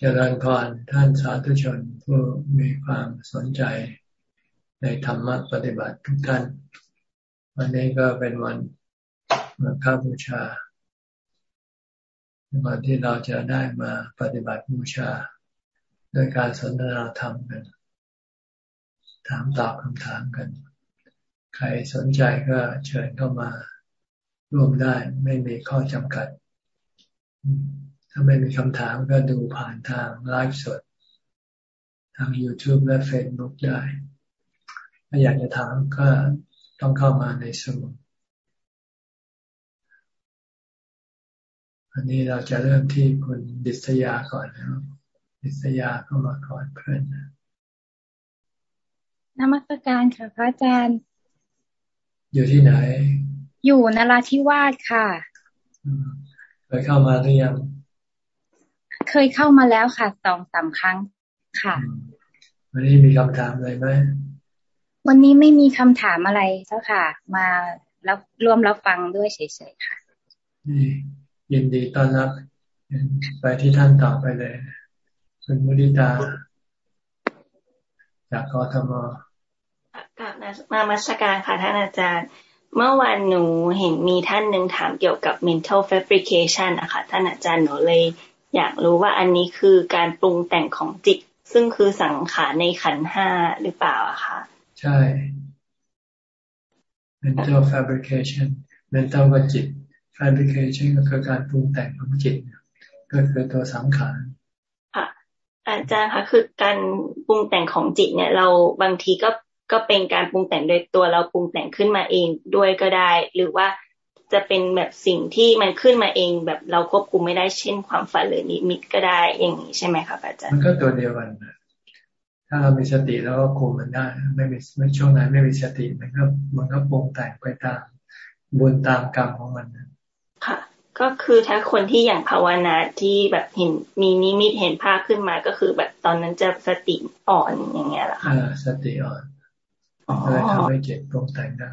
เจริญพรท่านสาธุชนผู้มีความสนใจในธรรมะปฏิบัติทุกท่าน วันนี้ก็เป็นวันมาฆบูชาวันที่เราจะได้มาปฏิบัติบูชาโดยการสนทนาธรรมกัน ถามตอบคำถามกัน ใครสนใจก็เชิญเข้ามาร่วมได้ไม่มีข้อจำกัด ถ้าไม่มีคำถามก็ดูผ่านทางไลฟ์สด ทาง YouTube และ Facebook ได้ ถ้าอยากจะถามก็ต้องเข้ามาในสมุดอันนี้เราจะเริ่มที่คุณดิษยาก่อนนะดิษยาเข้ามาก่อนเพื่อนนมัสการค่ะพระอาจารย์ อยู่ที่ไหน อยู่นราธิวาสค่ะเคยเข้ามาหรือยัง เคยเข้ามาแล้วค่ะสองสาครั้งค่ะ วันนี้มีคำถามอะไรไหมวันนี้ไม่มีคำถามอะไรเจ้าค่ะ มารับร่วมรับฟังด้วยเฉยๆค่ะยินดีต้อนรับไปที่ท่านต่อไปเลยคุณมุดิตา จากกทมกับมามาชการค่ะท่านอาจารย์ เมื่อวานหนูเห็นมีท่านหนึ่งถามเกี่ยวกับ mental fabrication นะคะท่านอาจารย์หนูเลย อยากรู้ว่าอันนี้คือการปรุงแต่งของจิต ซึ่งคือสังขารในขันห้าหรือเปล่าอะคะใช่ mental fabrication mental ก็จิต fabrication ก็คือการปรุงแต่งของจิตก็คือตัวสังขารค่ะ อาจารย์คะคือการปรุงแต่งของจิตเนี่ย เราบางทีก็ก็เป็นการปรุงแต่งโดยตัวเราปรุงแต่งขึ้นมาเองด้วยก็ได้ หรือว่า จะเป็นแบบสิ่งที่มันขึ้นมาเองแบบเราควบคุมไม่ได้เช่นความฝันหรือนิมิตก็ได้อย่างนี้ใช่ไหมคะอาจารย์มันก็ตัวเดียวกันถ้าเรามีสติแล้วก็คุมมันได้ ไม่มีไม่ช่วงไหนไม่มีสติมันก็มันก็ปรุงแต่งไปตามบุญตามกรรมของมันค่ะ ก็คือถ้าคนที่อย่างภาวนาที่แบบเห็นมีนิมิตเห็นภาพขึ้นมาก็คือแบบตอนนั้นจะสติอ่อนอย่างเงี้ยแหละค่ะสติอ่อนก็เลยทำให้เจ็บปรุงแต่งได้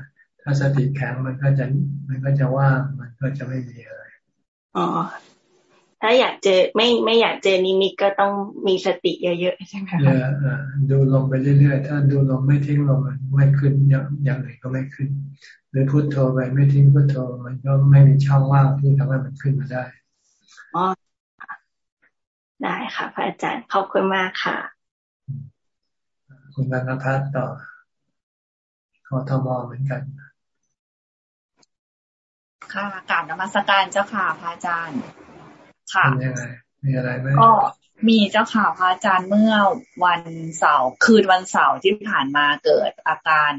ถ้าสติแข็งมันก็จะมันก็จะว่างมันก็จะไม่มีอะไรอ๋อถ้าอยากเจอไม่ไม่อยากเจอนิมิตก็ต้องมีสติเยอะๆใช่ไหมคะเยอะดูลงไปเรื่อยๆถ้าดูลงไม่ทิ้งลงมันไม่ขึ้นอย่างอย่างไหนก็ไม่ขึ้น หรือพุโทโธไปไม่ทิ้งพุโทโธมันก็ไม่มีช่องว่างที่ทำให้มันขึ้นมาได้อ๋อได้ค่ะพระอาจารย์ขอบคุณมากค่ะ คุณนันทพัฒน์ต่อขอทมเหมือนกัน ค่ะกราบนมัสการเจ้าค่ะพระอาจารย์ ค่ะยังไงมีอะไรไหมก็มีเจ้าค่ะพระอาจารย์เมื่อวันเสาร์คืนวันเสาร์ที่ผ่านมาเกิดอาการ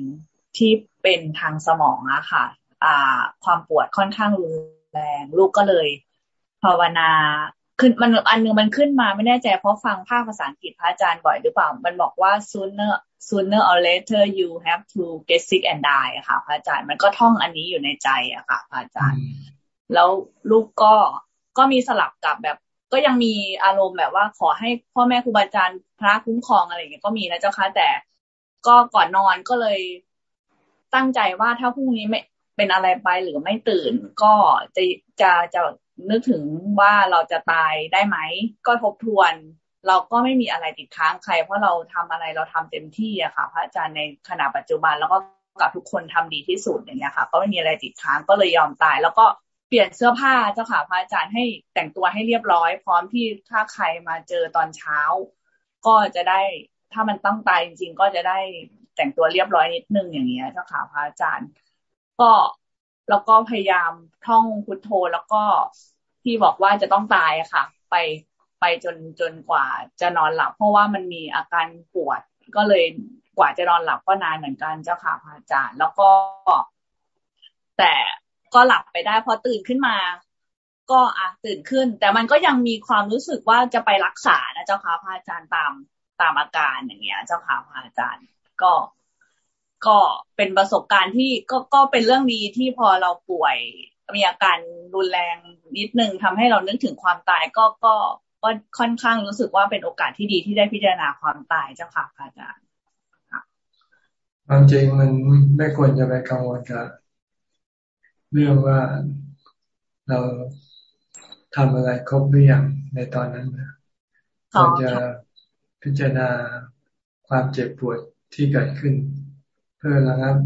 ที่เป็นทางสมองอะค่ะ อ่า ความปวดค่อนข้างรุนแรง ลูกก็เลยภาวนาขึ้นมันอันนึงมันขึ้นมาไม่แน่ใจเพราะฟังภาคภาษาอังกฤษพระอาจารย์บ่อยหรือเปล่า มันบอกว่า sooner sooner or later you have to get sick and die อะค่ะพระอาจารย์มันก็ท่องอันนี้อยู่ในใจอะค่ะพระอาจารย์ แล้วลูกก็ก็มีสลับกับแบบ ก็ยังมีอารมณ์แบบว่าขอให้พ่อแม่ครูบาอาจารย์พระคุ้มครองอะไรอย่างเงี้ยก็มีนะเจ้าค่ะแต่ก็ก่อนนอนก็เลยตั้งใจว่าถ้าพรุ่งนี้ไม่เป็นอะไรไปหรือไม่ตื่น ก็จะจะจะนึกถึงว่าเราจะตายได้ไหม ก็ทบทวน เราก็ไม่มีอะไรติดค้างใคร เพราะเราทำอะไรเราทำเต็มที่อะค่ะ พระอาจารย์ในขณะปัจจุบันแล้วก็กับทุกคนทำดีที่สุดอย่างเงี้ยค่ะ ก็ไม่มีอะไรติดค้างก็เลยยอมตาย แล้วก็เปลี่ยนเสื้อผ้าเจ้าค่ะพระอาจารย์ให้แต่งตัวให้เรียบร้อย พร้อมที่ถ้าใครมาเจอตอนเช้า ก็จะได้ถ้ามันต้องตายจริง ๆ ก็จะได้แต่งตัวเรียบร้อยนิดนึงอย่างเงี้ยเจ้าค่ะพระอาจารย์ ก็แล้วก็พยายามท่องพุทโธแล้วก็ที่บอกว่าจะต้องตายอะค่ะ ไป ไปจนจนกว่าจะนอนหลับ เพราะว่ามันมีอาการปวดก็เลยกว่าจะนอนหลับก็นานเหมือนกันเจ้าค่ะพระอาจารย์ แล้วก็ แต่ก็หลับไปได้พอตื่นขึ้นมา ก็อะตื่นขึ้น แต่มันก็ยังมีความรู้สึกว่าจะไปรักษานะเจ้าค่ะพระอาจารย์ตามตามอาการอย่างเงี้ย เจ้าค่ะพระอาจารย์ ก็ก็เป็นประสบการณ์ที่ก็ก็เป็นเรื่องดีที่พอเราป่วยมีอาการรุนแรงนิดนึงทำให้เรานึกถึงความตายก็ก็ ก็ค่อนข้างรู้สึกว่าเป็นโอกาสที่ดีที่ได้พิจารณาความตายเจ้าค่ะอาจารย์ความจริงมันไม่ควรจะไปกังวลกับเรื่องว่าเราทำอะไรครบหรือยังในตอนนั้นนะควรจะพิจารณาความเจ็บปวดที่เกิดขึ้น เพื่อระงับ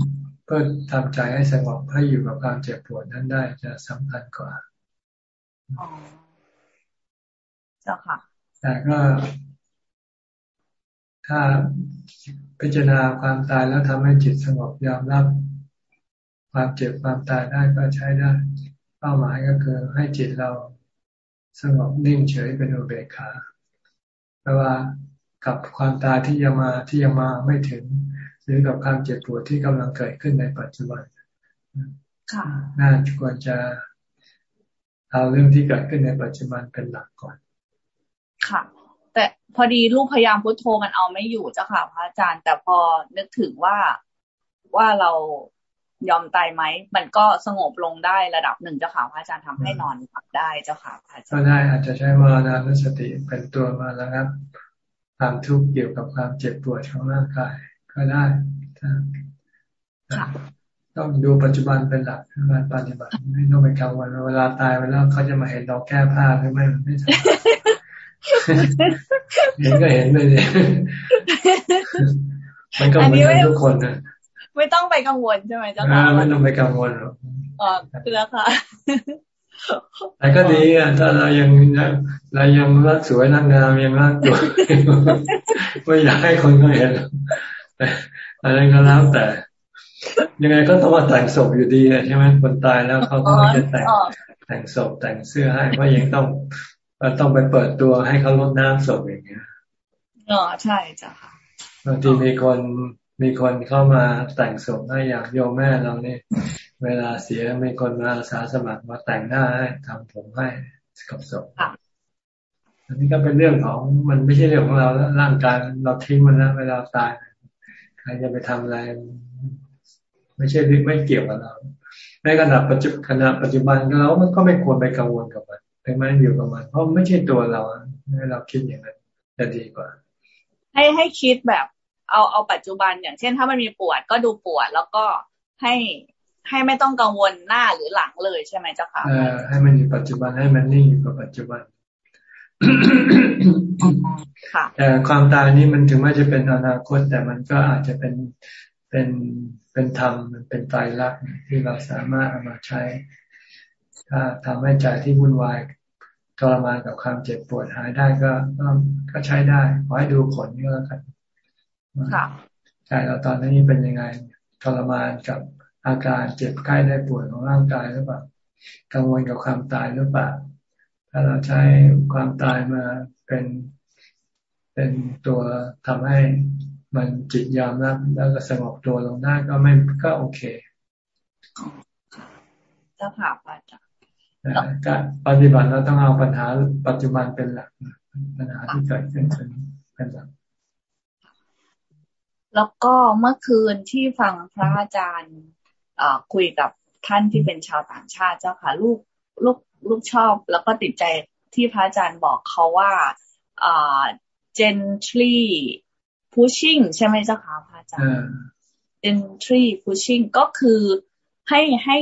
เพื่อทำใจให้สงบให้อยู่กับความเจ็บปวดนั้นได้จะสำคัญกว่าเจ้าค่ะ แต่ก็ ถ้าพิจารณาความตายแล้วทำให้จิตสงบยอมรับ ความเจ็บความตายได้ก็ใช้ได้ เป้าหมายก็คือให้จิตเราสงบนิ่งเฉยเป็นอุเบกขาแปลว่ากับความตายที่ยังมาที่ยังมาไม่ถึง หรือกับความเจ็บปวดที่กำลังเกิดขึ้นในปัจจุบันน่าควรจะเอาเรื่องที่เกิดขึ้นในปัจจุบันเป็นหลักก่อน ค่ะ แต่พอดีลูกพยายามพุทโธมันเอาไม่อยู่เจ้าค่ะพระอาจารย์ แต่พอนึกถึงว่าว่าเรายอมตายไหม มันก็สงบลงได้ระดับหนึ่งเจ้าค่ะพระอาจารย์ทำให้นอนหลับได้เจ้าค่ะพระอาจารย์ก็ได้อาจจะใช้มรณานุสติเป็นตัวมาแล้วครับความทุกข์เกี่ยวกับความเจ็บปวดของร่างกายก็ได้ต้องดูปัจจุบันเป็นหลักการปฏิบัติไม่ต้องไปกังวลเวลาตายไปแล้วเขาจะมาเห็นเราแก้ผ้าหรือไม่ไม่ใช่ เห็นก็เห็นเลยเนี่ยมันก็เหมือนทุกคนนะไม่ต้องไปกังวลใช่ไหมเจ้าค่ะไม่ต้องไปกังวลหรอกอ๋อคือแล้วค่ะแต่ก็ดีอะถ้าเรายังเรายังรักสวยรักงามยังรักตัวไม่อยากให้คนเขาเห็นแต่อะไรก็แล้วแต่ ยังไงก็ต้องมาแต่งศพอยู่ดีใช่ไหมคนตายแล้วเขาก็จะแต่งแต่งศพแต่งเสื้อให้เพราะยังต้อง ต้องไปเปิดตัวให้เขาลดน้ำศพอย่างเงี้ยอ๋อใช่จ้ะบางทีมีคนมีคนเข้ามาแต่งศพให้อย่างโยมแม่เราเนี่ยเวลาเสียมีคนมาอาสาสมัครมาแต่งหน้าให้ทำผมให้กับศพอันนี้ก็เป็นเรื่องของมันไม่ใช่เรื่องของเราแล้วร่างกายเราทิ้งมันแล้วเวลาตายใครจะไปทำอะไร ไม่ใช่ไม่เกี่ยวกับเราในขณะปัจจุขณะปัจจุบันเรามันก็ไม่ควรไปกังวลกับมัน ไปมันอยู่กับมัน เพราะไม่ใช่ตัวเราให้เราคิดอย่างนั้นจะดีกว่า ให้ให้คิดแบบเอาเอาปัจจุบันอย่างเช่น ถ้ามันมีปวดก็ดูปวดแล้วก็ให้ให้ไม่ต้องกังวลหน้าหรือหลังเลยใช่ไหมเจ้าค่ะเออให้มันอยู่ปัจจุบันให้มันนิ่งอยู่กับปัจจุบันแต่ความตายนี้มันถึงแม้จะเป็นอนาคต แต่มันก็อาจจะเป็นเป็นเป็นธรรมมันเป็นตายรักที่เราสามารถเอามาใช้ ถ้าทำให้ใจที่วุ่นวายทรมานกับความเจ็บปวดหายได้ก็ก็ใช้ได้ขอให้ดูผลก็แล้วกันใจเราตอนนี้เป็นยังไงทรมานกับอาการเจ็บไข้ได้ป่วยของร่างกายหรือเปล่ากังวลกับความตายหรือเปล่าถ้าเราใช้ความตายมาเป็นเป็นตัวทำให้มันจิตยอมรับแล้วก็สงบตัวลงได้ก็ไม่ก็โอเคเจ้าค่ะอาจารย์ การปฏิบัติเราต้องเอาปัญหาปัจจุบันเป็นหลักปัญหาที่เกิดขึ้นเป็นหลักแล้วก็เมื่อคืนที่ฟังพระอาจารย์คุยกับท่านที่เป็นชาวต่างชาติเจ้าค่ะลูกลูกลูกชอบ แล้วก็ติดใจที่พระอาจารย์บอกเขาว่าอ่า gently pushing ใช่ไหมเจ้าค่ะพระอาจารย์ gently pushing ก็คือ ให้ให้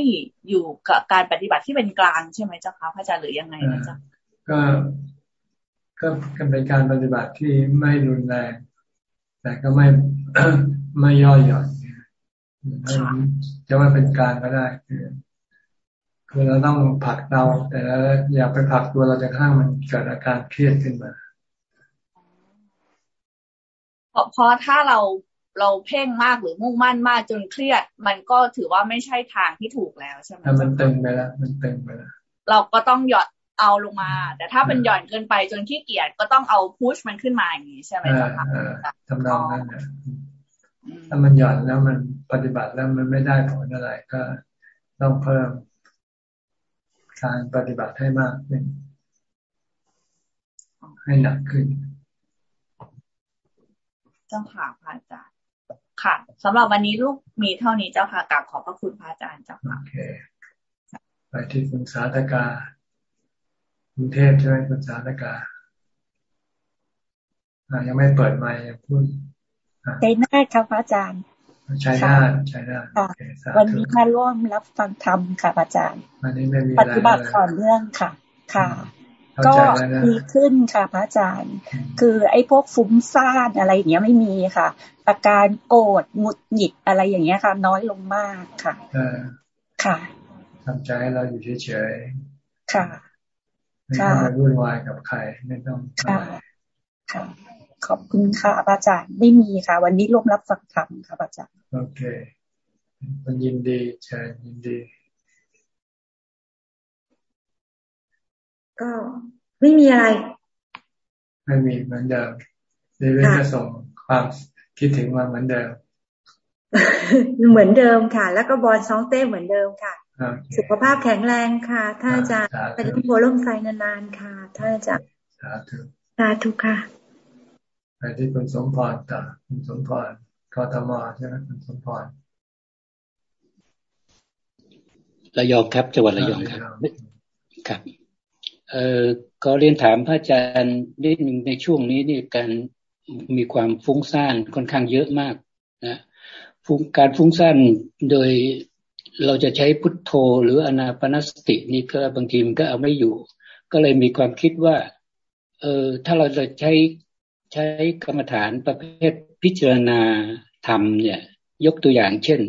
อยู่กับการปฏิบัติที่เป็นกลางใช่ไหมเจ้าค่ะพระอาจารย์หรือยังไงนะจ๊ะก็ก็เป็นการปฏิบัติที่ไม่รุนแรง แต่ก็ไม่ไม่ย่อหย่อนจะว่าเป็นการก็ได้คือคือเราต้องผลักเราแต่อย่าไปผลักตัวเราจะข้างมันเกิดอาการเครียดขึ้นมาเพราะเพราะถ้าเรา เราเพ่งมากหรือมุ่งมั่นมากจนเครียด มันก็ถือว่าไม่ใช่ทางที่ถูกแล้วใช่ไหมมันเต็มไปแล้วมันเต็มไปแล้วเราก็ต้องหยอดเอาลงมา แต่ถ้าเป็นหย่อนเกินไปจนขี้เกียจก็ต้องเอาพุชมันขึ้นมาอย่างนี้ใช่ไหมคะทำนองนั้นนะถ้ามันหย่อนแล้วมันปฏิบัติแล้วมันไม่ได้ผลอะไรก็ต้องเพิ่มการปฏิบัติให้มากขึ้นให้หนักขึ้นเจ้าค่ะพระอาจารย์ ค่ะสำหรับวันนี้ลูกมีเท่านี้เจ้าค่ะกราบขอบพระคุณพระอาจารย์เจ้าค่ะโอเคไปที่คุณสาธกากรุงเทพใช่ไหมคุณสาธกายังไม่เปิดไมค์ยังพูดใช้ได้ครับอาจารย์ใช้ได้ใช้ได้วันนี้มาร่วมรับฟังธรรมค่ะอาจารย์วันนี้ไม่มีปฏิบัติต่อเนื่องค่ะ ค่ะ ก็ดีขึ้นค่ะพระอาจารย์ คือไอ้พวกฟุ้งซ่านอะไรอย่างเงี้ยไม่มีค่ะ อาการโกรธหงุดหงิดอะไรอย่างเงี้ยค่ะ น้อยลงมากค่ะค่ะทำใจให้เราอยู่เฉยๆค่ะไม่ต้องไปวุ่นวายกับใครไม่ต้องค่ะค่ะ ขอบคุณค่ะอาจารย์ไม่มีค่ะ วันนี้ร่วมรับฟังธรรมค่ะอาจารย์โอเคมันยินดีเชิญยินดี ก็ไม่มีอะไร ไม่มีเหมือนเดิมเดวิดจะส่งความคิดถึงมาเหมือนเดิม เหมือนเดิมค่ะ แล้วก็บอลซองเต้เหมือนเดิมค่ะ สุขภาพแข็งแรงค่ะ ถ้าจะเป็นโบล่มไฟนานๆค่ะ ถ้าจะสาธุสาธุค่ะไปที่คุณสมพรต่อคุณสมพรกทมใช่ไหมคุณสมพรระยองครับจังหวัดระยองครับ ครับ เออก็เรียนถามพระอาจารย์นิดหนึ่งในช่วงนี้นี่การมีความฟุ้งซ่านค่อนข้างเยอะมากนะการฟุ้งซ่านโดยเราจะใช้พุทโธหรืออนาปนสตินี่ก็บางทีมันก็เอาไม่อยู่ ก็เลยมีความคิดว่า เออถ้าเราจะใช้ใช้กรรมฐานประเภทพิจารณาธรรมเนี่ย ยกตัวอย่างเช่น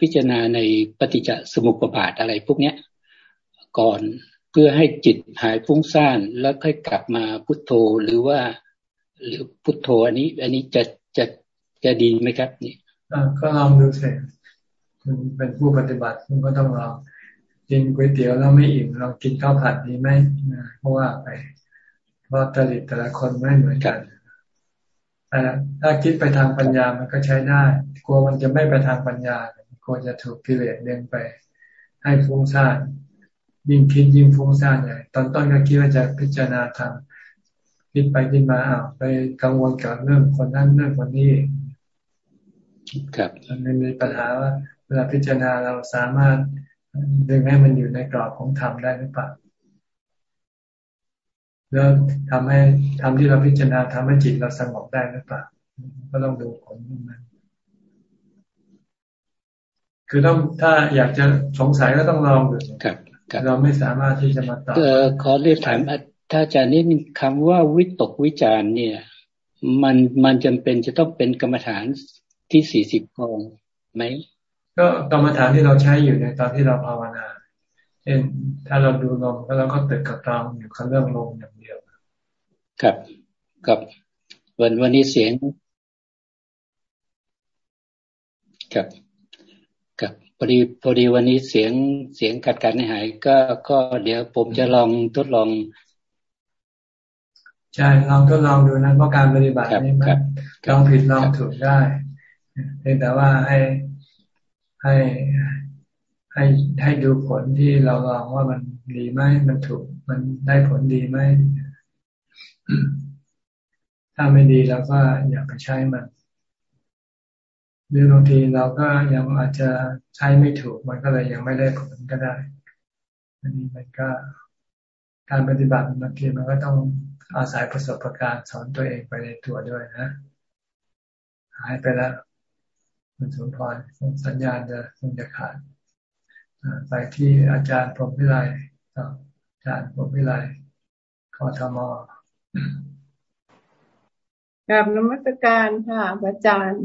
พิจารณาในปฏิจจสมุปบาทอะไรพวกเนี้ย ก่อน เพื่อให้จิตหายฟุ้งซ่านแล้วค่อยกลับมาพุทโธหรือว่า หรือพุทโธอันนี้ อันนี้จะจะจะดีไหมครับนี่ก็ลองดูสิคุณเป็นผู้ปฏิบัติคุณก็ต้องลองกินก๋วยเตี๋ยวแล้วไม่อิ่มลองกินข้าวผัดดีไหมเพราะว่าไปเพราตริตแต่ละคนไม่เหมือนกันแต่ถ้าคิดไปทางปัญญามันก็ใช้ได้ กลัวมันจะไม่ไปทางปัญญากลัวจะถูกกิเลสเดินไป ให้ฟุ้งซ่าน ยิ่งคิดยิ่งฟุ้งซ่านใหญ่ตอนต้นก็คิดว่าจะพิจารณาทำคิดไปคิดมาอ้าวไปกังวลกับเรื่องคนนั้นเรื่องคนนี้ครับมันมีปัญหาว่าเวลาพิจารณาเราสามารถดึงให้มันอยู่ในกรอบของธรรมได้หรือเปล่าแล้วทำให้ทำที่เราพิจารณาทำให้จิตเราสงบได้หรือเปล่าก็ต้องดูผลของมันคือต้องถ้าอยากจะสงสัยก็ต้องลองดูครับ เราไม่สามารถที่จะมาตอบขอเรียกถามถ้าอาจารย์นี่คำว่าวิตกวิจารเนี่ย มันมันจำเป็นจะต้องเป็นกรรมฐานที่สี่สิบองไหมก็กรรมฐานที่เราใช้อยู่ในตอนที่เราภาวนาเช่นถ้าเราดูลมก็เราก็ตึกกับตามอยู่กับเรื่องลมอย่างเดียวครับกับวันวันนี้เสียงครับครับพ อดีพอดีวันนี้เสียงเสียงกัดกันหาย ก็ก็เดี๋ยวผมจะลองทดลอง ใช่ลองทดลองดูนะเพราะการปฏิบัตินี้มันลองผิดลองถูกได้เพียงแต่ว่าให้ให้ให้ให้ดูผลที่เราลองว่ามันดีไหมมันถูก มันได้ผลดีไหมถ้าไม่ดีเราก็อย่าไปใช้มัน หรือบางทีเราก็ยังอาจจะใช้ไม่ถูกมันก็เลยยังไม่ได้ผลก็ได้ อันนี้มันก็การปฏิบัติบางทีมันก็ต้องอาศัยประสบการณ์สอนตัวเองไปในตัวด้วยนะหายไปแล้วมันสมพรสัญญาณจะคงจะขาดไปที่อาจารย์พรมวิไลอาจารย์พรมวิไลคอทมกับนมัสการค่ะอาจารย์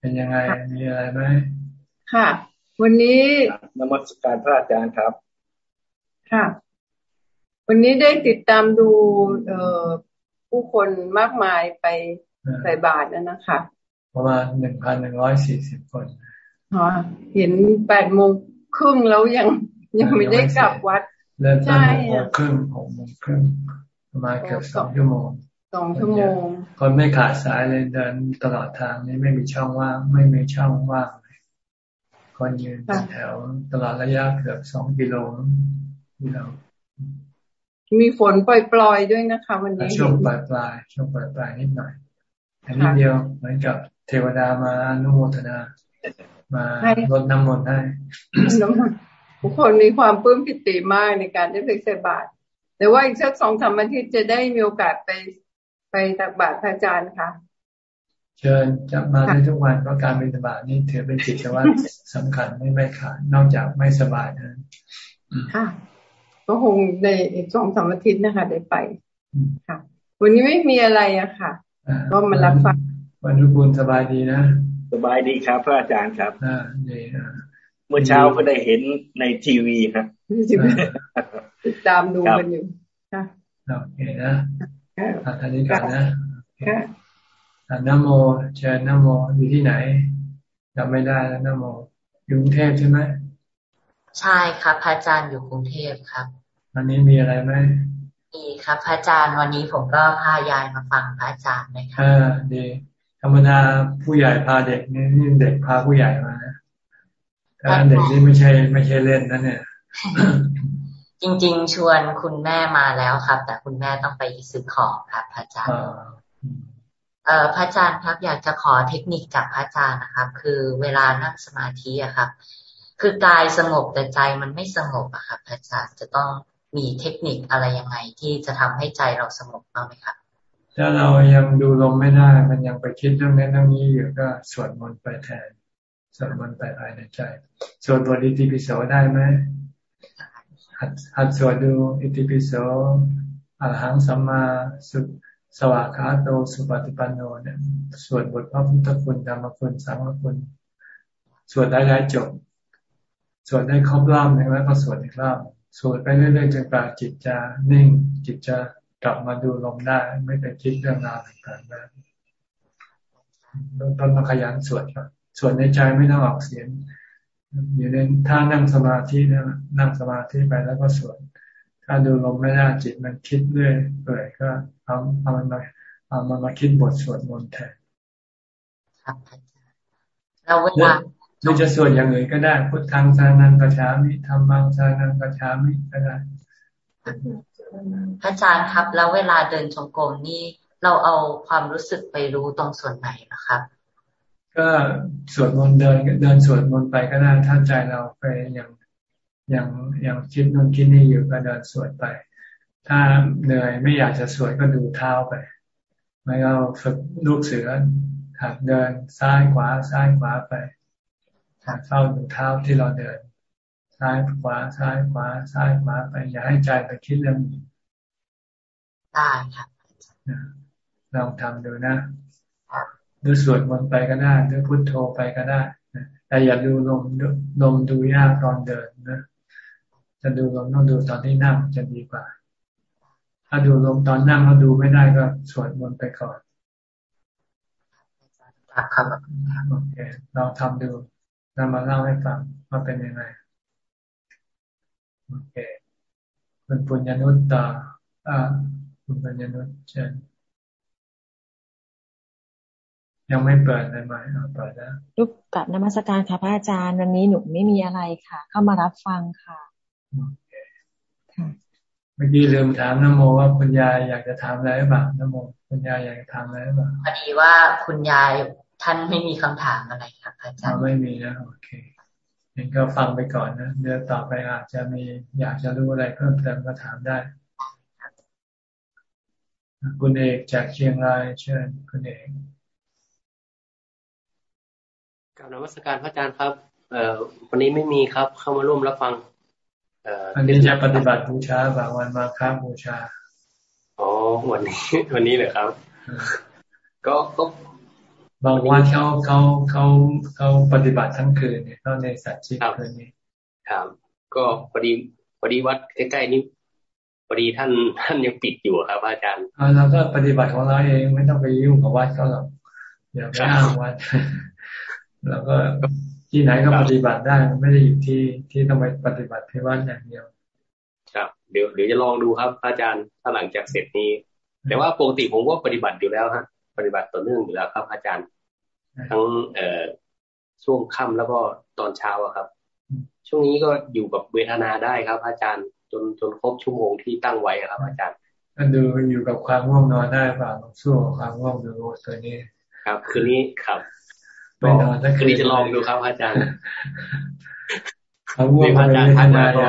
เป็นยังไงมีอะไรไหมค่ะ วันนี้นมัสการพระอาจารย์ครับ ค่ะ วันนี้ได้ติดตามดูเอ่อผู้คนมากมายไปใส่บาตรนะคะประมาณหนึ่งพันหนึ่งร้อยสี่สิบคนอ๋อเห็นแปดโมงครึ่งแล้วยังยังไม่ได้กลับวัด เริ่มตั้งหกโมงครึ่งหกโมงครึ่งประมาณเกือบสองชั่วโมง สองชั่วโมง คนไม่ขาดสายเลยเดินตลอดทางนี้ไม่มีช่องว่าง ไม่มีช่องว่างเลยคนยืนแถวตลอดระยะเกือบสองกิโลกิโลมีฝนปล่อยๆด้วยนะคะ วันนี้ช่วงปลายปลายช่วงปลายปลายนิดหน่อยอันนี้เดียวเหมือนกับเทวดามาอนุโมทนา มาลดน้ำมนต์ให้น้ำมนต์ทุกคนมีความปลื้มปิติมากในการได้ไปใส่บาตรแต่ว่าอีกสักสองสามอาทิตย์จะได้มีโอกาสไป ไปตักบาตรพระอาจารย์ค่ะเชิญจะมาได้ทุกวันเพราะการบิณฑบาตนี่ถือเป็นกิจวัตรสำคัญไม่ไม่ขาดนอกจากไม่สบายนะค่ะ ก็คงในอีกสองสามอาทิตย์นะคะ ได้ไปค่ะ วันนี้ไม่มีอะไรอะค่ะ ก็มารับฟังวันนุกูลสบายดีนะสบายดีครับ พระอาจารย์ครับอ่าดีอ่าเมื่อเช้าก็ได้เห็นในทีวีครับติดตามดูกันอยู่ค่ะโอเคนะ ท่านนี้กันนะค่ะนโมเชิญนโมอยู่ที่ไหนจำไม่ได้แล้วนโมอยู่กรุงเทพใช่ไหมใช่ครับพระอาจารย์อยู่กรุงเทพครับ วันนี้มีอะไรไหมมีครับพระอาจารย์วันนี้ผมก็พายายมาฟังพระอาจารย์นะครับอ่าดีธรรมดาผู้ใหญ่พาเด็กนี่นี่เด็กพาผู้ใหญ่มานะถ้าเด็กนี่ไม่ใช่ไม่ใช่เล่นนะเนี่ย จริง ๆ ชวนคุณแม่มาแล้วครับ แต่คุณแม่ต้องไปซื้อของครับพระอาจารย์เอ่อพระอาจารย์ครับอยากจะขอเทคนิคจากพระอาจารย์นะครับ คือเวลานั่งสมาธิอะครับ คือกายสงบแต่ใจมันไม่สงบอะครับพระอาจารย์จะต้องมีเทคนิคอะไรยังไงที่จะทำให้ใจเราสงบบ้างไหมครับถ้าเรายังดูลมไม่ได้ มันยังไปคิดเรื่องนั้นเรื่องนี้อยู่ก็สวดมนต์ไปแทนสวดมนต์ไปภายในใจสวดบทอิติปิโสได้ไหม หัดหัดสวดดูอิติปิโสอรหังสัมมาสุสวากาโตสุปฏิปันโนเนี่ยสวดบทพระพุทธคุณธรรมคุณสังฆคุณสวดได้ได้จบสวดได้ครบรอบหนึ่งแล้วก็สวดอีกรอบสวดไปเรื่อยๆจนกว่าจิตจะนิ่ง จิตจะกลับมาดูลมได้ ไม่ไปคิดเรื่องราวต่างๆได้ต้นมาขยันสวดครับสวดในใจไม่ต้องออกเสียง อยู่ในถ้านั่งสมาธินะนั่งสมาธิไปแล้วก็สวดถ้าดูลมไม่ได้จิตมันคิดเรื่อยเปื่อยก็เอาเอามันมาเอามันมาคิดบทสวดมนต์แทนเราเวลาหรือจะสวดอย่างอื่นก็ได้ พุทธังสานังกระชามิธรรมังสานังกระชามิก็ได้พระอาจารย์ครับ แล้วเวลาเดินจงกรมนี่เราเอาความรู้สึกไปรู้ตรงส่วนไหนนะครับ ก็สวดมนต์เดินเดินสวดมนต์ไปก็ได้ท่านใจเราไปอย่างอย่างอย่างคิดนู่นคิดนี่อยู่ก็เดินสวดไป ถ้าเหนื่อยไม่อยากจะสวดก็ดูเท้าไปไม่เอาฝึกลูกเสือหัดเดินซ้ายขวาซ้ายขวาไปหัดเฝ้าดูเท้าที่เราเดิน ซ้ายขวาซ้ายขวาซ้ายขวาไป อย่าให้ใจไปคิดเรื่องนี้ได้ครับลองทำดูนะ หรือสวดมนต์ไปก็ได้หรือพุทโธไปก็ได้แต่อย่าดูลมลมดูยากตอนเดินนะจะดูลมต้องดูตอนที่นั่งจะดีกว่า ถ้าดูลมตอนนั่งแล้วดูไม่ได้ก็สวดมนต์ไปก่อนครับโอเคลองทำดูแล้วมาเล่าให้ฟังว่าเป็นยังไงโอเคคุณปุญญนุตตาอ่าคุณปุญญนุตเชิญ ยังไม่เปิดเลยไหมเปิดแล้วรูปกับนมัสการค่ะพระอาจารย์วันนี้หนูไม่มีอะไรค่ะ เข้ามารับฟังค่ะเมื่อกี้ลืมถามนโมว่าคุณยายอยากจะถามอะไรบ้างนโมคุณยายอยากจะถามอะไรบ้างพอดีว่าคุณยายท่านไม่มีคำถามอะไรครับอาจารย์ไม่มีนะโอเคเองก็ฟังไปก่อนนะเดี๋ยวต่อไปอาจจะมีอยากจะรู้อะไรเพิ่มเติมก็ถามได้คุณเอกจากเชียงรายเชิญคุณเอก กับนวัตการพระอาจารย์ครับ เอ่อวันนี้ไม่มีครับ เข้ามาร่วมรับฟัง เอ่ออันนี้จะปฏิบัติบูชาบางวันมาค้าบูชาอ๋อวันนี้ วันนี้เลยครับ ก็ก็บางวันเขาเขาเขาเขาปฏิบัติทั้งคืนเนี่ยเขาในสัจจิคืนนี้ครับ ก็พอดีพอดีวัดใกล้ๆนี้พอดีท่านท่านยังปิดอยู่ครับอาจารย์เราก็ปฏิบัติของเราเองไม่ต้องไปยุ่งกับวัดเขาหรอกอย่าไปอ้างวัด แล้วก็ที่ไหนก็ปฏิบัติได้ ไม่ได้อยู่ที่ที่ต้องไปปฏิบัติที่วัดอย่างเดียว ครับ เดี๋ยวเดี๋ยวจะลองดูครับ อาจารย์ถ้าหลังจากเสร็จนี้ แต่ว่าปกติผมก็ปฏิบัติอยู่แล้วฮะปฏิบัติต่อเนื่องอยู่แล้วครับ อาจารย์ ทั้งเอ่อช่วงค่ำแล้วก็ตอนเช้าอะครับ ช่วงนี้ก็อยู่กับเวทนาได้ครับ อาจารย์จนจนครบชั่วโมงที่ตั้งไว้ครับ อาจารย์ก็ดูอยู่กับความง่วงนอนได้เปล่าสู้ความง่วงดูตัวนี้ ครับ คืนนี้ครับ ไม่นอนคืนนี้จะลองดูครับอาจารย์ความง่วงอาจารย์ท่านมาก็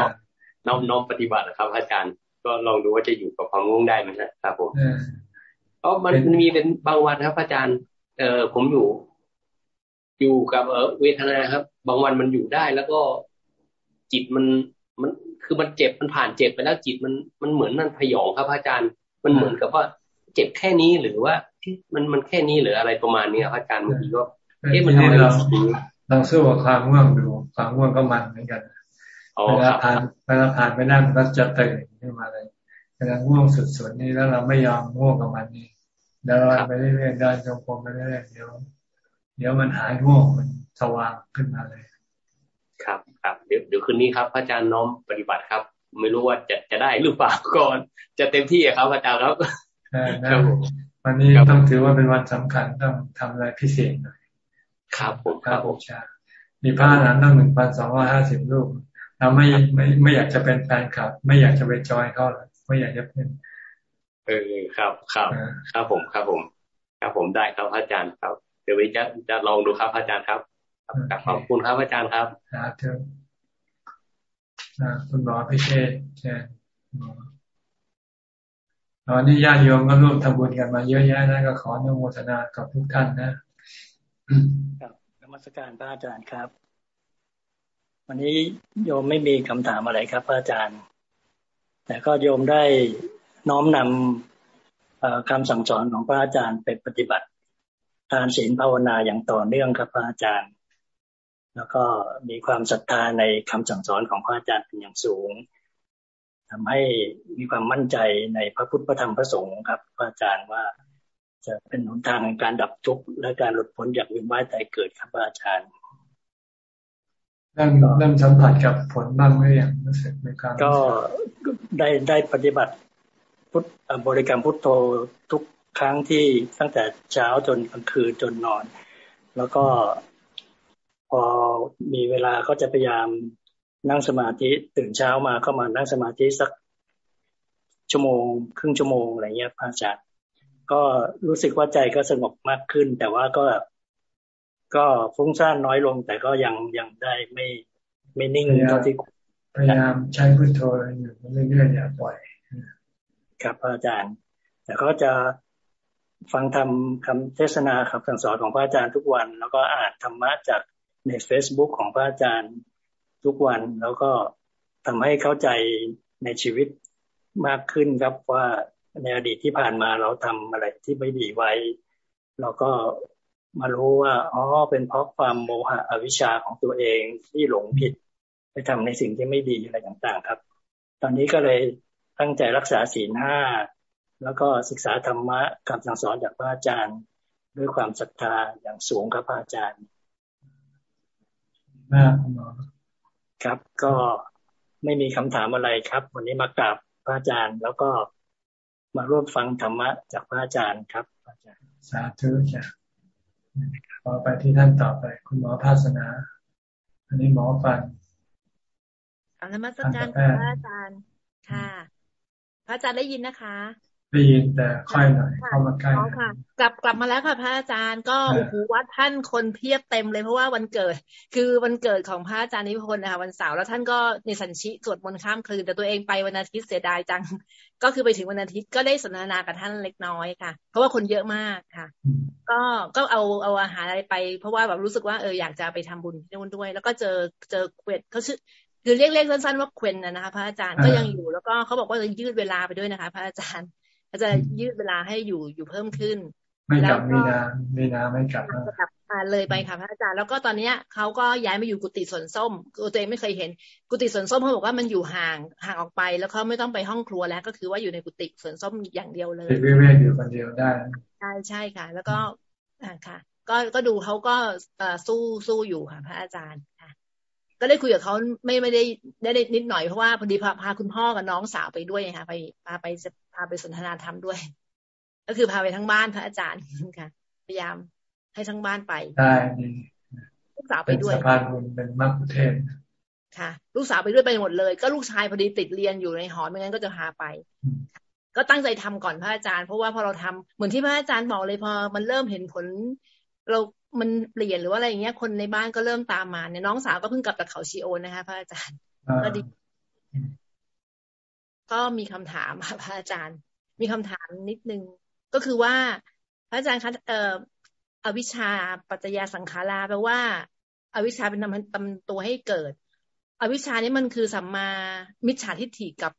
น้อมน้อมปฏิบัตินะครับ อาจารย์ ก็ลองดูว่าจะอยู่กับความง่วงได้ไหมครับผมเพราะมันมีเป็นบางวันครับ อาจารย์ เออผมอยู่ อยู่กับเออเวทนาครับ บางวันมันอยู่ได้แล้วก็จิตมันมันคือมันเจ็บมันผ่านเจ็บไปแล้วจิตมันมันเหมือนนั่นพยองครับอาจารย์ มันเหมือนกับว่า เจ็บแค่นี้หรือว่ามันมันแค่นี้หรืออะไรประมาณนี้ครับอาจารย์บางทีก็ เอ๊ะมันทำไมเราลองสู้กับความง่วงดู ความง่วงก็มันเหมือนกันเวลาผ่านเวลาผ่านไปนั่นก็จะตื่นขึ้นมาเลยเวลาง่วงสุดๆนี่แล้วเราไม่ยอมง่วงกับมันนี่เดินไปเรื่อยๆเดินจงกรมไปเรื่อยๆเดี๋ยวเดี๋ยวมันหายง่วงมันสว่างขึ้นมาเลย ครับครับเดี๋ยวเดี๋ยวคืนนี้ครับ อาจารย์น้อมปฏิบัติครับ ไม่รู้ว่าจะจะได้หรือเปล่าก่อน จะเต็มที่ครับอาจารย์ครับครับวันนี้ต้องถือว่าเป็นวันสำคัญต้องทำอะไรพิเศษหน่อย ครับผมครับผมมีผ้าหนาตั้งหนึ่งพันสองร้อยห้าสิบรูปเราไม่ไม่ไม่อยากจะเป็นแฟนคลับ ไม่อยากจะไปจอยเขาไม่อยากจะเป็นเออครับครับครับผมครับผม ครับผมได้ครับอาจารย์ครับ เดี๋ยววิจะจะลองดูครับอาจารย์ครับขอบคุณครับอาจารย์ครับครับเถอะคุณหมอพิเชษเชิญตอนนี้ญาติโยมก็ร่วมทำบุญกันมาเยอะแยะนะก็ขออนุโมทนากับทุกท่านนะ ครับนมัสการพระอาจารย์ครับ วันนี้โยมไม่มีคำถามอะไรครับพระอาจารย์ แต่ก็โยมได้น้อมนำคำสั่งสอนของพระอาจารย์ไปปฏิบัติทานศีลภาวนาอย่างต่อเนื่องครับพระอาจารย์ แล้วก็มีความศรัทธาในคำสั่งสอนของพระอาจารย์เป็นอย่างสูงทำให้มีความมั่นใจในพระพุทธพระธรรมพระสงฆ์ครับพระอาจารย์ว่า จะเป็นหนทางในการดับทุกข์และการหลุดพ้นจากวิญญาณใจเกิดครับอาจารย์เริ่มเริ่มสัมผัสกับผลบ้างไหมอย่างรู้สึกในการก็ได้ได้ปฏิบัติพุทธบริกรรมพุทโธทุกครั้งที่ตั้งแต่เช้าจนกลางคืนจนนอน แล้วก็พอมีเวลาก็จะพยายามนั่งสมาธิตื่นเช้ามาก็มานั่งสมาธิสักชั่วโมง ครึ่งชั่วโมงอะไรเงี้ยพระอาจารย์ ก็รู้สึกว่าใจก็สงบมากขึ้น แต่ว่าก็ก็ฟุ้งซ่านน้อยลง แต่ก็ยังยังได้ไม่ไม่นิ่งเท่าที่พยายามใช้พุทโธอยู่เรื่อยๆอย่าปล่อยครับอาจารย์ แต่ก็จะฟังทำคำเทศนาคำสั่งสอนของพระอาจารย์ทุกวัน แล้วก็อ่านธรรมะจากใน Facebook ของพระอาจารย์ทุกวัน แล้วก็ทำให้เข้าใจในชีวิตมากขึ้นครับว่า ในอดีตที่ผ่านมาเราทำอะไรที่ไม่ดีไว้ เราก็มารู้ว่าอ๋อเป็นเพราะความโมหะอวิชชาของตัวเองที่หลงผิดไปทำในสิ่งที่ไม่ดีอะไรต่างๆครับ ตอนนี้ก็เลยตั้งใจรักษาศีลห้าแล้วก็ศึกษาธรรมะคำสั่งสอนจากพระอาจารย์ ด้วยความศรัทธาอย่างสูงครับพระอาจารย์มากครับก็ไม่มีคำถามอะไรครับ วันนี้มากราบพระอาจารย์ แล้วก็ มาร่วมฟังธรรมะจากพระอาจารย์ครับอาจารย์สาธุจ้ะต่อไปที่ท่านต่อไป คุณหมอภาสนา อันนี้หมอฟันอานมัสการพระอาจารย์ค่ะ พระอาจารย์ได้ยินนะคะ ได้ยินแต่ค่อยหน่อยเข้ามาใกล้ค่ะกลับกลับมาแล้วค่ะพระอาจารย์ก็โอ้โหวัดท่านคนเพียบเต็มเลยเพราะว่าวันเกิด คือวันเกิดของพระอาจารย์นิพนธ์นะคะวันเสาร์แล้วท่านก็ในสัญชิสวดมนต์ข้ามคืนแต่ตัวเองไปวันอาทิตย์เสียดายจัง ก็คือไปถึงวันอาทิตย์ก็ได้สนทนากับท่านเล็กน้อยค่ะ เพราะว่าคนเยอะมากค่ะ ก็ก็เอาเอาอาหารอะไรไป เพราะว่าแบบรู้สึกว่าเอออยากจะไปทำบุญที่นู่นด้วย แล้วก็เจอเจอเวทเขาชื่อคือเรียกเรียกสั้นๆว่าเควนนะคะพระอาจารย์ก็ยังอยู่แล้วก็เขาบอกว่าจะยืดเวลาไปด้วยนะคะ พระอาจารย์ ก็จะยืดเวลาให้อยู่อยู่เพิ่มขึ้น ไม่กลับมีนามีนาไม่กลับกลับเลยไปค่ะพระอาจารย์แล้วก็ตอนเนี้ยเขาก็ย้ายมาอยู่กุฏิสวนส้มตัวเองไม่เคยเห็น กุฏิสวนส้มเขาบอกว่ามันอยู่ห่างห่างออกไป แล้วเขาไม่ต้องไปห้องครัวแล้ว ก็คือว่าอยู่ในกุฏิสวนส้มอย่างเดียวเลยวิเวกอยู่คนเดียวได้ใช่ใช่ค่ะ แล้วก็อ่าค่ะ ก็ก็ดูเขาก็สู้สู้อยู่ค่ะ พระอาจารย์ค่ะ ก็ได้คุยกับเขาไม่ไม่ได้ได้นิดหน่อยเพราะว่าพอดีพาพาคุณพ่อกับน้องสาวไปด้วยค่ะไปพาไปพาไปสนทนาธรรมด้วย ก็คือพาไปทั้งบ้านพระอาจารย์ค่ะ พยายามให้ทั้งบ้านไปได้ลูกสาวไปด้วยเป็นสะพานบุญเป็นมรรคเทศค่ะ ลูกสาวไปด้วยไปหมดเลย ก็ลูกชายพอดีติดเรียนอยู่ในหอไม่งั้นก็จะพาไป ก็ตั้งใจทำก่อนพระอาจารย์ เพราะว่าพอเราทำเหมือนที่พระอาจารย์บอกเลยพอมันเริ่มเห็นผลเรา มันเปลี่ยนหรือว่าอะไรอย่างเงี้ย คนในบ้านก็เริ่มตามมาเนี่ยน้องสาวก็เพิ่งกลับจากเขาชีโอนนะคะพระอาจารย์ก็ดีก็มีคำถามค่ะพระอาจารย์ มีคำถามนิดนึง ก็คือว่า พระอาจารย์คะเอ่ออวิชชาปัจจยาสังขาราแปลว่าอาวิชชาเป็นนำตำตัวให้เกิด อวิชชานี่มันคือสัมมามิจฉาทิฏฐิกับ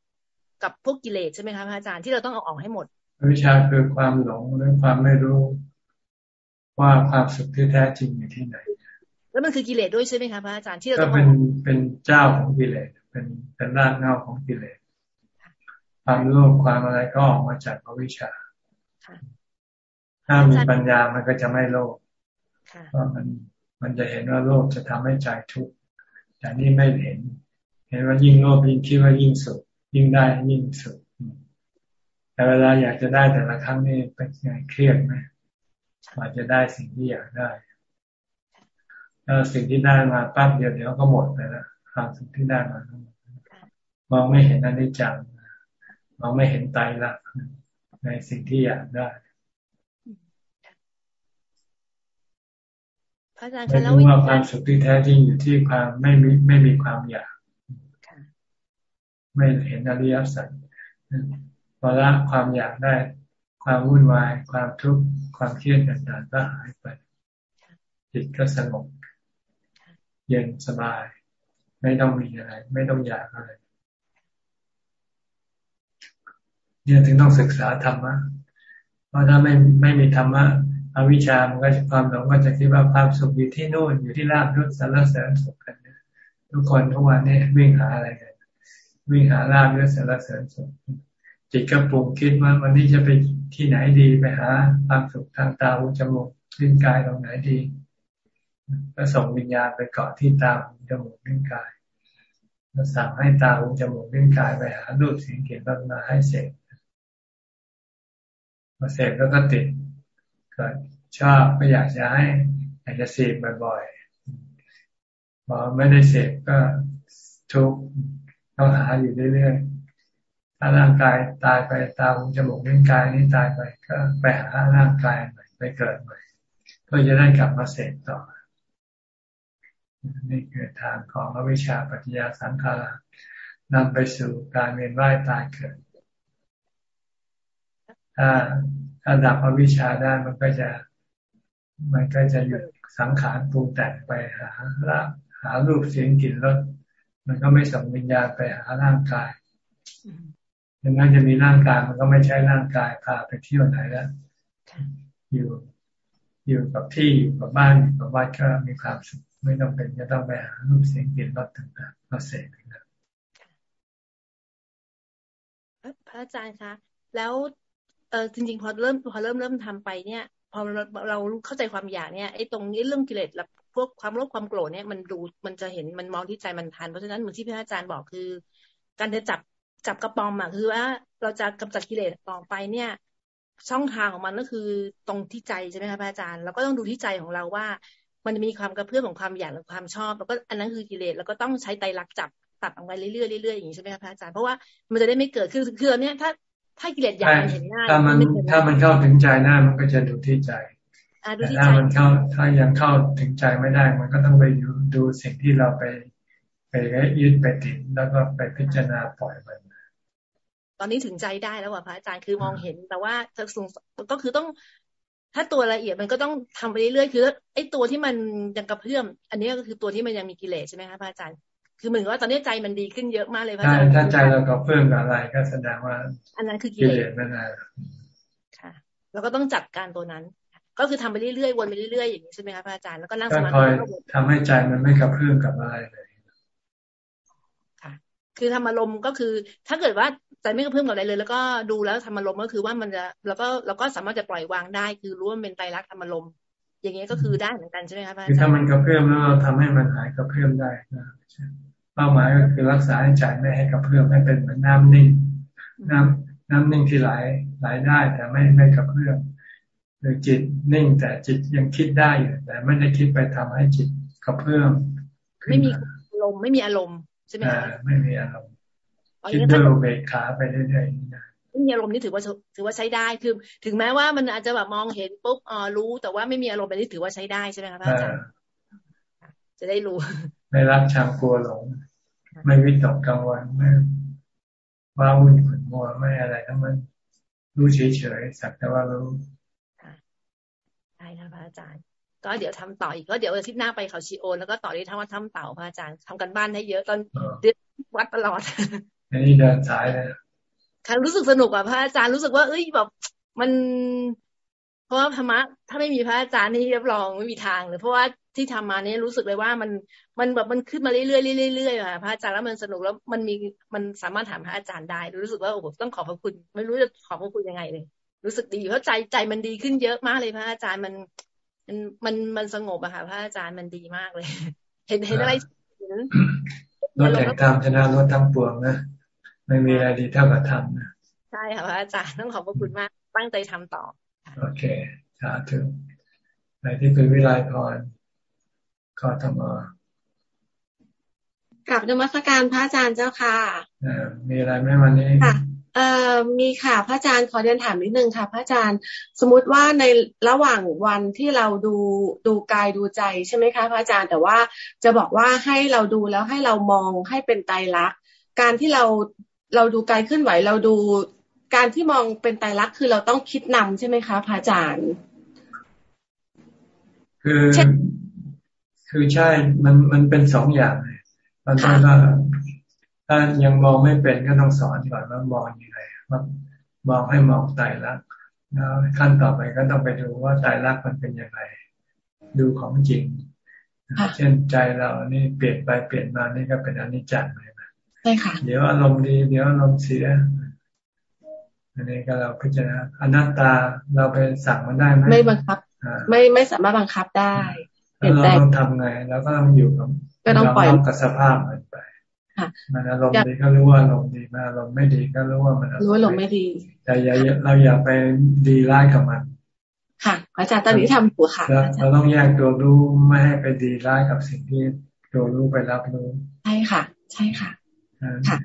กับพวกกิเลสใช่ไหมคะพระอาจารย์ที่เราต้องเอาออกให้หมด อวิชชาคือความหลงหรือความไม่รู้ ว่าความสุขที่แท้จริงอยู่ที่ไหน แล้วมันคือกิเลสด้วยใช่ไหมคะพระอาจารย์ที่เราก็เป็นเป็นเจ้าของกิเลสเป็นเป็นรากเงาของกิเลสความโลภความอะไรก็ออกมาจากอวิชชาถ้ามีปัญญามันก็จะไม่โลภเพราะมันมันจะเห็นว่าโลภจะทำให้ใจทุกข์แต่นี่ไม่เห็น เห็นว่ายิ่งโลภยิ่งคิดว่ายิ่งสุขยิ่งได้ยิ่งสุขแต่เวลาอยากจะได้แต่ละครั้งนี่เป็นไงเครียดไหม อาจจะได้สิ่งที่อยากได้แล้วสิ่งที่ได้มาปั๊บเดียวเดี๋ยวก็หมดไปแล้วความสุขที่ได้มามองไม่เห็นอนิจจังมองไม่เห็นไตรลักษณ์ในสิ่งที่อยากได้พระอาจารย์คะแล้วว่าความสุขที่แท้จริงอยู่ที่ความไม่มีไม่มีความอยากไม่เห็นอริยสัจพอละความอยากได้ ความวุ่นวาย ความทุกข์ ความเครียดต่างๆก็หายไป จิตก็สงบเย็นสบาย ไม่ต้องมีอะไร ไม่ต้องอยากอะไรเนี่ยถึงต้องศึกษาธรรมะเพราะถ้าไม่ไม่มีธรรมะอวิชามันก็จะความหลงก็จะคิดว่าความสุขอยู่ที่นู่นอยู่ที่ลาบยศสารเสริญสุขกันทุกคนทุกวันนี้วิ่งหาอะไรกันวิ่งหาลาบยศสารเสริญสุข จิตก็ปรุงคิดว่าวันนี้จะไปที่ไหนดีไปหาความสุขทางตาหูจมูกลิ้นกายตรงไหนดี ก็ส่งวิญญาณไปเกาะที่ตาหูจมูกลิ้นกายแล้วสั่งให้ตาหูจมูกลิ้นกายไปหารูปเสียงเกลิ่นรสมาให้เสพมาเสพแล้วก็ติดก็ชอบไม่อยากจะให้อยากจะเสพบ่อยๆพอไม่ได้เสพก็ทุกข์ต้องหาอยู่เรื่อยๆ ถ้าร่างกายตายไปตาหูจมูกลิ้นกายนี้ตายไปก็ไปหาร่างกายใหม่ไปเกิดใหม่เพื่อจะได้กลับมาเสพต่อนี่คือทางของอวิชชาปัจจยาสังขารนำไปสู่การเวียนว่ายตายเกิด ถ้าถ้าดับอวิชชาได้มันก็จะ มันก็จะหยุดสังขารปรุงแต่งไปหาละหารูปเสียงกลิ่นรสมันก็ไม่ส่งวิญญาณไปหาร่างกาย ดังนั้นจะมีร่างกายมันก็ไม่ใช่ร่างกายพาไปเที่ยวไหนแล้วอยู่อยู่กับที่อยู่กับบ้านอยู่กับวัดก็มีความสุขไม่ต้องเป็นจะต้องไปหารูปเสียงกลิ่นรสต่างๆมาเสพนะพระอาจารย์คะ แล้วเออจริงๆ พอเริ่มพอเริ่มเริ่มทำไปเนี่ย พอเราเราเข้าใจความอยากเนี่ยไอ้ตรงนี้เรื่องกิเลสและพวกความโลภความโกรธเนี่ยมันดูมันจะเห็นมันมองที่ใจมันทันเพราะฉะนั้นเหมือนที่พระอาจารย์บอกคือ การจะจับ จับกระปอมอะคือว่า เราจะกำจัดกิเลสต่อไปเนี่ย ช่องทางของมันก็คือตรงที่ใจใช่ไหมคะพระอาจารย์เราก็ต้องดูที่ใจของเราว่า มันมีความกระเพื่อมของความอยากหรือความชอบ แล้วก็อันนั้นคือกิเลสแล้วก็ต้องใช้ไตรลักษณ์จับตัดออกไปเรื่อยๆเรื่อยๆอย่างนี้ใช่ไหมคะพระอาจารย์เพราะว่ามันจะได้ไม่เกิดคือคือเนี้ยถ้าถ้ากิเลสอยากเห็นหน้าถ้ามันถ้ามันเข้าถึงใจหน้ามันก็จะดูที่ใจแต่ถ้ามันเข้าถ้ายังเข้าถึงใจไม่ได้ มันก็ต้องไปดูดูสิ่งที่เราไปไปยึดไปติดแล้วก็ไปพิจารณาปล่อยมัน ตอนนี้ถึงใจได้แล้วว่ะพระอาจารย์คือมองเห็น แต่ว่าจะสูงก็คือต้อง ถ้าตัวละเอียดมันก็ต้องทำไปเรื่อยๆคือไอ้ตัวที่มันยังกระเพื่อม อันนี้ก็คือตัวที่มันยังมีกิเลสใช่ไหมคะพระอาจารย์คือเหมือนว่าตอนนี้ใจมันดีขึ้นเยอะมากเลยพระอาจารย์ถ้าใจเราก็เพิ่มอะไรก็แสดงว่า อันนั้นคือกิเลสนั่นแหละค่ะเราก็ต้องจัดการตัวนั้น ก็คือทำไปเรื่อยๆวนไปเรื่อยๆอย่างนี้ใช่ไหมคะพระอาจารย์แล้วก็นั่งสมาธิทำให้ใจมันไม่กระเพื่อมกับอะไรเลย ค่ะคือทำอารมณ์ก็คือ ถ้าเกิดว่าใจไม่กระเพื่อมกับอะไรเลย แล้วก็ดูแล้วทำอารมณ์ก็คือว่ามันจะแล้วก็เราก็สามารถจะปล่อยวางได้ คือรู้ว่าเป็นไตรลักษณ์ทำอารมณ์อย่างเงี้ยก็คือได้เหมือนกันใช่ไหมคะพระอาจารย์คือถ้ามันกระเพื่อมแล้วเราทำให้มันหายกระเพื่อมได้นะเป้าหมายก็คือรักษาให้ใจไม่ให้กระเพื่อมให้เป็นเหมือนน้ำนิ่ง น้ำน้ำนิ่งที่ไหลไหลได้แต่ไม่ไม่กระเพื่อมหรือจิตนิ่งแต่จิตยังคิดได้อยู่แต่ไม่ได้คิดไปทำให้จิตกระเพื่อมไม่มีอารมณ์ไม่มีอารมณ์ ใช่ไหมคะไม่มีอารมณ์คิดด้วยเบกขาไปเรื่อยๆนะไม่มีอารมณ์นี่ถือว่าถือว่าใช้ได้คือ ถึงแม้ว่ามันอาจจะแบบมองเห็นปุ๊บอ๋อรู้ แต่ว่าไม่มีอารมณ์อันนี้ถือว่าใช้ได้ใช่ไหมคะอาจารย์จะได้รู้ ไม่รักชังกลัวหลง ไม่วิตกกังวลไม่ว้าวุ่นขุ่นมัวไม่อะไรทั้งมันรู้เฉยๆสักแต่ว่ารู้ใช่ค่ะพระอาจารย์ ก็เดี๋ยวทำต่ออีกก็เดี๋ยวอาทิตย์หน้าไปเขาชีโอนแล้วก็ต่อที่ทำวัดถ้ำเต่าพระอาจารย์ทำกันบ้านให้เยอะตอนเดือนวัดตลอดอันนี้เดินสายเลยค่ะรู้สึกสนุกอะพระอาจารย์รู้สึกว่าเอ้ยแบบมันเพราะว่าธรรมะถ้าไม่มีพระอาจารย์นี่รับรองไม่มีทางเลยเพราะว่าที่ทำมาเนี่ยรู้สึกเลยว่ามันมันแบบมันขึ้นมาเรื่อยๆเรื่อยๆค่ะพระอาจารย์แล้วมันสนุกแล้วมันมีมันสามารถถามพระอาจารย์ได้ รู้สึกว่าโอ้โหต้องขอบพระคุณ ไม่รู้จะขอบพระคุณยังไงเลย รู้สึกดีเพราะใจใจมันดีขึ้นเยอะมากเลยพระอาจารย์มัน มันมันมันสงบอะค่ะพระอาจารย์มันดีมากเลย เห็นเห็นอะไรรถแห่งธรรมชนะรถทั้งปวงนะไม่มีอะไรดีเท่ากับธรรมนะใช่ค่ะพระอาจารย์ต้องขอบพระคุณมาก ตั้งใจทำต่อ โอเคสาธุในที่เป็นวิไลพรก็ทำมากับนมัสการพระอาจารย์เจ้าค่ะมีอะไรไหมวันนี้ค่ะ เอ่อมีค่ะพระอาจารย์ขอเรียนถามนิดนึงค่ะ พระอาจารย์ สมมติว่าในระหว่างวันที่เราดูดูกายดูใจใช่ไหมคะพระอาจารย์แต่ว่าจะบอกว่าให้เราดูแล้วให้เรามองให้เป็นไตรลักษณ์การที่เราเราดูกายเคลื่อนไหวเราดูการที่มองเป็นไตรลักษณ์คือเราต้องคิดนำใช่ไหมคะพระอาจารย์ คือคือใช่มันมันเป็นสองอย่างเลยมันต้อง ถ้ายังมองไม่เป็นก็ต้องสอนก่อนว่ามองยังไงว่ามองให้มองไตรลักษณ์แล้วขั้นต่อไปก็ต้องไปดูว่าไตรลักษณ์มันเป็นยังไงดูของจริง เช่นใจเรานี่เปลี่ยนไปเปลี่ยนมานี่ก็เป็นอนิจจ์เลยใช่ค่ะ เดี๋ยวอารมณ์ดีเดี๋ยวอารมณ์เสียอันนี้ก็เราพิจารณาอนัตตาเราไปสั่งมันได้ไหมไม่บังคับ ไม่ไม่สามารถบังคับได้เปลี่ยนแปลงทำไง แล้วก็ต้องอยู่กับก็ต้องปล่อยกับสภาพมัน ไปมันอารมณ์ดีก็รู้ว่าอารมณ์ดีมาอารมณ์ไม่ดีก็รู้ว่ามันรู้ว่าอารมณ์ไม่ดีแต่อย่าเราอย่าไปดีร้ายกับมันค่ะอาจารย์ตอนนี้ทำหัวค่ะเราต้องแยกตัวรู้ไม่ให้ไปดีร้ายกับสิ่งที่ตัวรู้ไปรับรู้ใช่ค่ะ ใช่ค่ะ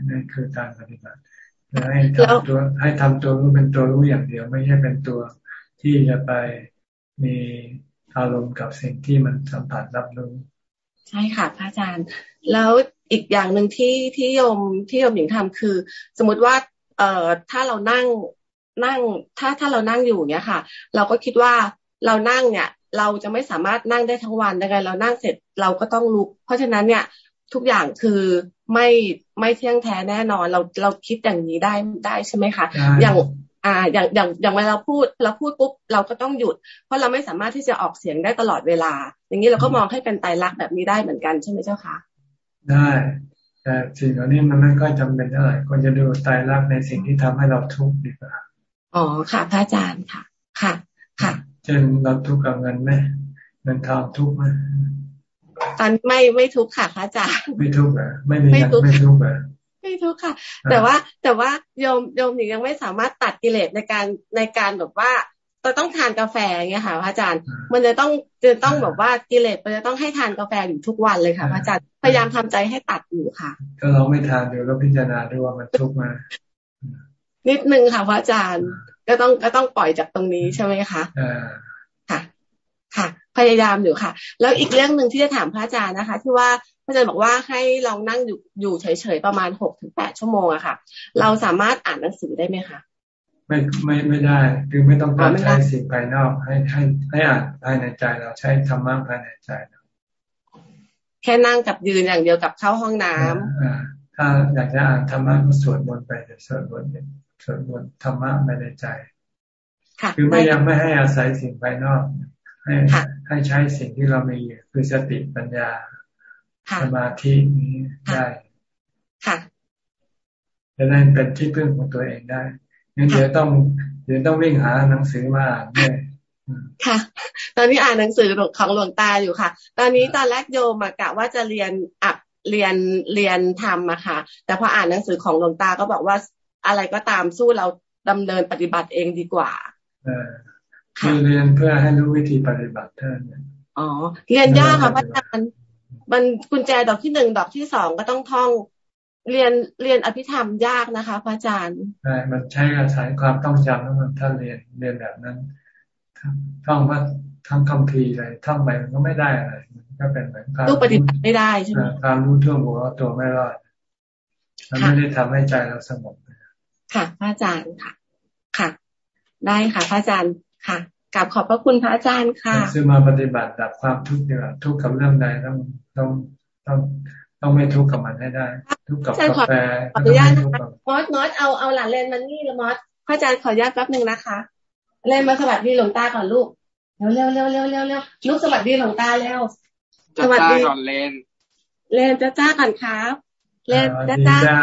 นั่นคือการปฏิบัติให้ทำตัวให้ทำตัวรู้เป็นตัวรู้อย่างเดียว ไม่ใช่เป็นตัวที่จะไปมีอารมณ์กับสิ่งที่มันสัมผัสรับรู้ ใช่ค่ะพระอาจารย์ แล้ว อีกอย่างหนึ่งที่ที่โยมที่โยมหญิงทำคือ สมมติว่า เอ่อถ้าเรานั่งนั่ง ถ้าถ้าเรานั่งอยู่เนี้ยค่ะ เราก็คิดว่าเรานั่งเนี่ย เราจะไม่สามารถนั่งได้ทั้งวันยังไงเรานั่งเสร็จเราก็ต้องลุก เพราะฉะนั้นเนี่ยทุกอย่างคือไม่ไม่เที่ยงแท้แน่นอน เราเราคิดอย่างนี้ได้ได้ใช่ไหมคะอย่างอ่าอย่างอย่างอย่างเวลาพูดเราพูดปุ๊บเราก็ต้องหยุด เพราะเราไม่สามารถที่จะออกเสียงได้ตลอดเวลา อย่างนี้เราก็มองให้เป็นไตรลักษณ์แบบนี้ได้เหมือนกันใช่ไหมเจ้าคะ ได้ แต่สิ่งเหล่านี้มันไม่ค่อยจำเป็นเท่าไหร่ควรจะดูไตรลักษณ์ในสิ่งที่ทำให้เราทุกข์ดีกว่าอ๋อค่ะ พระอาจารย์ค่ะ ค่ะ ค่ะเช่นเราทุกข์กับเงินไหมเงินทองทุกข์ไหมตอนไม่ไม่ทุกข์ค่ะพระอาจารย์ไม่ทุกข์อะไม่มีไม่ทุกข์ไม่ทุกข์อะไม่ทุกข์ค่ะ แต่ว่าแต่ว่าโยมโยมยังไม่สามารถตัดกิเลสในการในการแบบว่า เราต้องทานกาแฟเงี้ยค่ะพระอาจารย์ มันจะต้องจะต้องแบบว่ากิเลสมันจะต้องให้ทานกาแฟอยู่ทุกวันเลยค่ะพระอาจารย์พยายามทำใจให้ตัดอยู่ค่ะ ก็เราไม่ทานเดี๋ยวเราพิจารณาดูว่ามันทุกข์มา นิดนึงค่ะพระอาจารย์ก็ต้องก็ต้องปล่อยจากตรงนี้ใช่ไหมคะค่ะ ค่ะ พยายามอยู่ค่ะ แล้วอีกเรื่องหนึ่งที่จะถามพระอาจารย์นะคะ ที่ว่าพระอาจารย์บอกว่าให้ลองนั่งอยู่อยู่เฉยๆประมาณหกถึงแปดชั่วโมงอะค่ะ เราสามารถอ่านหนังสือได้ไหมคะ ไม่ไม่ไม่ได้คือไม่ต้องการใช้สิ่งภายนอก ให้ให้ให้อ่านภายในใจเราใช้ธรรมะภายในใจเราแค่นั่งกับยืนอย่างเดียวกับเข้าห้องน้ำถ้าอยากจะอ่านธรรมะก็สวดมนต์ไปสวดมนต์สวดมนต์ธรรมะภายในใจคือไม่ยังไม่ให้อาศัยสิ่งภายนอก ให้ให้ใช้สิ่งที่เรามีคือสติปัญญาสมาธินี้ได้ค่ะจะได้เป็นที่พึ่งของตัวเองได้ งั้นเดี๋ยวต้องเดี๋ยวต้องวิ่งหาหนังสือมาอ่านด้วยค่ะ ตอนนี้อ่านหนังสือของหลวงตาอยู่ค่ะ ตอนนี้ตอนแรกโยมกะว่าจะเรียนอับเรียนเรียนทำอะค่ะ แต่พออ่านหนังสือของหลวงตาก็บอกว่าอะไรก็ตามสู้เราดำเนินปฏิบัติเองดีกว่าคือเรียนเพื่อให้รู้วิธีปฏิบัติเท่านั้นอ๋อ เรียนยากค่ะพระอาจารย์มันกุญแจดอกที่หนึ่งดอกที่สองก็ต้องท่อง เรียนเรียนอภิธรรมยากนะคะพระอาจารย์ใช่มันใช้อาศัยความต้องจำแล้วมันถ้าเรียนเรียนแบบนั้นท่องว่าทั้งคำพีอะไรท่องไปมันก็ไม่ได้อะไรมันก็เป็นเหมือนการรู้ปฏิบัติไม่ได้ใช่ไหมความรู้ทั่วหัวตัวไม่รอดมันไม่ได้ทำให้ใจเราสงบค่ะ พระอาจารย์ค่ะ ค่ะ ได้ค่ะ พระอาจารย์ค่ะกราบขอบพระคุณพระอาจารย์ค่ะ ซึ่งมาปฏิบัติดับความทุกข์ดีกว่าทุกข์กับเรื่องใดต้องต้องต้อง ต้องไม่ทุกข์กับมันให้ได้ ทุกข์กับกาแฟขออนุญาตนะคะมอสมอสเอาเอาหลานเลนมันนี่ละมอสพระอาจารย์ขออนุญาตแป๊บหนึ่งนะคะเลนมาสวัสดีหลวงตาก่อนลูกเร็วเร็วเร็วเร็วเร็วเร็วลูกสวัสดีหลวงตาเร็วสวัสดีก่อนเลนเลนจ้าจ้าก่อนครับ เลนจ้าจ้า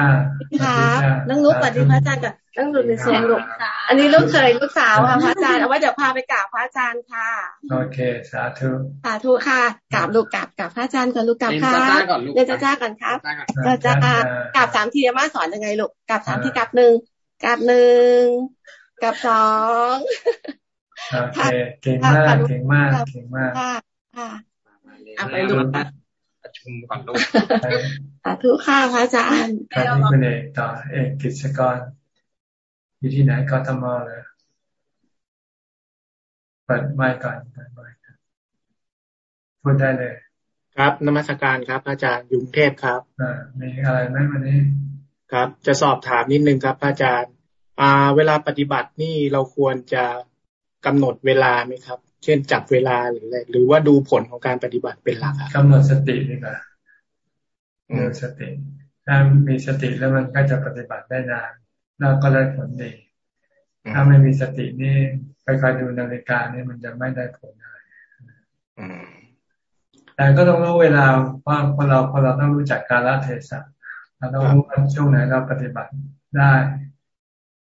ครับน้องนุ๊กสวัสดีพระอาจารย์ก่อนต้องดูในเสียงลูกอันนี้ลูกเคยลูกสาวค่ะพระอาจารย์เอาไว้เดี๋ยวพาไปกราบพระอาจารย์ค่ะ โอเค สาธุสาธุค่ะกราบลูกกราบกราบพระอาจารย์ก่อนลูกกราบค่ะเรียนจ้าจ้าก่อนครับจ้าจ้ากราบสามทีมาสอนยังไงลูกกราบสามทีกราบหนึ่งกราบหนึ่งกราบสองโอเคเก่งมากเก่งมากเก่งมากค่ะค่ะเอาไปลูก ประชุมก่อนลูกสาธุค่ะพระอาจารย์ครับนี่คุณเอกต่อเอกกิจกรอยู่ที่ไหนกทมเลยเปิดไมค์ก่อนเปิดไมค์พูดได้เลย ครับนมัสการครับ อาจารย์ยุงเทพครับอ่ามีอะไรไหมวันนี้ ครับ จะสอบถามนิดนึงครับ อาจารย์ อ่า เวลาปฏิบัตินี่เราควรจะกำหนดเวลาไหมครับ เช่นจับเวลาหรืออะไรหรือว่าดูผลของการปฏิบัติเป็นหลักกำหนดสติดีกว่าดูสติ ถ้ามีสติแล้วมันก็จะปฏิบัติได้นานแล้วก็ได้ผลดี ถ้าไม่มีสตินี่ไปคอยดูนาฬิกานี่มันจะไม่ได้ผลอะไรแต่ก็ต้องรู้เวลาว่าพอเราพอเราต้องรู้จักกาลเทศะเราต้องรู้ว่าช่วงไหนเราปฏิบัติได้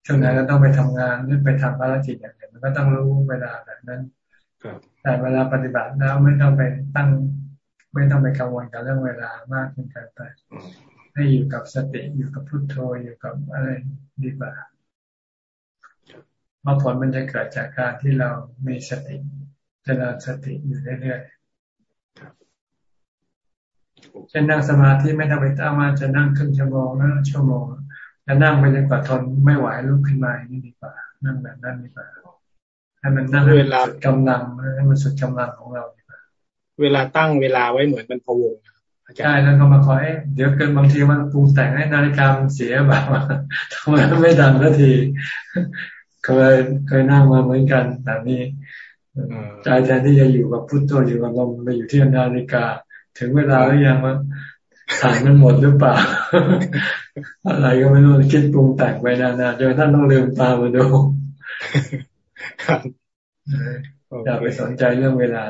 ช่วงไหนเราต้องไปทำงานหรือไปทำภารกิจอย่างอื่นมันก็ต้องรู้เวลาแบบนั้น แต่เวลาปฏิบัติแล้วไม่ต้องไปตั้ง ไม่ต้องไปกังวลกับเรื่องเวลามากจนเกินไปให้อยู่กับสติอยู่กับพุทโธอยู่กับอะไรดีกว่าเพราะผลมันจะเกิดจากการที่เรามีสติเจริญสติอยู่เรื่อยๆเช่นนั่งสมาธิไม่ต้องไปตั้งมาจะนั่งครึ่งชั่วโมงแล้วชั่วโมงจะนั่งไปจนกว่าทนไม่ไหวลุกขึ้นมานี่ดีกว่า นั่งแบบนั้นดีกว่า ให้มันนั่งเวลากำลังให้มันสุดกำลังของเราดีกว่าเวลาตั้งเวลาไว้เหมือนมันพวงใช่แล้วก็มาคอยเดี๋ยวเกินบางทีมันปรุงแต่งให้นาฬิกามันเสียแบบทำไมไม่ดังสักที เคยเคยนั่งมาเหมือนกันแต่นี้ใจแทนที่จะอยู่กับพุทโธอยู่กับลมไปอยู่ที่นาฬิกา ถึงเวลาแล้วยังว่าถ่ายมันหมดหรือเปล่า อะไรก็ไม่รู้คิดปรุงแต่งไปนานๆจนท่านต้องลืมตามาดู อย่าไปสนใจเรื่องเวลา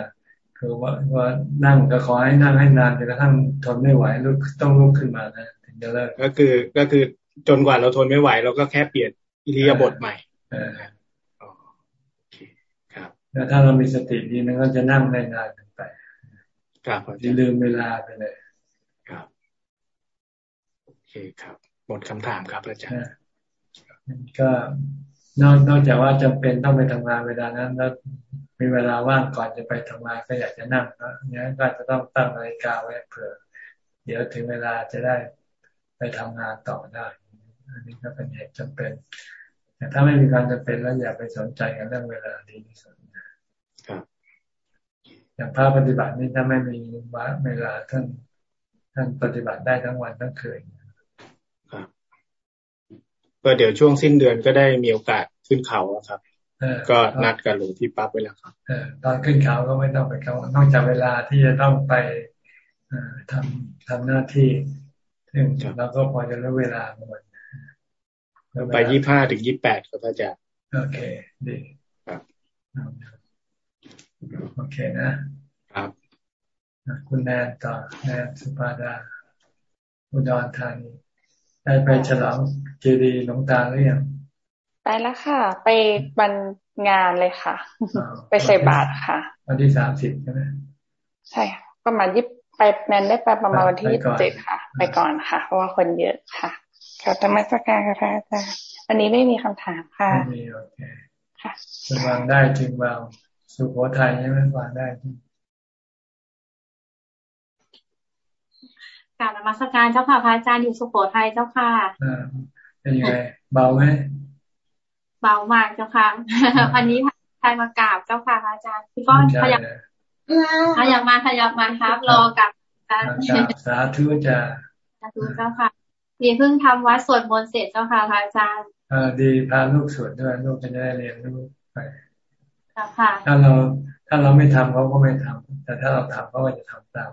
คือว่าว่านั่งก็ขอให้นั่งให้นานจนกระทั่งทนไม่ไหวลุกต้องลุกขึ้นมานะถึงจะเลิกก็คือก็คือจนกว่าเราทนไม่ไหว เราก็แค่เปลี่ยนอิริยาบถใหม่ครับแล้วถ้าเรามีสติดีมันก็จะนั่งได้นานไปครับจะลืมเวลาไปเลยครับโอเคครับหมดคำถามครับอาจารย์ก็ นอกนอกจากว่าจำเป็นต้องไปทำงานเวลานั้น แล้วมีเวลาว่างก่อนจะไปทำงานก็อยากจะนั่งนะนี้ก็จะต้องตั้งนาฬิกาไว้เผื่อ เดี๋ยวถึงเวลาจะได้ไปทำงานต่อได้ อันนี้ก็เป็นเหตุจำเป็น แต่ถ้าไม่มีการจำเป็นแล้วอย่าไปสนใจกับเรื่องเวลาดีที่สุดครับอย่างภาพปฏิบัตินี่ถ้าไม่มีวัเวลาท่านท่านปฏิบัติได้ทั้งวันทั้งคืนครับ ก็เดี๋ยวช่วงสิ้นเดือนก็ได้มีโอกาสขึ้นเขาครับก็นัดกันหลวงที่ปั๊บไว้แล้วครับตอนขึ้นเขาก็ไม่ต้องไปกังวลนอกจากเวลาที่จะต้องไปทำทำหน้าที่ซึ่งเราก็พอจะรู้เวลาหมดไปยี่ห้าถึงยี่แปดครับอาจารย์โอเคดีครับโอเคนะครับ คุณแนนต่อแนนสุภาดาอุดรธานี ได้ไปฉลองเจดีย์หลวงตาหรือยังไปแล้วค่ะ ไปบันงานเลยค่ะ ไปใส่บาตรค่ะ วันที่สามสิบใช่ไหมใช่ประมาณยี่ไปแนนได้ไปประมาณวันที่ยี่สิบเจ็ดค่ะ ไปก่อนค่ะ เพราะว่าคนเยอะค่ะขอธรรมสการค่ะพระอาจารย์วันนี้ไม่มีคำถามค่ะไม่มีโอเคค่ะจึงวางได้จึงวางสุโขทัยใช่ไหมวางได้ กราบนมัสการเจ้าค่ะพระอาจารย์อยู่สุโขทัยเจ้าค่ะอ่าเป็นยังไงเบาไหมเบามากเจ้าค่ะวันนี้ใครมากราบเจ้าค่ะอาจารย์พี่ก้อนขยับขยับมาขยับมาครับ รอกับอาจารย์สาธุจ้าสาธุเจ้าค่ะดีเพิ่งทำวัดสวดมนต์เสร็จเจ้าค่ะอาจารย์อ่าดีพาลูกสวดด้วยลูกจะได้เรียนรู้ไปถ้าเราถ้าเราไม่ทำเขาก็ไม่ทำแต่ถ้าเราทำเขาก็จะทำตาม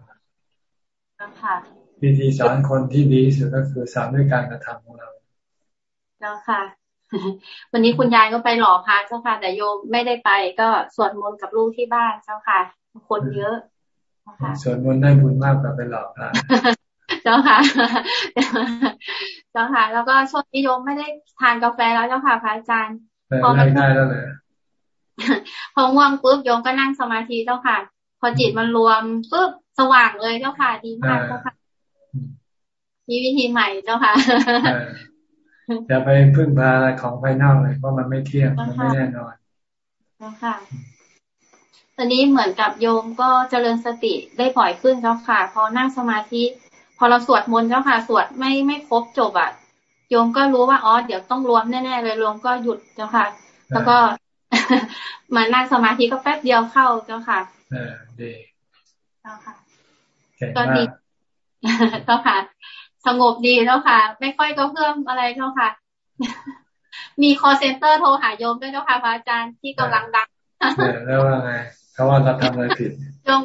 ค่ะ วิธีสอนคนที่ดีสุดก็คือสอนด้วยการกระทำของเราแล้วค่ะ วันนี้คุณยายก็ไปหล่อพระเจ้าค่ะ แต่โยมไม่ได้ไปก็สวดมนต์กับลูกที่บ้านเจ้าค่ะ คนเยอะสวดมนต์ได้บุญมากกว่าไปหล่อพระเจ้าค่ะ เจ้าค่ะ แล้วก็ช่วงนี้โยมไม่ได้ทานกาแฟแล้วเจ้าค่ะพระอาจารย์พอมันได้แล้วเลยพอง่วงปุ๊บโยมก็นั่งสมาธิเจ้าค่ะ พอจิตมันรวมปุ๊บสว่างเลยเจ้าค่ะ ดีมากเจ้าค่ะ มีวิธีใหม่เจ้าค่ะอย่าไปพึ่งพาอะไรของภายนอกเลยเพราะมันไม่เที่ยงมันไม่แน่นอนเจ้าค่ะตอนนี้เหมือนกับโยมก็เจริญสติได้ปล่อยขึ้นเจ้าค่ะ พอนั่งสมาธิ พอเราสวดมนต์เจ้าค่ะ สวดไม่ไม่ครบจบอะโยมก็รู้ว่าอ๋อเดี๋ยวต้องรวมแน่ๆเลยรวมก็หยุดเจ้าค่ะ แล้วก็มานั่งสมาธิก็แป๊บเดียวเข้าเจ้าค่ะเออดีเจ้าค่ะก็ดีเจ้าค่ะ สงบดีเจ้าค่ะ ไม่ค่อยก็เพิ่มอะไรเจ้าค่ะ มีคอเซ็นเตอร์โทรหาโยมด้วยเจ้าค่ะพระอาจารย์ที่กำลังดังแล้วว่าไงเขาว่าเราทำอะไรผิดโยม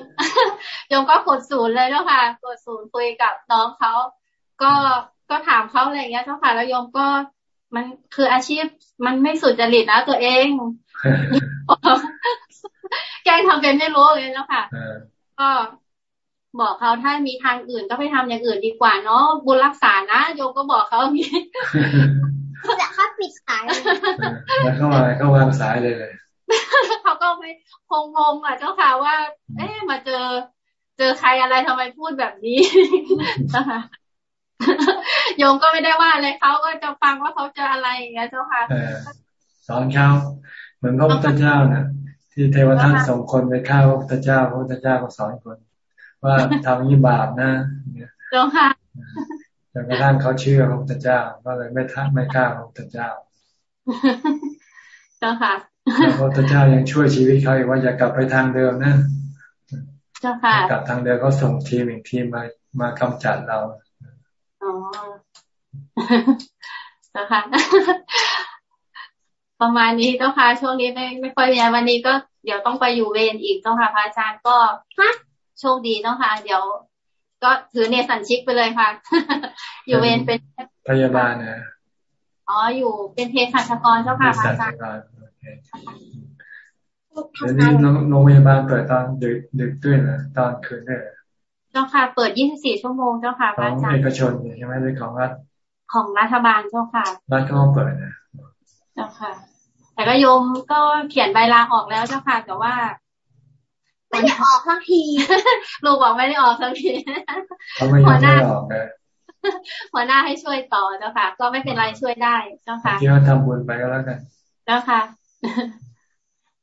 โยมก็กดศูนย์เลยเจ้าค่ะกดศูนย์คุยกับน้องเขาก็ก็ถามเขาอะไรเงี้ยเจ้าค่ะแล้วโยมก็มันคืออาชีพมันไม่สุดจริตนะตัวเอง แกล้งทำเป็นไม่รู้เลยแล้วค่ะ ก็ บอกเขาถ้ามีทางอื่นก็ไปทำอย่างอื่นดีกว่าเนาะบุญรักษานะโยมก็บอกเขาอย่างนี้เขาจะเขาปิดสายแล้วเขามาเขาวางสายเลยเลยเขาก็ไม่คงงงอะเจ้าค่ะว่า เอ๊ะมาเจอ เจอใครอะไรทำไมพูดแบบนี้นะคะโยมก็ไม่ได้ว่าอะไรเขาก็จะฟังว่าเขาจะอะไรอย่างเงี้ยเจ้าค่ะสอนเขาเหมือนพระพุทธเจ้านะที่เทวทัตส่งคนไปฆ่าพระพุทธเจ้าพระพุทธเจ้าก็สอนคน ว่าทำยี่บาปนะเจ้าค่ะจนกระทั่งเขาเชื่อพระพุทธเจ้า ก็เลยไม่ท้าไม่ฆ่าพระพุทธเจ้าเจ้าค่ะพระพุทธเจ้ายังช่วยชีวิตเขาอีกว่าอย่ากลับไปทางเดิมนะเจ้าค่ะกลับทางเดิมเขาส่งทีมอีกทีมมามากำจัดเราอ๋อนะคะประมาณนี้เจ้าค่ะช่วงนี้ไม่ไม่ค่อยมีวันนี้ก็เดี๋ยวต้องไปอยู่เวรอีกเจ้าค่ะพระอาจารย์ก็ฮะ โชคดีเจ้าค่ะ เดี๋ยว ก็ถือเนสันชิกไปเลยค่ะ อยู่เวรเป็นพยาบาลนะอ๋ออยู่เป็นเภสัชกรเจ้าค่ะพระอาจารย์เดี๋ยวนี้โรงพยาบาลเปิดตอนดึกดึกด้วยนะตอนคืนด้วยเจ้าค่ะ เปิดยี่สิบสี่ชั่วโมงเจ้าค่ะพระอาจารย์ของเอกชนใช่ไหมหรือของรัฐของรัฐบาลเจ้าค่ะรัฐก็เปิดนะเจ้าค่ะ แต่ก็โยมก็เขียนใบลาออกแล้วเจ้าค่ะ แต่ว่า ไม่ได้ออกทั้งทีลูกบอกไม่ได้ออกทั้งทีหัวหน้าหัวหน้าให้ช่วยต่อเจ้าค่ะ ก็ไม่เป็นไรช่วยได้เจ้าค่ะที่ว่าทำบุญไปก็แล้วกันเจ้าค่ะ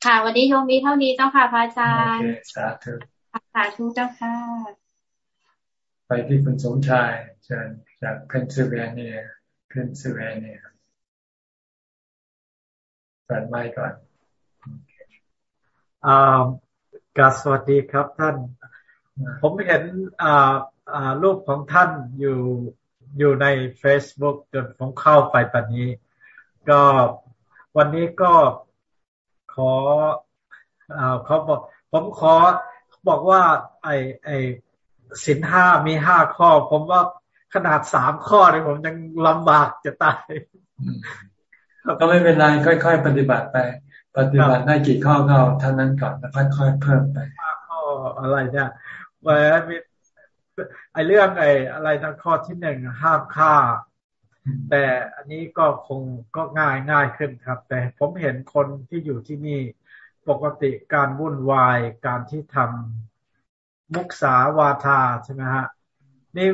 ค่ะ วันนี้โยมมีเท่านี้เจ้าค่ะพระอาจารย์สาธุสาธุเจ้าค่ะ ไปที่คุณสมชายเชิญจากเพนซิลเวเนียเพนซิลเวเนียปิดไมค์ก่อนอ่า กาสวัสดีครับท่าน ผมเห็นอ่าอ่ารูปของท่านอยู่อยู่ใน Facebook จนผมเข้าไปตอนนี้ ก็วันนี้ก็ขออ่าเขาบอกผมขอบอกว่า ไอไอสินห้ามีห้าข้อ ผมว่าขนาดสามข้อเนี่ยผมยังลำบากจะตาย ก็ไม่เป็นไรค่อยๆ ปฏิบัติไป ปฏิบัติได้กี่ข้อก็เท่านั้นก่อนแล้วค่อยๆเพิ่มไปข้ออะไรเนี่ยว่ามีไอเรื่องไออะไรนะข้อที่หนึ่งห้ามฆ่า แต่อันนี้ก็คงก็ง่ายง่ายขึ้นครับ แต่ผมเห็นคนที่อยู่ที่นี่ปกติการวุ่นวายการที่ทำมุกษาวาทาใช่ไหมฮะนี่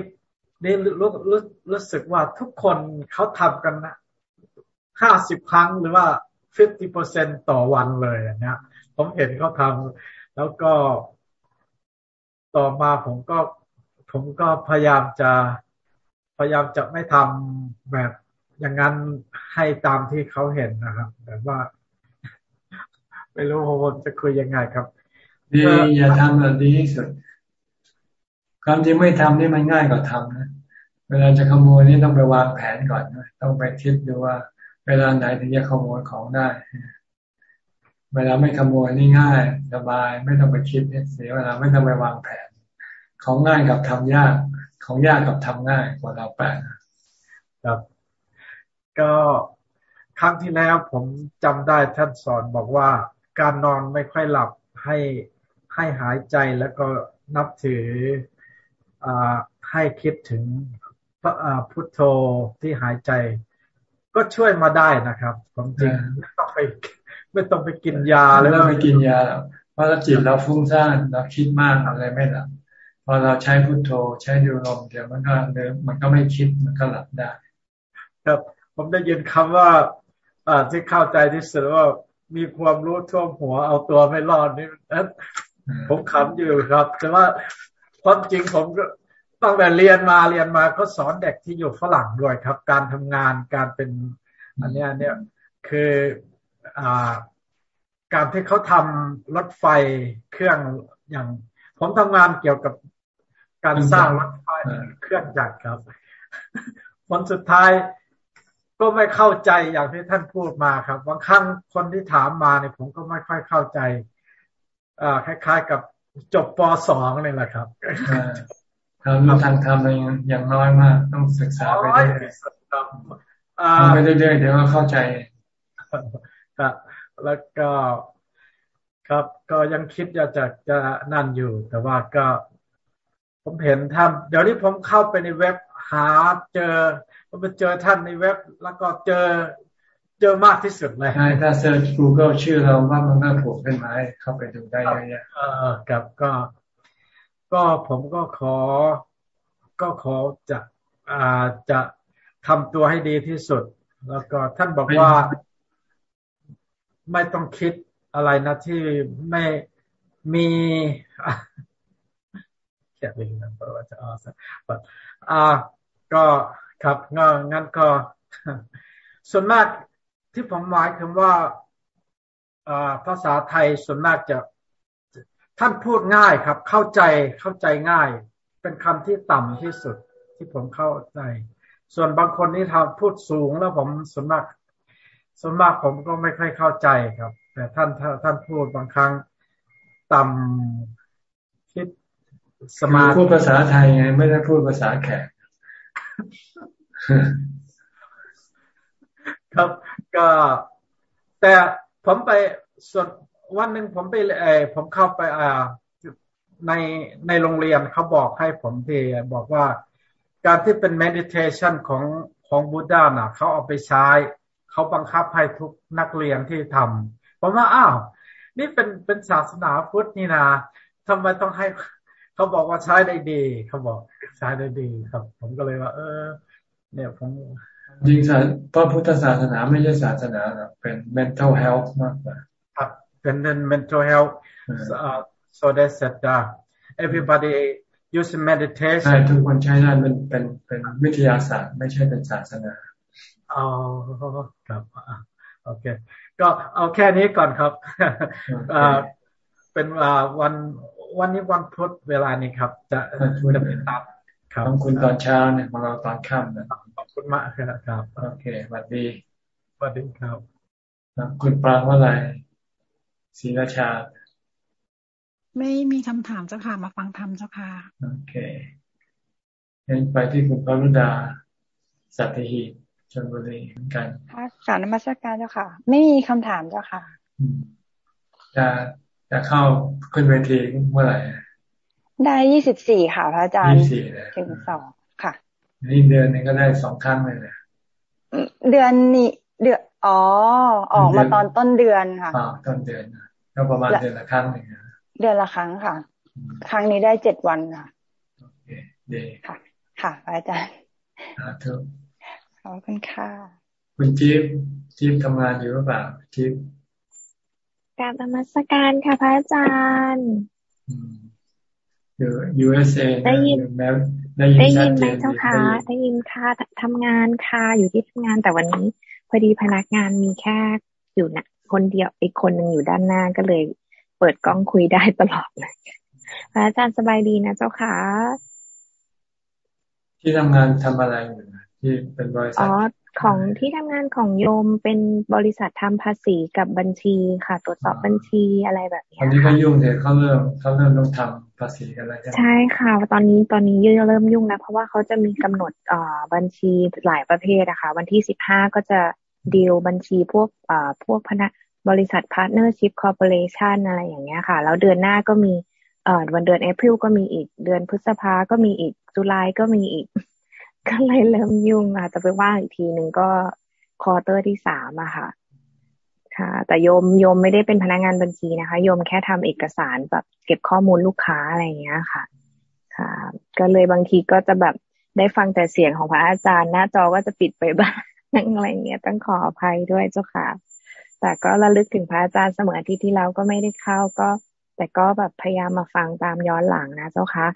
นี่รู้รู้รู้สึกว่าทุกคนเขาทำกันนะห้าสิบครั้งหรือว่า 50%ต่อวันเลยนะผมเห็นเขาทำแล้วก็ต่อมาผมก็ ผมก็พยายามจะพยายามจะไม่ทำแบบอย่างนั้นให้ตามที่เขาเห็นนะครับ แต่ว่าไม่รู้ผมจะคุยยังไงครับดีอย่าทำแบบดีที่สุดความจริงไม่ทำนี่มันง่ายกว่าทำนะ เวลาจะขโมยนี่ต้องไปวางแผนก่อนนะต้องไปคิดดูว่า เวลาไหนถึงจะขโมยของได้ เวลาไม่ขโมยนี่ง่ายสบายไม่ต้องไปคิดเสียเวลาไม่ต้องไปวางแผน ของง่ายกับทำยาก ของยากกับทำง่ายกว่าเราแปลครับ ก็ครั้งที่แล้วผมจำได้ท่านสอนบอกว่า การนอนไม่ค่อยหลับให้ให้หายใจแล้วก็นับถืออให้คิดถึงพุทโธที่หายใจ ก็ช่วยมาได้นะครับผมจริงไม่ต้องไปไม่ต้องไปกินยาแล้วไม่ต้องไปกินยาเพราะเราจิตเราฟุ้งซ่านเราคิดมากอะไรไม่หลับพอเราใช้พุทโธใช้ดูลมเดี๋ยวมันก็เดิมมันก็ไม่คิดมันก็หลับได้ ครับผมได้ยินคำว่าอ่าที่เข้าใจที่สุดว่ามีความรู้ท่วมหัวเอาตัวไม่รอดนี่ผมขำอยู่ครับ แต่ว่าความจริงผมก็ ตั้งแต่เรียนมาเรียนมาก็สอนเด็กที่อยู่ฝรั่งด้วยครับ การทำงานการเป็น อันนี้เนี่ยคืออ่าการที่เขาทำรถไฟเครื่องอย่าง ผมทำงานเกี่ยวกับการสร้างรถไฟเครื่องจักรครับผลสุดท้ายก็ไม่เข้าใจอย่างที่ท่านพูดมาครับบางครั้งคนที่ถามมาเนี่ยผมก็ไม่ค่อยเข้าใจอ่าคล้ายๆกับจบปสองเลยแหละครับ ทำทางทำอย่างอย่างน้อยมาก ต้องศึกษาไปเรื่อยๆไปเรื่อยๆเดี๋ยวก็เข้าใจครับแล้วก็ครับก็ยังคิดอยากจะจะนั่นอยู่ แต่ว่าก็ ผมเห็นทำเดี๋ยวนี้ผมเข้าไปในเว็บหาเจอผมไปเจอท่านในเว็บ แล้วก็เจอเจอมากที่สุดเลยใช่ถ้าเซิร์ช Google ชื่อเราว่ามันก็ผูกขึ้นมาให้เข้าไปดูได้เยอะแยะเออครับก็ ก็ผมก็ขอ ก็ขอจะอ่าจะทำตัวให้ดีที่สุด แล้วก็ท่านบอกว่าไม่ต้องคิดอะไรนะที่ไม่มีแค่ลิงนะเพราะว่าจะอ๋อสักอ่าก็ครับงั้นก็ส่วนมากที่ผมหมายถึงว่าภาษาไทยส่วนมากจะ ท่านพูดง่ายครับ เข้าใจเข้าใจง่าย เป็นคำที่ต่ำที่สุดที่ผมเข้าใจ ส่วนบางคนนี่ทำพูดสูงแล้วผมส่วนมากส่วนมากผมก็ไม่ค่อยเข้าใจครับ แต่ท่านท่านพูดบางครั้งต่ำคิดสมาพูดภาษาไทยไงไม่ได้พูดภาษาแขกครับก็แต่ผมไปส่วน วันหนึ่งผมไปเออผมเข้าไปอ่าในในโรงเรียนเขาบอกให้ผมที่บอกว่าการที่เป็น meditation ของของบูดาน่ะเขาเอาไปใช้เขาบังคับให้ทุกนักเรียนที่ทำผมว่าอ้าวนี่เป็นเป็นศาสนาพุทธนี่นะทำไมต้องให้เขาบอกว่าใช้ได้ดีเขาบอกใช้ได้ดีครับ ผมก็เลยว่า เออ เนี่ยผมจริงๆพระพุทธศาสนาไม่ใช่ศาสนาเป็น mental health มากกว่า ครับเป็น mental health so they said that everybody use meditation ใช่ทุกคนใช้ได้เป็นเป็นเป็นวิทยาศาสตร์ไม่ใช่เป็นศาสนาอ๋อครับโอเคก็เอาแค่นี้ก่อนครับเป็นวันวันนี้วันพุธเวลานี้ครับ จะจะเป็นตามครับต้องคุณตอนเช้าเนี่ยมาเราตอนค่ำนะขอบคุณมากครับ โอเคสวัสดีสวัสดีครับ คุณปรางว่าอะไร ศรีราชา ไม่มีคำถามเจ้าค่ะมาฟังธรรมเจ้าค่ะ โอเคเห็นไปที่คุณพรุดา สัตหีชนบุรีเหมือนกันค่ะสารนมัสการเจ้าค่ะ ไม่มีคำถามเจ้าค่ะจะจะเข้าขึ้นเวทีเมื่อไหร่ ได้ยี่สิบสี่ค่ะพระอาจารย์ถึงสองค่ะ นี่เดือนนึงก็ได้สองครั้งเลยนะเดือนนี้เดือนอ๋อ ออกมาตอนต้นเดือนค่ะอ๋อต้นเดือน ก็ประมาณเดือนละครั้งหนึ่งเดือนละครั้งค่ะ ครั้งนี้ได้เจ็ดวันค่ะโอเคดีค่ะ ค่ะ อาจารย์ทุกขอบคุณค่ะคุณจิ๊บจิ๊บทำงานอยู่หรือเปล่าจิ๊บการธรรมสการค่ะพระอาจารย์อยู่ USA ได้ยินได้ยินไหมเจ้าค่ะได้ยินค่ะทำงานค่ะอยู่ที่ทำงานแต่วันนี้ พอดีพนักงานมีแค่อยู่นะ คนเดียวอีกคนหนึ่งอยู่ด้านหน้าก็เลย เปิดกล้องคุยได้ตลอดเลยพระอาจารย์สบายดีนะเจ้าค่ะ ที่ทำงานทำอะไรอยู่ที่เป็นบริษัทอ๋อของที่ทำงานของโยมเป็นบริษัททำภาษีกับบัญชีค่ะ ตรวจสอบบัญชีอะไรแบบนี้ตอนนี้ก็ยุ่งเลยเขาเริ่มเขาเริ่มต้องทำภาษีกันแล้วใช่ค่ะ ตอนนี้ตอนนี้เริ่มยุ่งนะเพราะว่าเขาจะมีกำหนดอ่าบัญชีหลายประเภทนะคะ วันที่สิบห้าก็จะ due บัญชีพวกอ่าพวกพนักบริษัท partnership corporation อะไรอย่างเงี้ยค่ะ แล้วเดือนหน้าก็มีเอ่อวันเดือน April ก็มีอีก เดือนพฤษภาก็มีอีก July ก็มีอีก ก็เลยเริ่มยุ่งอะจะไปว่างอีกทีหนึ่งก็ quarter ที่สามอะค่ะ ค่ะ แต่โยมโยมไม่ได้เป็นพนักงานบัญชีนะคะ โยมแค่ทำเอกสารแบบเก็บข้อมูลลูกค้าอะไรอย่างเงี้ยค่ะ ค่ะ ก็เลยบางทีก็จะแบบได้ฟังแต่เสียงของพระอาจารย์ หน้าจอก็จะปิดไปบ้าง อะไรเงี้ยต้องขออภัยด้วยเจ้าค่ะ แต่ก็ระลึกถึงพระอาจารย์เสมอที่ที่แล้วก็ไม่ได้เข้าก็ แต่ก็แบบพยายามมาฟังตามย้อนหลังนะเจ้าค่ะ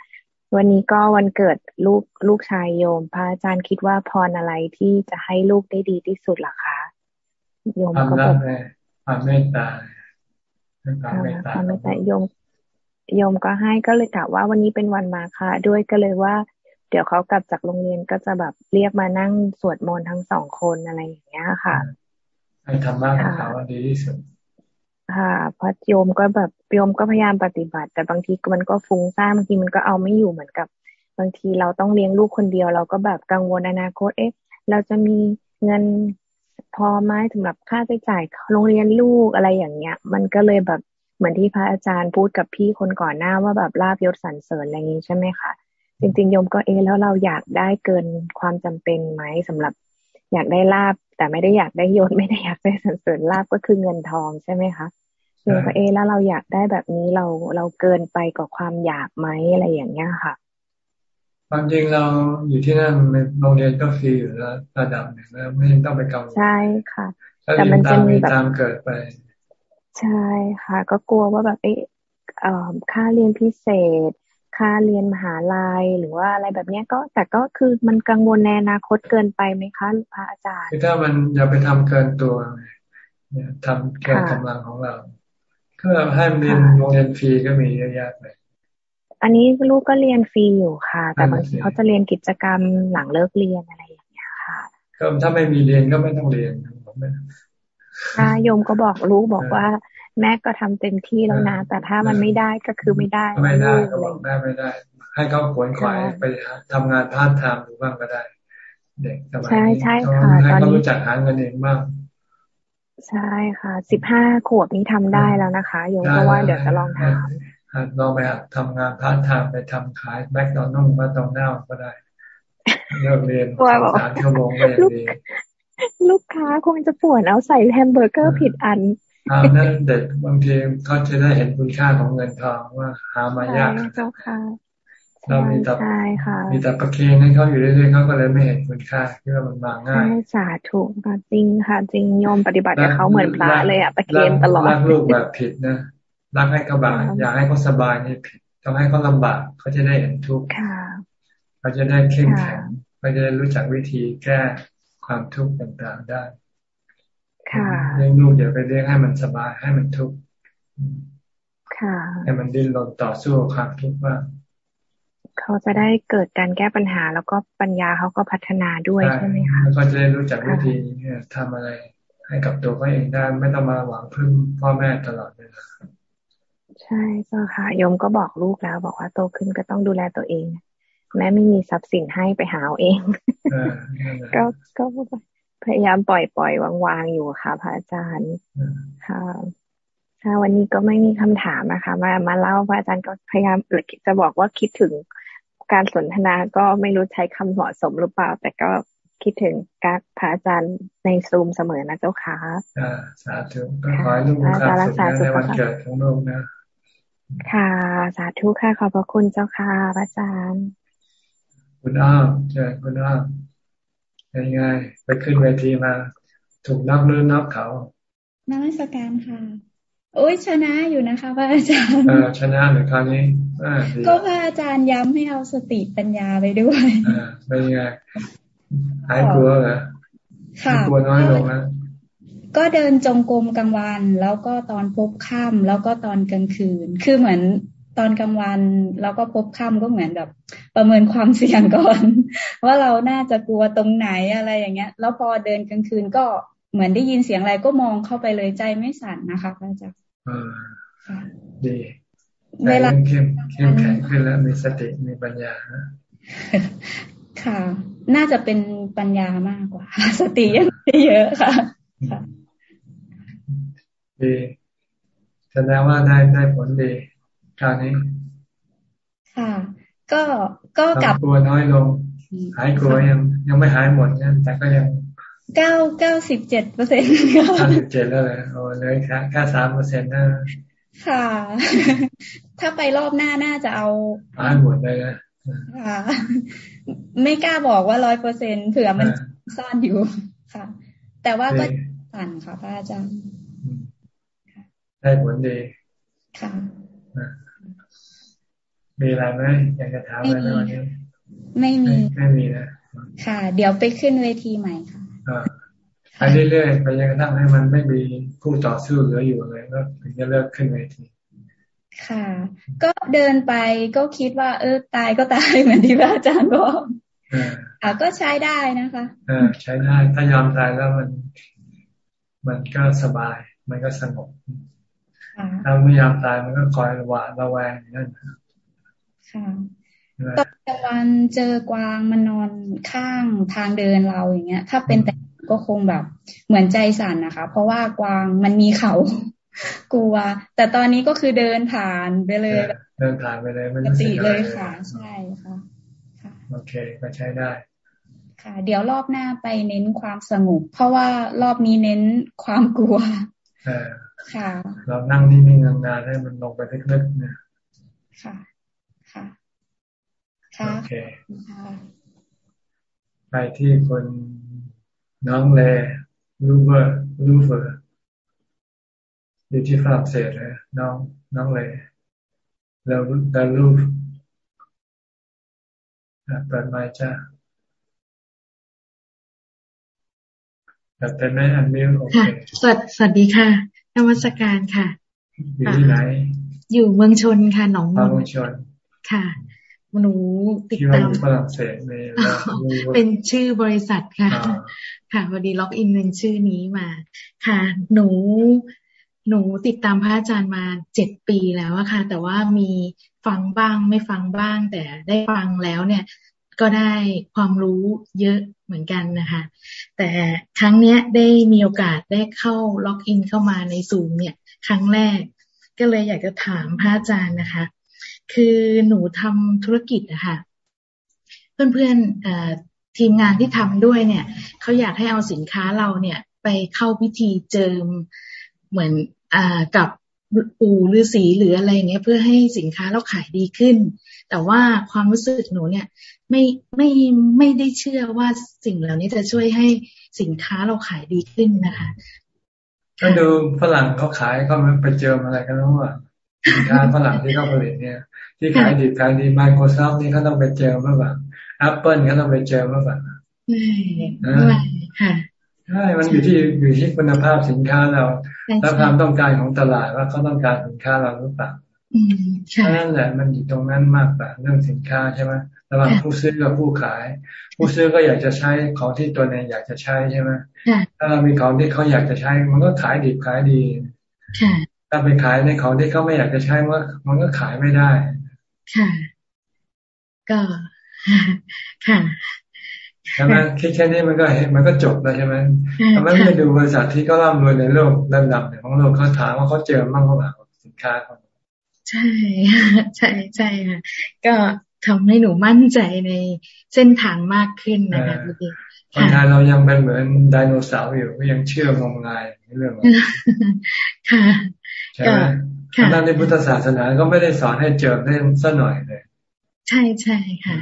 วันนี้ก็วันเกิดลูกลูกชายโยม พระอาจารย์คิดว่าพรอะไรที่จะให้ลูกได้ดีที่สุดล่ะคะโยมก็บอกความเมตตาความเมตตาความเมตตาโยมโยมก็ให้ก็เลยกะว่าวันนี้เป็นวันมาค่ะ ด้วยก็เลยว่า เดี๋ยวเขากลับจากโรงเรียนก็จะแบบเรียกมานั่งสวดมนต์ทั้งสองคนอะไรอย่างเงี้ยค่ะให้ทำมากของเขาดีที่สุดค่ะเพราะโยมก็แบบโยมก็พยายามปฏิบัติ แต่บางทีมันก็ฟุ้งซ่านบางทีมันก็เอาไม่อยู่เหมือนกับ บางทีเราต้องเลี้ยงลูกคนเดียว เราก็แบบกังวลอนาคต เอ๊ะ เราจะมีเงินพอไหมสำหรับค่าใช้จ่ายโรงเรียนลูกอะไรอย่างเงี้ย มันก็เลยแบบเหมือนที่พระอาจารย์พูดกับพี่คนก่อนหน้าว่าแบบลาบยศสรรเสริญอะไรอย่างนี้ใช่ไหมคะ จริงๆโยมก็เอแล้วเราอยากได้เกินความจำเป็นไหมสำหรับอยากได้ลาบ แต่ไม่ได้อยากได้ยศไม่ได้อยากได้สรรเสริญลาบก็คือเงินทองใช่ไหมคะโยมก็เอแล้วเราอยากได้แบบนี้เราเราเกินไปกับความอยากไหมอะไรอย่างเงี้ยค่ะความจริงเราอยู่ที่นั่นโรงเรียนก็ฟรีอยู่แล้วระดับหนึ่งแล้วไม่ต้องไปกังวลใช่ค่ะ แต่มันจะมีแบบตามเกิดไป ใช่ค่ะ ก็กลัวว่าแบบเออค่าเรียนพิเศษ ค่าเรียนมหาลัยหรือว่าอะไรแบบเนี้ยก็แต่ก็คือมันกังวลในอนาคตเกินไปไหมคะพระอาจารย์คือถ้ามันอย่าไปทำเกินตัวเนี่ยทำเกินกำลังของเราก็ให้เรียนโรงเรียนฟรีก็มีเยอะแยะเลยอันนี้ลูกก็เรียนฟรีอยู่ค่ะ แต่บางทีเขาจะเรียนกิจกรรมหลังเลิกเรียนอะไรอย่างเงี้ยค่ะก็ถ้าไม่มีเรียนก็ไม่ต้องเรียนผมไม่ค่ะโยมก็บอกลูกบอกว่า แม่ก็ทำเต็มที่แล้วนะแต่ถ้ามันไม่ได้ก็คือไม่ได้ไม่ได้ก็บอกแม่ไม่ได้ ให้เขาขวนขวายไปทำงานพาร์ทไทม์หรือบ้างก็ได้ เด็กสมัยนี้ให้เขารู้จักหาเงินเองบ้างใช่ค่ะสิบห้าขวบนี้ทำได้แล้วนะคะโยมก็ว่าเดี๋ยวจะลองทำลองไปทำงานพาร์ทไทม์ไปทำขายแมคโดนัลด์มาตรงหน้าก็ได้เลิกเรียนสามชั่วโมงก็ยังดีลูกค้าคงจะปวดเอาใส่แฮมเบอร์เกอร์ผิดอัน อ่านั่นเด็กบางทีเขาจะได้เห็นคุณค่าของเงินทองว่าหามายากเจ้าค่ะเรามีแต่มีแต่ประเคนให้เขาอยู่เรื่อยๆเขาก็เลยไม่เห็นคุณค่าที่ว่ามันมาง่ายสาธุค่ะจริงค่ะ จริงโยมปฏิบัติกับเขาเหมือนพระเลยอะประเคนตลอดรักลูกแบบผิดนะรักให้เขาบาอยากให้เขาสบายนี่ผิดต้องให้เขาลำบากเขาจะได้เห็นทุกข์เขาจะได้เข้มแข็งเขาจะได้รู้จักวิธีแก้ความทุกข์ต่างๆได้ เลี้ยงลูกอย่าไปเลี้ยงให้มันสบายให้มันทุกข์ให้มันดิ้นรนต่อสู้ความทุกข์บ้างเขาจะได้เกิดการแก้ปัญหา แล้วก็ปัญญาเขาก็พัฒนาด้วยใช่ไหมคะแล้วก็จะได้รู้จักวิธีทำอะไร ให้กับตัวเขาเองได้ไม่ต้องมาหวังพึ่งพ่อแม่ตลอดเวลาใช่เจ้าค่ะโยมก็บอกลูกแล้ว บอกว่าโตขึ้นก็ต้องดูแลตัวเอง แม้ไม่มีทรัพย์สินให้ไปหาเอาเอง ก็ก็ พยายามปล่อยปล่อยวางวางอยู่ค่ะ พระอาจารย์ค่ะค่ะวันนี้ก็ไม่มีคำถามนะคะ มามาเล่าพระอาจารย์ก็พยายามจะบอกว่าคิดถึงการสนทนาก็ไม่รู้ใช้คำเหมาะสมหรือเปล่า แต่ก็คิดถึงการพระอาจารย์ในซูมเสมอนะเจ้าค่ะสาธุก็ขอให้ลูกครับสุขในวันเกิดของลูกนะ ค่ะ สาธุค่ะขอบพระคุณเจ้าค่ะพระอาจารย์ คุณอ้อมเจอคุณอ้อม ยังไงไปขึ้นเวทีมา ถูกนับเลื่อนนับเขานักสการค่ะ โอ้ยชนะอยู่นะคะพระอาจารย์อชนะหรือคราวนี้ก็พระอาจารย์ย้ำให้เอาสติปัญญาไปด้วยอ่าเป็นไงหายกลัวเหรอค่ะกลัวน้อยลงนะก็เดินจงกรมกลางวัน แล้วก็ตอนพบค่ำแล้วก็ตอนกลางคืน คือเหมือน ตอนกลางวันแล้วก็พบค่ำก็เหมือนแบบปประเมินความเสี่ยงก่อน ว่าเราน่าจะกลัวตรงไหนอะไรอย่างเงี้ย แล้วพอเดินกลางคืนก็เหมือนได้ยินเสียงอะไรก็มองเข้าไปเลยใจไม่สั่นนะคะพระอาจารย์ดีเวลาเข้มเข้มแข็งขึ้นแล้วมีสติมีปัญญาค่ะ น่าจะเป็นปัญญามากกว่า สติยังไม่เยอะค่ะดีแสดงว่าได้ได้ผลดี คราวนี้ ค่ะ ก็ก็กลับตัวน้อยลง หายกลัวยังยังไม่หายหมดนะแต่ก็ยังเก้าเก้าสิบเจ็ดเปอร์เซ็นต์เก้าสิบเจ็ดแล้วเลยโอ้เลยค่แค่สามเปอร์เซ็นต์นะค่ะ ถ้าไปรอบหน้าน่าจะเอาหายหมดเลยนะค่ะ ไม่กล้าบอกว่าร้อยเปอร์เซ็นเผื่อมันซ่อนอยู่ค่ะ แต่ว่าก็สั่นค่ะพระอาจารย์ได้ผลดีค่ะ มีอะไรไหมอยากจะถามอะไรวันนี้ไม่มีไม่มีนะค่ะ เดี๋ยวไปขึ้นเวทีใหม่ค่ะไปเรื่อยๆไปยังกระทั่งให้มันไม่มีผู้ต่อสู้เหลืออยู่เลยก็ถึงจะเลิกขึ้นเวทีค่ะ ก็เดินไปก็คิดว่า เออตายก็ตายเหมือนที่พระอาจารย์บอกอ่าก็ใช้ได้นะคะอ่าใช้ได้ถ้ายอมตายแล้วมัน มันก็สบาย มันก็สงบถ้าไม่ยอมตายมันก็คอยหวาดระแวงนั่น ค่ะตอนกลางวันเจอกวางมันนอนข้างทางเดินเราอย่างเงี้ย ถ้าเป็นแต่ก็คงแบบเหมือนใจสั่นนะคะ เพราะว่ากวางมันมีเขากลัว แต่ตอนนี้ก็คือเดินผ่านไปเลย เดินผ่านไปเลยปกติเลยค่ะ ใช่ค่ะโอเคก็ใช้ได้ ค่ะ เดี๋ยวรอบหน้าไปเน้นความสงบเพราะว่ารอบนี้เน้นความกลัวค่ะ เรานั่งนิ่งๆนานๆให้มันลงไปลึกๆนะค่ะ ค่ะค่ะโอเคไปที่คนน้องเลลูเวอร์ลูเวอร์อยู่ที่ฝรั่งเศสนะน้องน้องเลแล้วแล้วลูกเปิดไมค์จ้าแต่เป็นไม่อันมิวโอเคสวัสสวัสดีค่ะนวัตการค่ะ อยู่ที่ไหน อยู่เมืองชนค่ะ หนองเมืองชน ค่ะหนูติดตามฝรั่งเศสเป็นชื่อบริษัทค่ะ ค่ะพอดีล็อกอินเป็นชื่อนี้มา ค่ะ หนู หนูติดตามพระอาจารย์มาเจ็ดปีแล้วอะค่ะ แต่ว่ามีฟังบ้างไม่ฟังบ้าง แต่ได้ฟังแล้วเนี่ย ก็ได้ความรู้เยอะเหมือนกันนะคะ แต่ครั้งเนี้ยได้มีโอกาสได้เข้าล็อกอินเข้ามาในซูมเนี่ย ครั้งแรก ก็เลยอยากจะถามพระอาจารย์นะคะ คือหนูทำธุรกิจอะค่ะ เพื่อนๆทีมงานที่ทำด้วยเนี่ยเขาอยากให้เอาสินค้าเราเนี่ย ไปเข้าพิธีเจิมเหมือนอกับปู่หรือสีหรืออะไรเงี้ย เพื่อให้สินค้าเราขายดีขึ้น แต่ว่าความรู้สึกหนูเนี่ย ไม่ไม่ไม่ได้เชื่อว่าสิ่งเหล่านี้จะช่วยให้สินค้าเราขายดีขึ้นนะคะก็ดูฝรั่งเขาขายเขาไปเจิมอะไรกันรู้ว่าสินค้าฝรั่งที่เขาผลิตเนี่ย ที่ขายดีขายดี Microsoft นี่เขาต้องไปเจอเมื่อแบบ Apple เขาต้องไปเจอเมื่อแบบใช่ มันอยู่ที่อยู่ที่คุณภาพสินค้าเรา และความต้องการของตลาดว่าเขาต้องการสินค้าเราหรือเปล่านั่นแหละมันอยู่ตรงนั้นมากกว่าเรื่องสินค้าใช่ไหมระหว่างผู้ซื้อกับผู้ขาย ผู้ซื้อก็อยากจะใช้ของที่ตัวเองอยากจะใช้ใช่ไหมถ้าเรามีของที่เขาอยากจะใช้ มันก็ขายดีขายดีถ้าไปขายในของที่เขาไม่อยากจะใช้ว่ามันก็ขายไม่ได้ ค่ะ ก็ค่ะใช่ไหมคิดแค่นี้มันก็เห็นมันก็จบแล้วใช่ไหมทำไมไม่ดูบริษัทที่เขาร่ำรวยในโลกระดับเนี่ยของโลกเขาถามว่าเขาเจอมั่งหรือเปล่าสินค้าเขาใช่ใช่ใช่ค่ะ ก็ทำให้หนูมั่นใจในเส้นทางมากขึ้นนะคะพี่คนไทยเรายังเป็นเหมือนไดโนเสาร์อยู่ก็ยังเชื่องมงายเรื่องค่ะใช่ไหม นั่นในพุทธศาสนาก็ไม่ได้สอนให้เจิมได้สัหน่อยเลย ใช่ใช่ค่ะ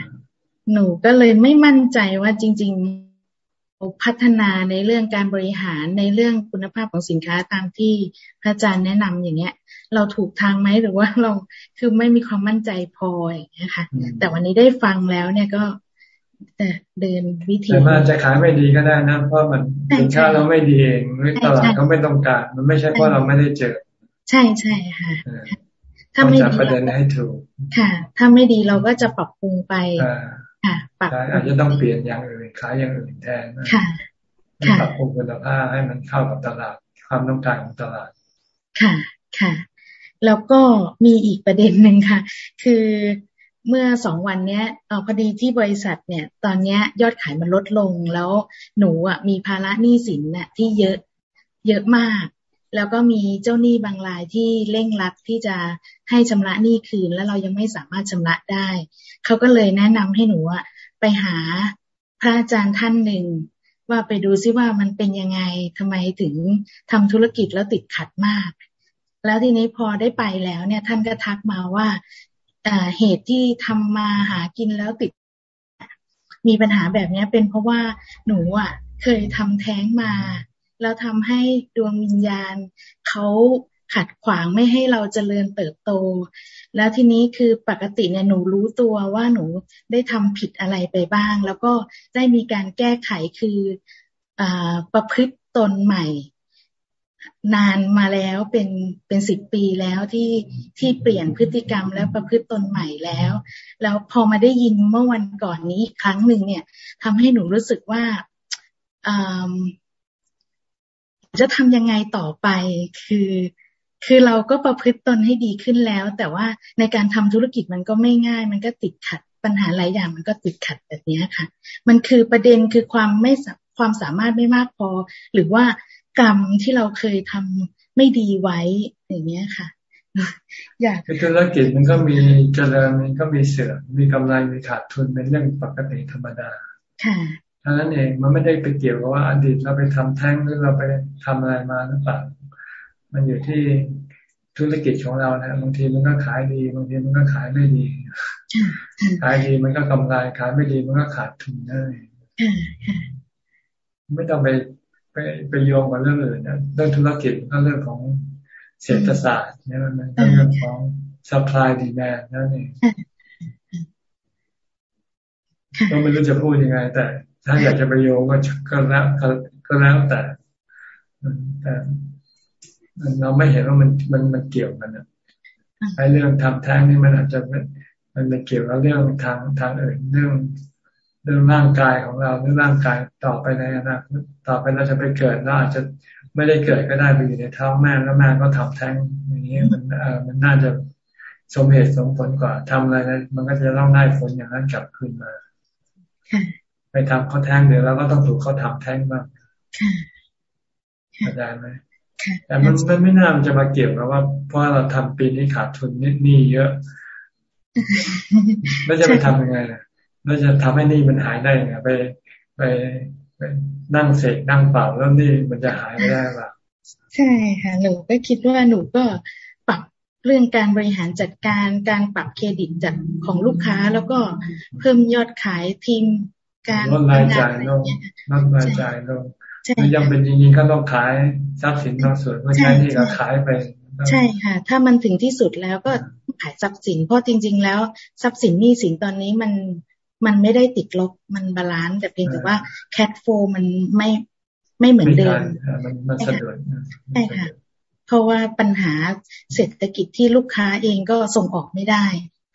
หนูก็เลยไม่มั่นใจว่าจริง ๆ พัฒนาในเรื่องการบริหารในเรื่องคุณภาพของสินค้าตามที่พระอาจารย์แนะนำอย่างเงี้ย เราถูกทางไหมหรือว่าเราคือไม่มีความมั่นใจพออย่างเงี้ยค่ะ แต่วันนี้ได้ฟังแล้วเนี่ยก็เดินวิธีแต่มันจะขายไม่ดีก็ได้นะเพราะมันสินค้าเราไม่ดีเองหรือตลาดเขาไม่ต้องการ มันไม่ใช่เพราะเราไม่ได้เจอ ใช่ใช่ค่ะ ถ้าไม่ดีประเด็นให้ถูกค่ะ ถ้าไม่ดีเราก็จะปรับปรุงไปค่ะปรับอาจจะต้องเปลี่ยนอย่างอื่นขายอย่างอื่นแทนค่ะปรับปรุงคุณภาพให้มันเข้ากับตลาดความต้องการของตลาด ค่ะค่ะ แล้วก็มีอีกประเด็นหนึ่งค่ะ คือเมื่อสองวันเนี้ยอพอดีที่บริษัทเนี่ย ตอนเนี้ยยอดขายมันลดลงแล้วหนูอะมีภาระหนี้สินน่ะที่เยอะเยอะมาก แล้วก็มีเจ้าหนี้บางรายที่เร่งรัดที่จะให้ชำระหนี้คืน แล้วเรายังไม่สามารถชำระได้ เขาก็เลยแนะนำให้หนูอะไปหาพระอาจารย์ท่านหนึ่ง ว่าไปดูซิว่ามันเป็นยังไงทำไมถึงทำธุรกิจแล้วติดขัดมาก แล้วทีนี้พอได้ไปแล้วเนี่ยท่านก็ทักมาว่าเหตุที่ทำมาหากินแล้วติด มีปัญหาแบบนี้เป็นเพราะว่าหนูอะเคยทำแท้งมา แล้วทำให้ดวงวิญญาณเขาขัดขวางไม่ให้เราเจริญเติบโต แล้วทีนี้คือปกติเนี่ยหนูรู้ตัวว่าหนูได้ทำผิดอะไรไปบ้าง แล้วก็ได้มีการแก้ไขคืออประพฤติตนใหม่ นานมาแล้วเป็นเป็นสิบปีแล้วที่ที่เปลี่ยนพฤติกรรมแล้วประพฤติตนใหม่แล้ว แล้วพอมาได้ยินเมื่อวันก่อนนี้อีกครั้งหนึ่งเนี่ยทำให้หนูรู้สึกว่า จะทำยังไงต่อไปคือ คือเราก็ประพฤติตนให้ดีขึ้นแล้ว แต่ว่าในการทำธุรกิจมันก็ไม่ง่าย มันก็ติดขัดปัญหาหลายอย่างมันก็ติดขัดแบบนี้ค่ะ มันคือประเด็นคือความไม่ความสามารถไม่มากพอ หรือว่ากรรมที่เราเคยทำไม่ดีไว้อย่างเงี้ยค่ะอยากธุรกิจมันก็มีเจริญมันก็มีเสื่อมมีกำไรมีขาดทุนเป็นเรื่องปกติธรรมดา ค่ะ ท่านั้นเองมันไม่ได้ไปเกี่ยวกับว่าอดีตเราไปทำแท้งหรือเราไปทำอะไรมาหรือเปล่ามันอยู่ที่ธุรกิจของเรานะบางทีมันก็ขายดี บางทีมันก็ขายไม่ดี ขายดีมันก็กำไรขายไม่ดีมันก็ขาดทุนได้ไม่ต้องไปไปไปโยงกับเรื่องอื่นนะเรื่องธุรกิจก็เรื่องของเศรษฐศาสตร์เนี่ยมันก็เรื่องของ supply demand นั่นเองก็ไม่รู้จะพูดยังไง แต่ ถ้าอยากจะไปโยงก็ก็แล้วก็แล้วแต่แต่เราไม่เห็นว่ามันมันมันเกี่ยวกันนะไอ้เรื่องทำแท้งนี่มันอาจจะมันมันเป็นเกี่ยวกับเรื่องทางทางอื่นเรื่องเรื่องร่างกายของเราเรื่องร่างกายต่อไปในอนาคตต่อไปเราจะไปเกิดเราอาจจะไม่ได้เกิดก็ได้ไปอยู่ในท้องแม่แล้วแม่ก็ทำแท้งอย่างนี้มันเออมันน่าจะสมเหตุสมผลกว่าทำอะไรนะมันก็จะต้องได้ผลอย่างนั้นกลับคืนมา ไปทำเขาแท้งเดี๋ยวเราก็ต้องถูกเขาทำแท้งบ้างเข้าใจไหมแต่มันมันไม่น่ามันจะมาเกี่ยวกับว่า เพราะเราทำปีนี้ขาดทุนนิดนี่เยอะแล้วจะไปทำยังไงล่ะแล้วจะทำให้นี่มันหายได้ไงไปไปไปนั่งเสกนั่งเปล่าแล้วนี่มันจะหายไม่ได้หรอใช่ค่ะหนูก็คิดว่าหนูก็ปรับเรื่องการบริหารจัดการการปรับเครดิตจากของลูกค้า แล้วก็เพิ่มยอดขายทีม การลดรายจ่ายลงลดรายจ่ายลงไม่ยังเป็นจริงๆก็ต้องขายทรัพย์สินบางส่วนเพื่อใช้ที่เราขายไปใช่ค่ะ ถ้ามันถึงที่สุดแล้วก็ขายทรัพย์สิน เพราะจริง ๆ แล้วทรัพย์สินนี่สินตอนนี้มันมันไม่ได้ติดลบมัน balance แต่เพียงแต่ว่า cash flow มันไม่ไม่เหมือนเดิมมันสะดวกใช่ค่ะ เพราะว่าปัญหาเศรษฐกิจที่ลูกค้าเองก็ส่งออกไม่ได้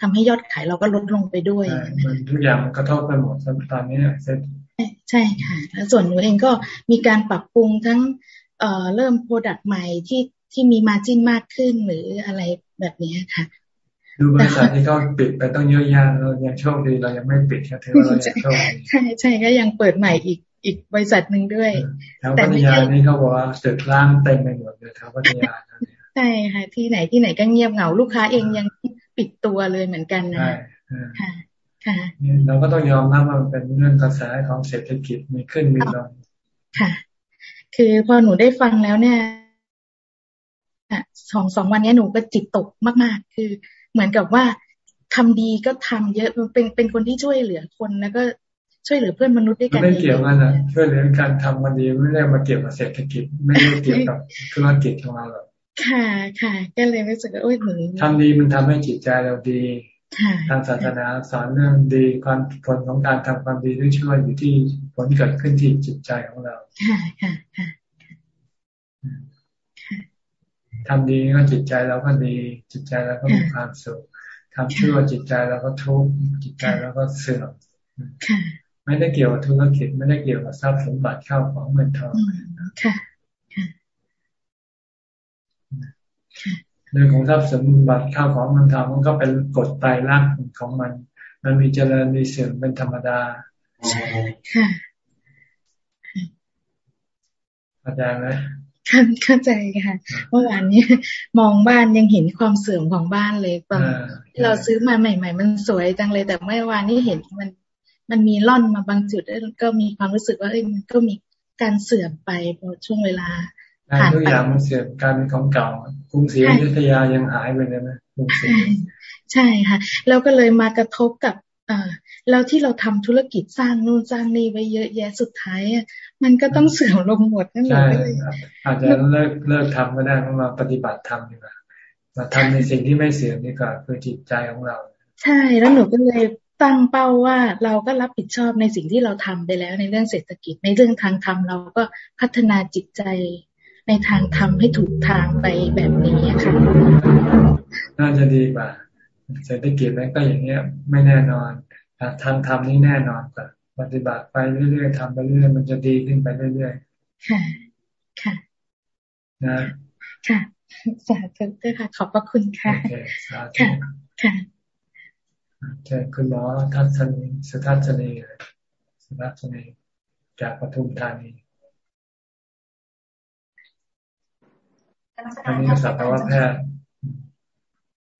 ทำให้ยอดขายเราก็ลดลงไปด้วยทุกอย่างมันกระทบไปหมดตอนนี้ใช่ค่ะแล้วส่วนหนูเองก็มีการปรับปรุงทั้งเอ่อเริ่มโปรดักต์ใหม่ที่ที่มีมาจิ้นมากขึ้นหรืออะไรแบบนี้ค่ะดูบริษัทที่เขาปิดไปต้องเยอะแยะเรายังโชคดีเรายังไม่ปิดแค่ถือว่าเรายังโชคดีใช่ใช่ก็ยังเปิดใหม่อีกอีกบริษัทหนึ่งด้วยแถวพัทยานี่เขาบอกว่าตึกร้างเต็มไปหมดเลยแถวพัทยาใช่ค่ะที่ไหนที่ไหนก็เงียบเหงาลูกค้าเองยัง ปิดตัวเลยเหมือนกันนะค่ะค่ะเราก็ต้องยอมรับว่ามันเป็นเรื่องกระแสของเศรษฐกิจมีขึ้นมีลงค่ะ คือพอหนูได้ฟังแล้วเนี่ยสองสองวันนี้หนูก็จิตตกมาก ๆ คือเหมือนกับว่าทำดีก็ทำเยอะเป็นเป็นคนที่ช่วยเหลือคนแล้วก็ช่วยเหลือเพื่อนมนุษย์ด้วยกันไม่เกี่ยวกันนะช่วยเหลือการทำมันดีไม่ได้มาเกี่ยวกับเศรษฐกิจ ไม่ได้เกี่ยวกับธุรกิจของเราหรอก ค่ะค่ะก็เลยรู้สึกว่าโอ้ยหนูทำดีมันทำให้จิตใจเราดีทางศาสนาสอนเรื่องดีความผลของการทำความดีด้วยช่วยอยู่ที่ผลเกิดขึ้นที่จิตใจของเราค่ะค่ะค่ะทำดีก็จิตใจเราก็ดี จิตใจเราก็มีความสุขทำชั่วจิตใจเราก็ทุกข์จิตใจเราก็เสื่อมไม่ได้เกี่ยวกับธุรกิจไม่ได้เกี่ยวกับทรัพย์สมบัติเข้าของเงินทองค่ะ เรื่องของทรัพย์สมบัติข้าวของเงินทองมันก็เป็นกฎตายรักของมัน มันมีเจริญมีเสื่อมเป็นธรรมดาค่ะเข้าใจไหมเข้าใจค่ะเมื่อวานนี้มองบ้านยังเห็นความเสื่อมของบ้านเลยตอนเราซื้อมาใหม่ ๆ มันสวยจังเลย แต่เมื่อวานนี้เห็นมัน มันมีล่อนมาบางจุดแล้วก็มีความรู้สึกว่าเอ้ยมันก็มีการเสื่อมไปพอช่วงเวลาผ่าน ไปทุกอย่างมันเสื่อมการเป็นของเก่ากรุงศรีอยุธยายังหายไปเลยนะกรุงศรีใช่ค่ะแล้วก็เลยมากระทบกับอ่าแล้วที่เราทำธุรกิจสร้างนู่นสร้างนี่ไว้เยอะแยะสุดท้ายอะมันก็ต้องเสื่อมลงหมดนั่นเองอาจจะเลิกเลิกทำก็ได้มาปฏิบัติธรรมดีกว่ามาทำในสิ่งที่ไม่เสื่อมนี่ก็คือจิตใจของเรา ใช่แล้วหนูก็เลยตั้งเป้าว่าเราก็รับผิดชอบในสิ่งที่เราทำไปแล้วในเรื่องเศรษฐกิจในเรื่องทางธรรมเราก็พัฒนาจิตใจ ในทางทำให้ถูกทางไปแบบนี้ค่ะน่าจะดีกว่าเศรษฐกิจมันก็อย่างเงี้ย ไม่แน่นอนทางทำนี่แน่นอนแต่ปฏิบัติไปเรื่อยๆทำไปเรื่อยๆมันจะดีขึ้นไปเรื่อยๆค่ะค่ะนะค่ะสาธุด้วยค่ะ ขอบพระคุณค่ะค่ะค่ะเชิญคุณหมอทัศนีสุทัศนีสุทัศนีจากปทุมธานี อันนี้สัตวแพทย์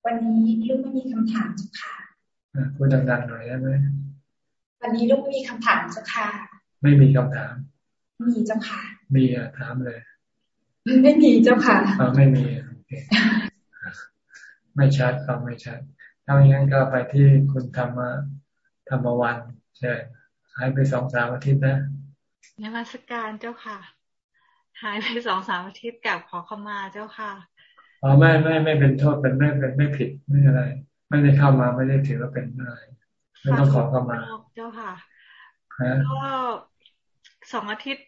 วันนี้ลูกไม่มีคำถามจ้ะค่ะพูดดังๆหน่อยได้ไหมวันนี้ลูกไม่มีคำถามจ้ะค่ะ ไม่มีคำถาม มีเจ้าค่ะ มีอะถามเลย ไม่มีเจ้าค่ะอไม่มีไม่ชัดฟังไม่ชัดถ้าอย่างนั้นก็ไปที่คุณธรรมธรรมวันใช่หายไปสองสามอาทิตย์นะนมัสการเจ้าค่ะ หายไปสองสามอาทิตย์กับขอเข้ามาเจ้าค่ะอ๋อไม่ไม่ไม่เป็นโทษเป็นไม่เป็นไม่ผิดไม่อะไร ไม่ได้เข้ามาไม่ได้ถือว่าเป็นอะไรไม่ต้องขอเข้ามาเจ้าค่ะก็สองอาทิตย์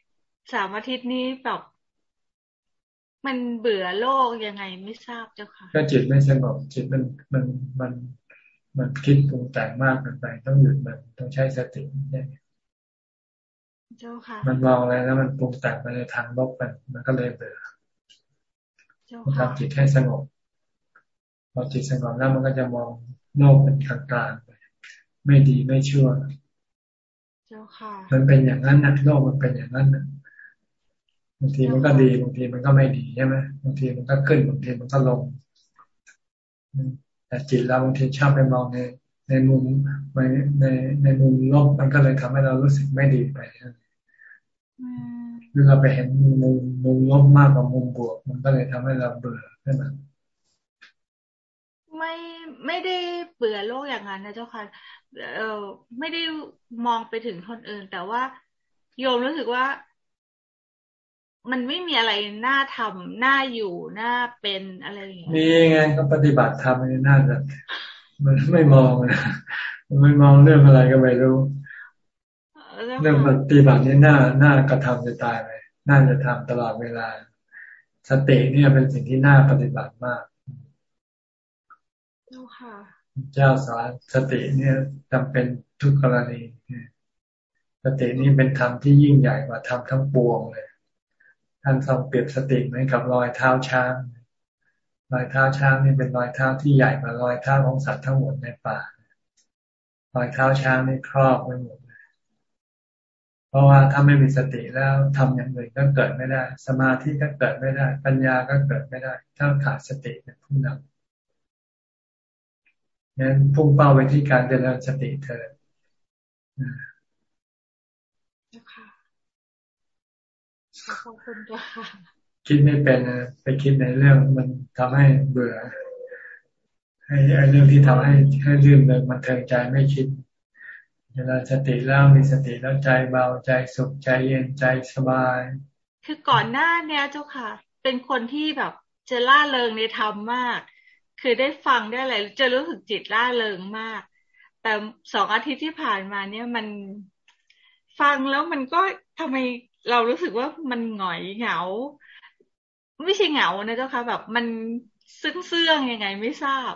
สามอาทิตย์นี้แบบมันเบื่อโลกยังไงไม่ทราบเจ้าค่ะก็จิตไม่สงบจิตมันมันมันมันคิดปรุงแต่งมากเกินไปต้องหยุดมันต้องใช้สติเนี่ย เจ้าค่ะ มันมองอะไรแล้วมันปรุงแต่งไปในทางลบมันมันก็เลยเบื่อทำจิตให้สงบพอจิตสงบแล้วมันก็จะมองโลกเป็นกลางๆไปไม่ดีไม่ชั่วเจ้าค่ะ มันเป็นอย่างนั้นนะโลกมันเป็นอย่างนั้นนะบางทีมันก็ดีบางทีมันก็ไม่ดีใช่ไหมบางทีมันก็ขึ้นบางทีมันก็ลงแต่จิตเราบางทีชอบไปมองใน ในมุมในในในมุมลบมันก็เลยทำให้เรารู้สึกไม่ดีไปหรือเราไปเห็นมุมมุมลบมากกว่ามุมบวก มันก็เลยทำให้เราเบื่อใช่ไหมไม่ไม่ได้เบื่อโลกอย่างนั้นนะเจ้าค่ะเออไม่ได้มองไปถึงคนอื่น แต่ว่าโยมรู้สึกว่า มันไม่มีอะไรน่าทำน่าอยู่น่าเป็นอะไรอย่างเงี้ยมีไงก็ปฏิบัติธรรมน่าจะ มันไม่มองนะไม่มองเรื่องอะไรก็ไม่รู้ เรื่องปฏิบัตินี่น่าน่ากระทำจะตายเลยน่าจะทำตลอดเวลา สติเนี่ยเป็นสิ่งที่น่าปฏิบัติมากเจ้าสอนสติเนี่ยจำเป็นทุกกรณีสตินี่เป็นธรรมที่ยิ่งใหญ่กว่าธรรมทั้งปวงเลยท่านทรงเปรียบสติเหมือนกับรอยเท้าช้าง รอยเท้าช้างนี่เป็นรอยเท้าที่ใหญ่กว่ารอยเท้าของสัตว์ทั้งหมดในป่ารอยเท้าช้างนี่ครอบไปหมดเลยเพราะว่าถ้าไม่มีสติแล้วทำอย่างอื่นก็เกิดไม่ได้ สมาธิก็เกิดไม่ได้ ปัญญาก็เกิดไม่ได้ ถ้าขาดสติเป็นผู้นำงั้นพุ่งเป้าไปที่การเจริญสติเธอบคิ คิดไม่เป็นไปคิดในเรื่องมันทำให้เบื่อให้ไอ้เรื่องที่ทำให้ให้ลืมเลยมันเทิงใจไม่คิดเวลาสติแล้วมีสติแล้วใจเบาใจสุขใจเย็นใจสบาย คือก่อนหน้าเนี้ยเจ้าค่ะ เป็นคนที่แบบจะล่าเริงในธรรมมาก คือได้ฟังได้อะไรจะรู้สึกจิตล่าเริงมาก แต่สองอาทิตย์ที่ผ่านมาเนี่ยมันฟังแล้วมันก็ทำไมเรารู้สึกว่ามันหงอยเหงา ไม่ใช่เหงานะเจ้าค่ะ แบบมันซึ้งเสื่องยังไงไม่ทราบ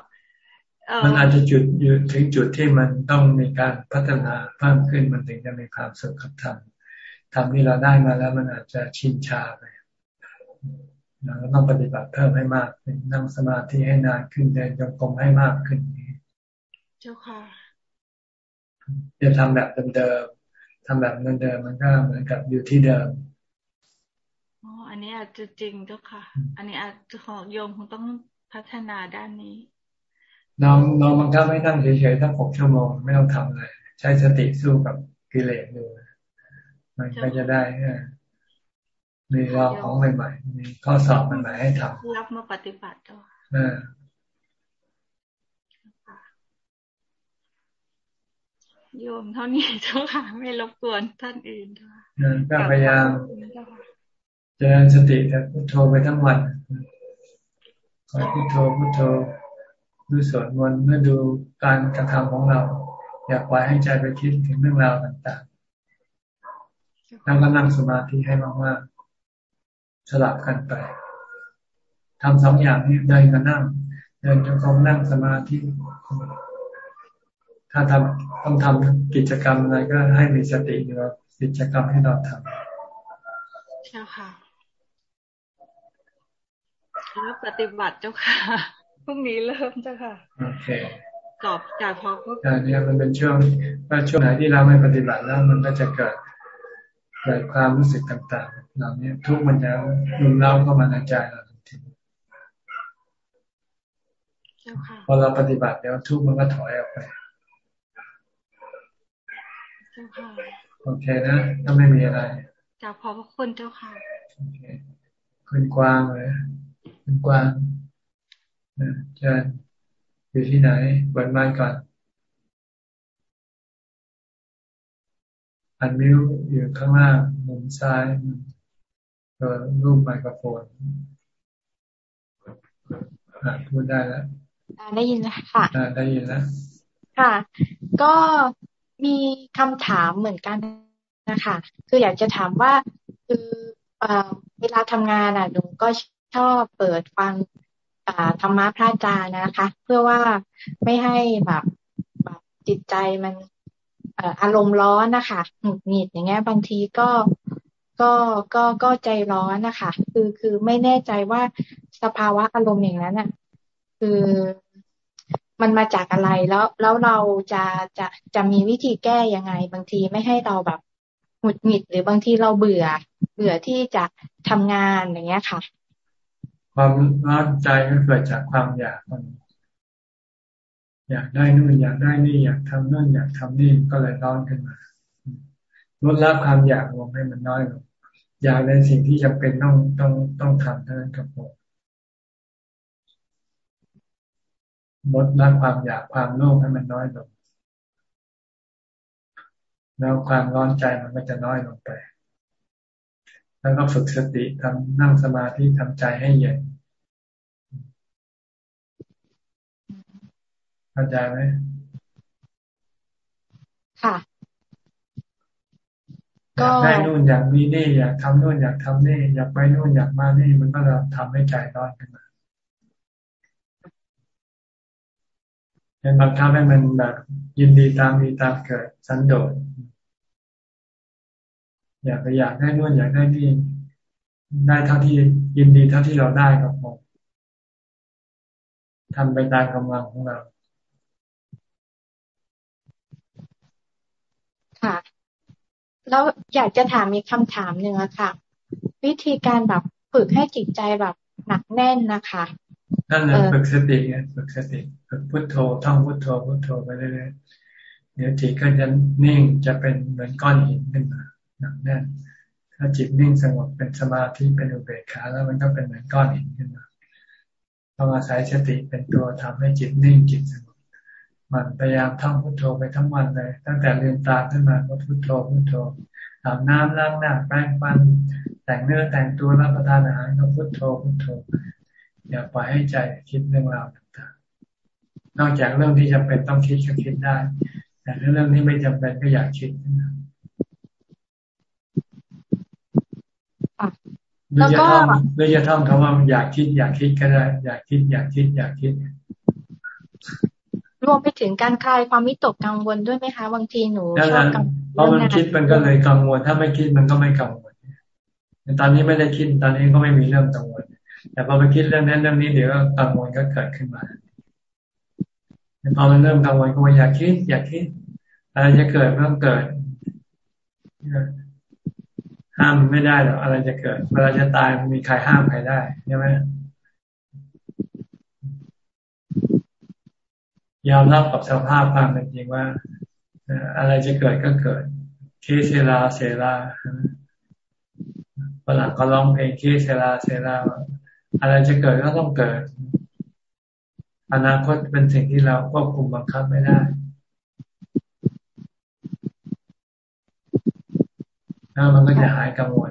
มันอาจจะจุดอยู่ถึงจุดที่มันต้องมีการพัฒนาเพิ่มขึ้นมันถึงจะมีความสุขกับธรรมธรรมที่เราได้มาแล้วมันอาจจะชินชาไปเราก็ต้องปฏิบัติเพิ่มให้มากเป็นนั่งสมาธิให้นานขึ้นเดินจงกรมให้มากขึ้นเจ้าค่ะจะทำแบบเดิมๆทำแบบเดิมๆมันก็เหมือนกับอยู่ที่เดิม อ๋ออันนี้อาจจะจริงเจ้าค่ะ อันนี้อาจจะของโยมคงต้องพัฒนาด้านนี้น้องน้องมันก็ไม่นั่งเฉยๆตั้งหกชั่วโมงไม่ต้องทำอะไรใช้สติสู้กับกิเลสดูมันก็จะได้มีรอบของใหม่ๆมีข้อสอบใหม่ๆให้ทำรับมาปฏิบัติจ้ะโยมเท่านี้เจ้าค่ะ ไม่รบกวนท่านอื่นก็พยายามเจริญสติแต่พุทโธไปทั้งวันคอยพุทโธพุทโธดูสวดมนต์เมื่อดูการกระทำของเรา อย่าปล่อยให้ใจไปคิดถึงเรื่องราวต่างๆแล้วก็นั่งสมาธิให้มากๆสลับกันไปทำสองอย่างนี้เดินกับนั่ง เดินจงกรมนั่งสมาธิถ้าทำต้องทำกิจกรรมอะไรก็ให้มีสติอยู่กิจกรรมให้เราทำใช่ค่ะ แล้วปฏิบัติเจ้าค่ะพรุ่งนี้เริ่มเจ้าค่ะโอเคตอบจากพอก็อันนี้มันเป็นช่วงว่าช่วงไหนที่เราไม่ปฏิบัติแล้วมันก็จะเกิดเกิดความรู้สึกต่างๆเหล่านี้ทุกมันจะรุนเร้าเข้ามาในใจเราทันทีพอเราปฏิบัติแล้วทุกมันก็ถอยออกไปโอเคนะถ้าไม่มีอะไรจากขอบพระคุณเจ้าค่ะโอเคคุณกวางเลย คุณกวางเชิญอยู่ที่ไหนเปิดไมค์ก่อนอันมิวอยู่ข้างล่างมุมซ้ายก็รูปไมโครโฟนพูดได้แล้วได้ยินแล้วค่ะได้ยินแล้วค่ะ ก็มีคำถามเหมือนกันนะคะ คืออยากจะถามว่าคือเวลาทำงานอะหนูก็ ชอบเปิดฟังธรรมะพระอาจารย์นะคะ เพื่อว่าไม่ให้แบบแบบจิตใจมันอารมณ์ร้อนนะคะหงุดหงิดอย่างเงี้ยบางทีก็ก็ก็ก็ใจร้อนนะคะคือคือไม่แน่ใจว่าสภาวะอารมณ์อย่างนั้นอะ คือมันมาจากอะไรแล้วแล้วเราจะจะจะมีวิธีแก้ยังไง บางทีไม่ให้เราแบบหงุดหงิดหรือบางทีเราเบื่อ เบื่อที่จะทำงานอย่างเงี้ยค่ะ ความร้อนใจก็เกิดจากความอยากมันอยากได้นู่นอยากได้นี่อยากทำนู่นอยากทำนี่ก็เลยร้อนขึ้นมาลดละความอยากลงให้มันน้อยลงอยากในสิ่งที่จำเป็นต้องต้องต้องทำเท่านั้นครับผมลดละความอยากความโลภให้มันน้อยลงแล้วความร้อนใจมันก็จะน้อยลงไป แล้วก็ฝึกสติทำนั่งสมาธิทำใจให้เย็นเข้าใจไหมค่ะ อยากได้นู่นอยากมีนี่อยากทำนู่นอยากทำนี่อยากไปนู่นอยากมานี่มันก็จะทำให้ใจร้อนขึ้นมาเป็นบังคับให้มันแบบยินดีตามมีตามเกิดสันโดษ อยากไปอยากได้นู่นอยากได้นี่ได้เท่าที่ยินดีเท่าที่เราได้ครับผมทำไปตามกำลังของเรา ค่ะ แล้วอยากจะถามมีคำถามหนึ่งอะค่ะ วิธีการแบบฝึกให้จิตใจแบบหนักแน่นนะคะนั่นแหละฝึกสติไงฝึกสติฝึกพุทโธท่องพุทโธพุทโธไปเรื่อยๆเดี๋ยวจิตก็จะนิ่งจะเป็นเหมือนก้อนหินขึ้นมา หนักแน่นถ้าจิตนิ่งสงบเป็นสมาธิเป็นอุเบกขาแล้วมันก็เป็นเหมือนก้อนหินขึ้นมาต้องอาศัยสติเป็นตัวทำให้จิตนิ่งจิตสงบมันพยายามท่องพุทโธไปทั้งวันเลย ตั้งแต่เรียนตาขึ้นมาก็พุทโธพุทโธอาบน้ำล้างหน้าแปรงฟันแต่งเนื้อแต่งตัวรับประทานอาหารก็พุทโธพุทโธอย่าปล่อยให้ใจคิดเรื่องราวต่างๆ นอกจากเรื่องที่จำเป็นต้องคิดก็คิดได้ แต่เรื่องที่ไม่จำเป็นก็อยากคิดนะ แล้วก็หรือจะท่องคำว่าอยากคิด อยากคิดก็ได้ อยากคิด อยากคิด อยากคิด รวมไปถึงการคลายความวิตกกังวลด้วยไหมคะบางทีหนูชอบกังวลเพราะมันคิดมันก็เลยกังวล ถ้าไม่คิดมันก็ไม่กังวลตอนนี้ไม่ได้คิดตอนนี้ก็ไม่มีเรื่องกังวลแต่พอไปคิดเรื่องนั้นเรื่องนี้เดี๋ยวกังวลก็เกิดขึ้นมาพอมันเริ่มกังวลก็ว่าอยากคิด อยากคิดอะไรจะเกิดเรื่องเกิด ห้ามไม่ได้หรอกอะไรจะเกิดเวลาจะตายมันมีใครห้ามใครได้ใช่ไหมยอมรับกับสภาพความเป็นจริงว่าอะไรจะเกิดก็เกิดเคเซลาเซลาฝรั่งเขาร้องเพลงเคเซลาเซลาอะไรจะเกิดก็ต้องเกิด อนาคตเป็นสิ่งที่เราควบคุมบังคับไม่ได้ แล้วมันก็จะหายกังวล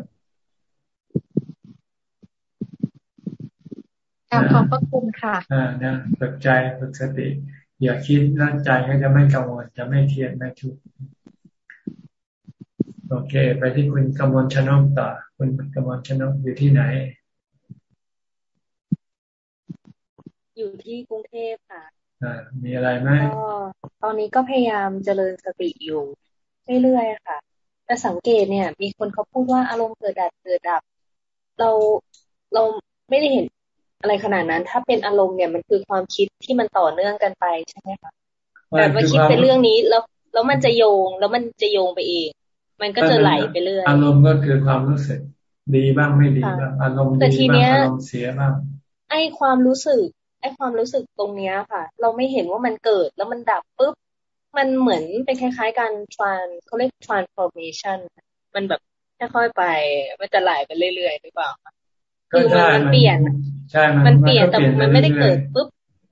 ขอบพระคุณค่ะอ่านะฝึกใจฝึกสติ อย่าคิดร่างใจก็จะไม่กังวลจะไม่เครียดไม่ทุกข์โอเค ไปที่คุณกำมลชนกต่อ คุณกำมลชนกอยู่ที่ไหน อยู่ที่กรุงเทพค่ะอ่ามีอะไรไหมก็ตอนนี้ก็พยายามเจริญสติอยู่เรื่อยๆค่ะ แต่สังเกตเนี่ย มีคนเขาพูดว่าอารมณ์เกิดดับเกิดดับ เราเราไม่ได้เห็นอะไรขนาดนั้น ถ้าเป็นอารมณ์เนี่ยมันคือความคิดที่มันต่อเนื่องกันไปใช่ไหมคะแต่ว่าคิดเป็นเรื่องนี้แล้วแล้วมันจะโยงแล้วมันจะโยงไปเอง มันก็จะไหลไปเรื่อยอารมณ์ก็คือความรู้สึก ดีบ้างไม่ดีบ้างอารมณ์ดีบ้างอารมณ์เสียบ้างไอความรู้สึกไอความรู้สึกตรงเนี้ยค่ะ เราไม่เห็นว่ามันเกิดแล้วมันดับปุ๊บ มันเหมือนเป็นคล้ายๆการ trans เขาเรียก transformation มันแบบค่อยๆไป มันจะไหลไปเรื่อยๆหรือเปล่าคือมันเปลี่ยนใช่มันเปลี่ยนแต่มันไม่ได้เกิดปุ๊บ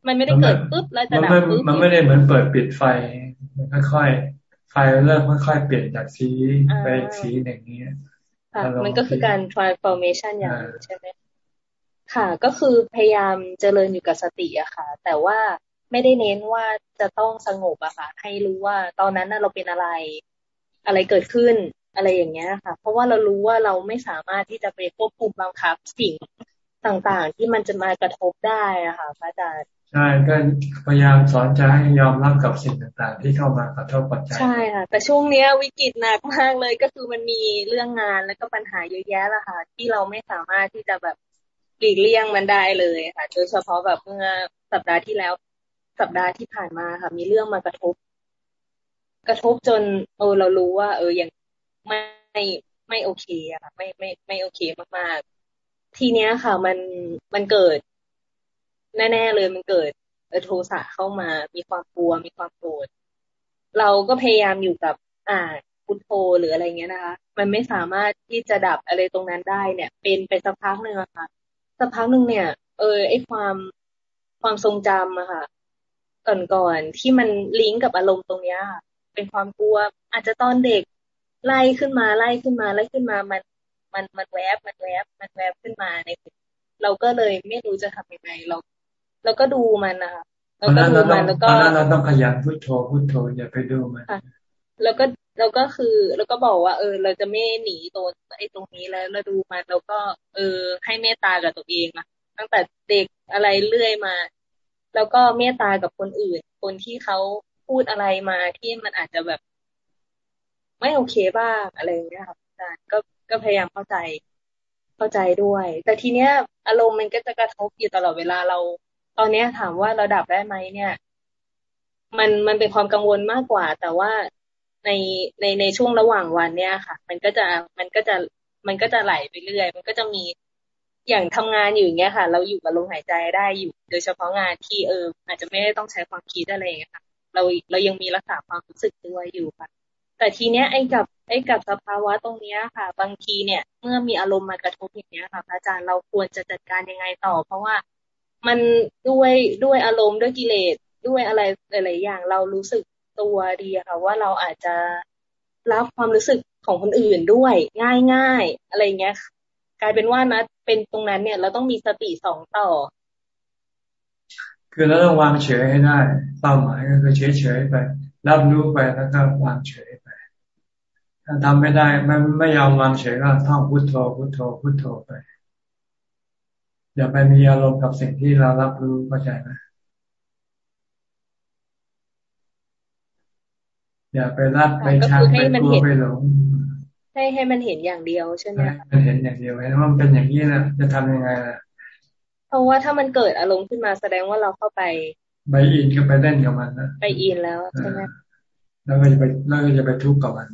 มันไม่ได้เกิดปุ๊บแล้วจะดับปุ๊บมันไม่ได้เหมือนเปิดปิดไฟมันค่อยๆไฟเริ่มค่อยๆเปลี่ยนจากสีไปสีหนึ่งนี้ค่ะมันก็คือการ transformation อย่างใช่ไหมค่ะ ก็คือพยายามเจริญอยู่กับสติอะค่ะ แต่ว่า ไม่ได้เน้นว่าจะต้องสงบอะค่ะ ให้รู้ว่าตอนนั้นเราเป็นอะไร อะไรเกิดขึ้นอะไรอย่างเงี้ยค่ะ เพราะว่าเรารู้ว่าเราไม่สามารถที่จะไปควบคุมบังคับสิ่งต่างๆ ที่มันจะมากระทบได้อะค่ะพระอาจารย์ใช่ก็พยายามสอนใจให้ยอมรับกับสิ่งต่างๆ ที่เข้ามากระทบปัจจัยใช่ค่ะ แต่ช่วงเนี้ยวิกฤตหนักมากเลยก็คือมันมีเรื่องงานแล้วก็ปัญหาเยอะแยะละค่ะ ที่เราไม่สามารถที่จะแบบหลีกเลี่ยงมันได้เลยค่ะ โดยเฉพาะแบบเมื่อสัปดาห์ที่แล้ว สัปดาห์ที่ผ่านมาค่ะ มีเรื่องมากระทบ กระทบจน เออ เรารู้ว่า เออย่างไม่ไม่โอเคอะค่ะ ไม่ไม่ไม่โอเคมากๆ ทีเนี้ยค่ะ มันมันเกิด แน่ ๆ เลยมันเกิดโทสะเข้ามา มีความกลัว มีความโกรธเราก็พยายามอยู่กับ อ่าพุทโธหรืออะไรเงี้ยนะคะ มันไม่สามารถที่จะดับอะไรตรงนั้นได้เนี่ย เป็นไปสักพักหนึ่งอะค่ะสักพักหนึ่งเนี่ย เออไอความความทรงจำอะค่ะ ก่อนๆที่มันลิงก์กับอารมณ์ตรงเนี้ยเป็นความกลัว อาจจะตอนเด็กไล่ขึ้นมาไล่ขึ้นมาไล่ขึ้นมามันมันมันแวบมันแวบมันแวบขึ้นมาในเราก็เลยไม่รู้จะทำยังไงเราเราก็ดูมันนะคะเราก็ดูมันแล้วก็ตอนนั้นเราต้องขยันพุทโธพุทโธอย่าไปดูมันแล้วก็เราก็คือเราก็บอกว่า เออ เราจะไม่หนีตัวไอ้ตรงนี้แล้วเราดูมันเราก็ เออ ให้เมตตากับตัวเองนะตั้งแต่เด็กอะไรเรื่อยมา แล้วก็เมตตากับคนอื่น คนที่เขาพูดอะไรมาที่มันอาจจะแบบ ไม่โอเคบ้างอะไรอย่างเงี้ยค่ะอาจารย์ก็ก็พยายามเข้าใจเข้าใจด้วย แต่ทีเนี้ย อารมณ์มันก็จะกระทบอยู่ตลอดเวลาเรา ตอนเนี้ยถามว่าเราดับได้ไหมเนี่ย มันมันเป็นความกังวลมากกว่า แต่ว่าในในในช่วงระหว่างวันเนี้ยค่ะ มันก็จะมันก็จะมันก็จะไหลไปเรื่อย มันก็จะมี อย่างทำงานอยู่อย่างเงี้ยค่ะ เราอยู่กับลมหายใจได้อยู่ โดยเฉพาะงานที่เอออาจจะไม่ได้ต้องใช้ความคิดอะไรอย่างเงี้ยค่ะ เราเรายังมีรักษาความรู้สึกด้วยอยู่ค่ะ แต่ทีเนี้ยไอ้กับไอ้กับสภาวะตรงเนี้ยค่ะ บางทีเนี่ย เมื่อมีอารมณ์มากระทบอย่างเงี้ยค่ะอาจารย์เราควรจะจัดการยังไงต่อ เพราะว่ามันด้วยด้วยอารมณ์ด้วยกิเลสด้วยอะไรหลายๆอย่างเรารู้สึกตัวดีค่ะ ว่าเราอาจจะรับความรู้สึกของคนอื่นด้วย ง่ายง่ายอะไรเงี้ยกลายเป็นว่านะ เป็นตรงนั้นเนี่ย เราต้องมีสติสองต่อ คือเราต้องวางเฉยให้ได้เป้าหมายก็คือเฉยเฉยไป รับรู้ไปแล้วก็วางเฉยไป ถ้าทำไม่ได้ไมันไม่ยอมวางเฉยก็ท่องพุทโธพุทโธพุทโธไปอย่าไปมีอารมณ์กับสิ่งที่เรารับรู้เข้าใจไหมอย่าไปรักไปชังไปกลัวไปหลง ให้ให้มันเห็นอย่างเดียวใช่ไหมมันเห็นอย่างเดียวเห็นว่ามันเป็นอย่างนี้นะจะทำยังไงล่ะเพราะว่าถ้ามันเกิดอารมณ์ขึ้นมาแสดงว่าเราเข้าไปไปอินก็ไปเล่นกับมันนะไปอินแล้วใช่ไหมแล้วก็จะไปแล้วก็จะไปทุกข์กับมัน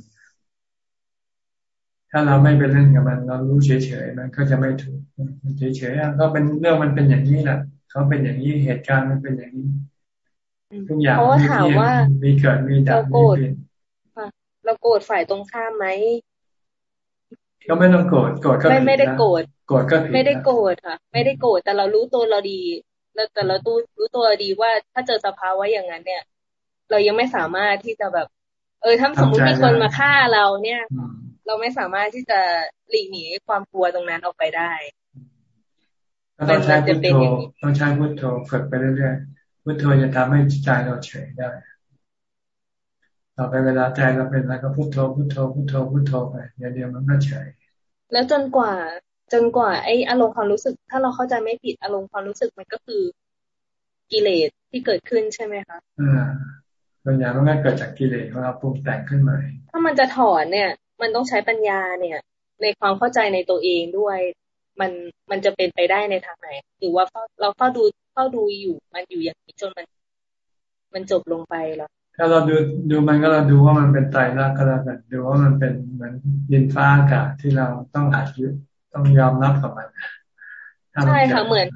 ถ้าเราไม่ไปเล่นกับมัน เรารู้เฉยๆมันก็จะไม่ทุกข์เฉยๆก็เป็นเรื่องมันเป็นอย่างนี้แหละเขาเป็นอย่างนี้เหตุการณ์มันเป็นอย่างนี้ทุกอย่างมีเที่ยงมีเกิดมีดับมีเปลี่ยนเราโกรธฝ่ายตรงข้ามไหม ก็ไม่ต้องโกรธโกรธก็ไม่ไม่ได้โกรธโกรธก็ไม่ได้โกรธค่ะ ไม่ได้โกรธแต่เรารู้ตัวเราดีแล้วแต่เราตู้รู้ตัวดีว่าถ้าเจอสภาวะอย่างนั้นเนี่ย เรายังไม่สามารถที่จะแบบ เออถ้าสมมติมีคนมาฆ่าเราเนี่ย เราไม่สามารถที่จะหลีกหนีความกลัวตรงนั้นออกไปได้ต้องใช้พุทโธต้องใช้พุทโธฝึกไปเรื่อยๆพุทโธจะทำให้ใจเราเฉยได้ ต่อไปเวลาใจเราเป็นอะไรก็พุทโธพุทโธพุทโธพุทโธไปเดี๋ยวเดียวมันก็เฉยแล้วจนกว่าจนกว่าไอ้อารมณ์ความรู้สึก ถ้าเราเข้าใจไม่ผิดอารมณ์ความรู้สึกมันก็คือกิเลสที่เกิดขึ้นใช่ไหมคะอ่าปัญญามันก็เกิดจากกิเลสของเราปรุงแต่งขึ้นมาถ้ามันจะถอนเนี่ย มันต้องใช้ปัญญาเนี่ย ในความเข้าใจในตัวเองด้วย มันมันจะเป็นไปได้ในทางไหนหรือว่าเราเข้าดูเข้าดูอยู่มันอยู่อย่างนี้จนมัน มันจบลงไปแล้ว ถ้าเราดูดูมันก็เราดูว่ามันเป็นไตรลักษณ์ก็แล้วกันดูว่ามันเป็นเหมือนดินฟ้าอากาศที่เราต้องหัดยึดต้องยอมรับกับมันใช่ค่ะเหมือน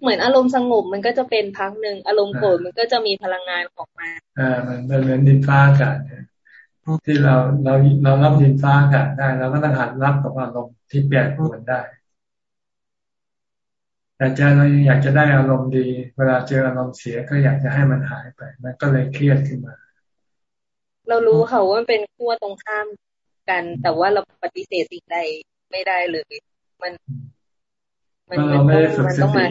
เหมือนอารมณ์สงบมันก็จะเป็นพักหนึ่งอารมณ์โกรธมันก็จะมีพลังงานออกมาอ่ามันเป็นเหมือนดินฟ้าอากาศเนี่ยที่เราเราเรารับดินฟ้าอากาศได้เราก็ต้องหัดรับกับอารมณ์ที่แปรปรวนได้ แต่ใจเรายังอยากจะได้อารมณ์ดี เวลาเจออารมณ์เสียก็อยากจะให้มันหายไปมันก็เลยเครียดขึ้นมา เรารู้ค่ะว่ามันเป็นขั้วตรงข้ามกัน แต่ว่าเราปฏิเสธสิ่งใดไม่ได้เลย มันมันเราไม่ได้ฝึกสติ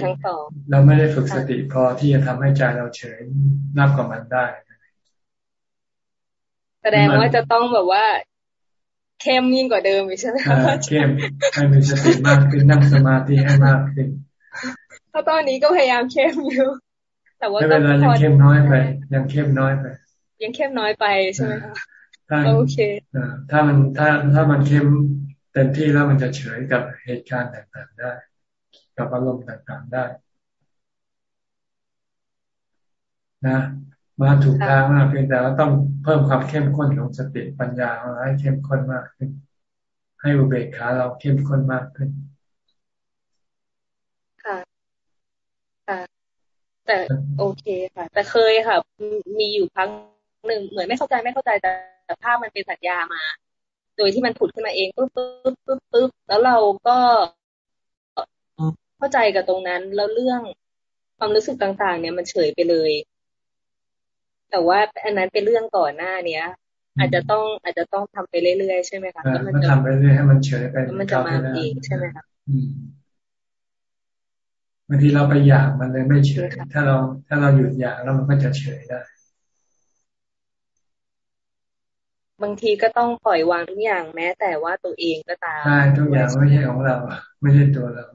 เราไม่ได้ฝึกสติพอที่จะทำให้ใจเราเฉยนับกับมันได้ แสดงว่าจะต้องแบบว่าเข้มยิ่งกว่าเดิมใช่ไหมเข้มให้มีสติมากขึ้นนั่งสมาธิให้มากขึ้น เพราะตอนนี้ก็พยายามเข้มอยู่ แต่ว่าก็ยังเข้มน้อยไป ยังเข้มน้อยไป ยังเข้มน้อยไปใช่ไหมคะโอเคถ้ามันถ้าถ้ามันเข้มเต็มที่แล้วมันจะเฉยกับเหตุการณ์ต่างๆได้ กับอารมณ์ต่างๆได้ นะ มาถูกทางมากเพียงแต่ว่าต้องเพิ่มความเข้มข้นของสติปัญญาของเราให้เข้มข้นมากขึ้น ให้อุเบกขาเราเข้มข้นมากขึ้น ค่ะค่ะ แต่โอเคค่ะ แต่เคยค่ะ มีอยู่ครั้งหนึ่งเหมือนไม่เข้าใจไม่เข้าใจแต่ภาพมันเป็นสัญญามา โดยที่มันผุดขึ้นมาเองปุ๊บปุ๊บปุ๊บปุ๊บแล้วเราก็เข้าใจกับตรงนั้น แล้วเรื่องความรู้สึกต่าง ๆ เนี่ยมันเฉยไปเลย แต่ว่าอันนั้นเป็นเรื่องก่อนหน้าเนี้ย อาจจะต้องอาจจะต้องทำไปเรื่อยๆใช่ไหมคะแล้วมันทำไปเรื่อยให้มันเฉยไปมันจะมาเองใช่ไหมคะ บางทีเราไปอยากมันเลยไม่เฉย ถ้าเราถ้าเราหยุดอยากแล้วมันก็จะเฉยได้ บางทีก็ต้องปล่อยวางทุกอย่างแม้ แต่ว่าตัวเองก็ตามใช่ทุกอย่างไม่ใช่ของเรา ไม่ใช่ตัวเรา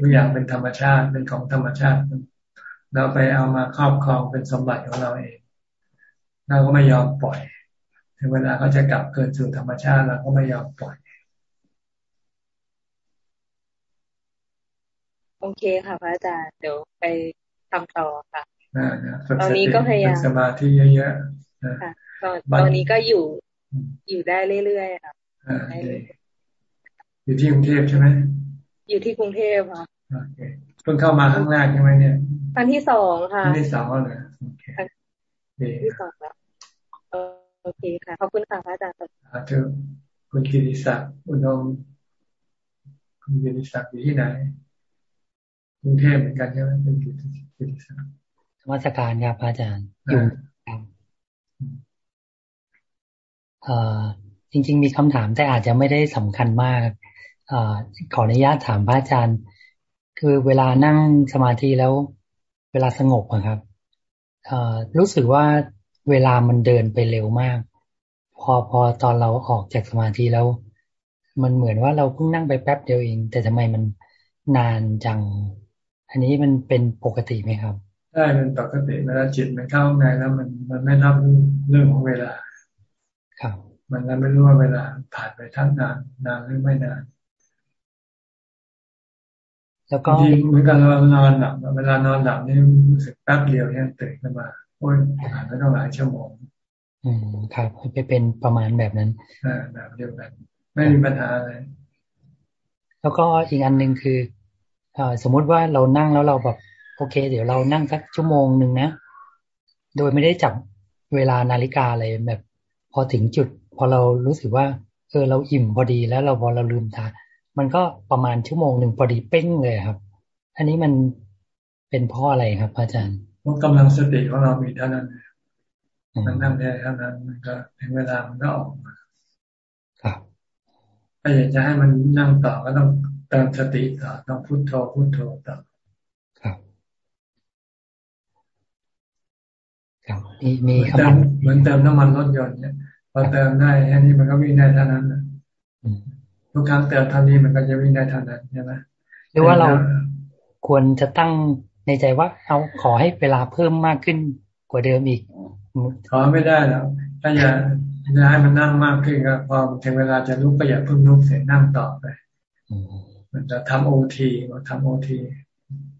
ทุกอย่างเป็นธรรมชาติเป็นของธรรมชาติ เราไปเอามาครอบครองเป็นสมบัติของเราเองเราก็ไม่ยอมปล่อยถึงเวลาเขาจะกลับเกิดสู่ธรรมชาติเราก็ไม่ยอมปล่อย โอเคค่ะพระอาจารย์เดี๋ยวไปทำต่อค่ะตอนนี้ก็พยายามสมาธิเยอะๆตอนตอนนี้ก็อยู่อยู่ได้เรื่อยๆค่ะอยู่ที่กรุงเทพใช่ไหมอยู่ที่กรุงเทพค่ะเพิ่งเข้ามาครั้งแรกใช่ไหมเนี่ยครั้งที่สองค่ะครั้งที่สองเลยโอเคที่สองแล้วโอเคค่ะ ขอบคุณค่ะพระอาจารย์อาจารย์คุณกิติศักดิ์อุดมคุณกิติศักดิ์อยู่ที่ไหน กรุงเทพเหมือนกันใช่ไหมเป็นกิติศักดิ์ธรรมสการครับอาจารย์อยู่เอ่อจริง ๆ มีคำถามแต่อาจจะไม่ได้สำคัญมากเอ่อขออนุญาตถามพระอาจารย์ คือเวลานั่งสมาธิแล้ว เวลาสงบอะครับเอ่อรู้สึกว่าเวลามันเดินไปเร็วมาก พอพอตอนเราออกจากสมาธิแล้ว มันเหมือนว่าเราเพิ่งนั่งไปแป๊บเดียวเอง แต่ทำไมมันนานจัง อันนี้มันเป็นปกติไหมครับใช่เป็นปกติเวลาจิตมันเข้าในแล้วมันมันไม่รับเรื่องของเวลา ครับ มันไม่รู้ว่าเวลาผ่านไปทั้งนานนานหรือไม่นาน แล้วก็เหมือนกันเรานอนหลับเวลานอนหลับนี่รู้สึกแป๊บเดียวเนี่ยตื่นขึ้นมาโอ้ยผ่านไปต้องหลายชั่วโมงอืมครับไปเป็นประมาณแบบนั้นอ่าแบบเดียวกัน ไม่มีปัญหาอะไรแล้วก็อีกอันหนึ่งคืออ สมมุติว่าเรานั่งแล้วเราแบบโอเค เดี๋ยวเรานั่งสักชั่วโมงหนึ่งนะ โดยไม่ได้จับเวลานาฬิกาอะไรแบบ พอถึงจุด พอเรารู้สึกว่าเออเราอิ่มพอดีแล้วเราพอเราลืมตามันก็ประมาณชั่วโมงหนึ่งพอดีเป้งเลยครับ อันนี้มันเป็นเพราะอะไรครับอาจารย์เพราะกำลังสติของเรามีเท่านั้นมันนั่งได้เท่านั้นมันก็ถึงเวลามันก็ออกมาครับถ้าอยากจะให้มันนั่งต่อก็ต้อง เติมสติต่อต้องพุโทโธพุโทโธต่อครับ ครับมีมีคำเหมือนเติมน้ำมันรถยนต์เนี่ยพอเติมได้แค่นี้มันก็วิ่งได้เท่านั้นทุกครั้งเติมเท่านี้มันก็จะวิ่งได้เท่านั้นใช่ไหมหรือว่าเราควรจะตั้งในใจว่าเอาขอให้เวลาเพิ่มมากขึ้นกว่าเดิมอีก ขอไม่ได้แล้วถ้าอยากจะให้มันนั่งมากขึ้นก็พอถึงเวลาจะลุกก็อย่าเพิ่งลุกเสียนั่งต่อไป มันจะทำโอทีมาทำโอที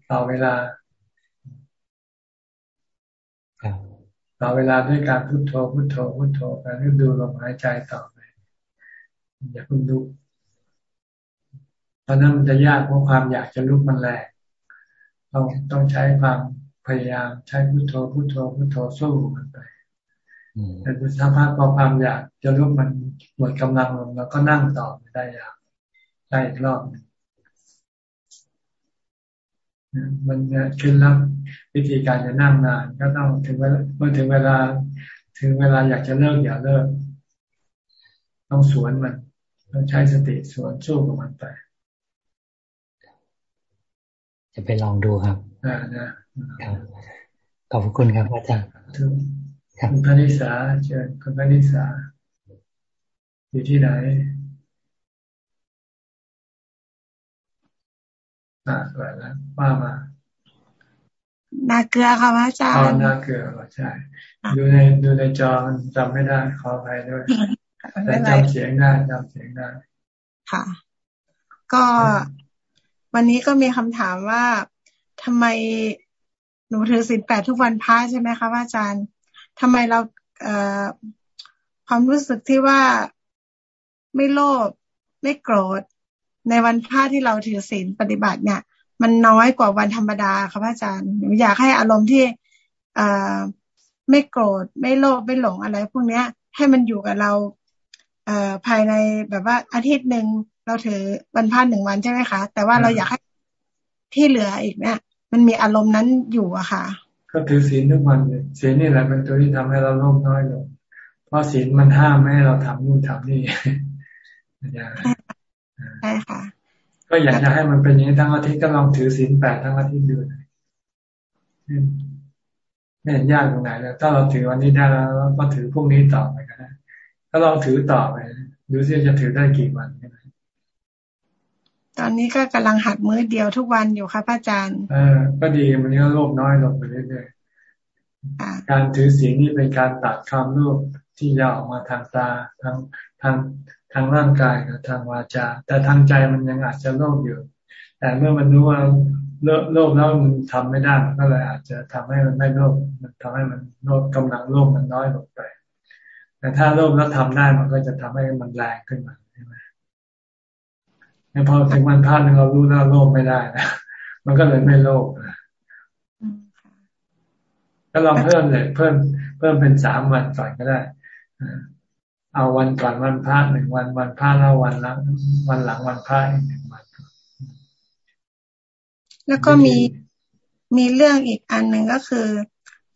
ต่อเวลาต่อเวลาด้วยการพุโทโธพุโทโธพุโทโธไปดูลมหายใจต่อไปอย่าเพิ่งลุกตอนนั้นมันจะยากเพราะความอยากจะลุกมันแรงต้องต้องใช้ความพยายามใช้พุโทโธพุโทโธพุโทโธสู้มันไปแต่ถ้าพักพอความอยากจะลุกมันหมดกำลังลงแล้วก็นั่งต่อไม่ได้ยากได้อีกรอบ มันเนี่ยขึ้นแล้ววิธีการจะนั่งนานก็ต้องถึงเวลาเมื่อถึงเวลา ถึงเวลาอยากจะเลิกอย่าเลิก ต้องสวนมันต้องใช้สติสวนสู้กับมันไป จะไปลองดูครับอ่านะครับขอบคุณครับอาจารย์คุณพนิสาเชิญคุณพนิสาอยู่ที่ไหน อ่าเปิดแล้วว่ามานาเกลือค่ะพระอาจารย์นาเกลือใช่ ดูในดูในจอมันจำไม่ได้ขออภัยด้วยแต่จำเสียงได้จำเสียงได้ค่ะ ก็วันนี้ก็มีคำถามว่าทำไมหนูถือศีลแปดทุกวันพระใช่ไหมคะอาจารย์ทำไมเราเอ่อความรู้สึกที่ว่าไม่โลภไม่โกรธ ในวันพระที่เราถือศีลปฏิบัติเนี่ย มันน้อยกว่าวันธรรมดาค่ะอาจารย์หนูอยากให้อารมณ์ที่เอ่อไม่โกรธไม่โลภไม่หลงอะไร พวกเนี้ย ให้มันอยู่กับเราเอ่อภายในแบบว่าอาทิตย์หนึ่งเราถือวันพระหนึ่งวันใช่ไหมคะ แต่ว่าเราอยากให้ที่เหลืออีกเนี่ยมันมีอารมณ์นั้นอยู่อะค่ะ ก็ถือศีลทุกวันศีลนี่แหละเป็นตัวที่ทำให้เราโลภน้อยลงเพราะศีลมันห้ามไม่ให้เราทำนู่นทำนี่ ใช่ค่ะ ก็อยากจะให้มันเป็นอย่างนี้ทั้งอาทิตย์ก็ลองถือศีลแปดทั้งอาทิตย์ดูไม่เห็นยากตรงไหนเลยถ้าเราถือวันนี้ได้แล้วก็ถือพรุ่งนี้ต่อไปก็ได้ถ้าลองถือต่อไปดูซิจะถือได้กี่วันใช่ไหมตอนนี้ก็กำลังหัดมื้อเดียวทุกวันอยู่ค่ะพระอาจารย์ เออ ก็ดีมันก็โลภน้อยลงไปเรื่อยๆการถือศีลนี่เป็นการตัดความโลภที่ยาวออกมาทางตาทางทาง ทางร่างกายกับทางวาจา แต่ทางใจมันยังอาจจะโลภอยู่ แต่เมื่อมันรู้ว่าโลภแล้วมันทำไม่ได้มันก็เลยอาจจะทำให้มันไม่โลภมันทำให้มันโลภกำลังโลภมันน้อยลงไป แต่ถ้าโลภแล้วทำได้มันก็จะทำให้มันแรงขึ้นมาพอถึงวันพลาดเรารู้แล้วโลภไม่ได้นะมันก็เลยไม่โลภก็ลองเพิ่มเลยเพิ่มเพิ่มเป็นสามวันก่อนก็ได้ เอาวันก่อนวันพระหนึ่งวันวันพระแล้ววันหลังวันหลังวันพระอีกหนึ่งวัน แล้วก็มีมีเรื่องอีกอันหนึ่งก็คือ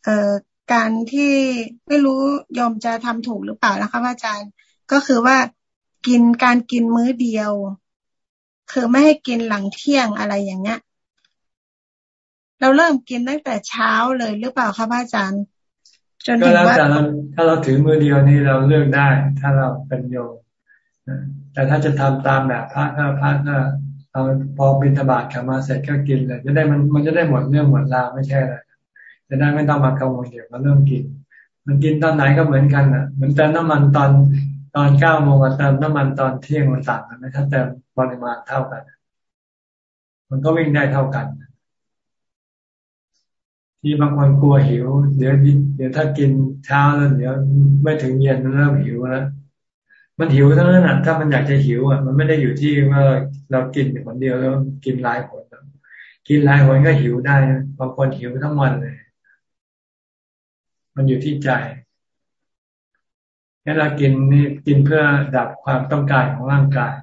เอ่อการที่ไม่รู้ยอมจะทำถูกหรือเปล่านะคะอาจารย์ก็คือว่ากินการกินมื้อเดียว คือไม่ให้กินหลังเที่ยงอะไรอย่างเงี้ยเราเริ่มกินตั้งแต่เช้าเลยหรือเปล่าคะพระอาจารย์ จนถึงว่าถ้าเราถือมือเดียวนี่เราเลือกได้ ถ้าเราเป็นโยมแต่ถ้าจะทำตามแบบพระก็พระก็เอาพอบินทบาทกลับมาเสร็จก็กินเลยจะได้มันมันจะได้หมดเรื่องหมดราวไม่ใช่อะไรจะได้ไม่ต้องมากังวลเกี่ยวกับเรื่องกิน มันกินตอนไหนก็เหมือนกันอะเหมือนเติมน้ำมันตอนตอนเก้าโมงกับเติมน้ำมันตอนเที่ยงมันต่างกันไหมถ้าเติมปริมาณเท่ากัน มันก็วิ่งได้เท่ากันีบางคนกลัวหิว เดี๋ยวเดี๋ยวถ้ากินเช้าแล้วเดี๋ยวไม่ถึงเย็นมันเริ่มหิวแล้วมันหิวทั้งนั้นอะถ้ามันอยากจะหิวอะมันไม่ได้อยู่ที่ว่าเรากินคนเดียวแล้วกินหลายคนกินหลายคนก็หิวได้บางคนหิวทั้งวันเลย มันอยู่ที่ใจงั้นเรากินนี่กินเพื่อดับความต้องการของร่างกาย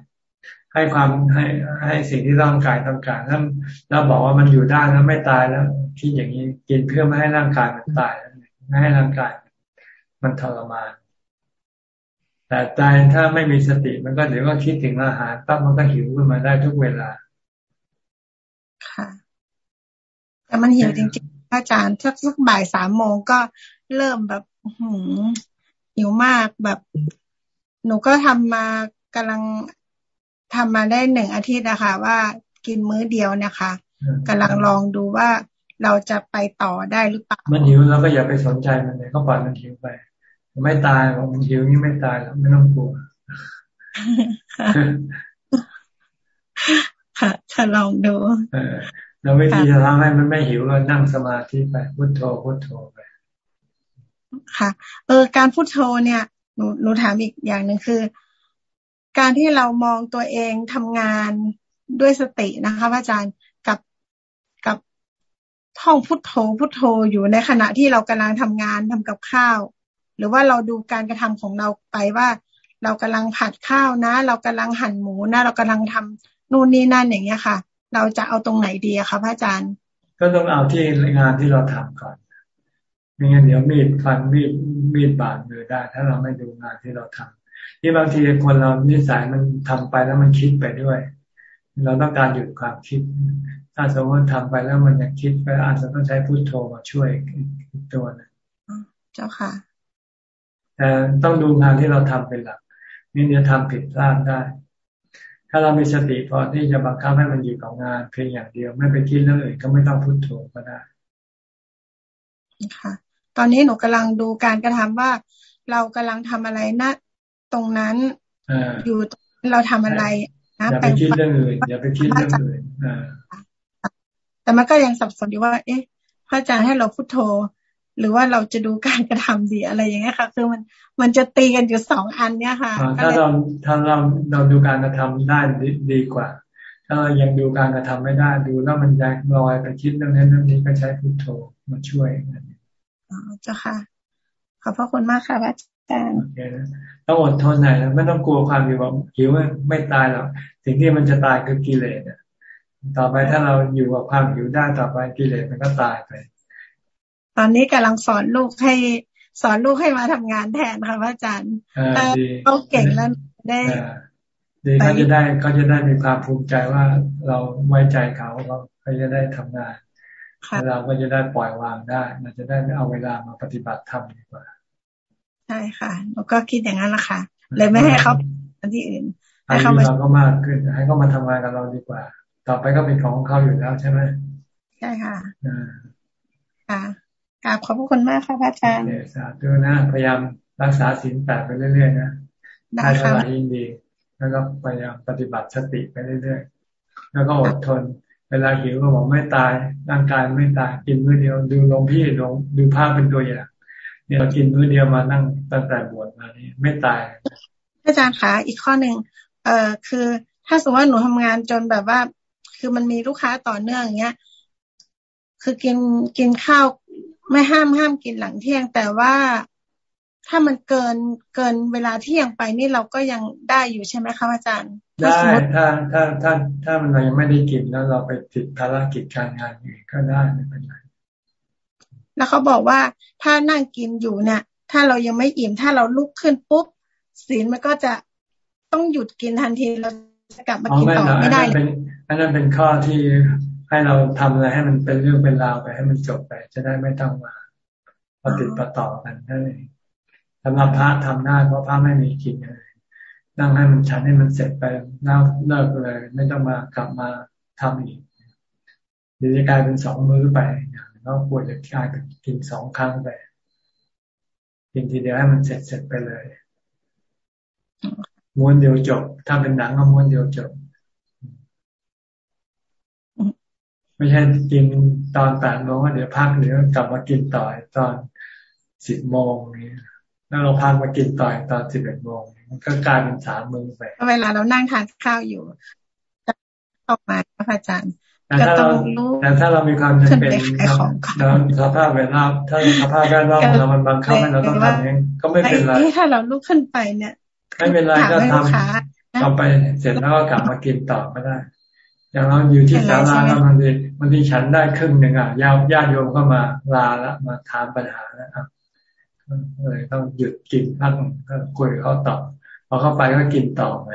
ให้ความให้ให้สิ่งที่ร่างกายต้องการแล้วเราบอกว่ามันอยู่ได้แล้วไม่ตายแล้วคิดอย่างนี้กินเพื่อไม่ให้ร่างกายมันตายไม่ให้ร่างกาย มันทรมาน แต่ใจถ้าไม่มีสติมันก็เดี๋ยวก็คิดถึงอาหารปั๊บมันก็หิวขึ้นมาได้ทุกเวลาค่ะแต่มันหิวจริงๆอาจารย์สักสักบ่ายสามโมงก็เริ่มแบบหืหิวมากแบบ หนูก็ทำมากำลัง ทำมาได้หนึ่งอาทิตย์นะคะว่ากินมื้อเดียวนะคะกำลังลองดูว่าเราจะไปต่อได้หรือเปล่า มันหิวเราก็อย่าไปสนใจมันเลยก็ปล่อยมันหิวไป ไม่ตายมันหิวนี่ไม่ตายแล้วไม่ต้องกลัวค่ะจะลองดูเออแล้ววิธีจะทำให้มันไม่หิวก็นั่งสมาธิไปพุทโธพุทโธไป ค่ะ เออ การพุทโธเนี่ยหนูหนูถามอีกอย่างหนึ่งคือ การที่เรามองตัวเองทำงานด้วยสตินะคะพระอาจารย์กับกับท่องพุทโธพุทโธอยู่ในขณะที่เรากำลังทำงานทำกับข้าว หรือว่าเราดูการกระทำของเราไปว่า เรากำลังผัดข้าวนะ เรากำลังหั่นหมูนะ เรากำลังทำนู่นนี่นั่นอย่างเงี้ยค่ะ เราจะเอาตรงไหนดีอะคะพระอาจารย์ ก็ต้องเอาที่งานที่เราทำก่อนไม่งั้นเดี๋ยวมีดฟันมีดมีดบาดมือได้ ถ้าเราไม่ดูงานที่เราทำ ที่บางทีคนเรานิสัยมันทำไปแล้วมันคิดไปด้วย เราต้องการหยุดความคิด ถ้าสมมติทำไปแล้วมันยังคิดไปอาจจะต้องใช้พุโทโธมาช่วยอีกตัวนึงเจ้าค่ะแต่ต้องดูงานที่เราทำเป็นหลักนี่จะทำผิดพลาดได้ ถ้าเรามีสติพอที่จะบังคับให้มันอยู่กับงานเพียงอย่างเดียวไม่ไปคิดเรื่องอื่นก็ไม่ต้องพุโทโธก็ได้ค่ะ ตอนนี้หนูกำลังดูการกระทำว่าเรากำลังทำอะไรนะ ตรงนั้นอยู่เราทำอะไรนะอย่าไปคิดเรื่องอื่นอย่าไปคิดเรื่องอื่นแต่มันก็ยังสับสนอยู่ว่า เอ๊ะ พระอาจารย์ให้เราพุโทโธ หรือว่าเราจะดูการกระทำดีอะไรอย่างเงี้ยค่ะ คือมันมันจะตีกันอยู่สองอันเนี้ยค่ะถ้าเราถ้าเราเราดูการกระทำได้ดีกว่า ถ้าเรายังดูการกระทำไม่ได้ดูแล้วมันยังลอยไปคิดเรื่องนั้นเรื่องนี้ก็ใช้พุทโธมาช่วยอ๋อเจ้าค่ะ ขอบพระคุณมากค่ะพระอาจารย์ ต้องอดทนหน่อยนะไม่ต้องกลัวความหิวหิวไม่ตายหรอกสิ่งที่มันจะตายคือกิเลสต่อไปถ้าเราอยู่กับความหิวได้ต่อไปกิเลสมันก็ตายไป ตอนนี้กำลังสอนลูกให้สอนลูกให้มาทำงานแทนค่ะพระอาจารย์เขาเก่งแล้วได้ดีเขาจะได้เขาจะได้มีความภูมิใจว่าเราไว้ใจเขาเราเขาจะได้ทำงานเราก็จะได้ปล่อยวางได้เราจะได้ไม่เอาเวลามาปฏิบัติธรรมดีกว่า ใช่ค่ะเราก็คิดอย่างนั้นแหละค่ะ เลยไม่ให้เขาที่อื่นให้เขาเราก็มากขึ้นให้เขามาทำงานกับเราดีกว่า ต่อไปก็เป็นของเขาอยู่แล้วใช่ไหมใช่ค่ะค่ะกราบขอบคุณมากค่ะพระอาจารย์สาธุนะพยายามรักษาศีลแปดไปเรื่อยๆนะได้เท่าไหร่ยิ่งดี แล้วก็พยายามปฏิบัติสติไปเรื่อยๆ แล้วก็อดทน เวลาหิวก็บอกไม่ตาย ร่างกายไม่ตาย กินมื้อเดียว ดูลงพี่ลงดูภาพเป็นตัวอย่าง เนี่ยเรากินมื้อเดียวมานั่งตั้งแต่บวชมานี่ไม่ตายอาจารย์คะอีกข้อหนึ่งเอ่อคือ ถ้าสมมติว่าหนูทำงานจนแบบว่า คือมันมีลูกค้าต่อเนื่องอย่างเงี้ย คือกินกินข้าวไม่ห้ามห้ามกินหลังเที่ยง แต่ว่าถ้ามันเกินเกินเวลาเที่ยงไปนี่เราก็ยังได้อยู่ใช่ไหมคะอาจารย์ ได้ถ้าถ้าถ้าถ้ามันเรายังไม่ได้กินแล้วเราไปติดภารกิจการงานอื่นก็ได้ไม่เป็นไร แล้วเขาบอกว่าถ้านั่งกินอยู่เนี่ย ถ้าเรายังไม่อิ่ม ถ้าเราลุกขึ้นปุ๊บศีลมันก็จะต้องหยุดกินทันทีเราจะกลับมากินต่อไม่ได้เลยอันนั้นเป็นข้อที่ให้เราทำอะไรให้มันเป็นเรื่องเป็นราวไปให้มันจบไป จะได้ไม่ต้องมาปฏิดประต่อกันนั่นเองสำหรับพระทำได้เพราะพระไม่มีกินเลยนั่งให้มันฉันให้มันเสร็จไปแล้วเลิกเลย ไม่ต้องมากลับมาทำอีกหรือจะกลายเป็นสองมื้อไปอย่าง ก็ควรจะกลายเป็นกินสองครั้งไปกินทีเดียวให้มันเสร็จเสร็จไปเลย ม้วนเดียวจบ ถ้าเป็นหนังก็ม้วนเดียวจบ ไม่ใช่กินตอนแปดโมงเดี๋ยวพักเดี๋ยวกลับมากินต่อตอนสิบโมงนี้แล้วเราพักมากินต่อตอนสิบเอ็ดโมงมันก็กลายเป็นสามมื้อไปเวลาเรานั่งทานข้าวอยู่ออกมาพระอาจารย์ แต่ถ้าเราแต่ถ้าเรามีความจำเป็นเราสภาพแวดล้อมถ้าสภาพแวดล้อมเรามันบังคับให้เราต้องทำเองก็ไม่เป็นไรถ้าเราลุกขึ้นไปเนี่ยไม่เป็นไรก็ทำทำไปเสร็จแล้วก็กลับมากินต่อก็ได้ อย่างเราอยู่ที่ศาลาแล้วบางทีบางทีฉันได้ครึ่งหนึ่งอะญาญาติโยมก็มาลาแล้วมาถามปัญหาแล้วครับเลยต้องหยุดกินพักก็คุยเขาต่อพอเข้าไปก็กินต่อไป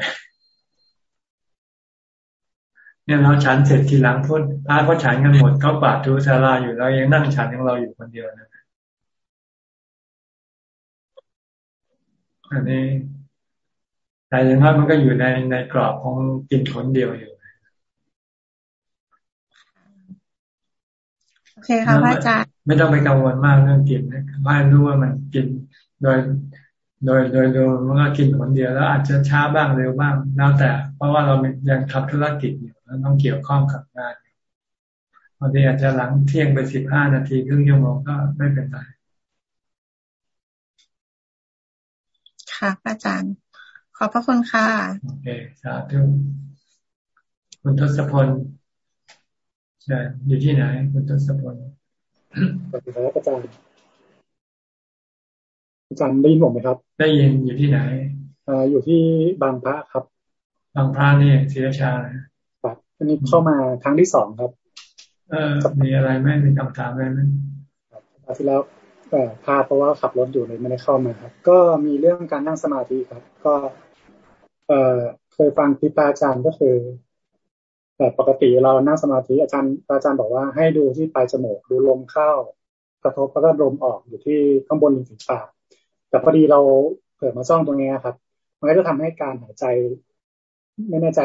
เนี่ยเราฉันเสร็จทีหลังพุทธพระเขาฉันกันหมดเขาปาดทุศาลาอยู่เรายังนั่งฉันของเราอยู่คนเดียวนะอันนี้แต่อย่างนั้นมันก็อยู่ในในกรอบของกินคนเดียวอยู่โอเคค่ะพระอาจารย์ไม่ต้องไปกังวลมากเรื่องกินนะว่ารู้ว่ามันกินโดย โดยโดยโดยมันก็กินคนเดียวแล้วอาจจะช้าบ้างเร็วบ้างแล้วแต่ เพราะว่าเรายังทำธุรกิจอยู่ แล้วต้องเกี่ยวข้องกับงานบางทีอาจจะหลังเที่ยงไปสิบห้านาทีครึ่งชั่วโมงก็ไม่เป็นไรค่ะอาจารย์ ขอบพระคุณค่ะ โอเคสาธุคุณทศพลอยู่ที่ไหน คุณทศพลสวัสดีครับอาจารย์อาจารย์ได้ยินผมไหมครับ ได้ยินอยู่ที่ไหนอ่าอยู่ที่บางพระครับ บางพระนี่ศรีราชาครับ อันนี้เข้ามาครั้งที่สองครับ เออมีอะไรไหมมีคำถามอะไรไหมครับที่แล้วเอ่อพาเพราะว่าขับรถอยู่เลยไม่ได้เข้ามาครับ ก็มีเรื่องการนั่งสมาธิครับ ก็ เอ่อเคยฟังพิพาอาจารย์ก็คือแต่ปกติเรานั่งสมาธิอาจารย์อาจารย์บอกว่าให้ดูที่ปลายจมูกดูลมเข้ากระทบแล้วก็ลมออกอยู่ที่ข้างบนริมฝีปากแต่พอดีเราเปิดมาซ่องตรงนี้ครับ มันก็จะทำให้การหายใจ ไม่แน่ใจ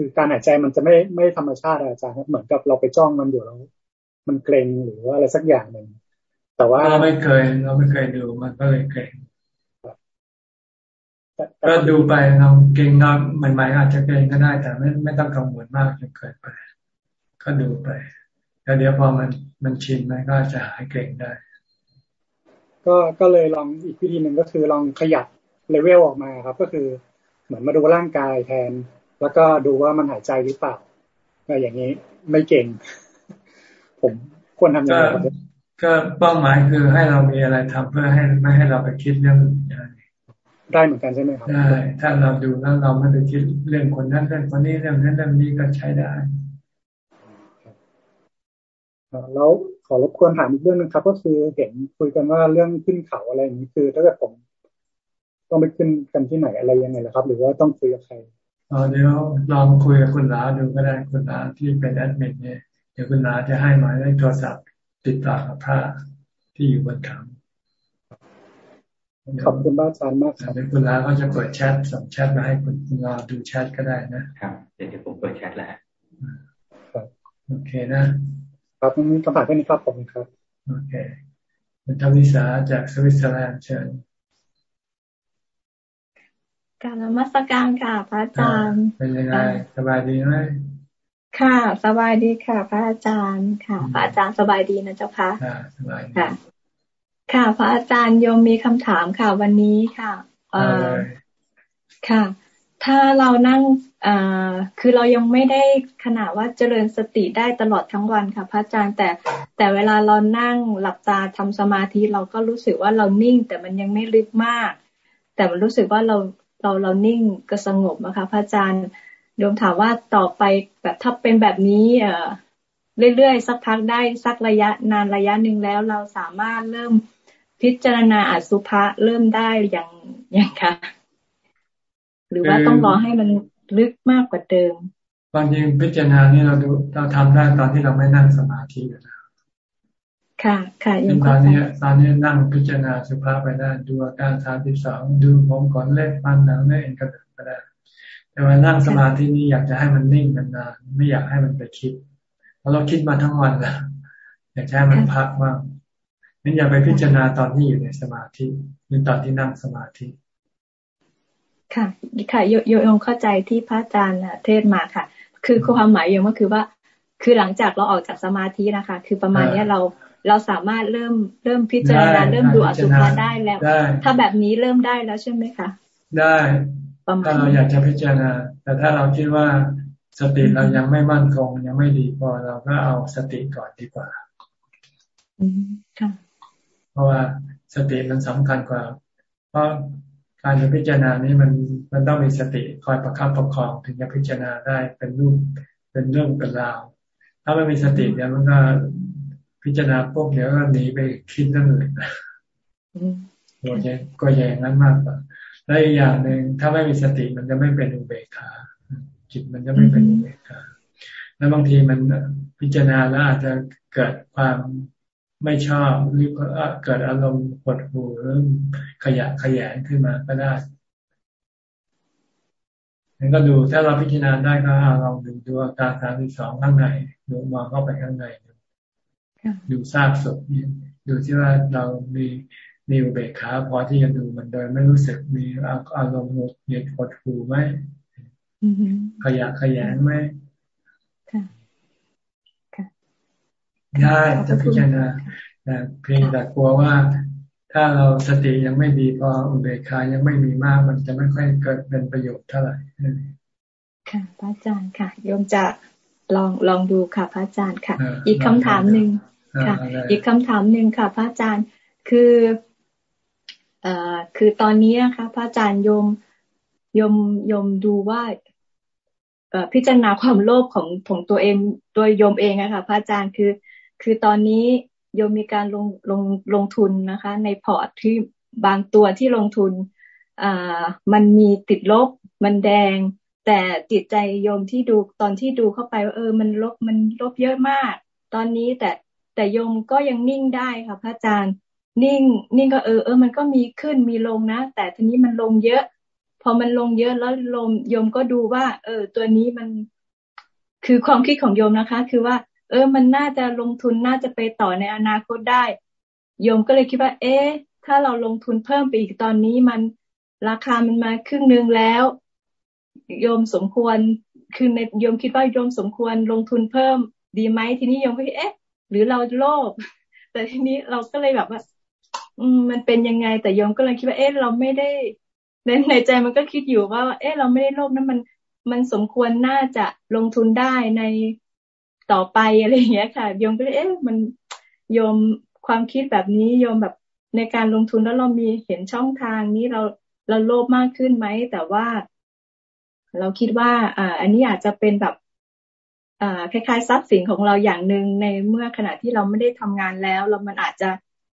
คือการหายใจมันจะไม่ไม่ธรรมชาติอาจารย์เหมือนกับเราไปจ้องมันอยู่แล้วมันเกรงหรือว่าอะไรสักอย่างหนึ่งแต่ว่าเราไม่เคยเราไม่เคยดูมันก็เลยเกรงก็ดูไปเราเก่งน้อยใหม่ๆอาจจะเก่งก็ได้ แต่ไม่ไม่ต้องกังวลมากจนเกินไป ก็ดูไปแล้วเดี๋ยวพอมันมันชินมันก็จะหายเก่งได้ ก็ก็เลยลองอีกวิธีหนึ่งก็คือลองขยับเลเวลออกมาครับ ก็คือเหมือนมาดูร่างกายแทน แล้วก็ดูว่ามันหายใจหรือเปล่าก็อย่างนี้ไม่เก่ง ผมควรทำยังไงครับก็เป้าหมายคือให้เรามีอะไรทำเพื่อให้ไม่ให้เราไปคิดเรื่องอย่างได้เหมือนกันใช่ไหมครับได้ถ้าเราดูแล้วเราไม่ไปคิดเรื่องคนนั้นเรื่องคนนี้เรื่องนั้นเรื่องนี้ก็ใช้ได้แล้วขอรบกวนถามอีกเรื่องนึงครับ ก็คือเห็นคุยกันว่าเรื่องขึ้นเขาอะไรอย่างนี้คือ ถ้าเกิดผมต้องไปขึ้นกันที่ไหนอะไรยังไงล่ะครับ หรือว่าต้องคุยกับใคร เดี๋ยวลองคุยกับคุณลาดูก็ได้คุณลาที่เป็นแอดมินเนี่ยเดี๋ยวคุณลาจะให้หมายเลขโทรศัพท์ ติดต่อกับพระที่อยู่บนเขาขอบคุณอาจารย์มากครับคุณลาเขาจะเปิดแชทส่งแชทมาให้คุณคุณลาดูแชทก็ได้นะครับเดี๋ยวผมเปิดแชทแล้วโอเคนะ ครับมีคำถามแค่นี้ครับผมครับ โอเคคุณทวิสาจากสวิตเซอร์แลนด์เชิญ การนมัสการค่ะ พระอาจารย์ เป็นยังไงสบายดีไหมค่ะ สบายดีค่ะ พระอาจารย์ค่ะ พระอาจารย์สบายดีนะเจ้าค่ะสบายค่ะ ค่ะ พระอาจารย์โยมมีคำถามค่ะ วันนี้ค่ะเอ่อค่ะ ถ้าเรานั่งอ่าคือเรายังไม่ได้ขนาดว่าเจริญสติได้ตลอดทั้งวันค่ะ พระอาจารย์แต่แต่เวลาเรานั่งหลับตาทำสมาธิเราก็รู้สึกว่าเรานิ่ง แต่มันยังไม่ลึกมาก แต่มันรู้สึกว่าเรา เราเรานิ่งก็สงบนะคะพระอาจารย์โยมถามว่าต่อไปแบบถ้าเป็นแบบนี้ เอ่อเรื่อยๆสักพักได้สักระยะนานระยะหนึ่งแล้วเราสามารถเริ่มพิจารณาอสุภะเริ่มได้อย่างอย่างค่ะหรือว่าต้องรอให้มันลึกมากกว่าเดิมบางทีพิจารณานี่เราดูเราทำได้ตอนที่เราไม่นั่งสมาธิอยู่แล้ว ค่ะ ค่ะยังตอนนี้ตอนนี้นั่งพิจารณาสุภาพไปได้ดูอาการสามสิบสองดูผมก่อนเล็บฟันหนังเนื้อเอ็นกระดูกไปได้แต่ว่านั่งสมาธินี้อยากจะให้มันนิ่งนานๆไม่อยากให้มันไปคิดเพราะเราคิดมาทั้งวันแล้วอยากให้มันพักบ้างนั้นอย่าไปพิจารณาตอนที่อยู่ในสมาธิหรือตอนที่นั่งสมาธิ ค่ะ ค่ะโยโยมเข้าใจที่พระอาจารย์เทศมาค่ะ คือความหมายโยมก็คือว่า คือหลังจากเราออกจากสมาธินะคะ คือประมาณนี้เรา เราสามารถเริ่มเริ่มพิจารณาเริ่มดูอสุภะได้แล้ว ถ้าแบบนี้เริ่มได้แล้วใช่ไหมคะได้ถ้าเราอยากจะพิจารณา แต่ถ้าเราคิดว่าสติเรายังไม่มั่นคงยังไม่ดีพอเราก็เอาสติก่อนดีกว่าอืมค่ะเพราะว่าสติมันสำคัญกว่า เพราะการจะพิจารณานี้มันมันต้องมีสติคอยประคับประคองถึงจะพิจารณาได้เป็นรูปเป็นเรื่องเป็นราว ถ้าไม่มีสติเนี่ยมันก็ พิจารณาปุ๊บเดี๋ยวก็หนีไปคิดเรื่องอื่นก็ยังก็ยังนั้นมากกว่าและอีกอย่างหนึ่งถ้าไม่มีสติมันจะไม่เป็นอุเบกขาจิตมันจะไม่เป็นอุเบกขาแล้วบางทีมันพิจารณาแล้วอาจจะเกิดความไม่ชอบหรือเกิดอารมณ์ปวดหูหรือขยะขยงขึ้นมาก็ได้งั้นก็ดูถ้าเราพิจารณาได้ก็ลองดูดูอาการทางที่สองข้างในดูมองเข้าไปข้างใน ดูทราบศพดูที่ว่าเรามีมีอุเบกขาพอที่จะดูมันโดยไม่รู้สึกมีอารมณ์หงุดหงิดปวดหูไหมขยะขยงไหมได้จะพิจารณาแต่เพียงแต่กลัวว่า ถ้าเราสติยังไม่ดีพออุเบกขายังไม่มีมากมันจะไม่ค่อยเกิดเป็นประโยชน์เท่าไหร่ค่ะพระอาจารย์ค่ะโยมจะ ลองลองดูค่ะพระอาจารย์ค่ะ อีกคำถามหนึ่งค่ะ อีกคำถามหนึ่งค่ะ พระอาจารย์คือเอ่อคือตอนนี้นะคะพระอาจารย์โยมโยมโยมดูว่าพิจารณาความโลภของของตัวเองโดยโยมเองอะค่ะพระอาจารย์คือ คือตอนนี้โยมมีการลงลงลงทุนนะคะ ในพอร์ตที่บางตัวที่ลงทุนอ่ามันมีติดลบ มันแดง แต่จิตใจโยมที่ดูตอนที่ดูเข้าไปว่าเออ มันลบมันลบเยอะมาก ตอนนี้แต่แต่โยมก็ยังนิ่งได้ค่ะพระอาจารย์ นิ่ง นิ่งก็เออเออมันก็มีขึ้นมีลงนะ แต่ทีนี้มันลงเยอะ พอมันลงเยอะแล้วลมโยมก็ดูว่า เออ ตัวนี้มัน คือความคิดของโยมนะคะ คือว่า เออ มันน่าจะลงทุนน่าจะไปต่อในอนาคตได้โยมก็เลยคิดว่า เอ๊ะ ถ้าเราลงทุนเพิ่มไปอีกตอนนี้มันราคามันมาครึ่งนึงแล้ว โยมสมควร คือในโยมคิดว่าโยมสมควรลงทุนเพิ่มดีไหมทีนี้โยมก็เอ๊ะ หรือเราโลภแต่ทีนี้เราก็เลยแบบว่า อืมมันเป็นยังไงแต่โยมก็เลยคิดว่าเอ๊ะเราไม่ได้ในในใจมันก็คิดอยู่ว่า เอ๊ะเราไม่ได้โลภนั้นมันมันสมควรน่าจะลงทุนได้ในต่อไปอะไรอย่างเงี้ยค่ะโยมก็เลยเอ๊ะมันโยมความคิดแบบนี้โยมแบบในการลงทุนแล้วเรามีเห็นช่องทางนี้เราเราโลภมากขึ้นไหมแต่ว่า เราคิดว่าอ่าอันนี้อาจจะเป็นแบบอ่าคล้ายๆทรัพย์สินของเราอย่างหนึ่งในเมื่อขณะที่เราไม่ได้ทำงานแล้ว เรามันอาจจะ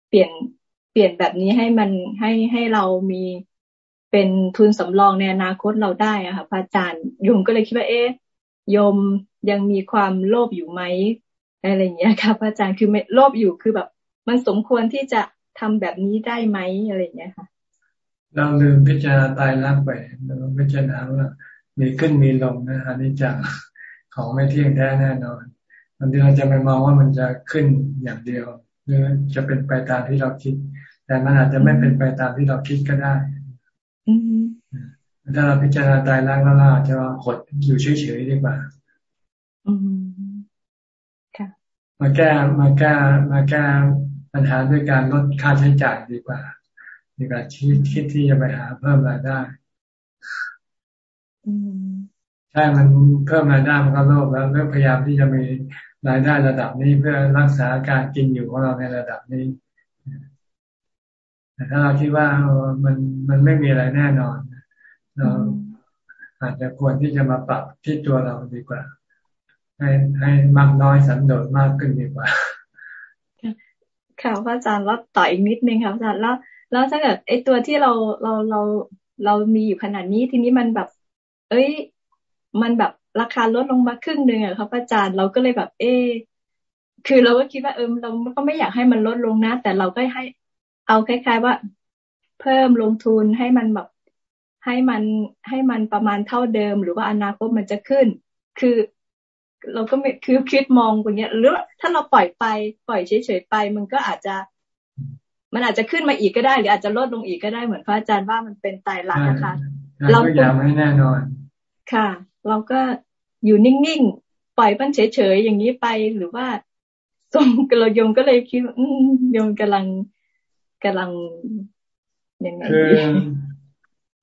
เปลี่ยนเปลี่ยนแบบนี้ให้มันให้ให้เรามีเป็นทุนสำรองในอนาคตเราได้อะค่ะพระอาจารย์โยมก็เลยคิดว่าเอ๊ะโยมยังมีความโลภอยู่ไหมอะไรอย่างเงี้ยค่ะพระอาจารย์คือไม่โลภอยู่คือแบบ มันสมควรที่จะทำแบบนี้ได้ไหมอะไรอย่างเงี้ยค่ะ เราลืมพิจารณาตายรักไปเราพิจารณาว่า มีขึ้นมีลงนะอันนี้จังของไม่เที่ยงแท้แน่นอนมันที่เราจะไปมองว่ามันจะขึ้นอย่างเดียวหรือจะเป็นไปตามที่เราคิด แต่มันอาจจะไม่เป็นไปตามที่เราคิดก็ได้ถ้าเราพิจารณาตายรักแล้วเราอาจจะหดอยู่เฉยๆดีกว่ามาแก้มาแก้มาแก้ปัญหาด้วยการลดค่าใช้จ่ายดีกว่าดีกว่าคิดคิดที่จะไปหาเพิ่มรายได้ ใช่ มันเพิ่มรายได้มันก็โลภแล้วเริ่มพยายามที่จะมีรายได้ระดับนี้เพื่อรักษาการกินอยู่ของเราในระดับนี้ แต่ถ้าเราคิดว่ามันมันไม่มีอะไรแน่นอน เราอาจจะควรที่จะมาปรับที่ตัวเราดีกว่า ให้ให้มากน้อยสันโดษมากขึ้นดีกว่า ค่ะพระอาจารย์แล้วต่ออีกนิดนึงค่ะพระอาจารย์แล้วแล้วถ้าเกิดไอ้ตัวที่เราเราเราเรามีอยู่ขนาดนี้ทีนี้มันแบบ เอ้ย มันแบบราคาลดลงมาครึ่งหนึ่งอะครับอาจารย์เราก็เลยแบบ เอ๊คือเราก็คิดว่าเออเราก็ไม่อยากให้มันลดลงนะ แต่เราก็ให้เอาคล้าย ๆว่า เพิ่มลงทุนให้มันแบบให้มันให้มันประมาณเท่าเดิม หรือว่าอนาคตมันจะขึ้น คือ เราก็ไม่คือคิดมองอย่างเงี้ยหรือถ้าเราปล่อยไปปล่อยเฉยๆไป มันก็อาจจะ มันอาจจะขึ้นมาอีกก็ได้ หรืออาจจะลดลงอีกก็ได้เหมือนพระอาจารย์ว่ามันเป็นตายหลักนะคะ เราอยากไม่แน่นอน ค่ะ เราก็อยู่นิ่งๆ ปล่อยมันเฉยๆอย่างนี้ไปหรือว่าทรงกระยมก็เลยคิดว่าโยมกำลังกำลังยังไงคือ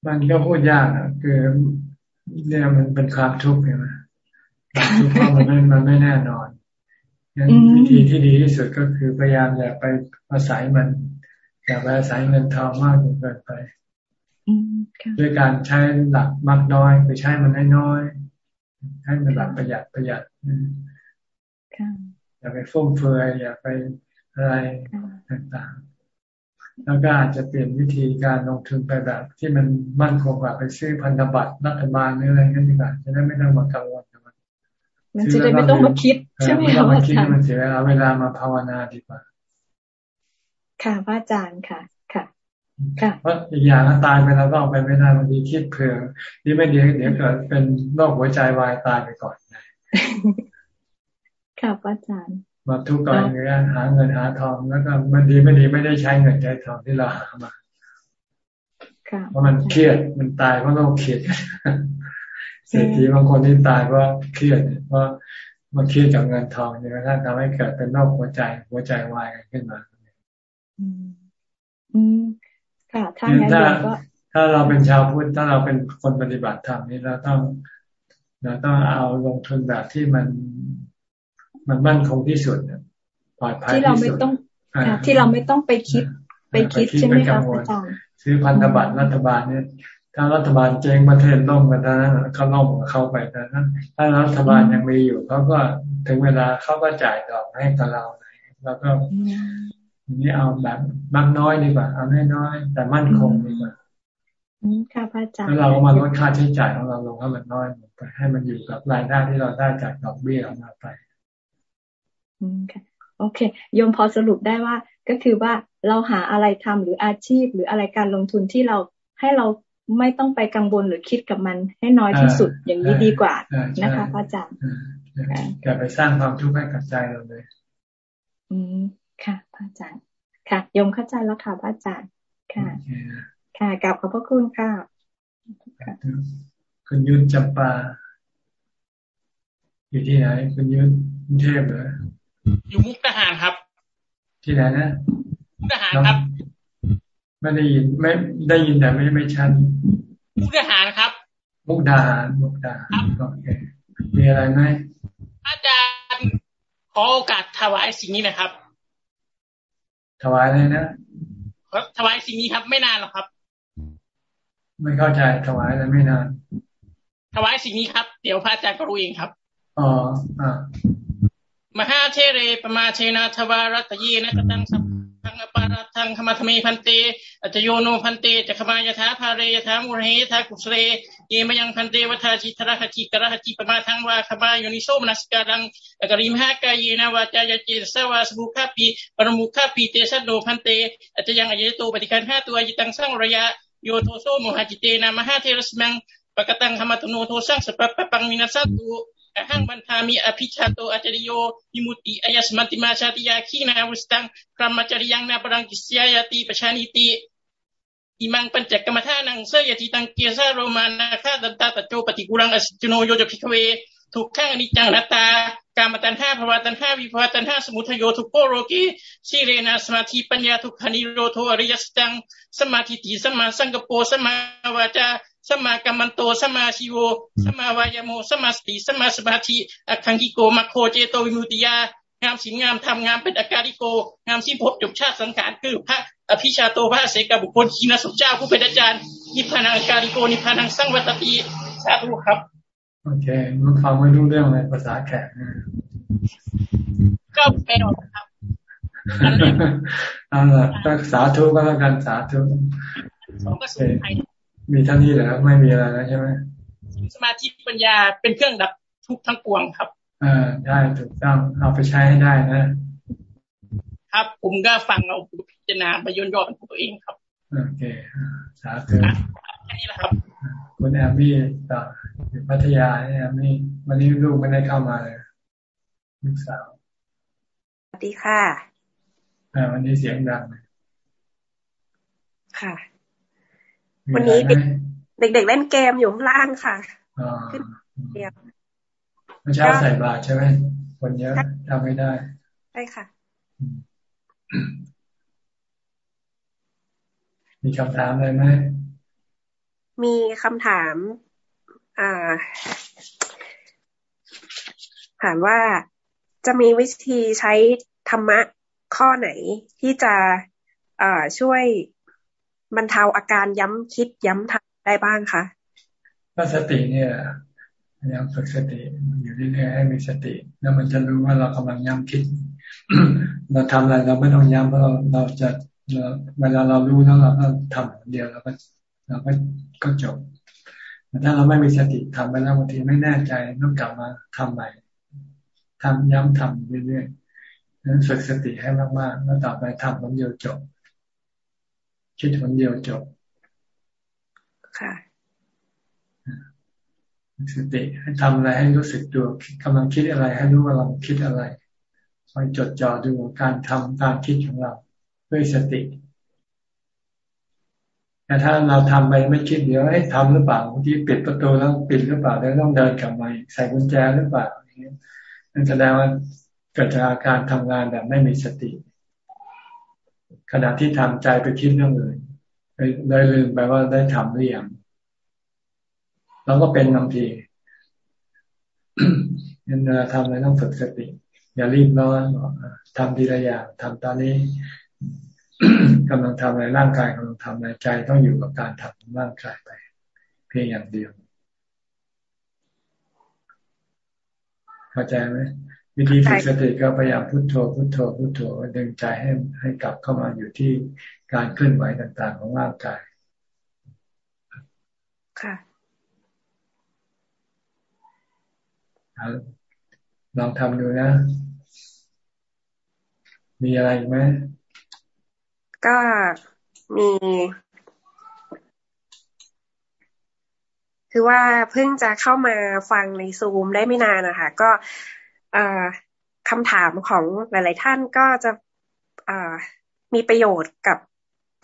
มันก็พูดยากอะคือเนี่ยมันเป็นความทุกข์ใช่ไหมความทุกข์เพราะมันไม่มันไม่แน่นอนงั้นวิธีที่ดีที่สุดก็คือพยายามอย่าไปอาศัยมันอย่าไปอาศัยเงินทองมากจนเกินไป ด้วยการใช้หลักมากน้อย ไปใช้มันน้อยๆให้มันหลักประหยัดประหยัดอย่าไปฟุ่มเฟือยอย่าไปอะไรต่างๆ แล้วก็อาจจะเปลี่ยนวิธีการลงทุนไปแบบ ที่มันมั่นคงกว่าไปซื้อพันธบัตรรัฐบาลหรืออะไรกันดีกว่าจะได้ไม่ต้องมากังวลกับมันมันจะได้ไม่ต้องมาคิดใช่ไหมคะว่าคิดมันเสียเวลาเวลามาภาวนาดีกว่า ค่ะพระอาจารย์ค่ะ เพราะอีกอย่างถ้าตายไปแล้วก็ออกไปไม่ได้บางทีคิดเผื่อที่ไม่ดีเดี๋ยวเกิดเป็นโรคหัวใจวายตายไปก่อนค่ะอาจารย์ มาทุกข์ก่อนเลยหาเงินหาทองแล้วก็มันดีไม่ดีไม่ได้ใช้เงินใช้ทองที่เราหามาเพราะมันเครียดมันตายเพราะโรคเครียดเศรษฐีบางคนที่ตายเพราะเครียดเพราะมันเครียดจากเงินทองเนี่ยถ้าทำให้เกิดเป็นโรคหัวใจหัวใจวายขึ้นมาอืม ค่ะถ้างั้นเราก็ถ้าเราเป็นชาวพุทธถ้าเราเป็นคนปฏิบัติธรรมนี่เราต้องเราต้องเอาลงทุนแบบที่มันมันมั่นคงที่สุดปลอดภัยที่เราไม่ต้องที่เราไม่ต้องไปคิดไปคิดใช่ไหมคะอาจารย์ซื้อพันธบัตรรัฐบาลเนี่ยถ้ารัฐบาลเจ๊งประเทศล่มกันนั้นเขาล่มเข้าไปแต่นั้นถ้ารัฐบาลยังมีอยู่เขาก็ถึงเวลาเขาก็จ่ายดอกให้กับเราแล้วก็ นี่เอาแบบมากน้อยดีกว่า เอาน้อยๆแต่มั่นคงดีกว่าค่ะพระอาจารย์แล้วเราก็มาลดค่าใช้จ่ายของเราลงให้มันน้อยไปให้มันอยู่กับรายได้ที่เราได้จากดอกเบี้ยออกมาไป อืมค่ะ โอเคโยมพอสรุปได้ว่า ก็คือว่าเราหาอะไรทำหรืออาชีพ หรืออะไรการลงทุนที่เราให้เราไม่ต้องไปกังวลหรือคิดกับมันให้น้อยที่สุดอย่างนี้ดีกว่านะคะพระอาจารย์อย่าไปสร้างความทุกข์ให้กับใจเราเลย อืม ค่ะพระอาจารย์ค่ะยมเข้าใจแล้วค่ะพระอาจารย์ค่ะ ค่ะกลับขอบพระคุณค่ะคุณยุทธจำปา อยู่ที่ไหนคุณยุทธกรุงเทพเหรออยู่มุกดาหารครับ ที่ไหนนะมุกดาหารครับ ไม่ได้ยินไม่ได้ยินแต่ไม่ไม่ชัดมุกดาหารครับ มุกดาหารมุกดาหารโอเคมีอะไรไหมอาจารย์ขอโอกาสถวายสิ่งนี้นะครับ ถวายเลยนะถวายสิ่งนี้ครับ ไม่นานหรอกครับ ไม่เข้าใจถวายอะไรไม่นานถวายสิ่งนี้ครับ เดี๋ยวพระอาจารย์ก็รู้เองครับอ๋ออ่ามหาเทเรปมาเชนาทวารัตยีนะตังสัพทังอปารัทังขมาธเมพันเตอัจโยโนพันเตจักมายถาภาเรยถามุเรยถากุสเร เยมยังพันเตวัฏจิตระหจิกระหจิปมาทังวาขมาโยนิโสมนัสการังกริมหากายนาวาจายเจสวาสบุคาปีปรมุคาปีเตสัโนพันเตอัจยังอายโตปฏิการห้าตัวยิตังสังระยะโยโทโซโมหจิเตนามหาเทรสมังปกตังธรรมตโนโทสังสปะปะปังมินัสตุอหังบันทามิอภิชาโตอาจริโยยิมุติอายสมัติมาชาติยาขีนาวุสตังพระมจริยังนาปรังกิสยายติปชานิติ อิมังปัญจกรรมฐานังเสยติตังเกียซาโรมานาคาดันตาตโจปฏิกุรังอสิจโนโยจพิกเวทุกข้างอนิจจังรัตตากามตันห้าภวตันห้าวิภวตันห้าสมุทโยทุกโกโรกีสีเรนะสมาธิปัญญาทุกขานิโรโทอริยสตังสมาธิติสมาสังกโปสมาวาจาสมากัมมันโตสมาชิโวสมาวายโมสมาสติสมาสมาธิอคังกิโกมัคโคเจโตวิมุติยางามสิงงามทำงามเป็นอาการิโก งามสิ้นภพจบชาติสังขารคือพระ อภิชาโตพระเสกบุคคลขีณสุเจ้าผู้เป็นอาจารย์นิพพานังอาการิโกนิพพานังสังวัตติสาธุครับ โอเคมันฟังไม่รู้เรื่องเลยภาษาแขกก็แปลออกครับเอาละก็สาธุก็แล้วกันสาธุสองก็สุดท้ายมีเท่านี้แหละไม่มีอะไรแล้วใช่ไหมสมาธิปัญญาเป็นเครื่องดับทุกทั้งปวงครับเออได้ถูกต้องเอาไปใช้ให้ได้นะ ครับผมก็ฟังเอาพิ จารณาไปย้อนย้อนตัวเองครับโอเคสาธุแค่นี้แหละครับคุณแอมมี่ต่ออยู่พัทยาแอมมี่วันนี้ลูกไม่ได้เข้ามาเลยลูกสาวสวัสดีค่ะอ่าวันนี้เสียงดังค่ะ วันนี้เด็กๆเล่นเกมอยู่ข้างล่างค่ะขึ้นเดียวไม่ใช่ใส่บาตรใช่ไหมคนเยอะทำไม่ได้ใช่ค่ะ มีคำถามอะไรไหมมีคำถาม อ่า ถามว่าจะมีวิธีใช้ธรรมะข้อไหนที่จะอ่าช่วยบรรเทาอาการย้ำคิดย้ำทำได้บ้างคะก็สติเนี่ยพยายามฝึกสติอยู่เรื่อยๆให้มีสติ แล้วมันจะรู้ว่าเรากำลังย้ำคิด เราทำอะไรเราไม่ต้องย้ำเพราะเราเราจะ เวลาเรารู้แล้วเราก็ทำเดียวแล้วก็เราก็ก็จบแต่ถ้าเราไม่มีสติทำไปแล้วบางทีไม่แน่ใจต้องกลับมาทำใหม่ทำย้ำทำเรื่อยๆนั้นฝึกสติให้มากๆแล้วต่อไปทำคนเดียวจบ คิดคนเดียวจบ ค่ะสติให้ทำอะไรให้รู้สึกตัวกำลังคิดอะไรให้รู้ว่าเราคิดอะไรคอยจดจ่อดูการทำการคิดของเรา ด้วยสติ แต่ถ้าเราทำไปไม่คิดเดี๋ยวให้ทำหรือเปล่าบางทีปิดประตูแล้วปิดหรือเปล่าแล้วต้องเดินกลับมาใส่กุญแจหรือเปล่าอย่างนี้นั่นแสดงว่าเกิดจากการทำงานแบบไม่มีสติ ขณะที่ทำใจไปคิดเรื่องอื่นเลยลืมไปว่าได้ทำหรือยังเราก็เป็นบางทีเวลาทำอะไรต้องฝึกสติ อย่ารีบร้อนทำทีละอย่างทำตอนนี้ กำลังทำอะไรร่างกายกำลังทำอะไรใจต้องอยู่กับการทำร่างกายไป เพียงอย่างเดียวเข้าใจไหมวิธีฝึกสติก็พยายามพุโทโธพุโทโธพุโทโธดึงใจให้ให้กลับเข้ามาอยู่ที่การเคลื่อนไหวต่างๆ ของร่างกาย ค่ะลองทำดูนะ มีอะไรไหม ก็มี คือว่าเพิ่งจะเข้ามาฟังในซูมได้ไม่นานนะคะก็คำถามของหลาย ๆ ท่านก็จะมีประโยชน์กับ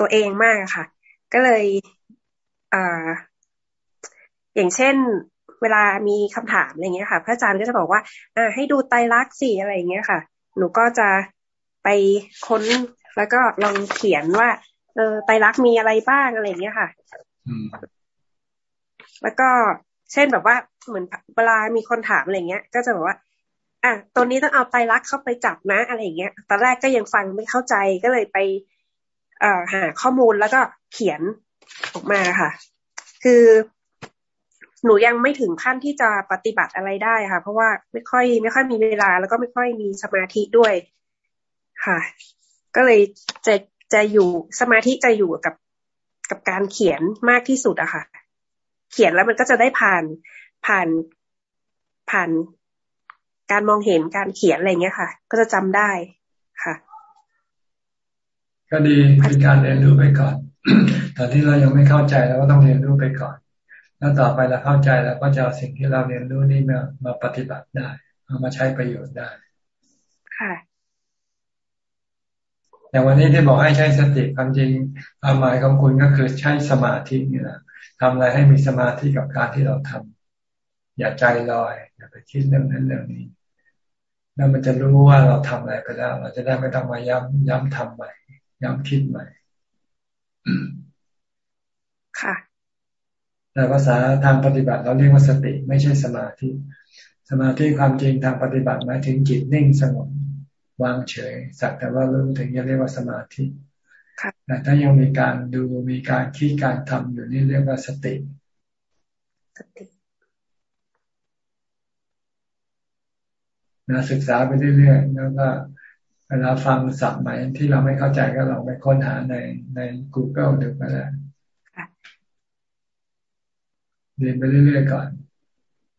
ตัวเองมากค่ะ ก็เลยอย่างเช่นเวลามีคำถามอะไรเงี้ยค่ะ พระอาจารย์ก็จะบอกว่า อ่า ให้ดูไตรลักษณ์สิอะไรเงี้ยค่ะ หนูก็จะไปค้น แล้วก็ลองเขียนว่า เออไตรลักษณ์มีอะไรบ้างอะไรเงี้ยค่ะแล้วก็เช่นแบบว่าเหมือนเวลามีคนถามอะไรเงี้ย ก็จะบอกว่า อะตัวนี้ต้องเอาไตรลักษณ์เข้าไปจับนะ อะไรเงี้ยตอนแรกก็ยังฟังไม่เข้าใจก็เลยไป เอ่อหาข้อมูลแล้วก็เขียนออกมาค่ะ คือหนูยังไม่ถึงขั้นที่จะปฏิบัติอะไรได้ค่ะ เพราะว่าไม่ค่อย ไม่ค่อยมีเวลา แล้วก็ไม่ค่อยมีสมาธิด้วยค่ะ ก็เลยจะจะอยู่สมาธิจะอยู่กับกับการเขียนมากที่สุดอะค่ะ เขียนแล้วมันก็จะได้ผ่านผ่านผ่านการมองเห็นการเขียนอะไรเงี้ยค่ะ ก็จะจำได้ค่ะ ก็ดีเป็นการเรียนรู้ไปก่อนตอนที่เรายังไม่เข้าใจเราก็ต้องเรียนรู้ไปก่อน แล้วต่อไปเราเข้าใจแล้วก็จะเอาสิ่งที่เราเรียนรู้นี่มามาปฏิบัติได้เอามาใช้ประโยชน์ได้ ค่ะ อย่างวันนี้ที่บอกให้ใช้สติความจริงความหมายของคุณก็คือใช้สมาธินี่แหละทำอะไรให้มีสมาธิกับการที่เราทำอย่าใจลอย อย่าไปคิดเรื่องนั้นเรื่องนี้ แล้วมันจะรู้ว่าเราทำอะไรไปแล้ว เราจะได้ไม่ต้องมาย้ำย้ำทำใหม่ ย้ำคิดใหม่ค่ะแต่ภาษาทางปฏิบัติเราเรียกว่าสติ ไม่ใช่สมาธิ สมาธิความจริงทางปฏิบัติหมายถึงจิตนิ่งสงบ วางเฉย สักแต่ว่ารู้ถึงจะเรียกว่าสมาธิแต่ถ้ายังมีการดูมีการคิดการทำอยู่นี่เรียกว่าสติ สตินะศึกษาไปเรื่อยๆแล้วก็เวลาฟังศัพท์ใหม่ที่เราไม่เข้าใจก็ลองไปค้นหาในใน Google ดูก็ได้เรียนไปเรื่อยๆก่อน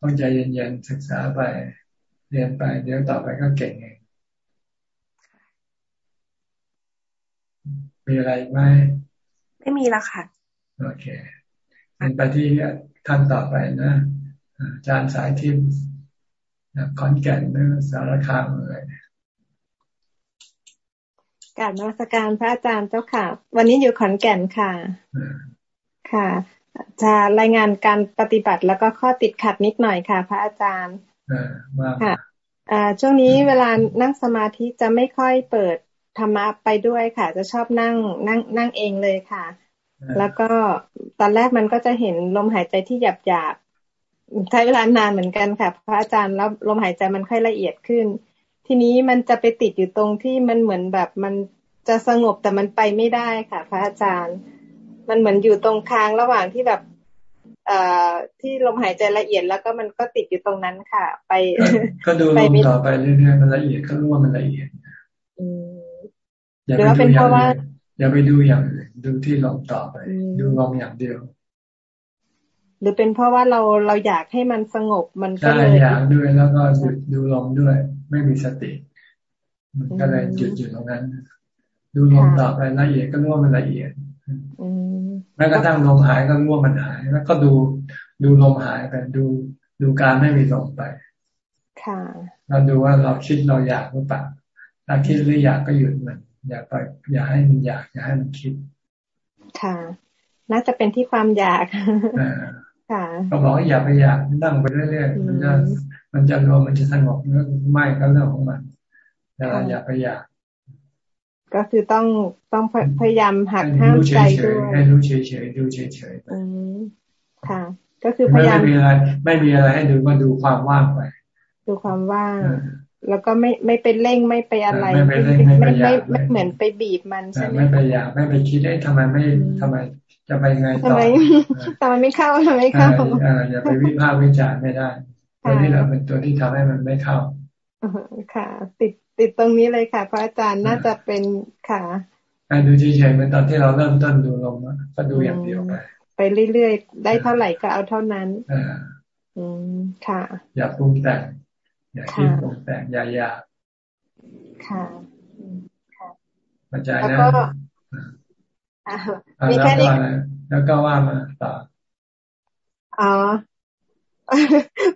ต้องใจเย็นๆศึกษาไป เรียนไป เดี๋ยวต่อไปก็เก่งเอง มีอะไรไหมไม่มีแล้วค่ะ โอเคเป็นไปที่ท่านต่อไปนะอาจารย์สายทิพย์ขอนแก่นเนื้อสารคามเลยกราบนมัสการพระอาจารย์เจ้าค่ะ วันนี้อยู่ขอนแก่นค่ะ ค่ะ จะรายงานการปฏิบัติแล้วก็ข้อติดขัดนิดหน่อยค่ะ พระอาจารย์ค่ะช่วงนี้เวลานั่งสมาธิจะไม่ค่อยเปิด ธรรมะไปด้วยค่ะ จะชอบนั่งนั่งนั่งเองเลยค่ะ แล้วก็ตอนแรกมันก็จะเห็นลมหายใจที่หยาบหยาบใช้เวลานานเหมือนกันค่ะ พระอาจารย์แล้วลมหายใจมันค่อยละเอียดขึ้น ทีนี้มันจะไปติดอยู่ตรงที่มันเหมือนแบบมันจะสงบแต่มันไปไม่ได้ค่ะ พระอาจารย์ มันเหมือนอยู่ตรงค้างระหว่างที่แบบ เอ่อที่ลมหายใจละเอียดแล้วก็มันก็ติดอยู่ตรงนั้นค่ะ ไป ก็ดูลมต่อไปเรื่อยๆมันละเอียดก็รู้ว่ามันละเอียด อ ย่าไปดูอย่างอื่นอย่าไปดูอย่างอื่นดูที่ลมต่อไป ดูลมอย่างเดียว หรือเป็นเพราะว่าเราเราอยากให้มันสงบมันก็เลยอยากด้วยแล้วก็หยุดดูลมด้วย ไม่มีสติมันก็เลยหยุดอยู่ตรงนั้น ดูลมต่อไปละเอียดก็รู้ว่ามันละเอียดแม้กระทั่งลมหายก็รู้ว่ามันหาย แล้วก็ดูดูลมหายไปดูดูการไม่มีลมไป ค่ะ เราดูว่าเราคิดเราอยากหรือเปล่าถ้าคิดหรืออยากก็หยุดมัน อย่าไปอย่าให้มันอยาก อย่าให้มันคิด ค่ะ น่าจะเป็นที่ความอยากค่ะก็บอกว่าอย่าไปอยากนั่งไปเรื่อยๆมันจะมันจะรวมมันจะสงบเรื่องไม่ก็เรื่องของมันแต่อย่าไปอยาก ก็คือต้องต้องพยายามหักห้ามใจด้วยให้รู้เฉยๆดูเฉยๆอืมค่ะ ก็คือพยายามไม่มีอะไร ไม่มีอะไรให้ดูก็ดูความว่างไป ดูความว่าง แล้วก็ไม่ไม่ไปเร่งไม่ไปอะไรไม่ไปเร่งไม่ไปอยากไม่เหมือนไปบีบมันใช่ไหมไม่ไปอยากไม่ไปคิดได้ทำไมไม่ทำไมจะไปไงต่อทำไมทำไมไม่เข้าทำไมไม่เข้าอย่าไปวิพากษ์วิจารณ์ไม่ได้ตัวนี้แหละเป็นตัวที่ทำให้มันไม่เข้าค่ะ ติดติดตรงนี้เลยค่ะ พระอาจารย์น่าจะเป็นค่ะดูเฉยๆเหมือนตอนที่เราเริ่มต้นดูลมก็ดูอย่างเดียวไปไปเรื่อยๆ ได้เท่าไหร่ก็เอาเท่านั้นอืม ค่ะ อย่าปรุงแต่ง อย่าคิดปรุงแต่งอย่าอยากค่ะค่ะเข้าใจนะมีแค่นี้แล้วก็ว่ามาต่ออ๋อ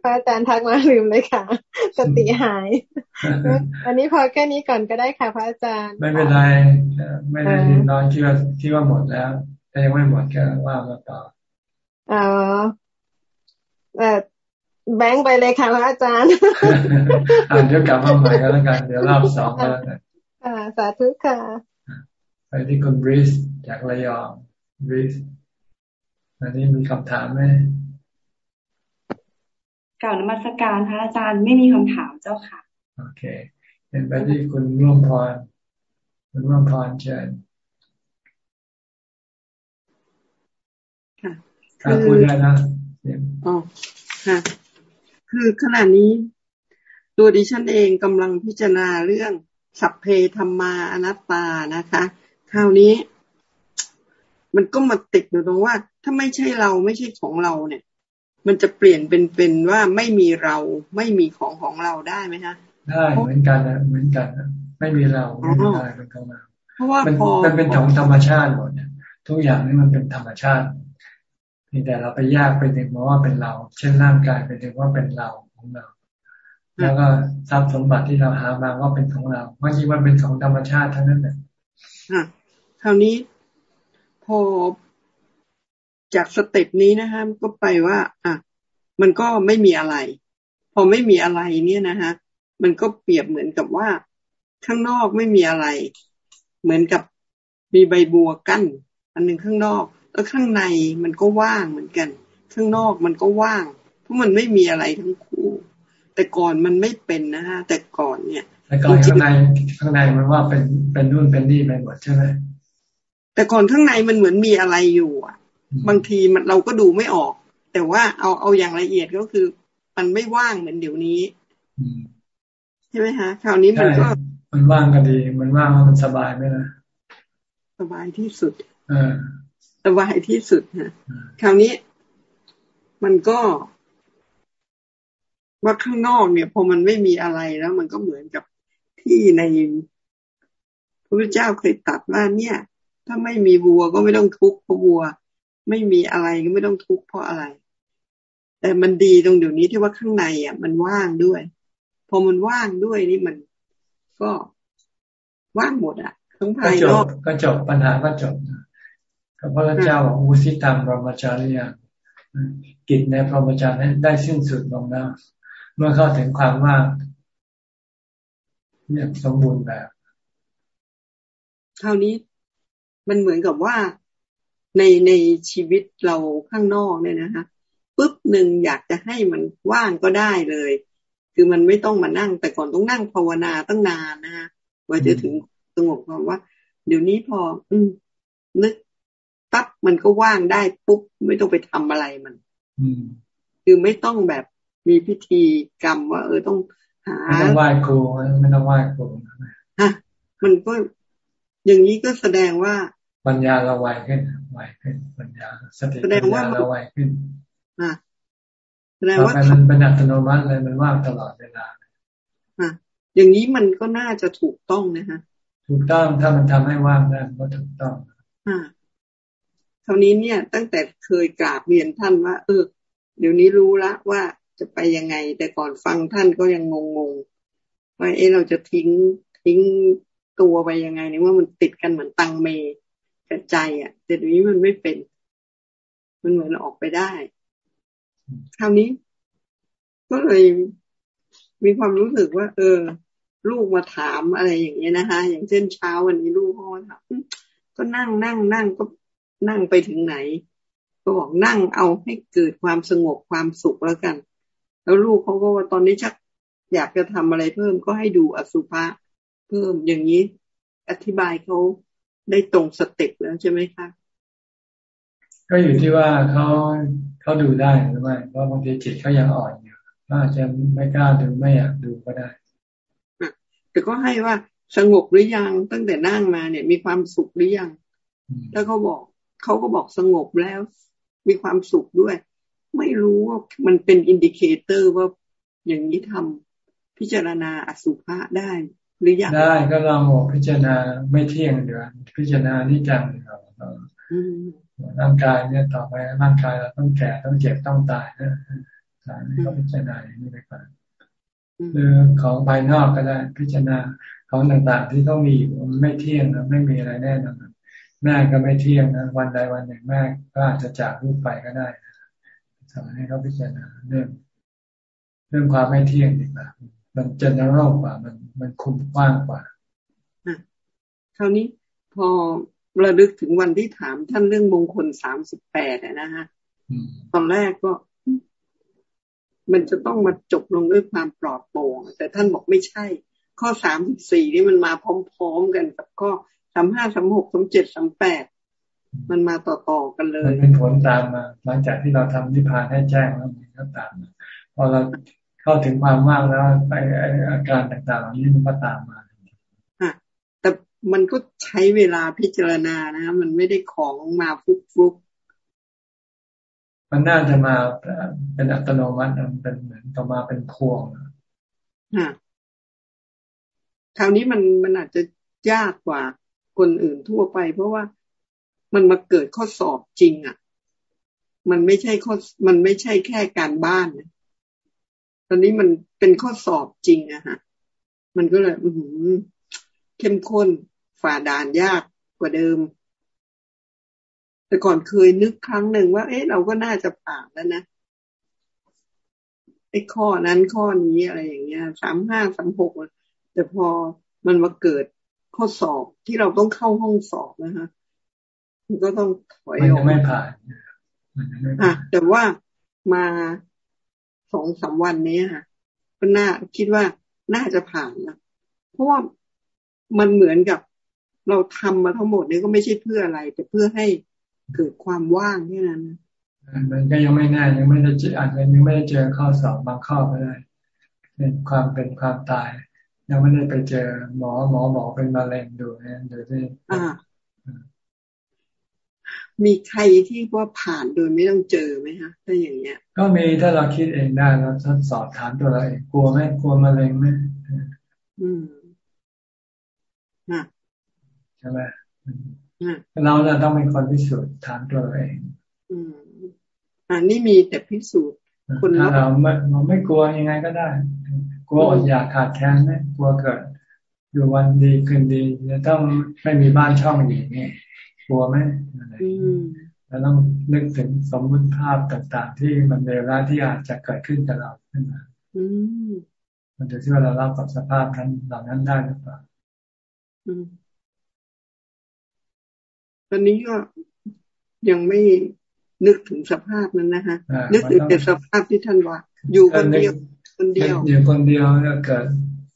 พระอาจารย์ทักมาลืมเลยค่ะ สติหายอันนี้พอแค่นี้ก่อนก็ได้ค่ะ พระอาจารย์ ไม่เป็นไรไม่ได้นอนคิดว่าคิดว่าหมดแล้ว แต่ยังไม่หมดก็ว่ามาต่ออ๋อ แต่แบงค์ไปเลยค่ะพระอาจารย์เดี๋ยวกลับมาใหม่ก็แล้วกัน เดี๋ยวรอบสองแล้วกันค่ะสาธุค่ะไปที่คุณบริสจากระยองบริสอันนี้มีคำถามไหมกล่าวนมัสการพระอาจารย์ไม่มีคำถามเจ้าค่ะ โอเคเป็นไปที่คุณร่วมพรคุณร่วมพรเชิญค่ะคือพูดได้นะอ๋อค่ะ คือขณะนี้ ตัวดิฉันเองกำลังพิจารณาเรื่องสัพเพธรรมาอนัตตานะคะ คราวนี้ มันก็มาติดอยู่ตรงว่า ถ้าไม่ใช่เราไม่ใช่ของเราเนี่ย มันจะเปลี่ยนเป็นเป็นว่าไม่มีเราไม่มีของของเราได้ไหมคะได้เหมือนกันนะเหมือนกันนะไม่มีเราไม่มีอะไรเป็นของเราเพราะว่าพอมันเป็นของธรรมชาติหมดเนี่ยทุกอย่างนี่มันเป็นธรรมชาติ พีแต่เราไปยากไปถึงว่าเป็นเรา เช่นร่างกายไปถึงว่าเป็นเราของเรา แล้วก็ทรัพย์สมบัติที่เราหามาว่าเป็นของเราบางทีมันเป็นของธรรมชาติเทั้งนั้นแหละคราวนี้พอจากสเต็ปนี้นะฮะก็ไปว่า อะ มันก็ไม่มีอะไร พอไม่มีอะไรเนี่ยนะฮะมันก็เปรียบเหมือนกับว่า ข้างนอกไม่มีอะไร เหมือนกับมีใบบัวกั้น อันหนึ่งข้างนอก แล้วข้างในมันก็ว่างเหมือนกัน ข้างนอกมันก็ว่าง เพราะมันไม่มีอะไรทั้งคู่ แต่ก่อนมันไม่เป็นนะฮะแต่ก่อนเนี่ยแต่ก่อนข้างในข้างในมันว่าเป็นเป็นนู่นเป็นนี่ไปหมดใช่ไหมแต่ก่อนข้างในมันเหมือนมีอะไรอยู่อะ บางทีมันเราก็ดูไม่ออก แต่ว่าเอาเอาอย่างละเอียดก็คือ มันไม่ว่างเหมือนเดี๋ยวนี้ใช่ไหมฮะคราวนี้มันก็มันว่างก็ดี มันว่างมันสบายไหมนะสบายที่สุด เออ สบายที่สุดนะคราวนี้มันก็ว่าข้างนอกเนี่ยพอมันไม่มีอะไรแล้ว มันก็เหมือนกับที่ในพระพุทธเจ้าเคยตัดว่าเนี่ย ถ้าไม่มีวัวก็ไม่ต้องทุกข์เพราะวัว ไม่มีอะไรก็ไม่ต้องทุกข์เพราะอะไร แต่มันดีตรงเดี๋ยวนี้ที่ว่าข้างในอะ มันว่างด้วย พอมันว่างด้วยนี่มันก็ว่างหมดอะทั้งภายนอกก็จบปัญหาก็จบ พระพุทธเจ้าบอกอุสิตามรหมจารียกิจในพรหมจรรย์นั้นได้สิ้นสุดลงแล้ว เมื่อเข้าถึงความว่างอย่างสมบูรณ์แบบคราวนี้มันเหมือนกับว่าในในชีวิตเราข้างนอกเนี่ยนะคะปุ๊บหนึ่งอยากจะให้มันว่างก็ได้เลย คือมันไม่ต้องมานั่ง แต่ก่อนต้องนั่งภาวนาตั้งนานนะคะว่าจะถึงสงบความว่า เดี๋ยวนี้พอ อืนึก ปั๊บมันก็ว่างได้ปุ๊บไม่ต้องไปทำอะไรมันคือไม่ต้องแบบมีพิธีกรรมว่า เออต้องหาไม่ต้องไหว้ครูไม่ต้องไหว้ครูฮะมันก็อย่างนี้ก็แสดงว่า ปัญญาเราไวขึ้นไวขึ้นปัญญาสติปัญญาเราไวขึ้นอ่าแสดงว่ามันเป็นอัตโนมัติเลยมันว่างตลอดเวลาอ่าอย่างนี้มันก็น่าจะถูกต้องนะฮะถูกต้องถ้ามันทำให้ว่างได้ก็ถูกต้องอ่า คราวนี้เนี่ยตั้งแต่เคยกราบเรียนท่านว่า เออ เดี๋ยวนี้รู้ละว่าจะไปยังไง แต่ก่อนฟังท่านก็ยังงงงว่าเออเราจะทิ้งทิ้งตัวไปยังไงเนี่ยว่ามันติดกันเหมือนตังเมกระใจอะ แต่เดี๋ยวนี้มันไม่เป็น มันเหมือนออกไปได้คราวนี้ ก็เลยมีความรู้สึกว่า เออ ลูกมาถามอะไรอย่างเงี้ยนะคะ อย่างเช่นเช้าวันนี้ลูกเขาถามก็นั่งนั่งนั่งก็ นั่งไปถึงไหน ก็บอกนั่งเอาให้เกิดความสงบความสุขแล้วกัน แล้วลูกเขาก็ว่าตอนนี้ชักอยากจะทำอะไรเพิ่มก็ให้ดูอสุภะเพิ่มอย่างนี้ อธิบายเขาได้ตรงสเต็ปแล้วใช่ไหมคะก็อยู่ที่ว่าเขาเขาดูได้หรือไม่เพราะบางทีจิตเขายังอ่อนอยู่อาจจะไม่กล้าดูไม่อยากดูก็ได้แต่ก็ให้ว่าสงบหรือยังตั้งแต่นั่งมาเนี่ย มีความสุขหรือยังแล้วเขาบอก เขาก็บอกสงบแล้ว มีความสุขด้วย ไม่รู้ว่ามันเป็น indicator ว่าอย่างนี้ทำพิจารณาอสุภะได้ หรือยังได้ก็ลองบอกพิจารณาไม่เที่ยงเดือนพิจารณาอนิจจังเดียวร่างกายเนี่ยต่อไปร่างกายเราต้องแก่ต้องเจ็บต้องตายนะสารนี้ก็พิจารณาอย่างนี้ไปก่อนหรือของภายนอกก็ได้พิจารณาของต่างๆ ที่ต้องมีอยู่มันไม่เที่ยงนะไม่มีอะไรแน่นอน แม่ก็ไม่เที่ยงนะวันใดวันหนึ่งแม่ก็อาจจะจากลูกไปก็ได้นะสอนให้เขาพิจารณาเรื่อง เรื่องความไม่เที่ยงดีกว่ามันเจนโรคกว่ามันมันคุมกว้างกว่าคราวนี้พอระลึกถึงวันที่ถามท่านเรื่องมงคลสามสิบแปดนะฮะตอนแรกก็ มันจะต้องมาจบลงด้วยความปลอดโปร่งแต่ท่านบอกไม่ใช่ ข้อสามสิบสี่นี่มันมาพร้อม ๆกันกับข้อ สามห้าสามหกสามเจ็ดสามแปดมันมาต่อๆกันเลยมันเป็นผลตามมา หลังจากที่เราทำนิพพานให้แจ้งแล้วมันก็ตามมาพอเราเข้าถึงความว่างแล้วไปอาการต่างๆเหล่านี้มันก็ตามมาแต่มันก็ใช้เวลาพิจารณานะ มันไม่ได้ของมาฟุกฟุกมันน่าจะมาเป็นอัตโนมัติมันเป็นเหมือนต่อมาเป็นพวงอะคราวนี้มันมันอาจจะยากกว่า คนอื่นทั่วไป เพราะว่ามันมาเกิดข้อสอบจริงอะ มันไม่ใช่ข้อมันไม่ใช่แค่การบ้านนะตอนนี้มันเป็นข้อสอบจริงอะฮะมันก็เลยอืเข้มข้นฝ่าด่านยากกว่าเดิม แต่ก่อนเคยนึกครั้งหนึ่งว่า เอ๊ะเราก็น่าจะผ่านแล้วนะไอ้ข้อนั้นข้อนี้อะไรอย่างเงี้ยสามห้าสามหกแต่พอมันมาเกิด ข้อสอบที่เราต้องเข้าห้องสอบนะฮะมันก็ต้องถอยออกไม่ผ่านอะแต่ว่ามาสองสามวันนี้ค่ะก็น่าคิดว่าน่าจะผ่านนะเพราะว่ามันเหมือนกับเราทำมาทั้งหมดนี้ก็ไม่ใช่เพื่ออะไร แต่เพื่อให้เกิดความว่างแค่นั้นมันก็ยังไม่แน่ยังไม่ได้เจออาจจะยังไม่ได้เจอข้อสอบ บางข้อก็ได้เป็นความเป็นความตาย ยังไม่ได้ไปเจอหมอหมอหมอเป็นมะเร็งดูนะดูที่มีใครที่ว่าผ่านโดยไม่ต้องเจอไหมคะถ้าอย่างเงี้ย ก็มีถ้าเราคิดเองได้เราทดสอบถามตัวเราเองกลัวไหมกลัวมะเร็งไหมอืมใช่ไหมเราจะต้องเป็นคนพิสูจน์ถามตัวเราเอง อืมอันนี้มีแต่พิสูจน์คนถ้าเราไม่เราไม่กลัวยังไงก็ได้ กลัวอดอยากขาดแคลนไหมกลัวเกิดอยู่วันดีคืนดีจะต้องไม่มีบ้านช่องอยู่นี่กลัวไหมเราต้องนึกถึงสมมติภาพต่างๆ ที่มันเลวร้ายที่อาจจะเกิดขึ้นกับเราขึ้นมามันจะช่วยเรารับกับสภาพนั้นเหล่านั้นได้หรือเปล่าตอนนี้ก็ยังไม่นึกถึงสภาพนั้นนะคะ นึกถึงแต่สภาพที่ท่านว่า อยู่คนเดียว คนเดียวอยู่คนเดียวแล้วเกิด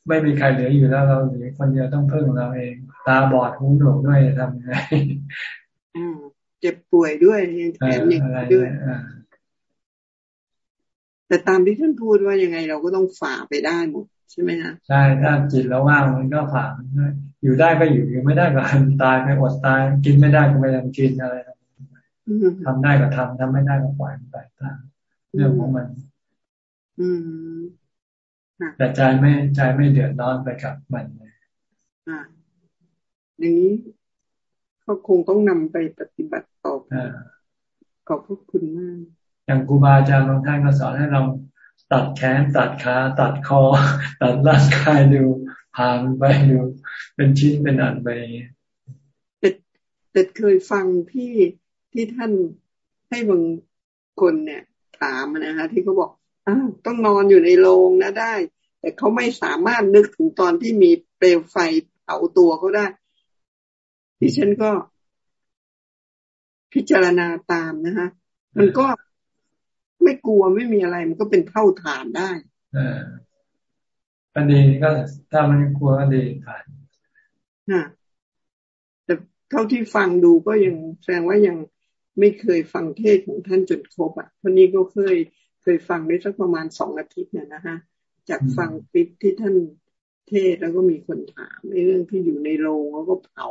ไม่มีใครเหลืออยู่แล้วเราอยู่คนเดียวต้องพึ่งเราเอง ตาบอดหูหนวกด้วยทำยังไงเจ็บป่วยด้วยแถมยังด้วยแต่ตามที่ท่านพูดว่ายังไงเราก็ต้องฝ่าไปได้หมดใช่ไหมคะใช่ถ้าจิตเราว่างมันก็ผ่านอยู่ได้ก็อยู่อยู่ไม่ได้ก็ตายไม่อดตาย กินไม่ได้ก็ไม่ต้องกินอะไรทำได้ก็ทำทำไม่ได้ก็ปล่อยมันไปตามเรื่องของมัน อืมแต่ใจไม่ใจไม่เดือดร้อนไปกับมันอ่าอย่างนี้ก็คงต้องนำไปปฏิบัติต่อขอบพระคุณมาก อย่างครูบาอาจารย์บางท่านก็สอนให้เราตัดแขนตัดขาตัดคอ ตัดร่างกายดูผ่านไปดูเป็นชิ้นเป็นอันไปแต่แต่เคยฟังที่ที่ท่านให้บางคนเนี่ย ถามนะคะที่เขาบอกอ้าว ต้องนอนอยู่ในโรงนะได้ แต่เขาไม่สามารถนึกถึงตอนที่มีเปลวไฟเผาตัวเขาได้ ดิฉันก็ พิจารณาตามนะคะมันก็ไม่กลัวไม่มีอะไร มันก็เป็นเท่าฐานได้อก็ดีก็ถ้ามันกลัวก็ดีผ่านนะแต่เท่าที่ฟังดูก็ยังแสดงว่ายังไม่เคยฟังเทศของท่านจนครบอะวันนี้ก็เคย เคยฟังได้สักประมาณสองอาทิตย์เนี่ยนะฮะจากฟังคลิปที่ท่านเทศแล้วก็มีคนถามในเรื่องที่อยู่ในโรงแล้วก็เผา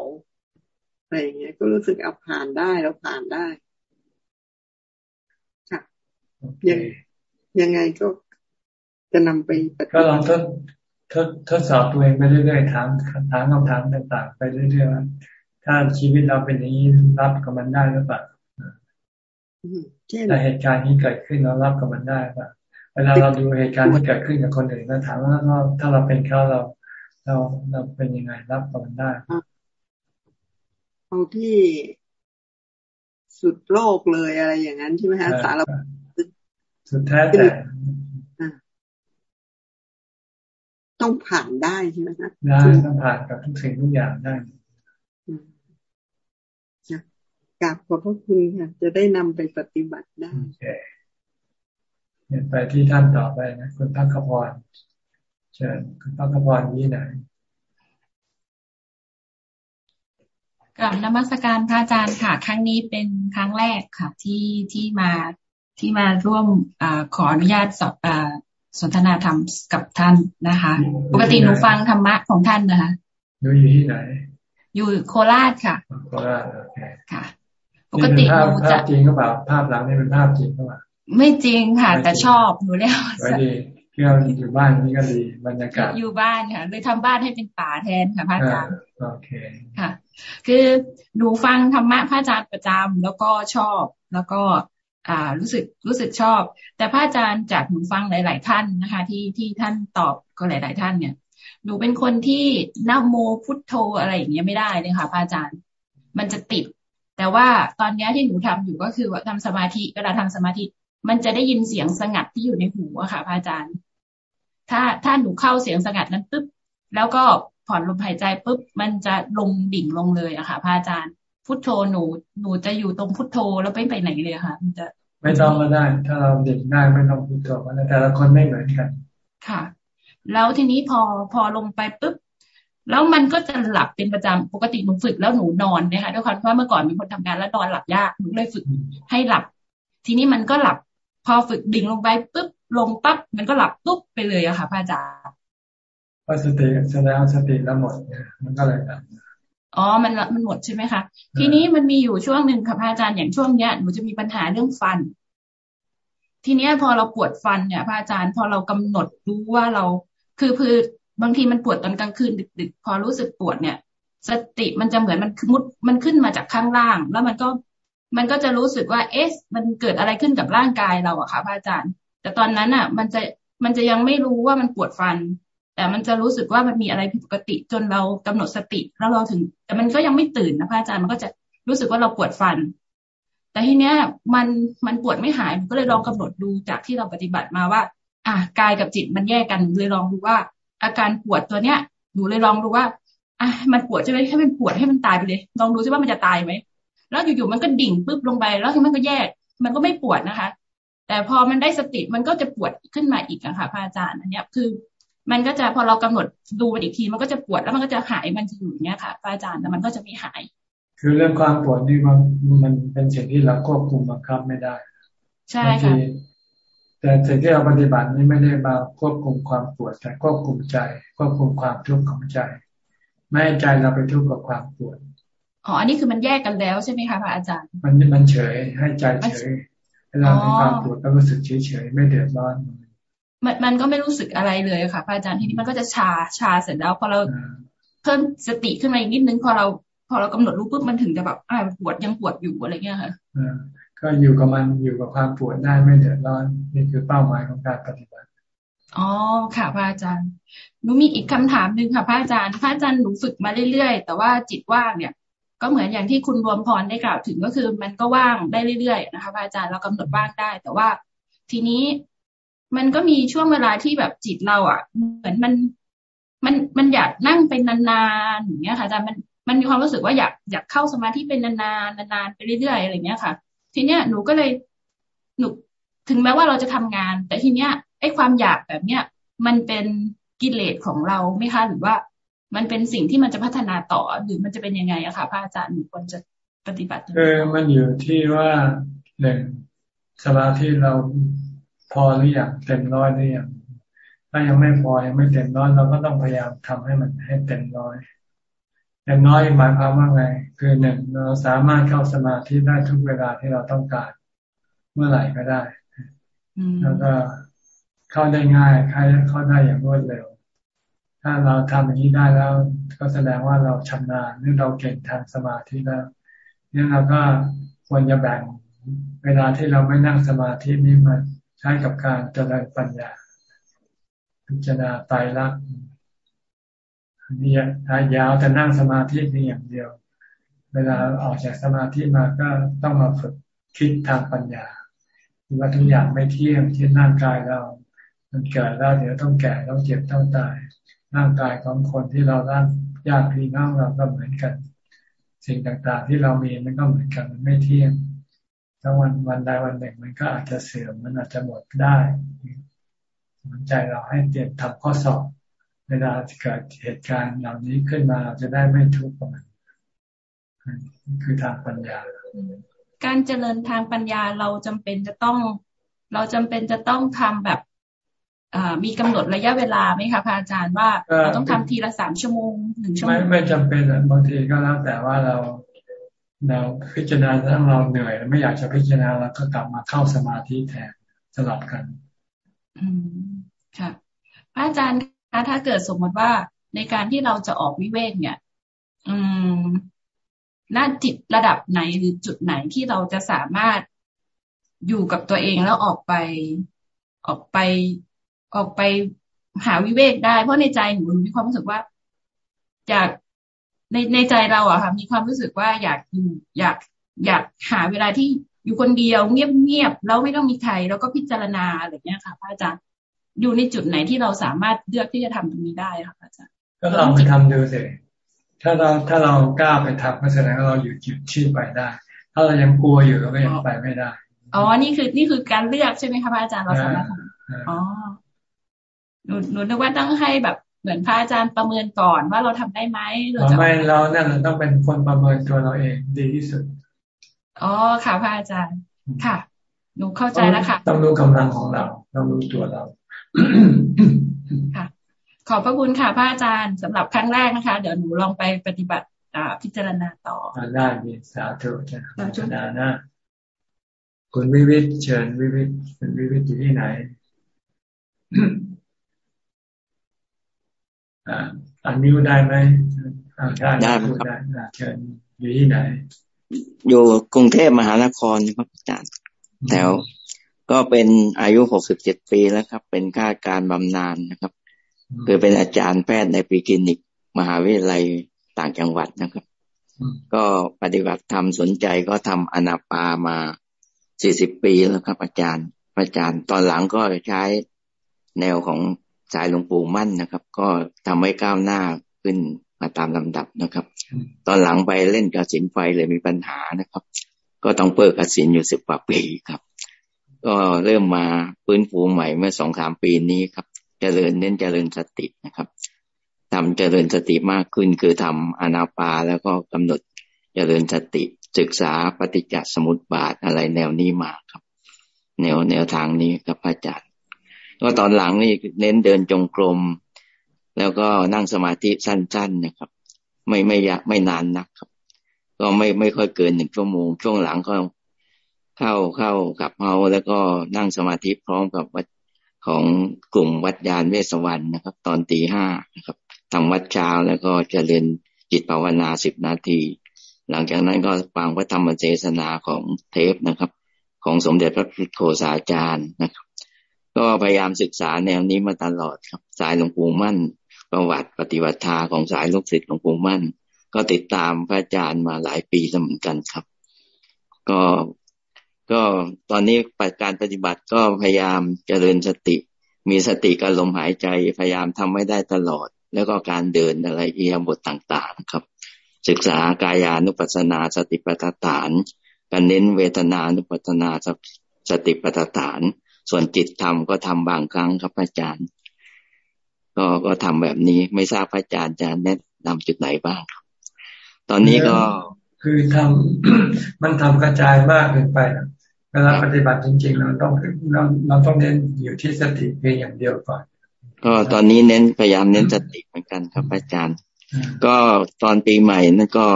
อะไรอย่างเงี้ย ก็รู้สึกเอาผ่านได้แล้วผ่านได้ค่ะยังยังไงก็จะนำไปก็ลองทดทดทดสอบตัวเองไปเรื่อยๆถามถามคำถามต่างๆ ไปเรื่อยๆถ้าชีวิตเราเป็นอย่างนี้รับกับมันได้หรือเปล่า แต่เหตุการณ์นี้เกิดขึ้นเรารับกับมันได้ป่ะเวลาเราดูเหตุการณ์ที่เกิดขึ้นกับคนอื่นเราถามว่าถ้าเราเป็นเขาเรา เราเราเป็นยังไงรับกับมันได้เอาที่สุดโลกเลยอะไรอย่างนั้นใช่ไหมฮะสารสุดแท้แต่ต้องผ่านได้ใช่ไหมคะได้ต้องผ่านกับทุกสิ่งทุกอย่างได้ก ราบขอบพระคุณค่ะ จะได้นำไปปฏิบัติได้โอเคไปที่ท่านต่อไปนะคุณพักพรเชิญคุณพักพรยี่ไหนกับนมัสการพระอาจารย์ค่ะ ครั้งนี้เป็นครั้งแรกค่ะ ที่ที่มาที่มาร่วมอขออนุญาตสอบสนทนาธรรมกับท่านนะคะ ปกติหนูฟังธรรมะของท่านนะคะอยู่ที่ไหน อยู่โคราชค่ะ โคราชโอเคค่ะ ปกติหนูจะจริงก็แบบภาพหลังนี่เป็นภาพจริงก็แบบไม่จริงค่ะ แต่ชอบหนูแล้วไว้ดีเที่ยวอยู่บ้านนี่ก็ดีบรรยากาศอยู่บ้านค่ะเลยทำบ้านให้เป็นป่าแทนค่ะพระอาจารย์โอเคค่ะ คือหนูฟังธรรมะพระอาจารย์ประจำแล้วก็ชอบแล้วก็อ่ารู้สึกรู้สึกชอบ แต่พระอาจารย์จากหนูฟังหลาย ๆ ท่านนะคะ ที่ที่ท่านตอบก็หลาย ๆ ท่านเนี่ยหนูเป็นคนที่นับโมพุทโธอะไรอย่างเงี้ยไม่ได้เลยค่ะพระอาจารย์ มันจะติด แต่ว่าตอนนี้ที่หนูทำอยู่ก็คือว่าทำสมาธิเวลาทำสมาธิ มันจะได้ยินเสียงสงัดที่อยู่ในหูอะค่ะพระอาจารย์ ถ้าถ้าหนูเข้าเสียงสงัดนั้นปุ๊บแล้วก็ผ่อนลมหายใจปุ๊บมันจะลงดิ่งลงเลยอะค่ะพระอาจารย์ พุทโธหนูหนูจะอยู่ตรงพุทโธแล้วไม่ไปไหนเลยค่ะ มันจะไม่ต้องก็ได้ ถ้าเราดิ่งได้ไม่ต้องพุทโธก็ได้แต่ละคนไม่เหมือนกัน ค่ะ แล้วทีนี้พอพอลงไปปุ๊บ แล้วมันก็จะหลับเป็นประจำปกติหนูฝึกแล้วหนูนอนนะคะด้วยความว่าเมื่อก่อนมีคนทำงานแล้วนอนหลับยากหนูเลยฝึกให้หลับ ทีนี้มันก็หลับ พอฝึกดิ่งลงไปปุ๊บลงปั๊บมันก็หลับปุ๊บไปเลยอะค่ะพระอาจารย์ว่าสติแสดงสติแล้วหมดเนี่ยมันก็เลยหลับอ๋อ มันมันหมดใช่ไหมคะ ทีนี้มันมีอยู่ช่วงหนึ่งค่ะพระอาจารย์อย่างช่วงเนี้ยหนูจะมีปัญหาเรื่องฟัน ทีเนี้ยพอเราปวดฟันเนี่ยพระอาจารย์พอเรากำหนดรู้ว่าเราคือคือ บางทีมันปวดตอนกลางคืนดึกๆ พอรู้สึกปวดเนี่ย สติมันจะเหมือนมันมุดมันขึ้นมาจากข้างล่าง แล้วมันก็มันก็จะรู้สึกว่าเอ๊ะมันเกิดอะไรขึ้นกับร่างกายเราอะค่ะพระอาจารย์ แต่ตอนนั้นอะมันจะมันจะยังไม่รู้ว่ามันปวดฟัน แต่มันจะรู้สึกว่ามันมีอะไรผิดปกติจนเรากำหนดสติแล้วเราถึง แต่มันก็ยังไม่ตื่นนะพระอาจารย์มันก็จะรู้สึกว่าเราปวดฟัน แต่ทีเนี้ยมันมันปวดไม่หายก็เลยลองกำหนดดูจากที่เราปฏิบัติมาว่า อะกายกับจิตมันแยกกันเลยลองดูว่า อาการปวดตัวเนี้ยหนูเลยลองดูว่าอะมันปวดใช่ไหมให้มันปวดให้มันตายไปเลย ลองดูซิว่ามันจะตายไหมแล้วอยู่ๆมันก็ดิ่งปุ๊บลงไปแล้วทีมันก็แยก มันก็ไม่ปวดนะคะ แต่พอมันได้สติมันก็จะปวดขึ้นมาอีกอะค่ะพระอาจารย์อันนี้คือ มันก็จะพอเรากำหนดดูมันอีกที มันก็จะปวดแล้วมันก็จะหายมันจะอยู่อย่างเงี้ยค่ะพระอาจารย์แต่มันก็จะไม่หาย คือเรื่องความปวดนี่มันมันเป็นสิ่งที่เราควบคุมบังคับไม่ได้ใช่ค่ะ แต่สิ่งที่เราปฏิบัตินี้ไม่ได้มาควบคุมความปวดแต่ควบคุมใจ ควบคุมความทุกข์ของใจ ไม่ให้ใจเราไปทุกข์กับความปวดอ๋ออันนี้คือมันแยกกันแล้วใช่ไหมคะพระอาจารย์ มันมันเฉยให้ใจเฉยเวลามีความปวดก็รู้สึกเฉยเฉยไม่เดือดร้อนมันมันก็ไม่รู้สึกอะไรเลยค่ะพระอาจารย์ทีนี้มันก็จะชาชาเสร็จแล้วพอเราเพิ่มสติขึ้นมาอีกนิดนึงพอเราพอเรากำหนดรู้ปุ๊บมันถึงจะแบบอ่าปวดยังปวดอยู่อะไรเงี้ยค่ะ ก็อยู่กับมันอยู่กับความปวดได้ไม่เดือดร้อน นี่คือเป้าหมายของการปฏิบัติอ๋อค่ะพระอาจารย์หนูมีอีกคำถามหนึ่งค่ะพระอาจารย์พระอาจารย์หนูฝึกมาเรื่อยๆ แต่ว่าจิตว่างเนี่ย ก็เหมือนอย่างที่คุณรวมพรได้กล่าวถึงก็คือ มันก็ว่างได้เรื่อยๆนะคะอาจารย์เรากำหนดว่างได้ แต่ว่าทีนี้มันก็มีช่วงเวลาที่แบบจิตเราอะ เหมือนมันมันมันอยากนั่งเป็นนานๆอย่างเงี้ยค่ะอาจารย์มันมันมีความรู้สึกว่าอยากอยากเข้าสมาธิเป็นนานๆนานๆไปเรื่อยๆอะไรเงี้ยค่ะ ทีเนี้ยหนูก็เลยหนูถึงแม้ว่าเราจะทำงาน แต่ทีเนี้ยไอ้ความอยากแบบเนี้ยมันเป็นกิเลสของเราไหมคะหรือว่ามันเป็นสิ่งที่มันจะพัฒนาต่อหรือมันจะเป็นยังไงอะคะพระอาจารย์หนูควรจะปฏิบัติเออมันอยู่ที่ว่าหนึ่งสมาธิเราพอหรืออยังเต็มร้อยหรือยังถ้ายังไม่พอยังไม่เต็มร้อยเราก็ต้องพยายามทำให้มันให้เต็มร้อย อย่างน้อยหมายความว่าไง คือหนึ่งเราสามารถเข้าสมาธิได้ทุกเวลาที่เราต้องการ เมื่อไหร่ก็ได้ แล้วก็เข้าได้ง่ายเข้าได้อย่างรวดเร็ว ถ้าเราทำอย่างนี้ได้แล้ว ก็แสดงว่าเราชำนาญหรือเราเก่งทางสมาธิแล้วนี่เราก็ควรจะแบ่งเวลาที่เราไม่นั่งสมาธินี้มาใช้กับการเจริญปัญญา พิจารณาตายรัก นี่ถ้ายาวแต่นั่งสมาธินี่อย่างเดียว เวลาออกจากสมาธิมาก็ต้องมาฝึกคิดทางปัญญาว่าทุกอย่างไม่เที่ยงที่ร่างกายเรา มันเกิดแล้วเดี๋ยวต้องแก่ต้องเจ็บต้องตาย ร่างกายของคนที่เราร่างญาติพี่น้องเราก็เหมือนกัน สิ่งต่างๆที่เรามีมันก็เหมือนกันมันไม่เที่ยงถ้าวันวันใดวันหนึ่งมันก็อาจจะเสื่อมมันอาจจะหมดได้สนใจเราให้เตรียมทำข้อสอบ ลาเกิดเหตุการณ์เหล่านี้ขึ้นมาเราจะได้ไม่ทุกข์กับมันคือทางปัญญา การเจริญทางปัญญาเราจำเป็นจะต้อง เราจำเป็นจะต้องทำแบบมีกำหนดระยะเวลาไหมคะพระอาจารย์ว่าเราต้องทำทีละสามชั่วโมงหนึ่งชั่วโมงไม่ไม่จำเป็นบางทีก็แล้วแต่ว่าเราเราพิจารณาถ้าเราเหนื่อย ไม่อยากจะพิจารณาเราก็กลับมาเข้าสมาธิแทนสลับกัน อืมค่ะพระอาจารย์ คะถ้าเกิดสมมติว่าในการที่เราจะออกวิเวกเนี่ย อืมน่าจิตระดับไหนหรือจุดไหนที่เราจะสามารถอยู่กับตัวเองแล้วออกไป ออกไป ออกไปหาวิเวกได้ เพราะในใจหนูมีความรู้สึกว่า อยากในในใจเราอะค่ะ มีความรู้สึกว่าอยากอยู่อยากอยากหาเวลาที่อยู่คนเดียวเงียบเงียบแล้วไม่ต้องมีใคร แล้วก็พิจารณาอะไรเงี้ยค่ะพระอาจารย์ อยู่ในจุดไหนที่เราสามารถเลือกที่จะทำตรงนี้ได้ค่ะพระอาจารย์ก็ลองไปทำดูสิถ้าเราถ้าเรากล้าไปทำก็แสดงว่าเราหยุดจุดที่ไปได้ ถ้าเรายังกลัวอยู่เราก็ยังไปไม่ได้อ๋อนี่คือ นี่คือการเลือกใช่ไหมคะพระอาจารย์เราสามารถอ๋อหนูหนูนึกว่าต้องให้แบบเหมือนพระอาจารย์ประเมินก่อนว่าเราทำได้ไหมเราจะไม่เรานั่นเราต้องเป็นคนประเมินตัวเราเองดีที่สุดอ๋อค่ะพระอาจารย์ค่ะ หนูเข้าใจแล้วค่ะ ต้องรู้กำลังของเรา ต้องรู้ตัวเรา ค่ะขอบพระคุณค่ะพระอาจารย์สำหรับครั้งแรกนะคะ เดี๋ยวหนูลองไปปฏิบัติพิจารณาต่อได้มีสาธุจ้ะพิจารณานะคุณวิวิทเชิญวิวิทคุณวิวิทอยู่ที่ไหนอันนี้ได้ไหมได้ได้ครับเชิญอยู่ที่ไหน อยู่กรุงเทพมหานครครับอาจารย์แถว ก็เป็นอายุหกสิบเจ็ดปีแล้วครับ เป็นข้าการบำนาญนะครับคือเป็นอาจารย์แพทย์ในปีคลินิก มหาวิทยาลัยต่างจังหวัดนะครับ ก็ปฏิบัติธรรมสนใจก็ทำอนาปามาสี่สิบปีแล้วครับ อาจารย์อาจารย์ตอนหลังก็ใช้แนวของสายหลวงปู่มั่นนะครับ ก็ทำให้ก้าวหน้าขึ้นมาตามลำดับนะครับ ตอนหลังไปเล่นกระสินไฟเลยมีปัญหานะครับ ก็ต้องเปิดกระสินอยู่สิบกว่าปีครับ ก็เริ่มมาฟื้นฟูใหม่เมื่อสองสามปีนี้ครับจเจริญเน้นเจริญสตินะครับทำเจริญสติมากขึ้นคือทำอนาปาแล้วก็กำหนดเจริญสติศึกษาปฏิจจสมุปบาทอะไรแนวนี้มาครับ แนวแนวทางนี้ครับอาจารย์ก็ตอนหลังนี่เน้นเดินจงกรมแล้วก็นั่งสมาธิสั้น ๆนะครับ ไม่ไม่ยากไม่นานนักครับ ก็ไม่ไม่ค่อยเกินหนึ่งชั่วโมงช่วงหลังก็ เข้าเข้ากับเฮาแล้วก็นั่งสมาธิพร้อมกับวัดของกลุ่มวัดยานเวสวรรณนะครับ ตอนตีห้านะครับทำวัดเช้าแล้วก็จะเรียนจิตภาวนาสิบนาที หลังจากนั้นก็ฟังพระธรรมเทศนาของเทปนะครับ ของสมเด็จพระพุทธโฆษาจารย์นะครับก็พยายามศึกษาแนวนี้มาตลอดครับ สายหลวงปู่มั่น ประวัติปฏิวัติาของสายลูกศิษย์หลวงปู่มั่น ก็ติดตามพระอาจารย์มาหลายปีเหมือนกันครับ ก็ ก็ตอนนี้การปฏิบัติก็พยายามเจริญสติ มีสติกับลมหายใจพยายามทำไม่ได้ตลอด แล้วก็การเดินอะไรเอียบทต่างๆ ครับ ศึกษากายานุปัสสนาสติปัฏฐานการเน้นเวทนานุปัสสนาสติปัฏฐาน ส่วนจิตทำก็ทำบางครั้งครับอาจารย์ ก็ก็ทำแบบนี้ไม่ทราบอาจารย์จะแนะนำจุดไหนบ้างตอนนี้ก็คือทำมันทำกระจายมากเกินไป เวลาปฏิบัติจริง ๆ เราต้องเราเราต้องเน้นอยู่ที่สติเพียงอย่างเดียวก่อน ก็ตอนนี้เน้นพยายามเน้นสติเหมือนกันครับอาจารย์ ก็ตอนปีใหม่นั่นก็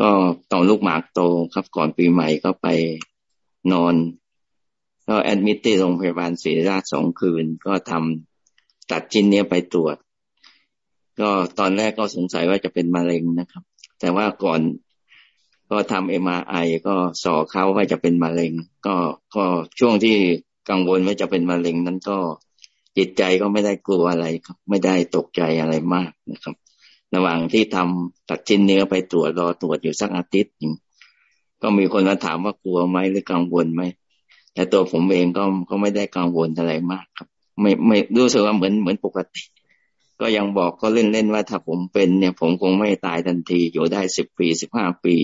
ก็ตอนลูกหมากโตครับ ก่อนปีใหม่ก็ไปนอน ก็แอดมิตที่โรงพยาบาลศรีราชสองคืน ก็ทำตัดชิ้นเนี้ยไปตรวจ ก็ตอนแรกก็สงสัยว่าจะเป็นมะเร็งนะครับ แต่ว่าก่อน ก็ทำเอ็มไอก็สอเขาว่าจะเป็นมะเร็ง ก็ก็ช่วงที่กังวลว่าจะเป็นมะเร็งนั้นก็จิตใจก็ไม่ได้กลัวอะไรครับ ไม่ได้ตกใจอะไรมากนะครับ ระหว่างที่ทำตัดชิ้นเนื้อไปตรวจรอตรวจอยู่สักอาทิตย์นึงก็มีคนมาถามว่ากลัวไหมหรือกังวลไหมแต่ตัวผมเองก็ก็ไม่ได้กังวลอะไรมากครับ ไม่ไม่รู้สึกว่าเหมือนเหมือนปกติ ก็ยังบอกก็เล่นเล่นว่าถ้าผมเป็นเนี่ย ผมคงไม่ตายทันทีอยู่ได้สิบปีสิบห้าปี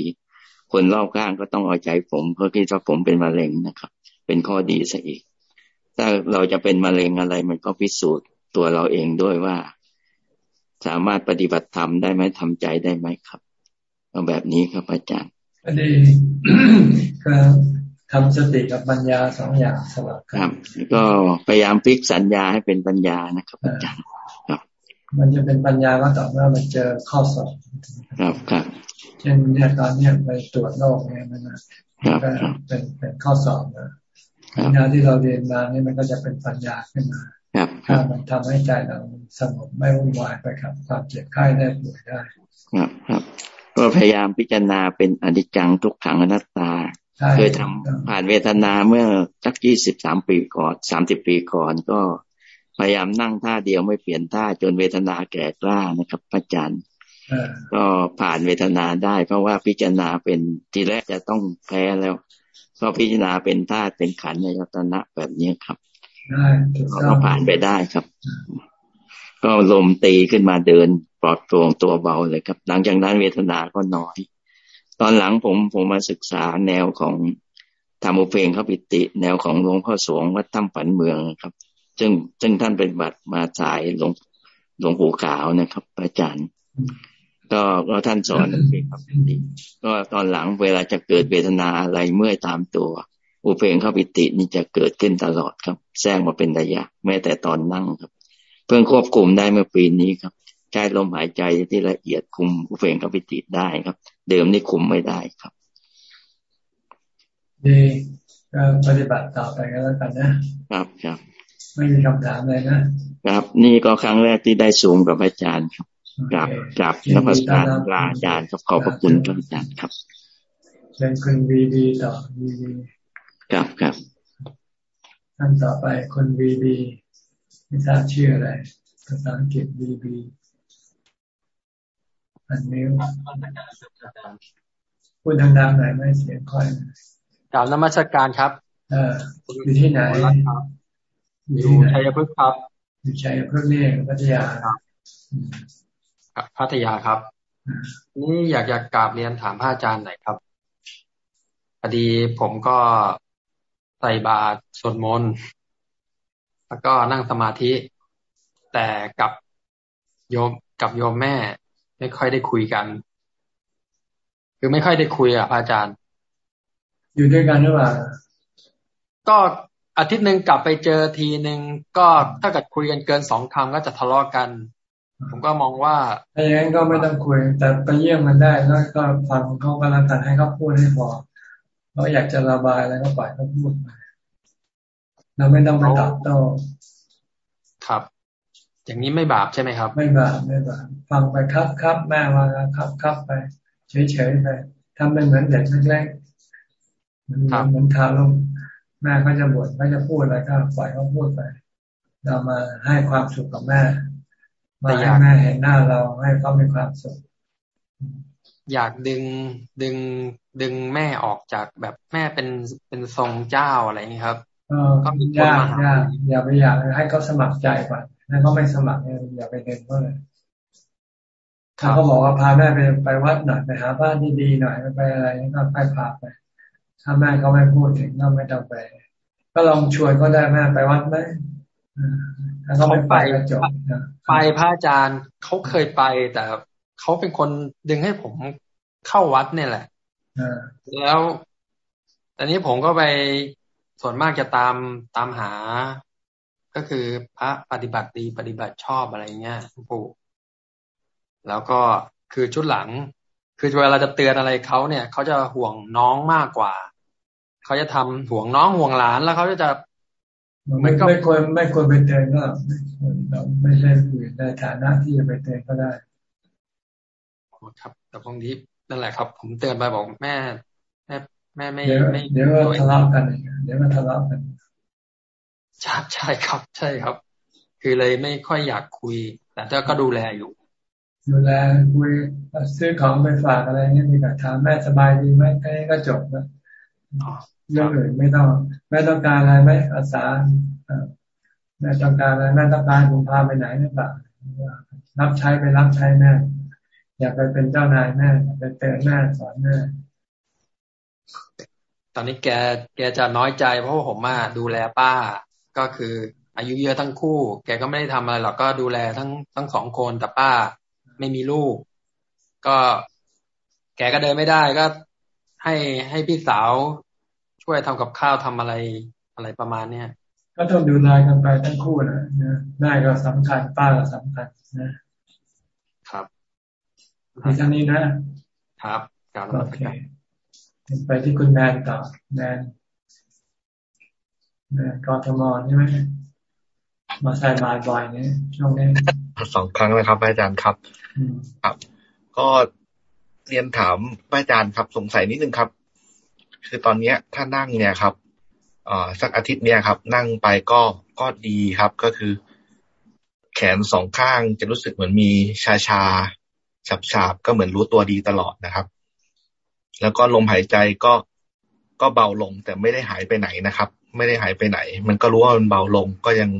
คนรอบข้างก็ต้องเอาใจผมเพราะคิดว่าผมเป็นมะเร็งนะครับ เป็นข้อดีซะอีก ถ้าเราจะเป็นมะเร็งอะไร มันก็พิสูจน์ตัวเราเองด้วยว่า สามารถปฏิบัติธรรมได้ไหมทำใจได้ไหมครับเอาแบบนี้ครับอาจารย์อันนี้ก็ทำสติกับปัญญาสองอย่างสลับครับ ก็พยายามพลิกสัญญาให้เป็นปัญญานะครับอาจารย์ครับ มันจะเป็นปัญญาก็ต่อเมื่อมันเจอข้อสอบครับครับช่นเนี่ยตอนเนี้ยไปตรวจโรคเนี่ยมันนะก็เป็นเป็นข้อสอบนะงานที่เราเรียนมานี่มันก็จะเป็นปัญญาขึ้นมาถ้ามันทำให้ใจเราสงบไม่วุ่นวายไปกับความเจ็บไข้ได้ป่วยได้ครับครับก็พยายามพิจารณาเป็นอนิจจังทุกขังอนัตตา เคยทำผ่านเวทนาเมื่อสักยี่สิบสามปีก่อนสามสิบปีก่อนก็ พยายามนั่งท่าเดียวไม่เปลี่ยนท่าจนเวทนาแก่กล้านะครับพระอาจารย์ก็ผ่านเวทนาได้ เพราะว่าพิจารณาเป็นทีแรกจะต้องแพ้แล้ว ก็พิจารณาเป็นธาตุเป็นขันธ์ในยตนะแบบนี้ครับก็ผ่านไปได้ครับ ก็ลมตีขึ้นมาเดินปลอดโปร่งตัวเบาเลยครับ หลังจากนั้นเวทนาก็น้อย ตอนหลังผมผมมาศึกษาแนวของธรรมอุเพงขปิติ แนวของหลวงพ่อสวงวัดถ้ำฝันเมืองครับ ซึ่งซึ่งท่านเป็นบัตรมาสายหลวงหลวงปู่ขาวนะครับอาจารย์ ก็ก็ท่านสอนเป็นครับดีก็ตอนหลังเวลาจะเกิดเวทนาอะไรเมื่อตามตัว อุเพงเข้าปิตินี่จะเกิดขึ้นตลอดครับแทรกมาเป็นระยะแม้แต่ตอนนั่งครับ เพิ่งควบคุมได้เมื่อปีนี้ครับใช้ลมหายใจที่ละเอียดคุมเฟงกับปิติได้ครับ เดิมนี่คุมไม่ได้ครับดีก็ปฏิบัติต่อไปก็แล้วกันนะครับครับ ไม่มีคำถามเลยนะครับ นี่ก็ครั้งแรกที่ได้สูงกับอาจารย์ครับกราบกราบนักการลาอาจารย์ขอบพระคุณอาจารย์ครับเชิญคุณวีดีต่อวีดีครับครับท่านต่อไปคนวีดีไม่ทราบชื่ออะไรภาษาอังกฤษวีดีอันนี้พูดดังๆหน่อยไม่เสียงค่อยกล่าวนมัสการครับ เอออยู่ที่ไหน อยู่ชัยพฤกษ์ครับ อยู่ชัยพฤกษ์นี่พัทยาครับพัทยาครับ นี่อยากอยากกราบเรียนถามพระอาจารย์หน่อยครับพอดีผมก็ใส่บาตรสวดมนต์แล้วก็นั่งสมาธิ แต่กับโยมกับโยมแม่ ไม่ค่อยได้คุยกัน คือไม่ค่อยได้คุยอะพระอาจารย์ อยู่ด้วยกันหรือเปล่าก็ อาทิตย์หนึ่งกลับไปเจอทีหนึ่งก็ถ้าเกิดคุยกันเกินสองคำก็จะทะเลาะกัน ผมก็มองว่าถ้าอย่างนั้นก็ไม่ต้องคุย แต่ไปเยี่ยมมันได้แล้วก็ฟังเขาก็แล้วกันให้เขาพูดให้พอเขาอยากจะระบายอะไรก็ปล่อยเขาพูดไปเราไม่ต้องไปตอบโต้ครับ อย่างนี้ไม่บาปใช่ไหมครับ ไม่บาปไม่บาปฟังไปครับครับแม่ว่าครับครับไปเฉยเฉยไปทำเป็นเหมือนเด็กเล็กๆเหมือนเหมือนทารก แม่เขาจะบ่นเขาจะพูดอะไรก็ปล่อยเขาพูดไป เรามาให้ความสุขกับแม่ มาให้แม่เห็นหน้าเราให้เขามีความสุข อยากดึงดึงดึงแม่ออกจากแบบแม่เป็นเป็นทรงเจ้าอะไรนี้ครับก็มียากยากอย่าไปอยากให้เขาสมัครใจก่อนถ้าเขาไม่สมัครเนี่ยอย่าไปเดินเขาเลยถ้าเขาบอกว่าพาแม่ไปไปวัดหน่อยไปหาบ้านดีๆหน่อยไปอะไรก็ไปพาไป ถ้าแม่เขาไม่พูดถึงก็ไม่ต้องไป ก็ลองชวนก็ได้แม่ไปวัดไหมถ้าเขาไม่ไปก็จบไปพระอาจารย์เขาเคยไปแต่เขาเป็นคนดึงให้ผมเข้าวัดเนี่ยแหละแล้วตอนนี้ผมก็ไปส่วนมากจะตามตามหา ก็คือพระปฏิบัติดีปฏิบัติชอบอะไรเงี้ยปู่แล้วก็คือชุดหลัง คือเวลาจะเตือนอะไรเขาเนี่ยเขาจะห่วงน้องมากกว่าเขาจะทำห่วงน้องห่วงหลานแล้วเขาจะไม่ไม่ควรไม่ควรไปเตือนก็ไม่ควรเราไม่ใช่อยู่ในฐานะที่จะไปเตือนก็ได้ครับ แต่บางทีนั่นแหละครับ ผมเตือนไปบอกแม่แม่แม่ไม่ไม่เดี๋ยวก็ทะเลาะกันเดี๋ยวก็ทะเลาะกันใช่ใช่ครับ ใช่ครับ คือเลยไม่ค่อยอยากคุย แต่ก็ดูแลอยู่ ดูแลคุยซื้อของไปฝากอะไรเงี้ยมีแต่ถามแม่สบายดีไหมแค่นี้ก็จบแล้วเรื่องอื่นไม่ต้องแม่ต้องการอะไรไหมอาสาแม่ต้องการอะไรแม่ต้องการผมพาไปไหนหรือเปล่ารับใช้ไปรับใช้แม่อย่าไปเป็นเจ้านายแม่อย่าไปเตือนแม่สอนแม่ตอนนี้แกแกจะน้อยใจเพราะว่าผมมาดูแลป้าก็คืออายุเยอะทั้งคู่ แกก็ไม่ได้ทำอะไรหรอกก็ดูแลทั้งทั้งสองคนแต่ป้า ไม่มีลูก ก็แกก็เดินไม่ได้ก็ให้ให้พี่สาวช่วยทำกับข้าวทำอะไรอะไรประมาณเนี้ยก็ต้องดูแลกันไปทั้งคู่นะนะแม่ก็สำคัญป้าก็สำคัญนะครับมีท่านี้นะ ครับครับโอเคไปที่คุณแมนต่อแมนแมนกอทมใช่ไหมมาใส่บาทบ่อยเนี่ยช่วงนี้ สองครั้งเลยครับอาจารย์ครับ ครับ ก็เรียนถามอาจารย์ครับ สงสัยนิดนึงครับ คือตอนเนี้ย ถ้านั่งเนี่ยครับเอ่อสักอาทิตย์เนี่ยครับ นั่งไปก็ก็ดีครับ ก็คือ แขนสองข้างจะรู้สึกเหมือนมีชาชาฉับฉาบก็เหมือนรู้ตัวดีตลอดนะครับ แล้วก็ลมหายใจก็ก็เบาลงแต่ไม่ได้หายไปไหนนะครับ ไม่ได้หายไปไหน มันก็รู้ว่ามันเบาลงก็ยัง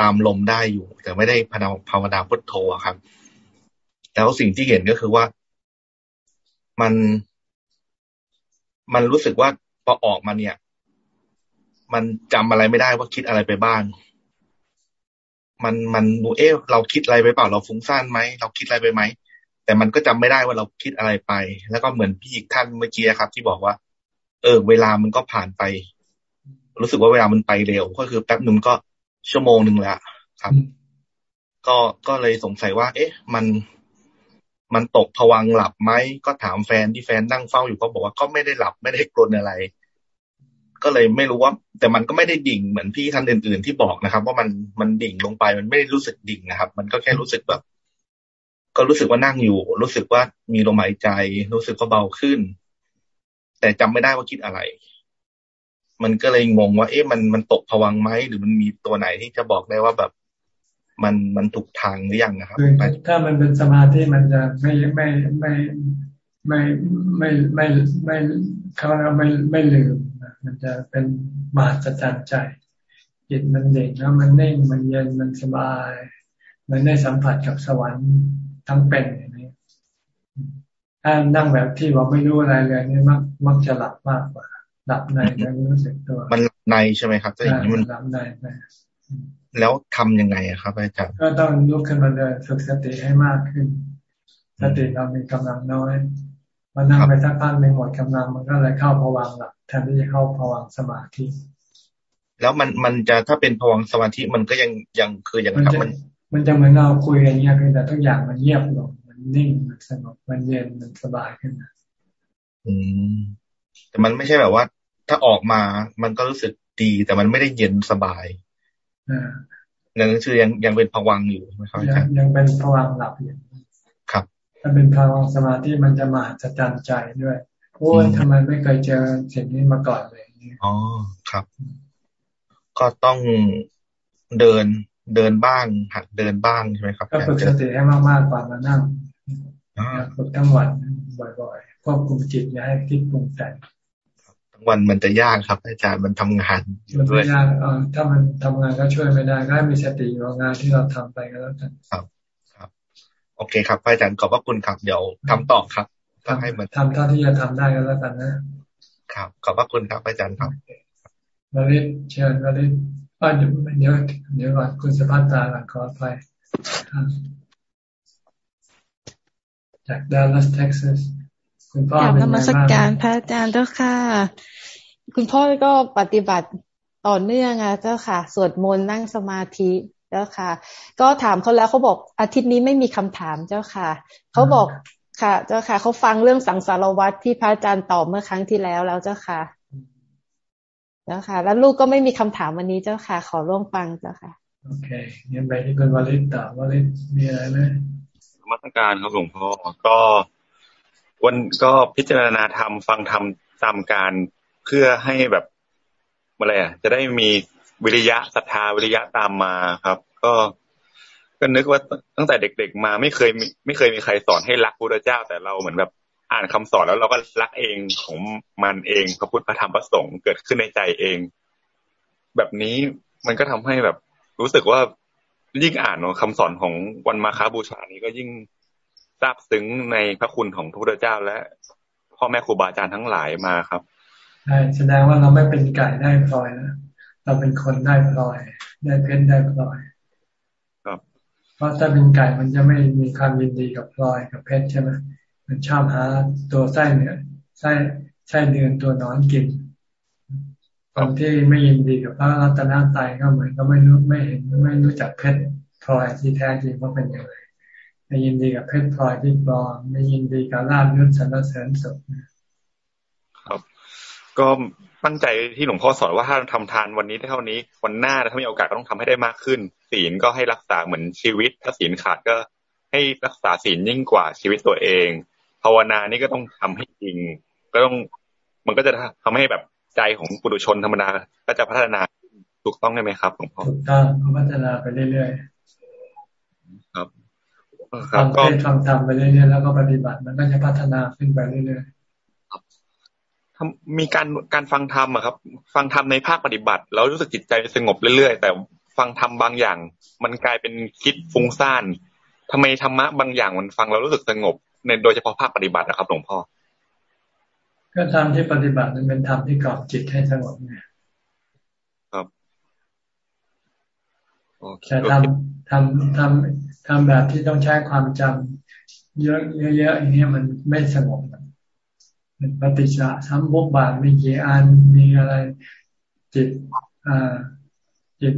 ตามลมได้อยู่ แต่ไม่ได้พนาภาวนาพุทโธครับ แล้วสิ่งที่เห็นก็คือว่ามันมันรู้สึกว่าพอออกมาเนี่ย มันจำอะไรไม่ได้ว่าคิดอะไรไปบ้าง มันมันเอ๊ะเราคิดอะไรไปเปล่าเราฟุ้งซ่านไหมเราคิดอะไรไปไหมแต่มันก็จำไม่ได้ว่าเราคิดอะไรไป แล้วก็เหมือนพี่อีกท่านเมื่อกี้ครับ ที่บอกว่า เออ เวลามันก็ผ่านไป รู้สึกว่าเวลามันไปเร็ว ก็คือแป๊บหนึ่งก็ ชั่วโมงหนึ่งแล้วครับ ก็ก็เลยสงสัยว่า เอ๊ะ มันมันตกผวังหลับไหมก็ถามแฟนที่แฟนนั่งเฝ้าอยู่เขาบอกว่าก็ไม่ได้หลับไม่ได้กลนอะไร ก็เลยไม่รู้ว่า แต่มันก็ไม่ได้ดิ่งเหมือนพี่ท่านอื่น ๆ ที่บอกนะครับ ว่ามันมันดิ่งลงไปมันไม่ได้รู้สึกดิ่งนะครับ มันก็แค่รู้สึกแบบ ก็รู้สึกว่านั่งอยู่ รู้สึกว่ามีลมหายใจ รู้สึกว่าเบาขึ้น แต่จำไม่ได้ว่าคิดอะไร มันก็เลยงงว่า เอ๊ะมันมันตกผวังไหมหรือมันมีตัวไหนที่จะบอกได้ว่าแบบ มันมันถูกทางหรือยังนะครับถ้ามันเป็นสมาธิมันจะไม่ไม่ไม่ไม่ไม่ไม่ไม่เขาเรียกไม่ไม่ลืมมันจะเป็นมาจจันใจจิตมันเด่งแล้วมันนิ่งมันเย็นมันสบาย มันได้สัมผัสกับสวรรค์ทั้งเป็นอย่างนี้ถ้านั่งแบบที่ว่าไม่รู้อะไรเลยนี่มักมักจะหลับมากกว่า หลับในไม่รู้สึกตัว มันในใช่ไหมครับแต่อย่างนี้มันหลับในไปแล้วทํำยังไงครับอาจารย์ก็ต้องลุกขึ้นมาเดินฝึกสติให้มากขึ้น สติเรามีกำลังน้อยมันนั่งไปสักพักหนึ่งหมดกำลังมันก็เลยเข้าผวังหลับแทนที่จะเข้าผวังสมาธิ แล้วมันมันจะถ้าเป็นผวังสมาธิมันก็ยังยังคืออย่างครับมัน มันจะเหมือนเราคุยกันเงียบแต่ทุกอย่างมันเงียบลงมันนิ่งมันสงบมันเย็นมันสบายขึ้นอืม แต่มันไม่ใช่แบบว่า ถ้าออกมามันก็รู้สึกดี แต่มันไม่ได้เย็นสบายนั่นคือยังยังเป็นภวังอยู่ไหมครับยังยังเป็นภวังหลับอยู่ครับถ้าเป็นภวังสมาธิมันจะมาจะจันใจด้วยโอ้ยทำไมไม่เคยเจอสิ่งนี้มาก่อนเลยอ๋อครับ ก็ต้องเดินเดินบ้างหัดเดินบ้างใช่ไหมครับก็ฝึกสติให้มากๆก่อนมานั่งฝึกทั้งวันบ่อยๆ ควบคุมจิตอย่าให้คิดปรุงแต่งวันมันจะยากครับ อาจารย์มันทำงานมันไม่ยากเออถ้ามันทำงานก็ช่วยไม่ได้ก็ให้มีสติอยู่งานที่เราทำไปก็แล้วกันครับครับ โอเคครับอาจารย์ขอบพระคุณครับเดี๋ยวทำต่อครับทำให้เหมือนทำเท่าที่จะทำได้ก็แล้วกันนะ ครับ ขอบพระคุณครับอาจารย์ครับวลิศเชิญวลิศป้าเดี๋ยวเดี๋ยวเดี๋ยวก่อนคุณสพัฒตาหลังขอไปจากดัลลัสเท็กซัส คุณพ่อเป็นไงบ้างนมัสการพระอาจารย์เจ้าค่ะ คุณพ่อก็ปฏิบัติต่อเนื่องอะเจ้าค่ะ สวดมนต์นั่งสมาธิเจ้าค่ะ ก็ถามเขาแล้วเขาบอกอาทิตย์นี้ไม่มีคำถามเจ้าค่ะเขาบอกค่ะ เจ้าค่ะเขาฟังเรื่องสังสารวัตรที่พระอาจารย์ตอบเมื่อครั้งที่แล้วแล้วเจ้าค่ะเจ้าค่ะ แล้วลูกก็ไม่มีคำถามวันนี้เจ้าค่ะ ขอร่วมฟังเจ้าค่ะโอเคงั้นไปที่คุณวลิตต่อวลิตมีอะไรไหมมาตรการครับหลวงพ่อก็ วันก็พิจารณาธรรมฟังธรรมตามการเพื่อให้แบบอะไรอะ จะได้มีวิริยะศรัทธาวิริยะตามมาครับ ก็ก็นึกว่าตั้งแต่เด็กๆมาไม่เคยไม่เคยมีใครสอนให้รักพระเจ้า แต่เราเหมือนแบบอ่านคำสอนแล้วเราก็รักเองของมันเองพระพุทธพระธรรมพระสงฆ์เกิดขึ้นในใจเอง แบบนี้มันก็ทำให้แบบรู้สึกว่ายิ่งอ่านคำสอนของวันมาคาบูชานี้ก็ยิ่ง ซาบซึ้งในพระคุณของพระพุทธเจ้าและพ่อแม่ครูบาอาจารย์ทั้งหลายมาครับใช่แสดงว่าเราไม่เป็นไก่ได้พลอยนะเราเป็นคนได้พลอย ได้เพชรได้พลอย ครับ เพราะถ้าเป็นไก่มันจะไม่มีความยินดีกับพลอยกับเพชรใช่ไหมมันชอบหาตัวไส้เนี่ยไส้ไส้เดือนตัวนอนกินคนที่ไม่ยินดีกับพระรัตนตรัยก็เหมือนก็ไม่รู้ไม่เห็นไม่รู้จักเพชรพลอยที่แท้จริงว่าเป็นยังไง ไม่ยินดีกับเพชรพลอยที่ปลอมไม่ยินดีกับลาบยศสรรเสริญสุขครับ ก็ตั้งใจที่หลวงพ่อสอนว่าถ้าทำทานวันนี้ได้เท่านี้ วันหน้าถ้ามีโอกาสก็ต้องทำให้ได้มากขึ้น ศีลก็ให้รักษาเหมือนชีวิต ถ้าศีลขาดก็ให้รักษาศีลยิ่งกว่าชีวิตตัวเอง ภาวนานี่ก็ต้องทำให้จริง ก็ต้องมันก็จะทำให้แบบใจของปุถุชนธรรมดาก็จะพัฒนาถูกต้องได้ไหมครับหลวงพ่อถูกต้องพัฒนาไปเรื่อยๆครับ ทำไปทำทำไปเรื่อยๆแล้วก็ปฏิบัติมันก็จะพัฒนาขึ้นไปเรื่อยๆมีการการฟังธรรมอะครับ ฟังธรรมในภาคปฏิบัติ แล้วรู้สึกจิตใจสงบเรื่อยๆ แต่ฟังธรรมบางอย่าง มันกลายเป็นคิดฟุ้งซ่านทำไมธรรมะบางอย่างมันฟังแล้วรู้สึกสงบในโดยเฉพาะภาคปฏิบัตินะครับหลวงพ่อก็ธรรมที่ปฏิบัติมันเป็นธรรมที่กรอบจิตให้สงบไงครับ แต่ทำทำทำทำแบบที่ต้องใช้ความจำเยอะเยอะๆอย่างนี้มันไม่สงบเป็นปฏิจจสมุปบาทมีกี่อันมีอะไรจิตอ่าจิต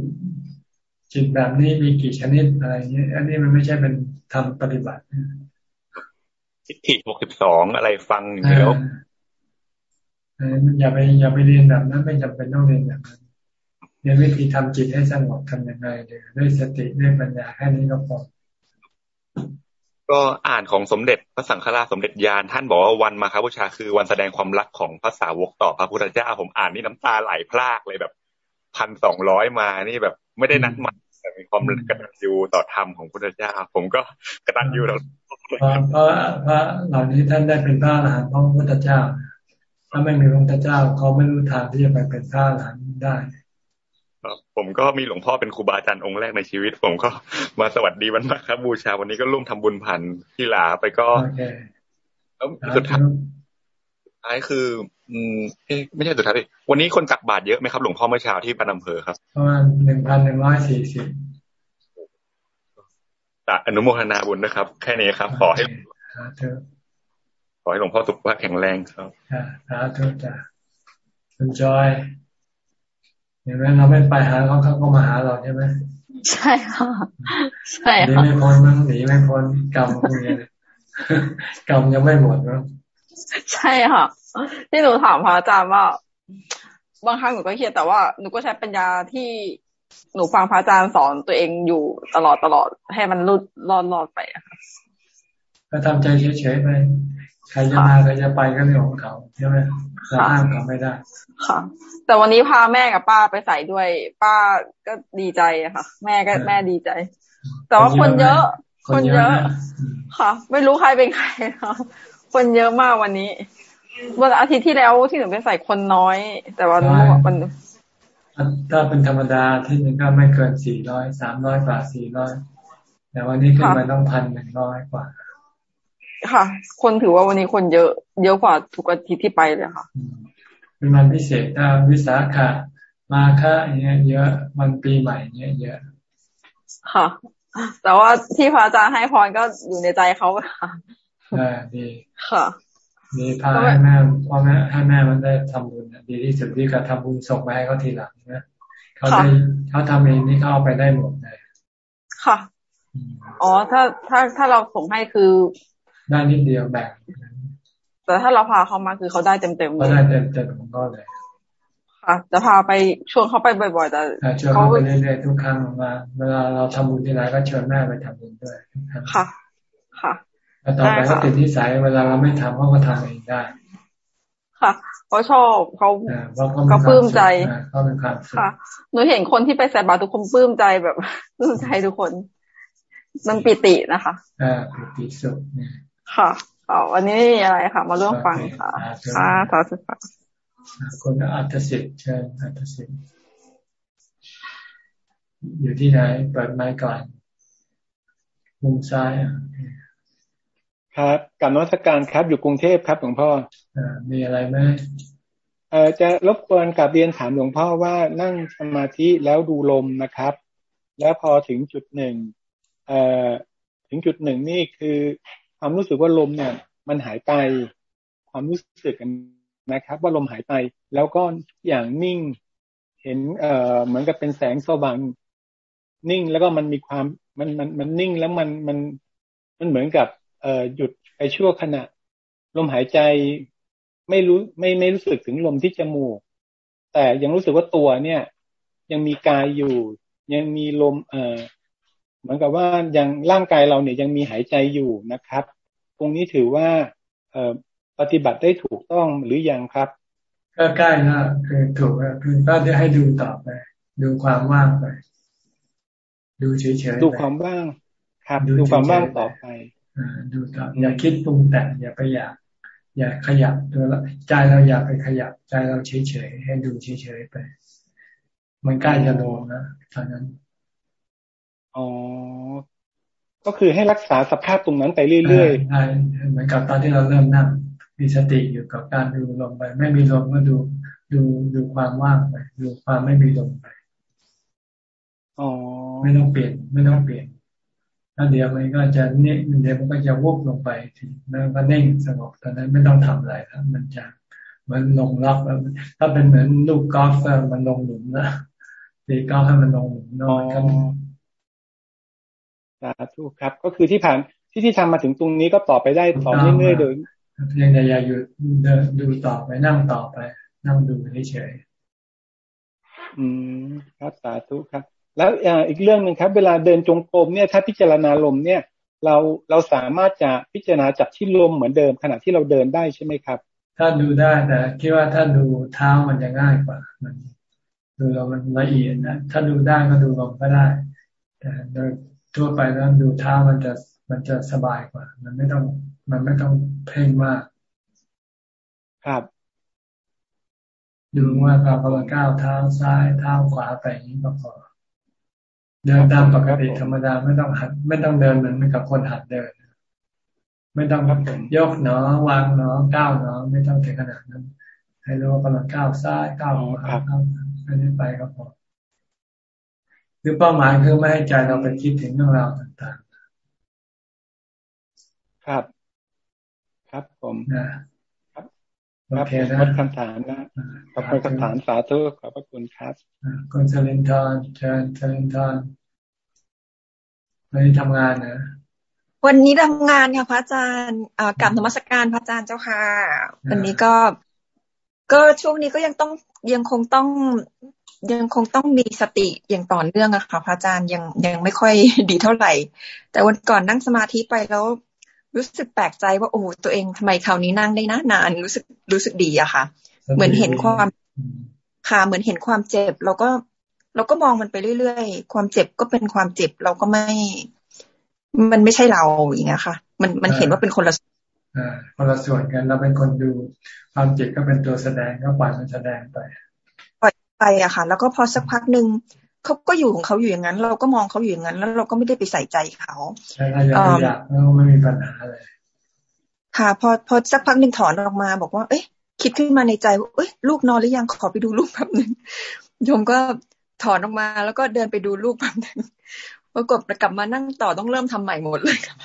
จิตแบบนี้มีกี่ชนิดอะไรเงี้ย อันนี้มันไม่ใช่เป็นทำปฏิบัติทิฏฐิหกสิบสองอะไรฟังอย่างเดียวมันอย่าไปอย่าไปเรียนแบบนั้นไม่จำเป็นต้องเรียนแบบนั้นเรียนวิธีทำจิตให้สงบทำยังไงเดี๋ยวด้วยสติด้วยปัญญาแค่นี้ก็พอก็อ่านของสมเด็จพระสังฆราชสมเด็จยานท่านบอกว่าวันมาคบูชาคือวันแสดงความรักของพระสาวกต่อพระพุทธเจ้าผมอ่านนี่น้ำตาไหลพลากเลยแบบพันสองร้อยมานี่แบบไม่ได้นัดมาแต่มีความกตัญญูต่อธรรมของพุทธเจ้า ผมก็กตัญญูเราเพราะเพราะพระเหล่านี้ท่านได้เป็นพระอรหันต์พระพุทธเจ้า ถ้าไม่มีพระพุทธเจ้าเขาไม่รู้ทางที่จะไปเป็นพระอรหันต์ได้ ผมก็มีหลวงพ่อเป็นครูบาอาจารย์องค์แรกในชีวิต ผมก็มาสวัสดีวันมาครับบูชาวันนี้ก็ร่วมทำบุญผ่านที่หลาไปก็แล้วสุดท้ายท้ายคือ อืมไม่ใช่สุดท้ายวันนี้คนตักบาตรเยอะไหมครับหลวงพ่อเมื่อเช้าที่ปานอำเภอครับประมาณหนึ่งพันหนึ่งร้อยสี่สิบอนุโมทนาบุญนะครับ แค่นี้ครับ ขอให้ขอให้หลวงพ่อสุขภาพแข็งแรงครับสาธุจ้ะคุณจอย เห็นไหมเราไม่ไปหาเขาเขาก็มาหาเราใช่ไหมใช่ค่ะใช่ค่ะหนีไม่พ้นมั้งหนีไม่พ้นกรรมพวกนี้กรรมยังไม่หมดเนาะใช่ค่ะที่หนูถามพระอาจารย์ว่า บางครั้งหนูก็เครียดแต่ว่าหนูก็ใช้ปัญญาที่หนูฟังพระอาจารย์สอนตัวเองอยู่ตลอดตลอดให้มันรุดรอดรอดไปอะค่ะก็ทำใจเฉยๆไป ใครจะมาใครจะไปก็เรื่องของเขาใช่ไหมเราห้ามเขาไม่ได้ ค่ะ แต่วันนี้พาแม่กับป้าไปใส่ด้วย ป้าก็ดีใจอะค่ะ แม่ก็แม่ดีใจ แต่ว่าคนเยอะ คนเยอะ ค่ะ ไม่รู้ใครเป็นใครค่ะคนเยอะมากวันนี้วันอาทิตย์ที่แล้วที่หนูไปใส่คนน้อย แต่วันนี้วันถ้าเป็นธรรมดาที่นึงก็ไม่เกินสี่ร้อยสามร้อยกว่าสี่ร้อยแต่วันนี้ขึ้นไปต้องพันหนึ่งร้อยกว่า ค่ะ คนถือว่าวันนี้คนเยอะ เยอะกว่าทุกอาทิตย์ที่ไปเลยค่ะ เป็นวันพิเศษถ้าวิสาขะมาคะอย่างเงี้ยเยอะวันปีใหม่เงี้ยเยอะ ค่ะ แต่ว่าที่พระอาจารย์ให้พรก็อยู่ในใจเขาค่ะอ่าดีค่ะดีพาให้แม่พ่อแม่ให้แม่มันได้ทำบุญดีที่สุดดีกับทำบุญส่งไปให้เขาทีหลังนะเขาได้เขาทำเองนี่เขาเอาไปได้หมดเลยค่ะ อ๋อ ถ้าถ้าถ้าเราส่งให้คือ ได้นิดเดียวแบ่งแต่ถ้าเราพาเขามาคือเขาได้เต็มเต็มเลยได้เต็มเต็มของเขาเลยค่ะจะพาไปชวนเขาไปบ่อยๆแต่ชวนเขาไปเรื่อยๆทุกครั้งมาเวลาเราทำบุญที่ไหนก็เชิญแม่ไปทำบุญด้วยค่ะ ค่ะแล้วต่อไปเขาติดที่สายเวลาเราไม่ทำเขาก็ทำเองได้ค่ะเขาชอบเขาเขาปลื้มใจเขาเป็นความค่ะหนูเห็นคนที่ไปใส่บาตรทุกคนปลื้มใจแบบปลื้มใจทุกคน มันปิตินะคะอ่าปิติสุข ค่ะอ๋อวันนี้ไม่มีอะไรค่ะ มาร่วมฟังค่ะค่ะสาธุค่ะคนอัตสิทธิ์เชิญอัตสิทธิ์อยู่ที่ไหนเปิดไม้ก่อนมุมซ้ายครับกับนวัตการครับ อยู่กรุงเทพครับหลวงพ่ออมีอะไรไหมเอ่อจะรบกวนกับเรียนถามหลวงพ่อว่านั่งสมาธิแล้วดูลมนะครับ แล้วพอถึงจุดหนึ่งเอ่อถึงจุดหนึ่งนี่คือ ความรู้สึกว่าลมเนี่ย มันหายไป ความรู้สึกนะครับ ว่าลมหายไป แล้วก็อย่างนิ่ง เห็นเอ่อเหมือนกับเป็นแสงสว่างนิ่งแล้วก็มันมีความมันมันมันนิ่งแล้วมันมันมันเหมือนกับ เอ่อหยุดไปชั่วขณะ ลมหายใจไม่รู้ไม่ไม่รู้สึกถึงลมที่จมูก แต่ยังรู้สึกว่าตัวเนี่ย ยังมีกายอยู่ ยังมีลม เอ่อ เหมือนกับว่ายังร่างกายเราเนี่ยยังมีหายใจอยู่นะครับ ตรงนี้ถือว่าเอปฏิบัติได้ถูกต้องหรือยังครับ ก็ใกล้นะคือถูกคือก็จะให้ดูต่อไป ดูความว่างไป ดูเฉยๆดูความว่าง ครับ ดูความว่างต่อไปอดูต่ออย่าคิดปรุงแต่งอย่าไปอยากอย่าขยับตัวใจเราอย่าไปขยับ ใจเราเฉยๆให้ดูเฉยๆไป มันใกล้จะลงนะตอนนั้น อ๋อ ก็คือให้รักษาสภาพตรงนั้นไปเรื่อยๆใช่เหมือนกับตอนที่เราเริ่มนั่งมีสติอยู่กับการดูลมไป ไม่มีลมก็ดูดูดูความว่างไปดูความไม่มีลมไปอ๋อไม่ต้องเปลี่ยนไม่ต้องเปลี่ยนถ้าเดี๋ยวมันก็จะนิ่งเดี๋ยวมันก็จะวุบลงไปทีแล้วก็นิ่งสงบตอนนั้นไม่ต้องทำอะไรแล้วมันจะมันลงล็อกแล้วถ้าเป็นเหมือนลูกกอล์ฟมันลงหลุมแล้วตีก้าวให้มันลงนอนกัน สาธุครับ ก็คือที่ผ่านที่ที่ทำมาถึงตรงนี้ก็ต่อไปได้ต่อเรื่อยๆโดยยังแต่อย่าหยุดดูต่อไปนั่งต่อไป นั่งดูเฉยอืมครับสาธุครับ แล้วอีกเรื่องหนึ่งครับ เวลาเดินจงกรมเนี่ยถ้าพิจารณาลมเนี่ย เราเราสามารถจะพิจารณาจับที่ลมเหมือนเดิมขณะที่เราเดินได้ใช่ไหมครับ ถ้าดูได้แต่คิดว่าถ้าดูเท้ามันจะง่ายกว่ามันดูเรามันละเอียดนะถ้าดูได้ก็ดูลมก็ได้แต่โดย ทั่วไปแล้วดูเท้ามันจะมันจะสบายกว่า มันไม่ต้อง มันไม่ต้องเพ่งมาก ครับ ดูว่าเรากำลังก้าวเท้าซ้ายเท้าขวาไปอย่างนี้ก็พอเดินตามปกติธรรมดาไม่ต้องหัด ไม่ต้องเดินเหมือนกับคนหัดเดิน ไม่ต้องยกหนอวางหนอก้าวหนอไม่ต้องถึงขนาดนั้น ให้รู้ว่ากำลังก้าวซ้ายก้าวขวาก้าวไปนี้ไปก็พอ คือเป้าหมายคือไม่ให้ใจเราไปคิดถึงเรื่องราวต่างๆ ครับ ครับผมนะครับโอเคนะคำถามนะขอบคุณคำถามสาธุขอบพระคุณครับคุณเซลินทอนเชิญเซลินทอนวันนี้ทำงานนะวันนี้ทำงานค่ะพระอาจารย์กลับธรรมสการพระอาจารย์เจ้าค่ะ วันนี้ก็ ก็ช่วงนี้ก็ยังต้องยังคงต้อง ยังคงต้องมีสติอย่างต่อเนื่องอะค่ะพระอาจารย์ยังยังไม่ค่อยดีเท่าไหร่ แต่วันก่อนนั่งสมาธิไปแล้ว รู้สึกแปลกใจว่าโอ้ตัวเองทำไมคราวนี้นั่งได้นานานรู้สึกรู้สึกดีอะค่ะ เหมือนเห็นความค่ะเหมือนเห็นความเจ็บ เราก็เราก็มองมันไปเรื่อยๆ ความเจ็บก็เป็นความเจ็บเราก็ไม่ มันไม่ใช่เราอย่างเงี้ยค่ะ มันมันเห็นว่าเป็นคนละคนละส่วนกันเราเป็นคนดูความเจ็บก็เป็นตัวแสดงก็ปล่อยมันแสดงไป ไปอะค่ะ แล้วก็พอสักพักหนึ่งเขาก็อยู่ของเขาอยู่อย่างนั้น เราก็มองเขาอยู่อย่างนั้น แล้วเราก็ไม่ได้ไปใส่ใจเขาใช่อยากแล้วไม่มีปัญหาเลยค่ะ พอพอสักพักหนึ่งถอนออกมาบอกว่า เอ๊ะคิดขึ้นมาในใจว่าเอ้ยลูกนอนหรือยังขอไปดูลูกแบบหนึ่งโยมก็ถอนออกมา แล้วก็เดินไปดูลูกแบบหนึ่งปรากฏกลับมานั่งต่อต้องเริ่มทำใหม่หมดเลยค่ะ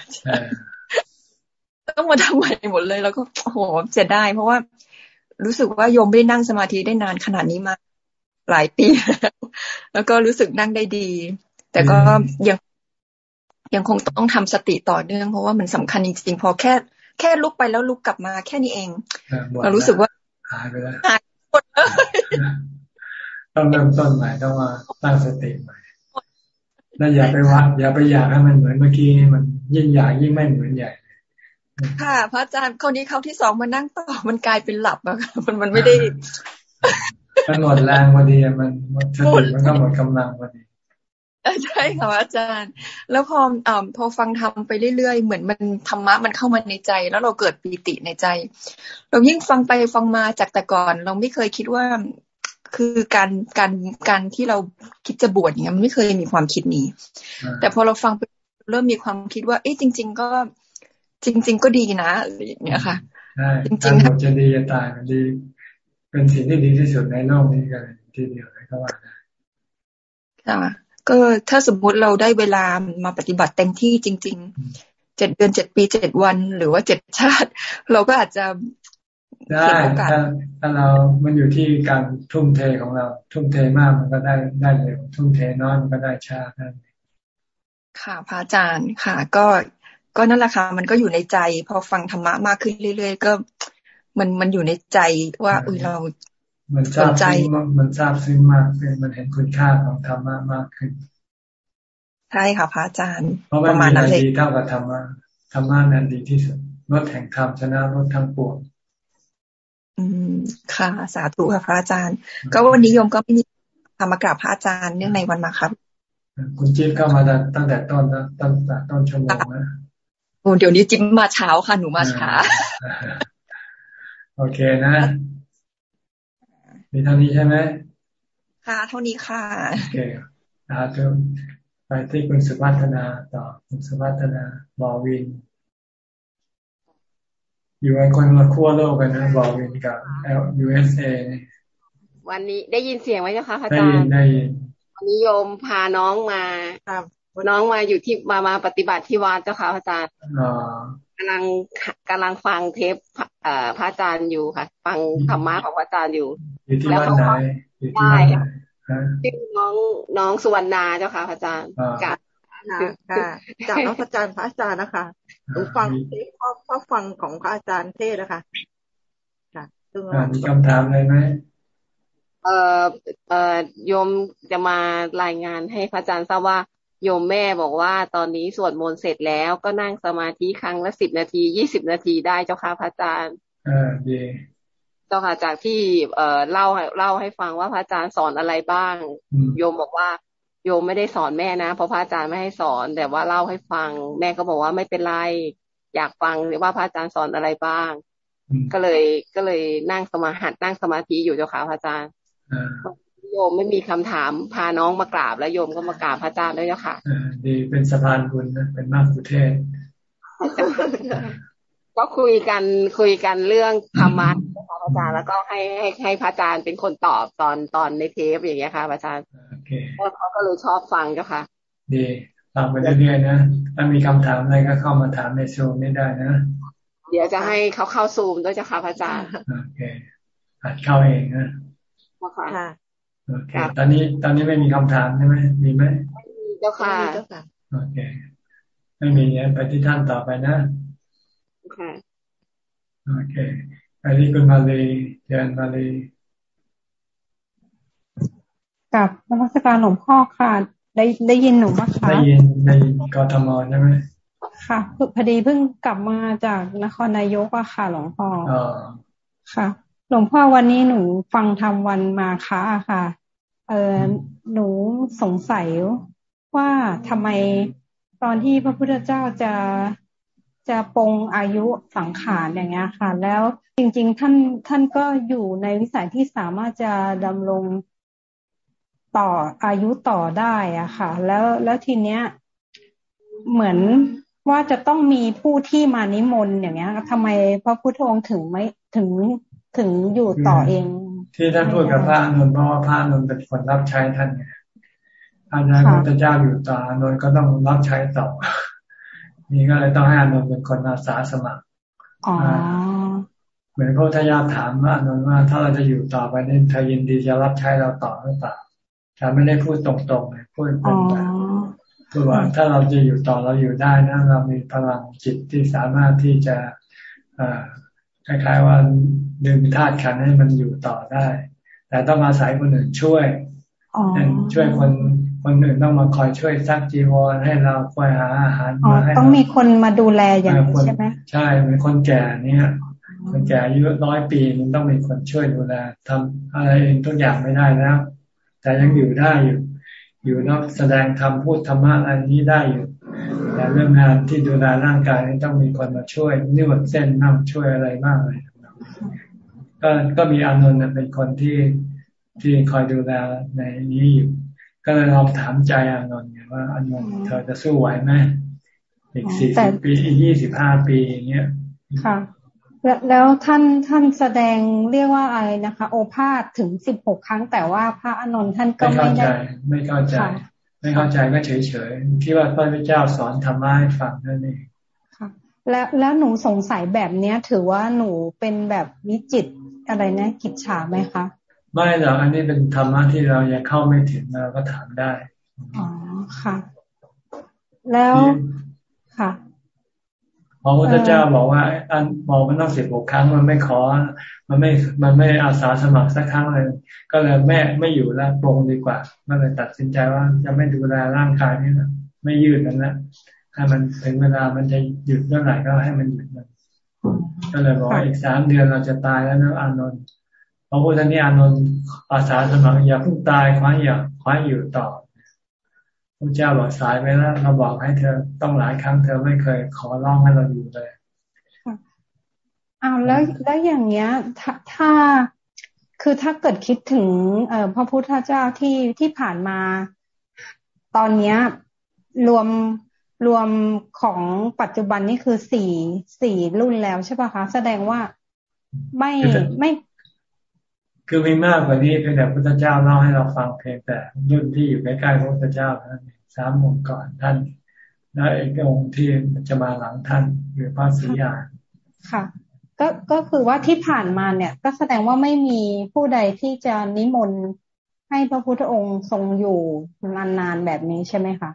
ต้องมาทำใหม่หมดเลย แล้วก็โอ้โหเสียดายเพราะว่ารู้สึกว่าโยมไม่ได้นั่งสมาธิได้นานขนาดนี้มา หลายปีแล้วแล้วก็รู้สึกนั่งได้ดี แต่ก็ยังยังคงต้องทำสติต่อเนื่องเพราะว่ามันสำคัญจริงๆพอแค่ แค่ลุกไปแล้วลุกกลับมาแค่นี้เอง เรารู้สึกว่าหายไปแล้วหายหมดเลยต้องเริ่มต้นใหม่ต้องมาตั้งสติใหม่แล้วอย่าไปวัดอย่าไปอยากให้มันเหมือนเมื่อกี้มันยิ่งอยากยิ่งไม่เหมือนใหญ่ค่ะ พระอาจารย์คนนี้เขาที่สองมานั่งต่อมันกลายเป็นหลับอะมันมันไม่ได้ มันหมดแรงพอดีมันสติมันก็หมดกำลังพอดีใช่ค่ะอาจารย์ แล้วพออ่าพอฟังทำไปเรื่อยๆ เหมือนมันธรรมะมันเข้ามาในใจ แล้วเราเกิดปีติในใจ เรายิ่งฟังไปฟังมาจากแต่ก่อน เราไม่เคยคิดว่าคือการการการที่เราคิดจะบวชอย่างเงี้ยมันไม่เคยมีความคิดนี้ แต่พอเราฟังไปเริ่มมีความคิดว่า เอ๊ะจริง ๆ ก็ จริง ๆ ก็ดีนะอะไรอย่างเงี้ยค่ะ จริงๆจะดีจะตายมันดี เป็นสิ่งที่ดีที่สุดในโลกนี้กันทีเดียวเลยก็ว่าได้ค่ะก็ถ้าสมมุติเราได้เวลามาปฏิบัติเต็มที่จริง ๆ เจ็ดเดือนเจ็ดปีเจ็ดวัน หรือว่าเจ็ดชาติ เราก็อาจจะได้ถ้าถ้าเรา มันอยู่ที่การทุ่มเทของเรา ทุ่มเทมากมันก็ได้ได้เร็ว ทุ่มเทน้อยมันก็ได้ช้าได้ค่ะพระอาจารย์ค่ะ ก็ก็นั่นแหละค่ะ มันก็อยู่ในใจ พอฟังธรรมะมากขึ้นเรื่อย ๆ ก็ มันมันอยู่ในใจว่าอุ้ยเรามันทราบซึ้งมันทราบซึ้งมากเป็นมันเห็นคุณค่าของธรรมะมากขึ้น ใช่ค่ะพระอาจารย์เพราะมันมีอะไรดีเท่ากับธรรมะธรรมะนั้นดีที่สุดลดแห่งธรรมชนะลดทั้งปวงอืมค่ะ สาธุค่ะพระอาจารย์ ก็วันนี้โยมก็ไม่มีธรรมกราบพระอาจารย์เนื่องในวันมาครับ คุณจิ๊บเข้ามาตั้งแต่ต้นนะตั้งแต่ต้นชั่วโมงนะโอ้เดี๋ยวนี้จิ๊บมาเช้าค่ะหนูมาช้า โอเคนะ มีเท่านี้ใช่ไหมค่ะ เท่านี้ค่ะ โอเคอาทุไปที่คุณสุวัฒนาต่อคุณสุวัฒนาบอวิน อยู่ไอ้คนละขั้วโลกกันนะบอวินกับ USA วันนี้ได้ยินเสียงไหมเจ้าคะอาจารย์ได้ยินได้ยินวันนี้โยมพาน้องมาน้องมาอยู่ที่มามาปฏิบัติที่วัดเจ้าค่ะอาจารย์ กำลังกำลังฟังเทปพระอาจารย์อยู่ค่ะ ฟังธรรมะของพระอาจารย์อยู่อยู่ที่วัดไหนอยู่ที่วัดไหนชื่อน้องน้องสุวรรณาเจ้าค่ะพระอาจารย์กาค่ะจากน้องอาจารย์พระอาจารย์นะคะหนูฟังเทปพ่อฟังของพระอาจารย์เทศนะคะค่ะมีคำถามอะไรไหมเอ่อเอ่อโยมจะมารายงานให้พระอาจารย์ทราบว่า โยมแม่บอกว่าตอนนี้สวดมนต์เสร็จแล้วก็นั่งสมาธิครั้งละสิบนาทียี่สิบนาทีได้เจ้าค่ะพระอาจารย์อ่าดีเจ้าค่ะจากที่เอ่อเล่าเล่าให้ฟังว่าพระอาจารย์สอนอะไรบ้าง โยมบอกว่าโยมไม่ได้สอนแม่นะเพราะพระอาจารย์ไม่ให้สอน แต่ว่าเล่าให้ฟัง แม่ก็บอกว่าไม่เป็นไร อยากฟังว่าพระอาจารย์สอนอะไรบ้าง ก็เลยก็เลยนั่งสมาหัดนั่งสมาธิอยู่เจ้าค่ะพระอาจารย์ โยมไม่มีคำถามพาน้องมากราบแล้วโยมก็มากราบพระอาจารย์ด้วยเจ้าค่ะดีเป็นสะพานบุญนะเป็นมากกุเทศก็คุยกันคุยกันเรื่องธรรมะนะคะอาจารย์แล้วก็ให้ให้ให้พระอาจารย์เป็นคนตอบตอนตอนในเทปอย่างเงี้ยค่ะอาจารย์เขาก็เลยชอบฟังเจ้าค่ะ ดีฟังไปเรื่อยๆนะถ้ามีคำถามอะไรก็เข้ามาถามในโซมนี้ได้นะ เดี๋ยวจะให้เขาเข้าซูมด้วยเจ้าค่ะพระอาจารย์โอเคอัดเข้าเองนะค่ะโอเค ตอนนี้ตอนนี้ไม่มีคำถามใช่ไหมมีไหมไม่มีเจ้าค่ะโอเค ไม่มีเนี้ยไปที่ท่านต่อไปนะค่ะโอเคไปที่คุณมาเลยเจนมาเลยกับนักการหลวงพ่อค่ะ ได้ได้ยินหนูไหมคะได้ยินในกรทมใช่ไหมค่ะพอดีเพิ่งกลับมาจากนครนายกอะค่ะ หลวงพ่ออค่ะ หลวงพ่อวันนี้หนูฟังทำวันมาคะค่ะ เออหนูสงสัยว่าทำไมตอนที่พระพุทธเจ้าจะจะปงอายุสังขารอย่างเงี้ยค่ะ แล้วจริง ๆ ท่านท่านก็อยู่ในวิสัยที่สามารถจะดำรงต่ออายุต่อได้อะค่ะ แล้วแล้วทีเนี้ยเหมือนว่าจะต้องมีผู้ที่มานิมนต์อย่างเงี้ยทำไมพระพุทธองค์ถึงไม่ถึง ถึงอยู่ต่อเอง ที่ท่านพูดกับพระนนท์เพราะว่าพระนนท์เป็นคนรับใช้ท่านไงอาจารย์พระเจ้าอยู่ต่อนนท์ก็ต้องรับใช้ต่อนี่ก็เลยต้องให้อานนท์เป็นคนอาสาสมัครเหมือนพระทายาถามว่าอานนท์ว่า ถ้าเราจะอยู่ต่อไปนี่เธอยินดีจะรับใช้เราต่อหรือเปล่าฉันไม่ได้พูดตรงๆเลยพูดเป็นแบบคือว่าถ้าเราจะอยู่ต่อเราอยู่ได้นะเรามีพลังจิตที่สามารถที่จะคล้ายๆว่า ดึงธาตุขันให้มันอยู่ต่อได้ แต่ต้องอาศัยคนอื่นช่วยช่วยคนคนอื่นต้องมาคอยช่วยซักจีวรให้เราคอยหาอาหารมาให้ต้องมีคนมาดูแลอย่างนี้ใช่ไหมใช่เป็นคนแก่เนี่ยคนแก่อายุร้อยปีมันต้องมีคนช่วยดูแลทำอะไรเองทุกอย่างไม่ได้แล้วแต่ยังอยู่ได้อยู่ อยู่นอกแสดงธรรมพูดธรรมะอะไรนี้ได้อยู่ แต่เรื่องงานที่ดูแลร่างกายนี่ต้องมีคนมาช่วยนวดเส้นนั่งช่วยอะไรมากเลย ก็ก็มีอานนท์เป็นคนที่ที่คอยดูแลในนี้อยู่ก็เลยลองถามใจอานนท์ไงว่าอานนท์เธอจะสู้ไหวไหมอีกสี่สิบปีอีกยี่สิบห้าปีอย่างเงี้ยค่ะ แล้วท่านท่านแสดงเรียกว่าอะไรนะคะ โอภาษถึงสิบหกครั้ง แต่ว่าพระอานนท์ท่านก็ไม่ได้ไม่เข้าใจ ไม่เข้าใจก็เฉยเฉยคิดว่าพระพุทธเจ้าสอนธรรมะให้ฟังนั่นเองค่ะ แล้วแล้วหนูสงสัยแบบเนี้ย ถือว่าหนูเป็นแบบวิจิต อะไรนะกิจฉาไหมคะ ไม่หรอกอันนี้เป็นธรรมะที่เรายังเข้าไม่ถึงเราก็ถามได้ อ๋อค่ะ แล้วค่ะพระพุทธเจ้าบอกว่าอันบอกมันต้องสิบหกครั้งมันไม่ขอ มันไม่ มันไม่อาสาสมัครสักครั้งเลย ก็เลยแม่ไม่อยู่แล้วปรงดีกว่าก็เลยตัดสินใจว่าจะไม่ดูแลร่างกายนี่นะไม่ยืดมันละให้มันถึงเวลามันจะหยุดเมื่อไหร่ก็ให้มันหยุดมัน ก็เลยบอกว่าอีกสามเดือนเราจะตายแล้วนะอานนท์พระพุทธนี่อานนท์อาสาสมัครอย่าเพิ่งตายคว้าอย่าคว้าอยู่ต่อพระเจ้าบอกสายไปแล้วเราบอกให้เธอต้องหลายครั้งเธอไม่เคย ขอร้องให้เราอยู่เลยอ้าวแล้วแล้วอย่างเงี้ยถ้าถ้าคือถ้าเกิดคิดถึง เอ่อพระพุทธเจ้าที่ที่ผ่านมา ตอนเนี้ย รวม รวมของปัจจุบันนี่คือสี่สี่รุ่นแล้วใช่ปะคะ แสดงว่าไม่ไม่ คือมีมากกว่านี้เพียงแต่พระพุทธเจ้าเล่าให้เราฟังเพียงแต่รุ่นที่อยู่ใกล้ๆพระพุทธเจ้าเท่านั้นสามองค์ก่อนท่าน และอีกองค์ที่จะมาหลังท่านคือพระศรีอานค่ะก็ก็คือว่าที่ผ่านมาเนี่ย ก็แสดงว่าไม่มีผู้ใดที่จะนิมนต์ให้พระพุทธองค์ทรงอยู่นานๆแบบนี้ใช่ไหมคะ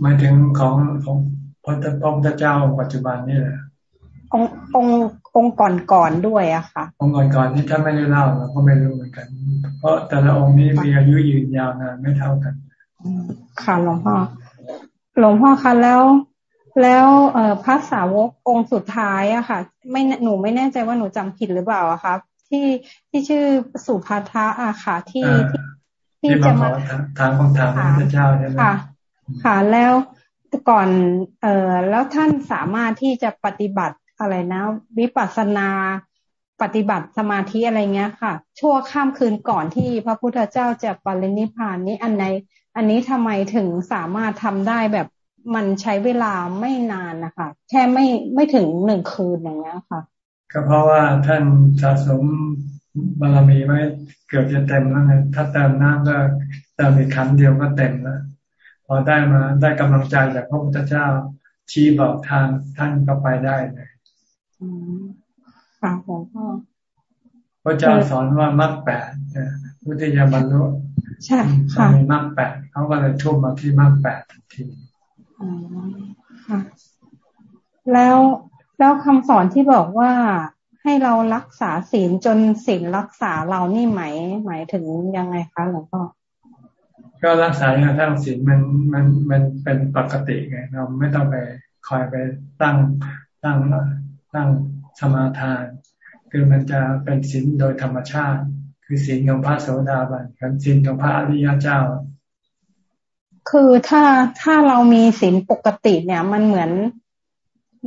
หมายถึงของของพระพุทธเจ้าปัจจุบันนี่แหละองององค์ก่อนๆด้วยอะค่ะ องค์ก่อนๆนี่ถ้าไม่ได้เล่าเราก็ไม่รู้เหมือนกัน เพราะแต่ละองค์นี้มีอายุยืนยาวนานไม่เท่ากันค่ะหลวงพ่อหลวงพ่อคะแล้ว แล้วเอ่อพระสาวกองค์สุดท้ายอะค่ะ ไม่หนูไม่แน่ใจว่าหนูจำผิดหรือเปล่าอะคะที่ที่ชื่อสุภัทะอะค่ะที่ที่จะมาทางของทางพระเจ้าใช่ไหมค่ะ ค่ะแล้วก่อน เอ่อแล้วท่านสามารถที่จะปฏิบัติอะไรนะ วิปัสสนาปฏิบัติสมาธิอะไรเงี้ยค่ะ ชั่วข้ามคืนก่อนที่พระพุทธเจ้าจะปรินิพพานนี้อันไหนอันนี้ทำไมถึงสามารถทำได้แบบมันใช้เวลาไม่นานนะคะแค่ไม่ไม่ถึงหนึ่งคืนอย่างเงี้ยค่ะ ก็เพราะว่าท่านสะสมบารมีไว้เกือบจะเต็มแล้วไงถ้าเติมน้ำก็เติมอีกครั้งเดียวก็เต็มแล้ว พอได้มาได้กำลังใจจากพระพุทธเจ้าชี้บอกทางท่านก็ไปได้เลยค่ะผมก็พระเจ้าสอนว่ามรรคแปดพุทธิยบรรลุใช่ค่ะมีมรรคแปดเขาก็เลยทุ่มมาที่มรรคแปดทันทีอ๋อค่ะแล้วแล้วคำสอนที่บอกว่าให้เรารักษาศีลจนศีลรักษาเรานี่หมายหมายถึงยังไงคะหลวงพ่อ ก็รักษาอย่างทั้งศีลมันมันมันเป็นปกติไงเราไม่ต้องไปคอยไปตั้งตั้งตั้งสมาทาน คือมันจะเป็นศีลโดยธรรมชาติ คือศีลของพระโสดาบันกับศีลของพระอริยเจ้า คือถ้าถ้าเรามีศีลปกติเนี่ย มันเหมือน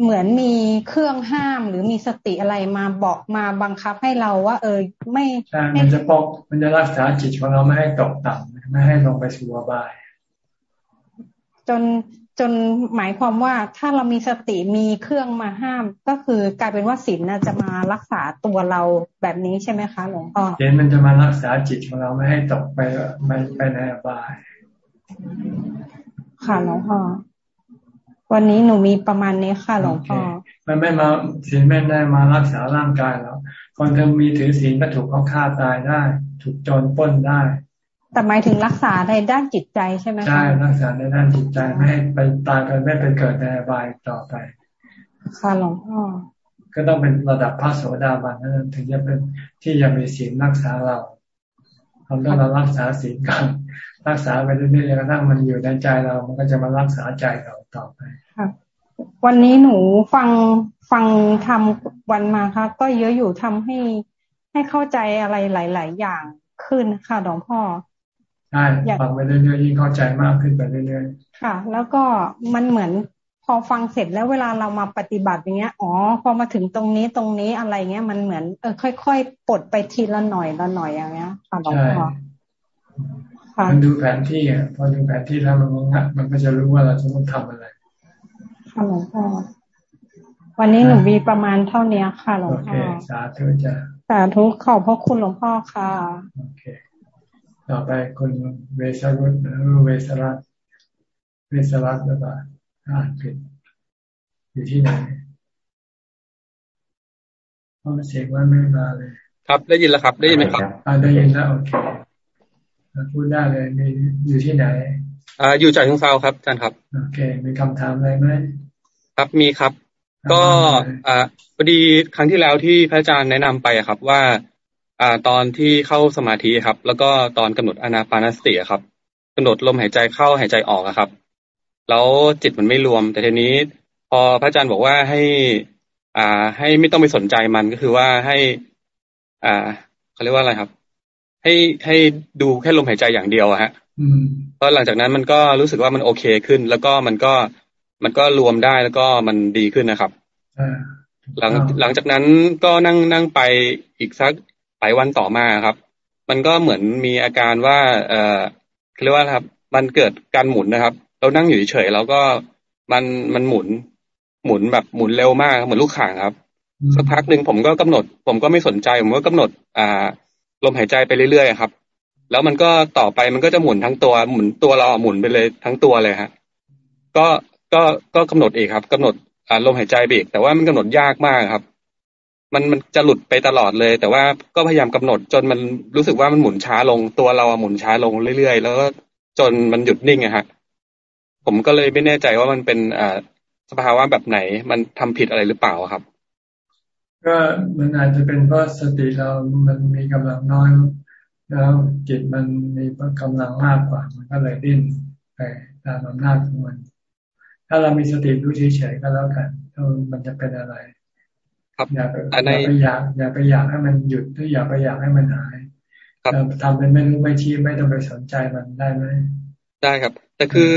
เหมือนมีเครื่องห้าม หรือมีสติอะไรมาบอกมาบังคับให้เราว่า เออไม่ใช่มันจะปกมันจะรักษาจิตของเราไม่ให้ตกต่ำไม่ให้ลงไปสู่อบาย จนจนหมายความว่าถ้าเรามีสติมีเครื่องมาห้าม ก็คือกลายเป็นว่าศีลจะมารักษาตัวเราแบบนี้ใช่ไหมคะหลวงพ่อศีลมันจะมารักษาจิตของเราไม่ให้ตกไปไม่ไปในอบาย ค่ะหลวงพ่อ วันนี้หนูมีประมาณนี้ค่ะหลวงพ่อมันไม่มาศีลไม่ได้มารักษาร่างกายแล้วคนที่มีถือศีลก็ถูกเขาฆ่าตายได้ ถูกโจรป้นได้ แต่หมายถึงรักษาในด้านจิตใจใช่ไหมคะใช่รักษาในด้านจิตใจไม่ให้ไปตายไปไม่ไปเกิดในอบายต่อไป ค่ะหลวงพ่อก็ต้องเป็นระดับพระโสดาบันนั้นถึงจะเป็นที่จะมีศีลรักษาเราเราต้องเรารักษาศีลกัน รักษาไปเรื่อยๆจนกระทั่งมันอยู่ในใจเรา มันก็จะมารักษาใจเราต่อไปค่ะวันนี้หนูฟังฟังทำวันมาค่ะ ก็เยอะอยู่ทำให้ให้เข้าใจอะไรหลาย ๆ อย่างขึ้นค่ะหลวงพ่อใช่ฟังไปเรื่อยๆยิ่งเข้าใจมากขึ้นไปเรื่อยๆค่ะ แล้วก็มันเหมือนพอฟังเสร็จแล้วเวลาเรามาปฏิบัติอย่างเงี้ย อ๋อ พอมาถึงตรงนี้ตรงนี้อะไรเงี้ย มันเหมือนเออค่อยๆปลดไปทีละหน่อยละหน่อยอย่างเงี้ยค่ะหลวงพ่อ มันดูแผนที่อะพอดูแผนที่แล้วมันงัดมันก็จะรู้ว่าเราจะต้องทำอะไร ค่ะหลวงพ่อวันนี้หนูมีประมาณเท่านี้ค่ะหลวงพ่อสาธุจ้ะสาธุขอบพระคุณหลวงพ่อค่ะโอเคต่อไปคุณเวสรุตหรือเวสรัตเวสรัตหรือเปล่าอ่านผิดอยู่ที่ไหนเพราะเสียงว่าไม่มาเลย ครับได้ยินแล้วครับ ได้ยินไหมครับอ่าได้ยินแล้วโอเค พูดได้เลยมีอยู่ที่ไหนอ่าอยู่จากทุงเซาครับอาจารย์ครับโอเค มีคำถามอะไรไหมครับมีครับ ก็อ่าพอดีครั้งที่แล้วที่พระอาจารย์แนะนำไปครับว่า อ่าตอนที่เข้าสมาธิครับ แล้วก็ตอนกำหนดอนาปานสติครับกำหนดลมหายใจเข้าหายใจออกครับ แล้วจิตมันไม่รวม แต่ทีนี้ พอพระอาจารย์บอกว่าให้ อ่า ให้ไม่ต้องไปสนใจมันก็คือว่าให้ อ่าเขาเรียกว่าอะไรครับ ให้ให้ดูแค่ลมหายใจอย่างเดียวอะฮะเพราะหลังจากนั้นมันก็รู้สึกว่ามันโอเคขึ้น แล้วก็มันก็มันก็รวมได้แล้วก็มันดีขึ้นนะครับหลังหลังจากนั้นก็นั่งนั่งไปอีกสักหลายวันต่อมาครับ มันก็เหมือนมีอาการว่า เอ่อเรียกว่าครับ มันเกิดการหมุนนะครับ เรานั่งอยู่เฉยๆแล้วก็มันมันหมุน หมุนแบบหมุนเร็วมากเหมือนลูกข่างครับสักพักหนึ่งผมก็กำหนด ผมก็ไม่สนใจ ผมก็กำหนด อ่า ลมหายใจไปเรื่อยๆครับ แล้วมันก็ต่อไปมันก็จะหมุนทั้งตัวหมุนตัวเราหมุนไปเลยทั้งตัวเลยฮะก็ก็ก็กำหนดอีกครับกำหนดลมหายใจไปอีกแต่ว่ามันกำหนดยากมากครับ มันมันจะหลุดไปตลอดเลย แต่ว่าก็พยายามกำหนดจนมันรู้สึกว่ามันหมุนช้าลงตัวเราหมุนช้าลงเรื่อยๆ แล้วก็จนมันหยุดนิ่งอะฮะผมก็เลยไม่แน่ใจว่ามันเป็นอ่าสภาวะแบบไหน มันทำผิดอะไรหรือเปล่าครับ ก็มันอาจจะเป็นเพราะสติเรามันมีกำลังน้อย แล้วจิตมันมีกำลังมากกว่า มันก็เลยดิ้นไปตามอำนาจของมัน ถ้าเรามีสติรู้เฉยๆก็แล้วกันมันจะเป็นอะไร ครับอย่าไปอย่าไปอยากอย่าไปอยากให้มันหยุดหรืออย่าไปอยากให้มันหายเราทำเป็นไม่รู้ไม่ชี้ไม่ต้องไปสนใจมันได้ไหมได้ครับ แต่คือ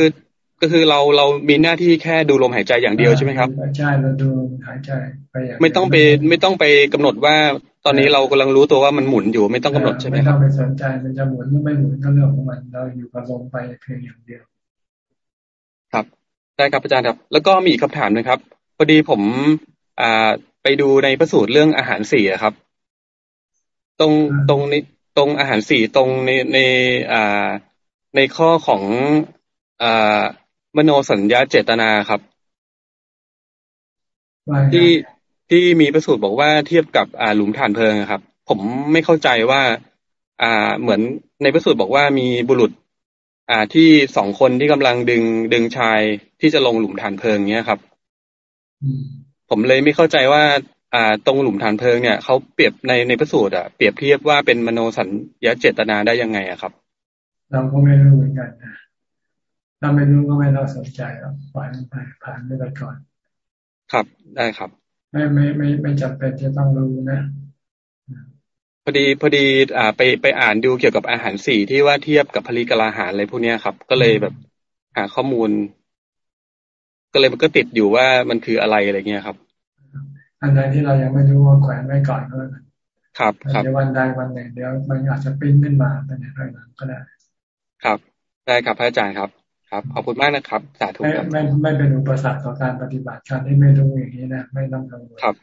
ก็คือเราเรามีหน้าที่แค่ดูลมหายใจอย่างเดียวใช่ไหมครับใช่เราดูหายใจไปไม่ต้องไปไม่ต้องไปกำหนดว่าตอนนี้เรากำลังรู้ตัวว่ามันหมุนอยู่ไม่ต้องกำหนดใช่ไหมครับไม่ต้องไปสนใจมันจะหมุนหรือไม่หมุนก็เรื่องของมันเราอยู่กับลมไปเพียงอย่างเดียว ครับได้ครับอาจารย์ครับ แล้วก็มีอีกคำถามนะครับพอดีผมอ่าไปดูในพระสูตรเรื่องอาหารสี่ครับ ตรงตรงนี้ตรงอาหารสี่ตรงในในอ่าในข้อของอ่า มโนสัญญาเจตนาครับ ที่ที่มีประสูตรบอกว่าเทียบกับอ่าหลุมฐานเพลิงครับ ผมไม่เข้าใจว่า อ่าเหมือนในประสูตรบอกว่ามีบุรุษ อ่าที่สองคนที่กำลังดึงดึงชายที่จะลงหลุมฐานเพลิงเนี้ยครับผมเลยไม่เข้าใจว่า อ่า ตรงหลุมฐานเพลิงเนี่ยเขาเปรียบในในประสูตรอะเปรียบเทียบว่าเป็นมโนสัญญาเจตนาได้ยังไงอะครับ เราก็ไม่รู้เหมือนกันนะ ถ้าไม่รู้ก็ไม่ต้องสนใจหรอกปล่อยมันไปผ่านไปก่อน ครับได้ครับ ไม่ไม่ไม่ไม่จำเป็นจะต้องรู้นะพอดีพอดีอ่าไปไปอ่านดูเกี่ยวกับอาหารสี่ที่ว่าเทียบกับพลีกลาหารอะไรพวกนี้ครับ ก็เลยแบบหาข้อมูล ก็เลยมันก็ติดอยู่ว่ามันคืออะไรอะไรเงี้ยครับ อันใดที่เรายังไม่รู้ว่าแขวนไว้ก่อนก็แล้วกันครับครับเดี๋ยววันใดวันหนึ่งเดี๋ยวมันอาจจะปิ้นขึ้นมาเป็นในภายหลังก็ได้ ครับ ได้ครับพระอาจารย์ครับ ครับ ขอบคุณมากนะครับ สาธุไม่ไม่ไม่เป็นอุปสรรคต่อการปฏิบัติการที่ไม่รู้อย่างนี้นะไม่ต้องกังวลครับ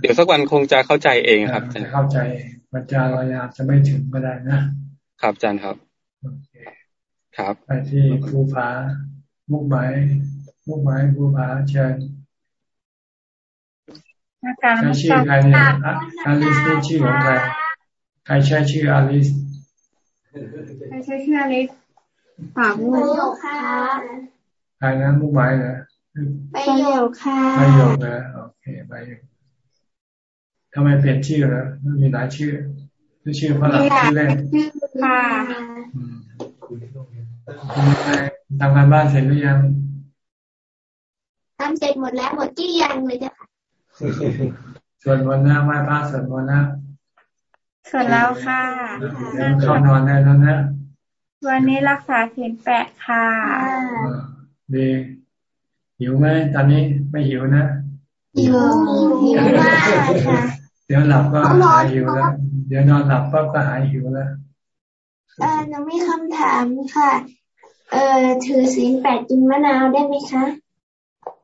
เดี๋ยวสักวันคงจะเข้าใจเองครับจะเข้าใจเองมันจะพยายามจะไม่ถึงก็ได้นะครับอาจารย์ครับครับไปที่ภูผามุกไม้มุกไม้ภูผาเชิญใช้ชื่อใครเนี่ยอาลิสนี่ชื่อของใครใครใช้ชื่ออาลิสใครใช้ชื่ออาลิส ปากมุกค่ะใครนะมุกไม้นะไปโยกค่ะไปโยกนะโอเคไปโยกทำไมเปลี่ยนชื่อแล้วมีหลายชื่อชื่อฝรั่งชื่อเล่นชื่อค่ะทำงานบ้านเสร็จหรือยังทำเสร็จหมดแล้วหมดที่ยังเลยจ้ะค่ะส่วนวันหน้าไหว้พระส่วนวันนะส่วนแล้วค่ะเข้านอนได้แล้วนะ วันนี้รักษาศีลแปดค่ะดีหิวไหมตอนนี้ไม่หิวนะหิวหิวมากค่ะเดี๋ยวหลับก็หายหิวแล้ว เดี๋ยวนอนหลับก็ก็หายหิวแล้วเออหนูมีคำถามค่ะ เออถือศีลแปดกินมะนาวได้ไหมคะ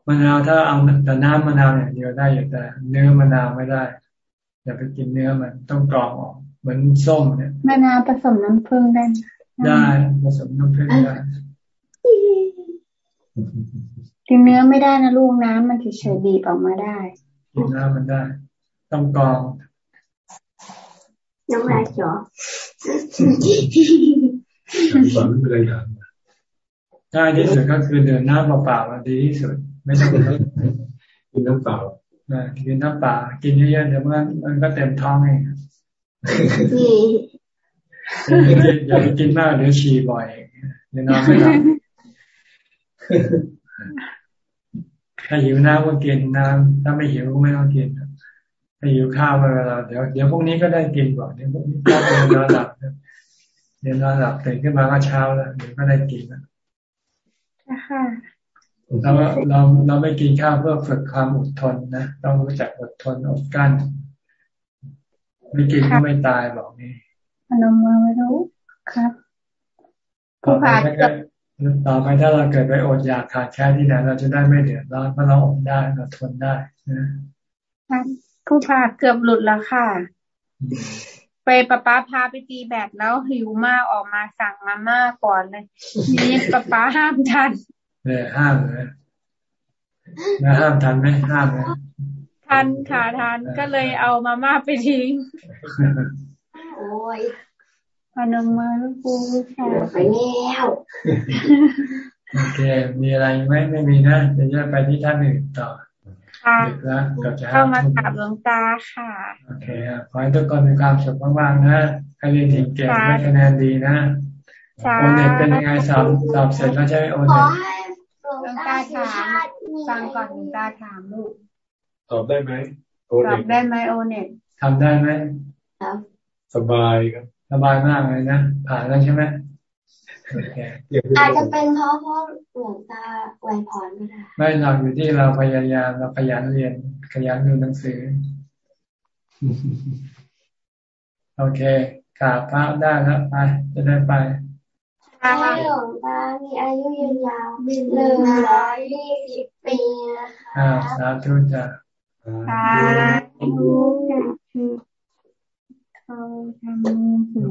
มะนาวถ้าเอาแต่น้ำมะนาวอย่างเดียวได้อยู่แต่เนื้อมะนาวไม่ได้อย่าไปกินเนื้อมันต้องกรองออกเหมือนส้มเนี่ยมะนาวผสมน้ำผึ้งได้ ได้ผสมน้ำผึ้งได้กินเนื้อไม่ได้นะลูกน้ำมันเฉยๆบีบออกมาได้กินน้ำมันได้ ต้องกรองน้ำลายจ่อสอนเยอย่างง่ายที่สุดก็คือเดินน้ำเปล่าๆดีที่สุด ไม่ต้องกินน้ำเปล่ากินน้ำเปล่ากินเยอะๆเดี๋ยวมันมันก็เต็มท้องเอง อย่าไปกินมากเดี๋ยวฉี่บ่อยเดี๋ยวนอนไม่หลับถ้าหิวน้ำก็กินน้ำถ้าไม่หิวก็ไม่ต้องกินถ้าหิวข้าวเวลาเดี๋ยวเดี๋ยวพวกนี้ก็ได้กินก่อนเดี๋ยวพวกนี้ก็เดี๋ยวนอนหลับเดี๋ยวนอนหลับตื่นขึ้นมาก็เช้าแล้วเดี๋ยวก็ได้กินแล้วเราเราเราไม่กินข้าวเพื่อฝึกความอดทนนะต้องรู้จักอดทนอดกั้นไม่กินก็ไม่ตายบอกนี่ พนมมือไม่รู้ครับผู้ผ่านต่อไปถ้าเราเกิดไปอดอยากขาดแคลนที่ไหนเราจะได้ไม่เดือดร้อนเพราะเราอดได้เราทนได้นะผู้ผ่าเกือบหลุดแล้วค่ะ ไปป้าป้าพาไปตีแบดแล้วหิวมากออกมาสั่งมาม่าก่อนเลยนี่ป้าป้าห้ามทันเนี่ยห้ามเลยนะห้ามทันไหมห้ามไหมทันค่ะทันก็เลยเอามาม่าไปทิ้ง โอ้ยพนมมือลูกปูค่ะไปแล้วโอเค มีอะไรไหมไม่มีนะเดี๋ยวจะไปที่ท่านอื่นต่อค่ะแล้วกับจะเข้ามากราบหลวงตาค่ะ โอเคขอให้ทุกคนมีความสุขมากๆนะให้เรียนเก่งได้คะแนนดีนะโอเน็ตเป็นยังไงสอบสอบเสร็จแล้วใช่ไหมโอเน็ตหลวงตาถามฟังก่อนหลวงตาถามลูกตอบได้ไหมตอบได้ไหมโอเน็ตทำได้ไหม สบายครับสบายมากเลยนะผ่านแล้วใช่ไหมอาจจะเป็นเพราะเพราะหลวงตาไวยพรก็ได้ไม่เราอยู่ที่เราพยายามเราขยันเรียนขยันดูหนังสือ โอเคกราบพระได้แล้วไปจะได้ไปให้หลวงตามีอายุยืนยาวหนึ่งร้อยยี่สิบปีนะคะอ่าสาธุจ้ะสาธุจ้ะเขาทำหนังสือ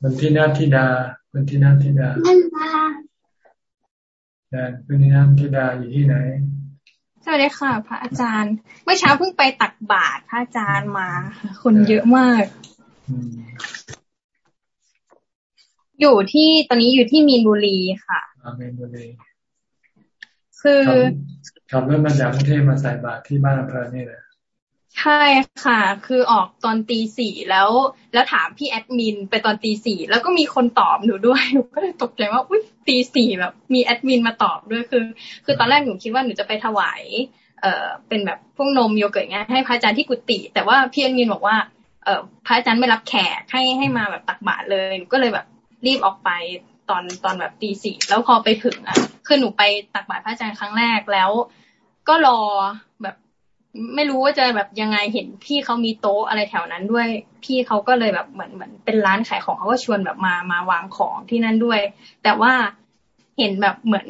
คุณที่นาธิดาคุณที่นาธิดาแต่คุณที่นาธิดาอยู่ที่ไหนสวัสดีค่ะ พระอาจารย์ เมื่อเช้าเพิ่งไปตักบาตรพระอาจารย์มาคนเยอะมาก อยู่ที่ตอนนี้อยู่ที่มีนบุรีค่ะมีนบุรีคือขับรถมาจากกรุงเทพมาใส่บาตรที่บ้านอำเภอนี่แหละ ใช่ค่ะ คือออกตอนตีสี่แล้ว แล้วถามพี่แอดมินไปตอนตีสี่แล้วก็มีคนตอบหนูด้วยหนูก็เลยตกใจว่าอุ้ยตีสี่แบบ มีแอดมินมาตอบด้วยคือ คือตอนแรกหนูคิดว่าหนูจะไปถวาย เอ่อเป็นแบบพวกนมโยเกิร์ตเงี้ยให้พระอาจารย์ที่กุฏิแต่ว่าพี่แอดมินบอกว่าเอ่อพระอาจารย์ไม่รับแขกให้ให้มาแบบตักบาตรเลยหนูก็เลยแบบรีบออกไปตอนตอนแบบตีสี่แล้วพอไปถึงอะคือหนูไปตักบาตรพระอาจารย์ครั้งแรกแล้ว ก็รอแบบ ไม่รู้ว่าจะแบบยังไงเห็นพี่เขามีโต๊ะอะไรแถวนั้นด้วย พี่เขาก็เลยแบบเหมือนเหมือนเป็นร้านขายของเขาก็ชวนแบบมามาวางของที่นั่นด้วย แต่ว่าเห็นแบบเหมือน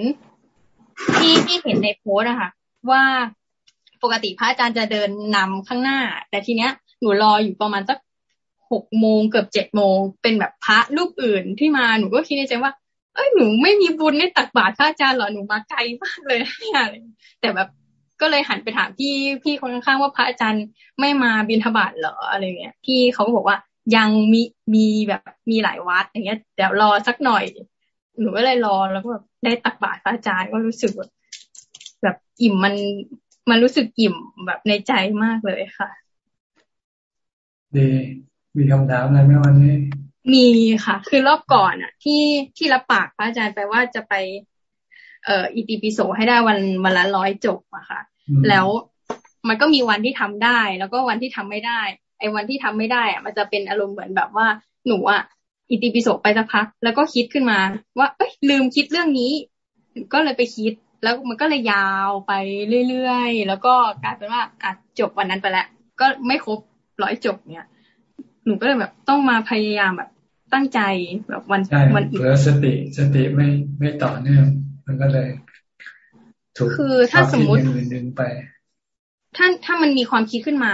ที่ที่เห็นในโพสอะค่ะ ว่าปกติพระอาจารย์จะเดินนำข้างหน้า แต่ทีเนี้ยหนูรออยู่ประมาณสักหกโมงเกือบเจ็ดโมงเป็นแบบพระรูปอื่นที่มาหนูก็คิดในใจว่าเอ้ยหนูไม่มีบุญได้ตักบาตรพระอาจารย์หรอหนูมาไกลมากเลยเนี่ยแต่แบบ ก็เลยหันไปถามพี่พี่คนข้างๆว่าพระอาจารย์ไม่มาบิณฑบาตเหรออะไรเงี้ยพี่เขาก็บอกว่ายังมีมีแบบมีหลายวัดอย่างเงี้ยเดี๋ยวรอสักหน่อยหนูก็เลยรอแล้วก็แบบได้ตักบาตรพระอาจารย์ก็รู้สึกแบบแบบอิ่มมันมันรู้สึกอิ่มแบบในใจมากเลยค่ะดีมีคำถามอะไรไหมวันนี้ มีค่ะ คือรอบก่อนอะ ที่ที่รับปากพระอาจารย์ไปว่าจะไป เอ่ออิติปิโสให้ได้วันวันละร้อยจบอะค่ะ แล้วมันก็มีวันที่ทำได้ แล้วก็วันที่ทำไม่ได้ ไอ้วันที่ทำไม่ได้อะมันจะเป็นอารมณ์เหมือนแบบว่าหนูอะอิติปิโสไปสักพัก แล้วก็คิดขึ้นมา ว่าเอ้ยลืมคิดเรื่องนี้ ก็เลยไปคิดแล้วมันก็เลยยาวไปเรื่อยๆ แล้วก็กลายเป็นว่าอะจบวันนั้นไปแล้วก็ไม่ครบร้อยจบเนี่ย หนูก็เลยแบบต้องมาพยายามแบบตั้งใจแบบวันวันเพื่อสติสติไม่ไม่ต่อเนื่อง มันก็เลยถูกคือถ้าสมมติดึงไป ถ้าถ้ามันมีความคิดขึ้นมา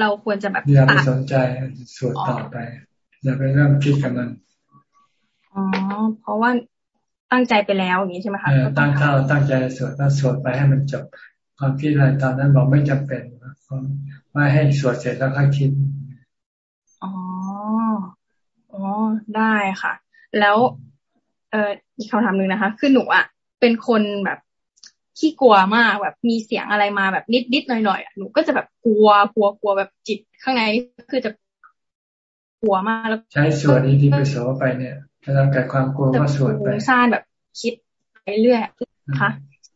เราควรจะแบบอย่าไปสนใจสวดต่อไปอย่าไปเริ่มคิดกับมันอ๋อเพราะว่าตั้งใจไปแล้วอย่างนี้ใช่ไหมคะตั้งถ้าเราตั้งใจสวดก็สวดไปให้มันจบความคิดอะไรตอนนั้นบอกไม่จำเป็นไม่ให้สวดเสร็จแล้วค่อยคิดอ๋ออ๋อได้ค่ะ แล้ว เอ่ออีกคำถามหนึ่งนะคะ คือหนูอะ เป็นคนแบบขี้กลัวมากแบบมีเสียงอะไรมาแบบนิดนิดหน่อยหน่อยหนูก็จะแบบกลัวกลัวกลัวแบบจิตข้างในคือจะกลัวมากแล้ว ใช้สวดอิติปิโสไปเนี่ยเวลาเกิดความกลัวก็สวดไปซ่านแบบคิดไปเรื่อยค่ะ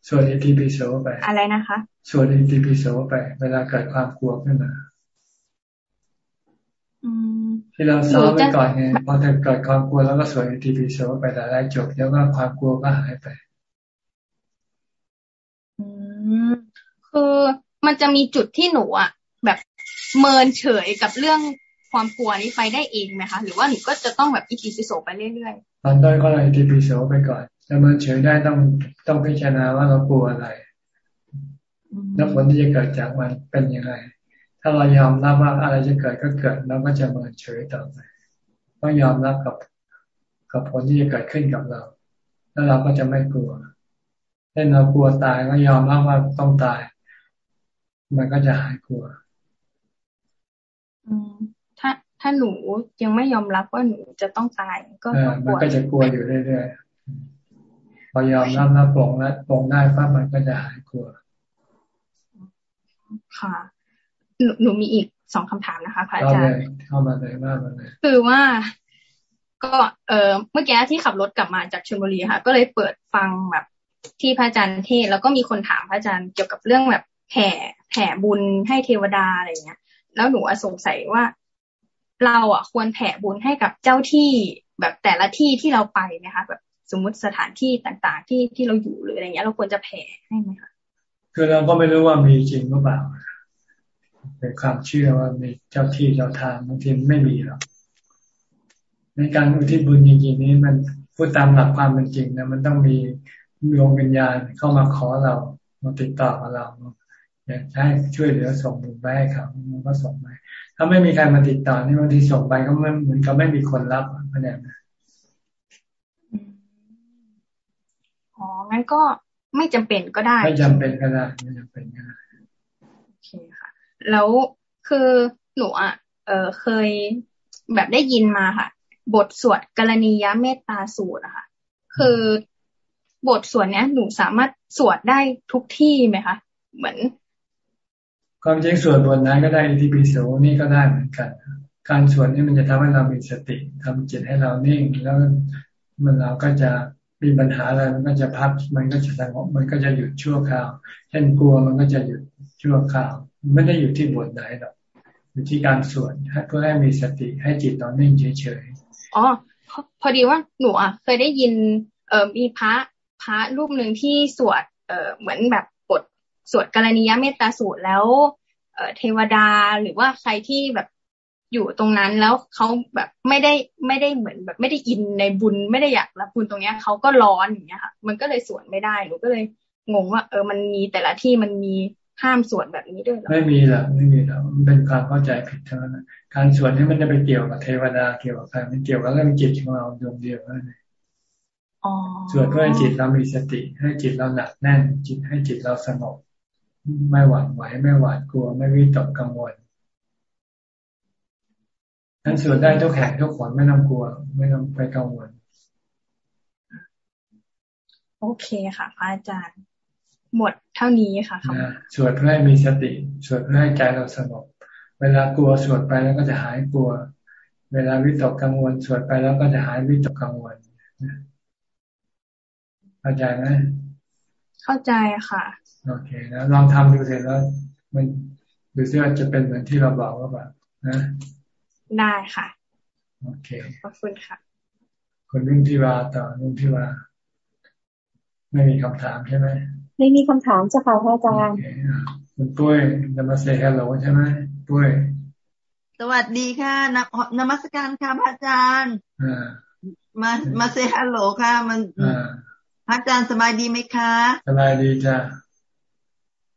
สวดอิติปิโสไป อะไรนะคะสวดอิติปิโสไป เวลาเกิดความกลัวขึ้นมาที่เราซ้อมไปก่อนไงพอเกิดความกลัวแล้วก็สวดอิติปิโสไปแต่ได้จบแล้วก็ความกลัวก็หายไป คือมันจะมีจุดที่หนูอะแบบเมินเฉยกับเรื่องความกลัวนี้ไปได้เองไหมคะ หรือว่าหนูก็จะต้องแบบอิติปิโสไปเรื่อยๆ ตอนต้นก็เลยอิติปิโสไปก่อนจะเมินเฉยได้ต้องต้องพิจารณาว่าเรากลัวอะไรแล้วผลที่จะเกิดจากมันเป็นยังไง ถ้าเรายอมรับว่าอะไรจะเกิดก็เกิดเราก็จะเมินเฉยต่อไปต้องยอมรับกับกับผลที่จะเกิดขึ้นกับเรา แล้วเราก็จะไม่กลัว ช่นเรากลัวตายก็ยอมรับว่าต้องตาย มันก็จะหายกลัวอืมถ้าถ้าหนูยังไม่ยอมรับว่าหนูจะต้องตายก็ต้องกลัวมันก็จะกลัวอยู่เรื่อยๆพอยอมรับแล้วปลงแล้วปลงได้ปั๊บมันก็จะหายกลัว ค่ะ หนูหนูมีอีกสองคำถามนะคะพระอาจารย์เข้ามาเลยมาเลยคือว่าก็เออเมื่อกี้ที่ขับรถกลับมาจากชลบุรีค่ะ ก็เลยเปิดฟังแบบ ที่พระอาจารย์เทศแล้วก็มีคนถามพระอาจารย์เกี่ยวกับเรื่องแบบแผ่แผ่บุญให้เทวดาอะไรเงี้ย แล้วหนูสงสัยว่า เราอะควรแผ่บุญให้กับเจ้าที่แบบแต่ละที่ที่เราไปไหมคะแบบสมมติสถานที่ต่างๆ ที่ที่เราอยู่หรืออะไรเงี้ย เราควรจะแผ่ให้ไหมคะคือเราก็ไม่รู้ว่ามีจริงหรือเปล่าเป็นความเชื่อว่ามีเจ้าที่เจ้าทางบางทีไม่มีหรอกในการอุทิศบุญจริงๆนี้มันพูดตามหลักความเป็นจริงนะมันต้องมี ดวงวิญญาณเข้ามาขอเรามาติดต่อกับเราอยากให้ช่วยเหลือส่งบุญไปให้เขามันก็ส่งไปถ้าไม่มีใครมาติดต่อนี่บางทีส่งไปก็ไม่เหมือนกับไม่มีคนรับคะแนนนะอ๋องั้นก็ไม่จำเป็นก็ได้ ไม่จำเป็นก็ได้ไม่จำเป็นก็ได้โอเคค่ะ แล้วคือหนูอะเออเคยแบบได้ยินมาค่ะ บทสวดกรณียเมตตาสูตรอะค่ะ คือ บทสวดเนี้ยหนูสามารถสวดได้ทุกที่ไหมคะ เหมือน ความจริงสวดบทนั้นก็ได้ที่ปิโสนี่ก็ได้เหมือนกัน การสวดนี่มันจะทำให้เรามีสติทำจิตให้เรานิ่ง แล้วมันเราก็จะมีปัญหาอะไรมันก็จะพักมันก็จะสงบมันก็จะหยุดชั่วคราว เช่นกลัวมันก็จะหยุดชั่วคราว ไม่ได้อยู่ที่บทไหนหรอกอยู่ที่การสวดเพื่อให้มีสติให้จิตเรานิ่งเฉยๆอ๋อพอดีว่าหนูอะเคยได้ยิน เออมีพระ พระรูปหนึ่งที่สวดเออเหมือนแบบบทสวดกรณียเมตตาสูตรแล้วเออเทวดาหรือว่าใครที่แบบอยู่ตรงนั้นแล้วเขาแบบไม่ได้ไม่ได้เหมือนแบบไม่ได้อินในบุญไม่ได้อยากรับบุญตรงเนี้ยเขาก็ร้อนอย่างเงี้ยค่ะ มันก็เลยสวดไม่ได้หนูก็เลยงงว่า เออมันมีแต่ละที่มันมีห้ามสวดแบบนี้ด้วยหรอไม่มีหรอกไม่มีหรอกมันเป็นความเข้าใจผิดเท่านั้นการสวดนี่มันจะไปเกี่ยวกับเทวดาเกี่ยวกับใครมันเกี่ยวกับเรื่องจิตของเราดวงเดียวนั่นเอง สวดเพื่อให้จิตเรามีสติ ให้จิตเราหนักแน่น จิตให้จิตเราสงบไม่หวั่นไหวไม่หวาดกลัว ไม่วิตกกังวลนั้นสวดได้ทุกแห่งทุกคนไม่ต้องกลัว ไม่ต้องไปกังวลโอเคค่ะพระอาจารย์ หมดเท่านี้ค่ะครับสวดเพื่อให้มีสติสวดเพื่อให้ใจเราสงบเวลากลัวสวดไปแล้วก็จะหายกลัว เวลาวิตกกังวลสวดไปแล้วก็จะหายวิตกกังวล เข้าใจไหมเข้าใจค่ะ โอเคนะลองทำดูเสร็จแล้ว มันดูซิว่าจะเป็นเหมือนที่เราบอกว่าแบบนะได้ค่ะ โอเคขอบคุณค่ะคนนุ่งที่ว่าต่อนุ่งที่ว่าไม่มีคำถามใช่ไหมไม่มีคำถามจ้ะค่ะพระอาจารย์คุณปุ้ยนมัสเซฮัลโหลใช่ไหมปุ้ยสวัสดีค่ะนนมัสการค่ะพระอาจารย์มามาเซฮัลโหลค่ะ มัน พระอาจารย์สบายดีไหมคะสบายดีจ้ะ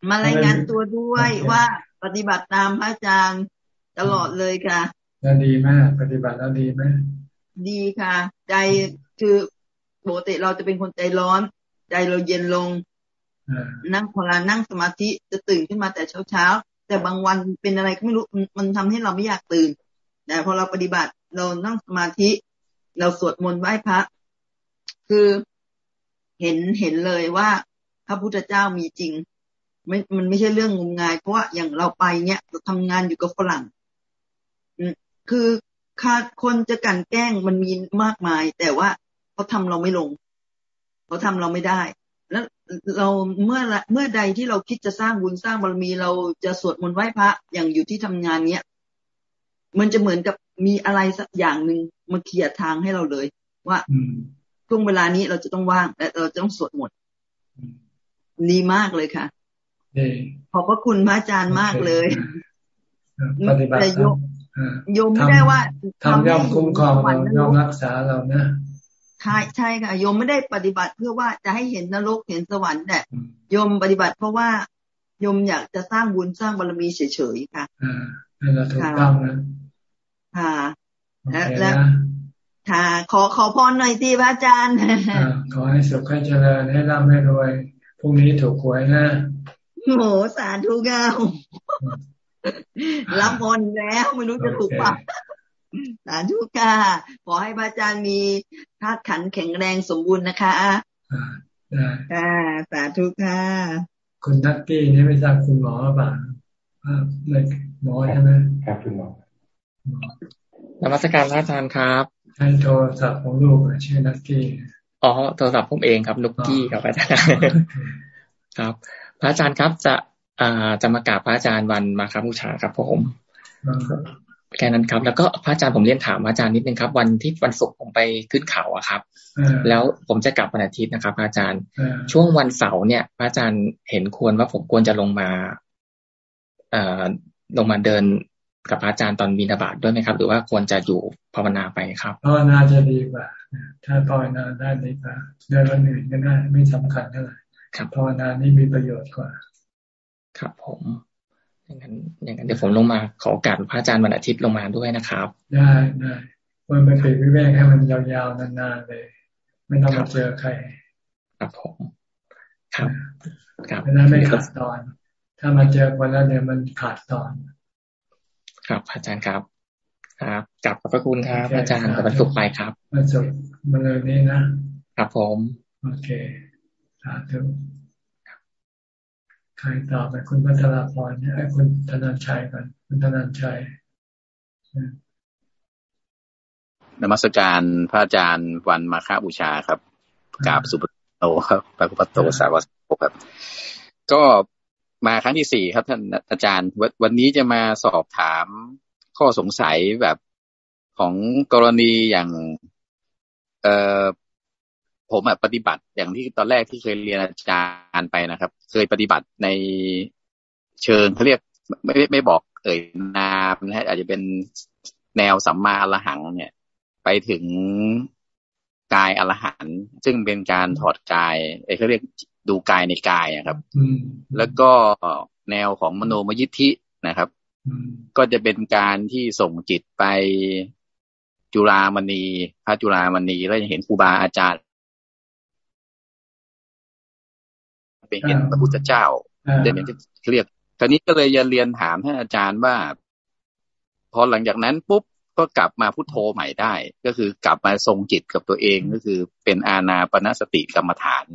มารายงานตัวด้วยว่าปฏิบัติตามพระอาจารย์ตลอดเลยค่ะแล้วดีไหมปฏิบัติแล้วดีไหมดีค่ะ ใจคือปกติเราจะเป็นคนใจร้อน ใจเราเย็นลงนั่งพอลานั่งสมาธิจะตื่นขึ้นมาแต่เช้าเช้าแต่บางวันเป็นอะไรก็ไม่รู้มันทำให้เราไม่อยากตื่น แต่พอเราปฏิบัติเรานั่งสมาธิ เราสวดมนต์ไหว้พระ คือ เห็นเห็นเลยว่าพระพุทธเจ้ามีจริงไม่มันไม่ใช่เรื่องงมงาย เพราะว่าอย่างเราไปเนี่ยเราทำงานอยู่กับฝรั่งคือคาคนจะกันแกล้งมันมีมากมาย แต่ว่าเขาทำเราไม่ลงเขาทำเราไม่ได้ แล้วเราเมื่อเมื่อใดที่เราคิดจะสร้างบุญสร้างบารมีเราจะสวดมนต์ไหว้พระอย่างอยู่ที่ทำงานเนี้ยมันจะเหมือนกับมีอะไรสักอย่างหนึ่งมาเคลียร์ทางให้เราเลย ว่า ช่วงเวลานี้เราจะต้องว่างและเราจะต้องสวดมนต์ดีมากเลยค่ะขอบพระคุณพระอาจารย์มากเลยปฏิบัติโยมไม่ได้ว่าทำย่อมคุ้มครองเราย่อมรักษาเรานะใช่ใช่ค่ะโยมไม่ได้ปฏิบัติเพื่อว่าจะให้เห็นนรกเห็นสวรรค์แต่โยมปฏิบัติเพราะว่าโยมอยากจะสร้างบุญสร้างบารมีเฉยๆค่ะอ่าแล้วถูกต้องนะค่ะและและ ค่ะ ขอขอพรหน่อยที่พระอาจารย์ขอให้สุขให้เจริญให้ร่ำให้รวยพรุ่งนี้ถูกหวยนะโหสาธุเก้ารับบอลแล้วไม่รู้จะถูกปะสาธุค่ะขอให้พระอาจารย์มีธาตุขันแข็งแรงสมบูรณ์นะคะค่ะสาธุค่ะ คุณนักกี้นี่ไม่ทราบคุณหมอป่ะเลยหมอใช่ไหมครับคุณหมอนมัสการพระอาจารย์ครับ ใช้โทรศัพท์ของลูกชื่อนักกี้อ๋อโทรศัพท์ผมเองครับ นุกกี้ครับอาจารย์ครับ พระอาจารย์ครับจะอ่าจะมากราบพระอาจารย์วันมาครับบูชาครับ ผมแค่นั้นครับ แล้วก็พระอาจารย์ผมเรียนถามอาจารย์นิดนึงครับ วันที่วันศุกร์ผมไปขึ้นเขาอะครับ แล้วผมจะกลับวันอาทิตย์นะครับพระอาจารย์ ช่วงวันเสาร์เนี่ยพระอาจารย์เห็นควรว่าผมควรจะลงมา เอ่อลงมาเดิน กับพระอาจารย์ตอนบินาบาตด้วยไหมครับ หรือว่าควรจะอยู่ภาวนาไปครับภาวนาจะดีกว่า ถ้าภาวนาได้ดีกว่าเดินวันอื่นก็ได้ไม่สำคัญเท่าไหร่ภาวนานี่มีประโยชน์กว่า ครับผมอย่างนั้นอย่างนั้นเดี๋ยวผมลงมาขอการพระอาจารย์วันอาทิตย์ลงมาด้วยนะครับ ได้ได้วันไปปีวิเวกให้มันยาวๆนานๆเลย ไม่ต้องมาเจอใคร ครับผม ครับครับนั้นไม่ขาดตอน ถ้ามาเจอวันแล้วเนี่ยมันขาดตอน ครับอาจารย์ครับครับกลับขอบพระคุณครับ อาจารย์วันศุกร์ไปครับวันศุกร์มาเลยนี้นะครับผมโอเคสาธุใครตอบไปคุณพัทรพรเนี่ยคุณธนันชัยก่อนคุณธนันชัยนมัสการพระอาจารย์วันมาฆบูชาครับกราบสุปโตครับพระพุทธโตสาวกครับ ก็ มาครั้งที่สี่ครับท่านอาจารย์วันนี้จะมาสอบถามข้อสงสัยแบบของกรณีอย่าง เออผมปฏิบัติอย่างที่ตอนแรกที่เคยเรียนอาจารย์ไปนะครับ เคยปฏิบัติในเชิงเขาเรียกไม่ไม่บอกเอ่ยนามนะฮะอาจจะเป็นแนวสัมมาอรหัง เนี่ย ไปถึงกายอรหันซึ่งเป็นการถอดกายไอเขาเรียก ดูกายในกายครับแล้วก็แนวของมโนมยิทธินะครับ ก็จะเป็นการที่ส่งจิตไปจุฬามณีพระจุฬามณีแล้วจะเห็นครูบาอาจารย์ไปเห็นพระพุทธเจ้าเดี๋ยวนี้เรียกทีนี้ก็เลยจะเรียนถามท่านอาจารย์ว่า พอหลังจากนั้นปุ๊บก็กลับมาพุโทโธใหม่ได้ ก็คือกลับมาทรงจิตกับตัวเองก็คือเป็นอาณาปณสติกรรมฐาน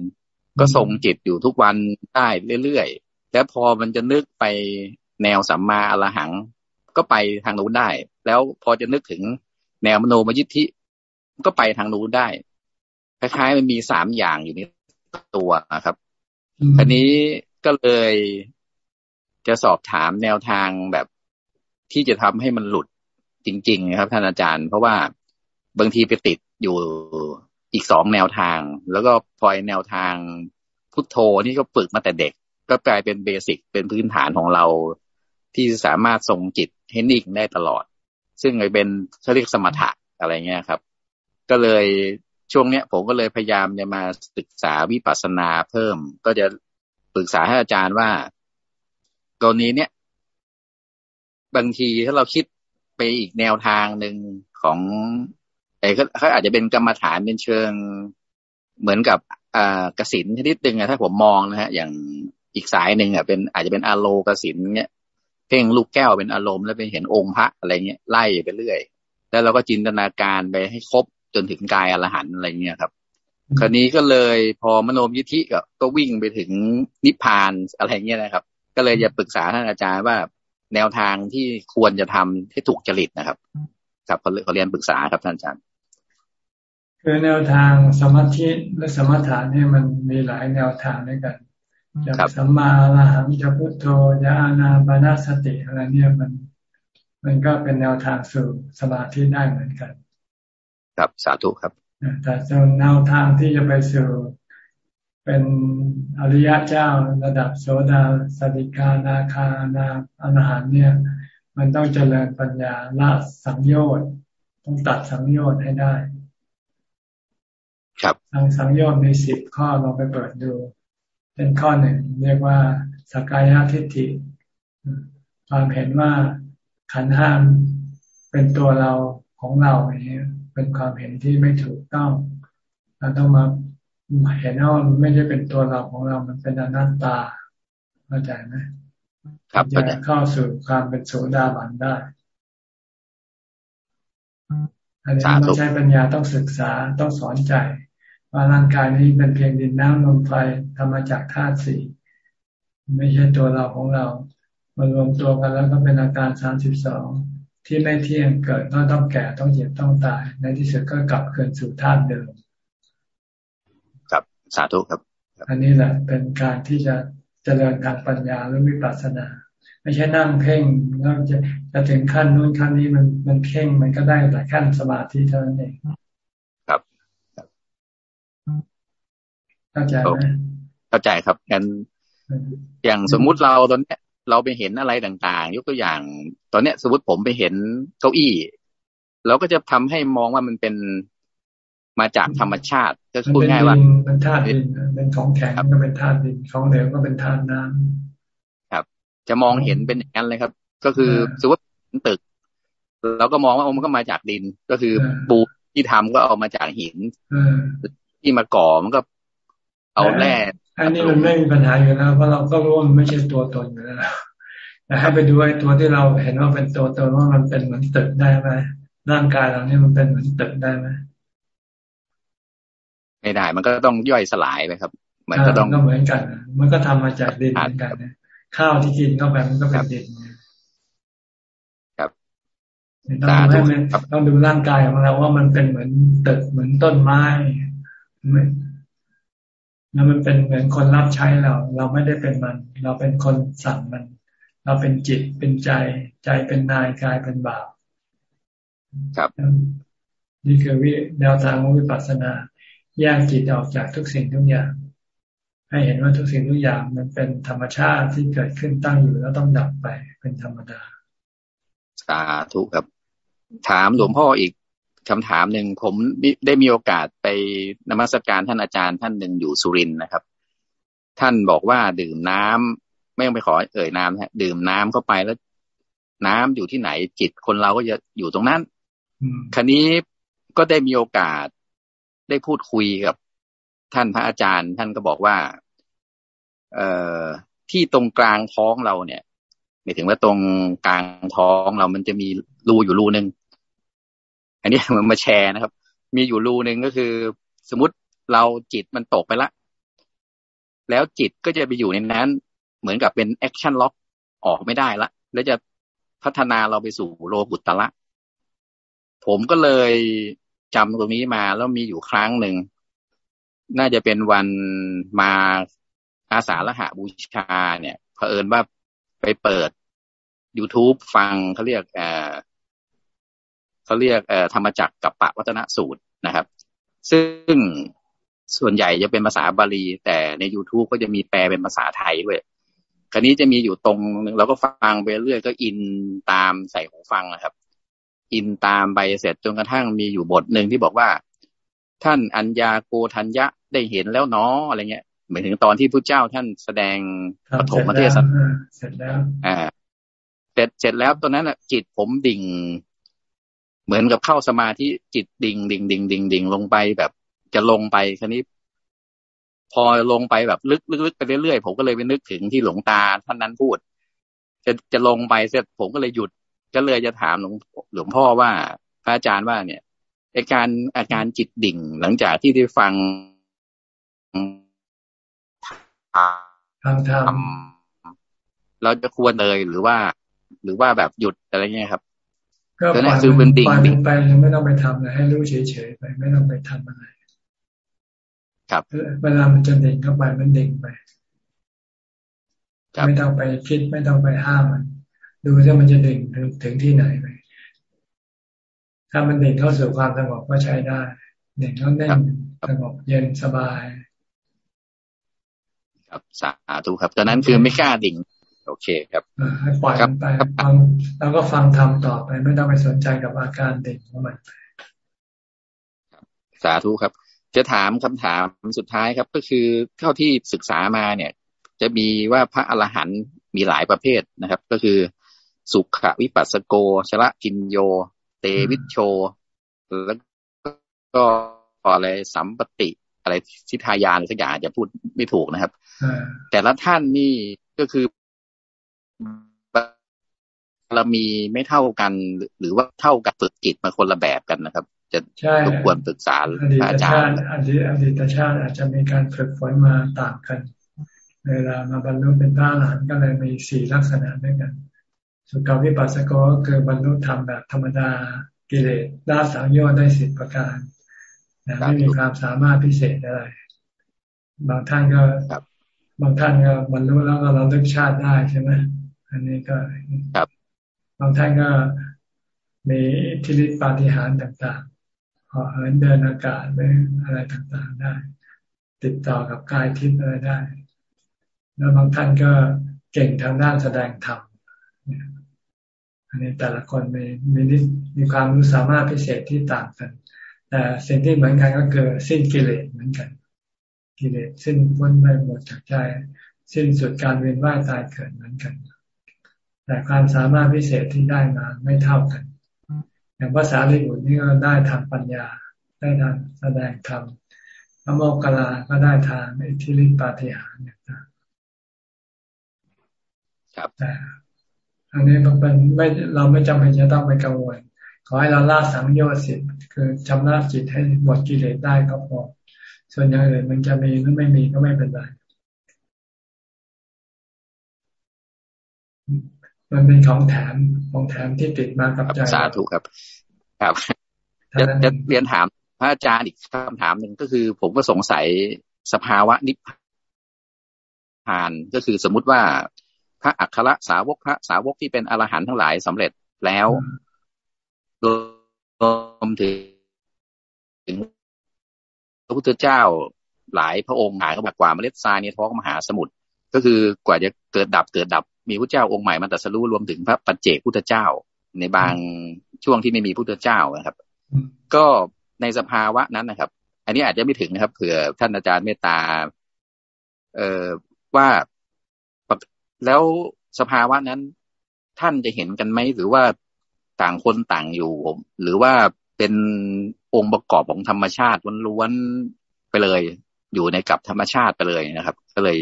ก็ทรงจิตอยู่ทุกวันได้เรื่อยๆ แล้วพอมันจะนึกไปแนวสัมมาอรหัง ก็ไปทางนู้นได้ แล้วพอจะนึกถึงแนวมโนมยิทธิ ก็ไปทางนู้นได้ คล้ายๆมันมีสามอย่างอยู่ในตัวนะครับอันนี้ก็เลยจะสอบถามแนวทางแบบที่จะทำให้มันหลุดจริงๆนะครับท่านอาจารย์ เพราะว่าบางทีไปติดอยู่ อีกสองแนวทาง แล้วก็พลอยแนวทางพุทโธนี่ก็ฝึกมาแต่เด็ก ก็กลายเป็นเบสิกเป็นพื้นฐานของเรา ที่สามารถทรงจิตให้นิ่งได้ตลอด ซึ่งเป็นเขาเรียกสมถะอะไรเงี้ยครับ ก็เลยช่วงเนี้ยผมก็เลยพยายามจะมาศึกษาวิปัสสนาเพิ่ม ก็จะปรึกษาให้อาจารย์ว่ากรณีเนี้ยบางทีถ้าเราคิดไปอีกแนวทางหนึ่งของ เขาอาจจะเป็นกรรมฐานเป็นเชิงเหมือนกับอ่ากสินชนิดหนึ่งอะถ้าผมมองนะฮะ อย่างอีกสายหนึ่งอะเป็นอาจจะเป็นอาโลกสินเนี้ยเพ่งลูกแก้วเป็นอารมณ์แล้วไปเห็นองค์พระอะไรเงี้ยไล่ไปเรื่อย แล้วเราก็จินตนาการไปให้ครบจนถึงกายอรหันอะไรเงี้ยครับ คราวนี้ก็เลยพอมโนมยิทธิก็ก็วิ่งไปถึงนิพพานอะไรเงี้ยนะครับ ก็เลยจะปรึกษาท่านอาจารย์ว่าแนวทางที่ควรจะทำให้ถูกจริตนะครับ ครับเขาเขาเรียนปรึกษาครับท่านอาจารย์ คือแนวทางสมาธิและสมถะนี่มันมีหลายแนวทางด้วยกันจากสัมมาละหังจะพุทโธยานาบานาสติอะไรเนี่ยมัน มันก็เป็นแนวทางสู่สมาธิได้เหมือนกัน ครับสาธุครับแต่ส่วนแนวทางที่จะไปสู่เป็นอริยะเจ้าระดับโสดาสติกานาคานาอนาหารเนี่ย มันต้องเจริญปัญญาละสังโยชน์ต้องตัดสังโยชน์ให้ได้ ครับทางสังโยชน์มีสิบข้อเราไปเปิดดู เป็นข้อหนึ่งเรียกว่าสกายทิฏฐิความเห็นว่าขันห้ามเป็นตัวเราของเราอย่างนี้เป็นความเห็นที่ไม่ถูกต้องเราต้องมาเห็นว่ามันไม่ได้เป็นตัวเราของเรา มันเป็นอนัตตาเข้าใจไหมครับจะเข้าสู่ความเป็นโสดาบันได้ อันนี้ไม่ใช่ปัญญาต้องศึกษาต้องสอนใจ ว่าร่างกายนี้เป็นเพียงดินน้ำลมไฟทำมาจากธาตุสี่ไม่ใช่ตัวเราของเรา มารวมตัวกันแล้วก็เป็นอาการสามสิบสองที่ไม่เที่ยงเกิดก็ต้องแก่ต้องเจ็บต้องตาย ในที่สุดก็กลับคืนสู่ธาตุเดิม ครับสาธุครับ อันนี้แหละเป็นการที่จะเจริญทางปัญญาหรือวิปัสสนา ไม่ใช่นั่งเพ่งแล้วจะจะถึงขั้นนู้นขั้นนี้มันมันเพ่งมันก็ได้แต่ขั้นสมาธิเท่านั้นเองครับเข้าใจไหมเข้าใจครับงั้นอย่างสมมุติเราตอนนี้เราไปเห็นอะไรต่างๆ ยกตัวอย่าง ตอนเนี้ย สมมติผมไปเห็นเก้าอี้เราก็จะทำให้มองว่ามันเป็นมาจากธรรมชาติก็พูดง่ายว่าเป็นธาตุดินเป็นของแข็งก็เป็นธาตุดินของเหลวก็เป็นธาตุน้ำครับ จะมองเห็นเป็นอย่างนั้นเลยครับ ก็คือสมมติตึกเราก็มองว่ามันก็มาจากดิน ก็คือปูที่ทำก็เอามาจากหินที่มาก่อมันก็เอาแร่อันนี้มันไม่มีปัญหาอยู่แล้วเพราะเราก็รู้ว่ามันไม่ใช่ตัวตนอยู่แล้วแต่ให้ไปดูไอ้ตัวที่เราเห็นว่าเป็นตัวตนว่ามันเป็นเหมือนตึกได้ไหมร่างกายเราเนี่ยมันเป็นเหมือนตึกได้ไหมไม่ได้ มันก็ต้องย่อยสลายไปครับ มันก็ต้องก็เหมือนกัน มันก็ทำมาจากดินเหมือนกันน ข้าวที่กินเข้าไปมันก็เป็นดินครับต้องดูให้มันต้องดูร่างกายของเราว่ามันเป็นเหมือนตึกเหมือนต้นไม้แล้วมันเป็นเหมือนคนรับใช้เรา เราไม่ได้เป็นมัน เราเป็นคนสั่งมัน เราเป็นจิตเป็นใจ ใจเป็นนายกายเป็นบ่าวครับ นี่คือวิแนวทางของวิปัสสนาแยกจิตออกจากทุกสิ่งทุกอย่าง ให้เห็นว่าทุกสิ่งทุกอย่างมันเป็นธรรมชาติที่เกิดขึ้นตั้งอยู่แล้วต้องดับไปเป็นธรรมดา สาธุครับ ถามหลวงพ่ออีกคำถามหนึ่งผมได้มีโอกาสไปนมัสการท่านอาจารย์ท่านหนึ่งอยู่สุรินทร์นะครับ ท่านบอกว่าดื่มน้ำไม่ต้องไปขอเอ่ยน้ำฮะ ดื่มน้ำเข้าไปแล้ว น้ำอยู่ที่ไหนจิตคนเราก็จะอยู่ตรงนั้นคันนี้ก็ได้มีโอกาสได้พูดคุยกับ ท่านพระอาจารย์ ท่านก็บอกว่า เอ่อที่ตรงกลางท้องเราเนี่ยหมายถึงว่าตรงกลางท้องเรามันจะมีรูอยู่รูหนึ่งอันนี้มันมาแชร์นะครับ มีอยู่รูหนึ่งก็คือ สมมติเราจิตมันตกไปละ แล้วจิตก็จะไปอยู่ในนั้น เหมือนกับเป็น action lock ออกไม่ได้ละ แล้วจะพัฒนาเราไปสู่โลกุตตระละ ผมก็เลยจำตรงนี้มาแล้วมีอยู่ครั้งหนึ่ง น่าจะเป็นวันมา อาสาฬหาบูชาเนี่ยเผอิญว่าไปเปิด YouTube ฟังเขาเรียกเอ่อเขาเรียกเอ่อธรรมจักรกับปะวัฒนสูตรนะครับ ซึ่งส่วนใหญ่จะเป็นภาษาบาลี แต่ใน youtube ก็จะมีแปลเป็นภาษาไทยด้วยคราวนี้จะมีอยู่ตรงนึงเราก็ฟังไปเรื่อยก็อินตามใส่หูฟังนะครับ อินตามไปเสร็จจนกระทั่งมีอยู่บทหนึ่งที่บอกว่า ท่านอัญญาโกทัญญะได้เห็นแล้วเนาะอะไรเงี้ย หมายถึงตอนที่พระเจ้าท่านแสดงปฐมเทศนาเสร็จแล้วอ่าเสร็จเสร็จแล้วตอนนั้นจิตผมดิ่ง เหมือนกับเข้าสมาธิจิตดิ่งดิ่งดิ่งดิ่งดิ่งลงไปแบบจะลงไปคันนี้ พอลงไปแบบลึกลึกลึกไปเรื่อยๆผมก็เลยไปนึกถึงที่หลวงตาท่านนั้นพูด จะจะลงไปเสร็จผมก็เลยหยุด ก็เลยจะถามหลวงหลวงพ่อว่าพระอาจารย์ว่าเนี่ยอาการอาการจิตดิ่งหลังจากที่ได้ฟัง ทางธรรมเราจะควรเลยหรือว่า หรือว่าแบบหยุดอะไรเงี้ยครับ ก็ปล่อยมันปล่อยมันไปไม่ต้องไปทำอะไรให้รู้เฉยๆไปไม่ต้องไปทำอะไร ครับ เวลามันจะเด้งเข้าไปมันเด้งไปไม่ต้องไปคิดไม่ต้องไปห้ามมัน ดูว่ามันจะเด้งถึงถึงที่ไหนไปถ้ามันเด้งเข้าสู่ความสงบก็ใช้ได้เด้งแล้วแน่นสงบเย็นสบาย ครับสาธุครับตอนนั้นคือไม่กล้าดิ่ง โอเคครับให้ปล่อยไปฟังแล้วก็ฟังทำต่อไปไม่ต้องไปสนใจกับอาการเด็กของมันสาธุครับ จะถามคำถามสุดท้ายครับ ก็คือเท่าที่ศึกษามาเนี่ย จะมีว่าพระอรหันต์มีหลายประเภทนะครับ ก็คือสุขวิปัสสโกชละกินโย เตวิชโช แล้วก็อะไรสัมปติ อะไรทิทายานสักอย่างจะพูดไม่ถูกนะครับแต่ละท่านนี่ก็คือเรามีไม่เท่ากัน หรือว่าเท่ากับฝึกจิตมาคนละแบบกันนะครับ จะรบกวนปรึกษาอาจารย์อดีตอดีตชาติอาจจะมีการฝึกฝนมาต่างกันเวลามาบรรลุเป็นพระอรหันต์ก็เลยมีสี่ลักษณะด้วยกัน สุกาวิปัสสโกก็คือบรรลุธรรมแบบธรรมดากิเลสด้าสังโยชน์ได้สิบประการ ไม่มีความสามารถพิเศษอะไร บางท่านก็บางท่านก็บรรลุแล้วก็เราเลือกชาติได้ใช่ไหมอันนี้ก็บางท่านก็มีทิฏฐิปาฏิหาริย์ต่างๆขอเหินเดินอากาศไอะไรต่างๆได้ ติดต่อกับกายทิพย์อะไรได้ แล้วบางท่านก็เก่งทางด้านแสดงธรรมอันนี้แต่ละคนมีมีมีความรู้สามารถพิเศษที่ต่างกัน แต่สิ่งที่เหมือนกันก็คือสิ้นกิเลสเหมือนกัน กิเลสสิ้นพ้นไปหมดจากใจ สิ้นสุดการเวียนว่ายตายเกิดเหมือนกัน แต่ความสามารถพิเศษที่ได้มาไม่เท่ากัน อย่างภาษาลิบุตรนี่ก็ได้ทางปัญญา ได้ทางแสดงธรรมพระโมกขลาก็ได้ทางอิทธิฤทธิปาฏิหาริย์ต่างครับแต่อันนี้มันเป็นไม่เราไม่จำเป็นจะต้องไปกังวล ขอให้เราละสังโยชน์สิคือชำระจิตให้หมดกิเลสได้ก็พอ ส่วนอย่างอื่นมันจะมีหรือไม่มีก็ไม่เป็นไรมันเป็นของแถมของแถมที่ติดมากับใจสาธุครับ ครับจะจะเรียนถามพระอาจารย์อีกคำถามหนึ่งก็คือ ผมก็สงสัยสภาวะนิพพานก็คือสมมุติว่าพระอัครสาวกพระสาวกที่เป็นอรหันต์ทั้งหลายสำเร็จแล้ว รวมถึงพระพุทธเจ้าหลายพระองค์หายเข้ามากว่าเมล็ดทรายในท้องมหาสมุทรก็คือกว่าจะเกิดดับเกิดดับ มีพระเจ้าองค์ใหม่มาตรัสรู้รวมถึงพระปัจเจกพุทธเจ้า ในบางช่วงที่ไม่มีพุทธเจ้านะครับ ก็ในสภาวะนั้นนะครับ อันนี้อาจจะไม่ถึงนะครับเผื่อท่านอาจารย์เมตตา เอ่อว่าแล้วสภาวะนั้นท่านจะเห็นกันไหมหรือว่า ต่างคนต่างอยู่ หรือว่าเป็นองค์ประกอบของธรรมชาติล้วนๆไปเลย อยู่ในกับธรรมชาติไปเลยนะครับ ก็เลย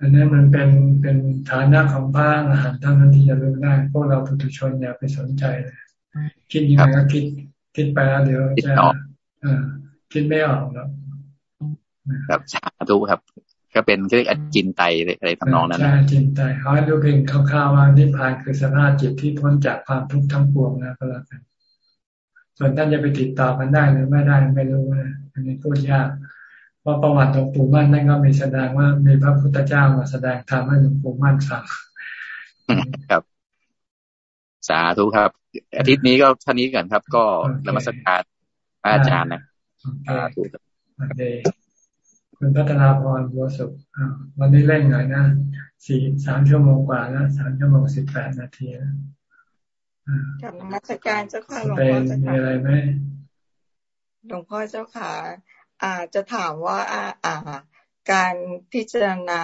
อันนี้มันเป็นเป็นฐานะของพระอรหันต์เท่านั้นที่จะรู้ได้พวกเราปุถุชนอย่าไปสนใจเลยคิดยังไงก็คิด คิดไปแล้วเดี๋ยวจะคิดไม่ออกแล้วครับสาธุครับ ก็เป็นเรียกอจินไตอะไรทำนองนั้นใช่จินไตเขาให้ดูเพียงคร่าวๆว่านิพพานคือสภาพจิตที่พ้นจากความทุกข์ทั้งปวงนะก็แล้วกันส่วนท่านจะไปติดต่อกันได้หรือไม่ได้ไม่รู้นะอันนี้พูดยากเพราะประวัติหลวงปู่มั่นนั่นก็มีแสดงว่ามีพระพุทธเจ้ามาแสดงธรรมให้หลวงปู่มั่นฟังครับ สาธุครับ อาทิตย์นี้ก็ท่านี้กันครับ ก็นมัสการอาจารย์นะสาธุครับ คุณพัฒนาพรบัวสุขวันนี้เล่นหน่อยนะสี่สามชั่วโมงกว่าแล้วสามชั่วโมงสิบแปดนาทีแล้วกับนมัสการเจ้าค่ะหลวงพ่อเจ้าค่ะมีอะไรไหมหลวงพ่อเจ้าค่ะอาจะถามว่าอ่า การพิจารณา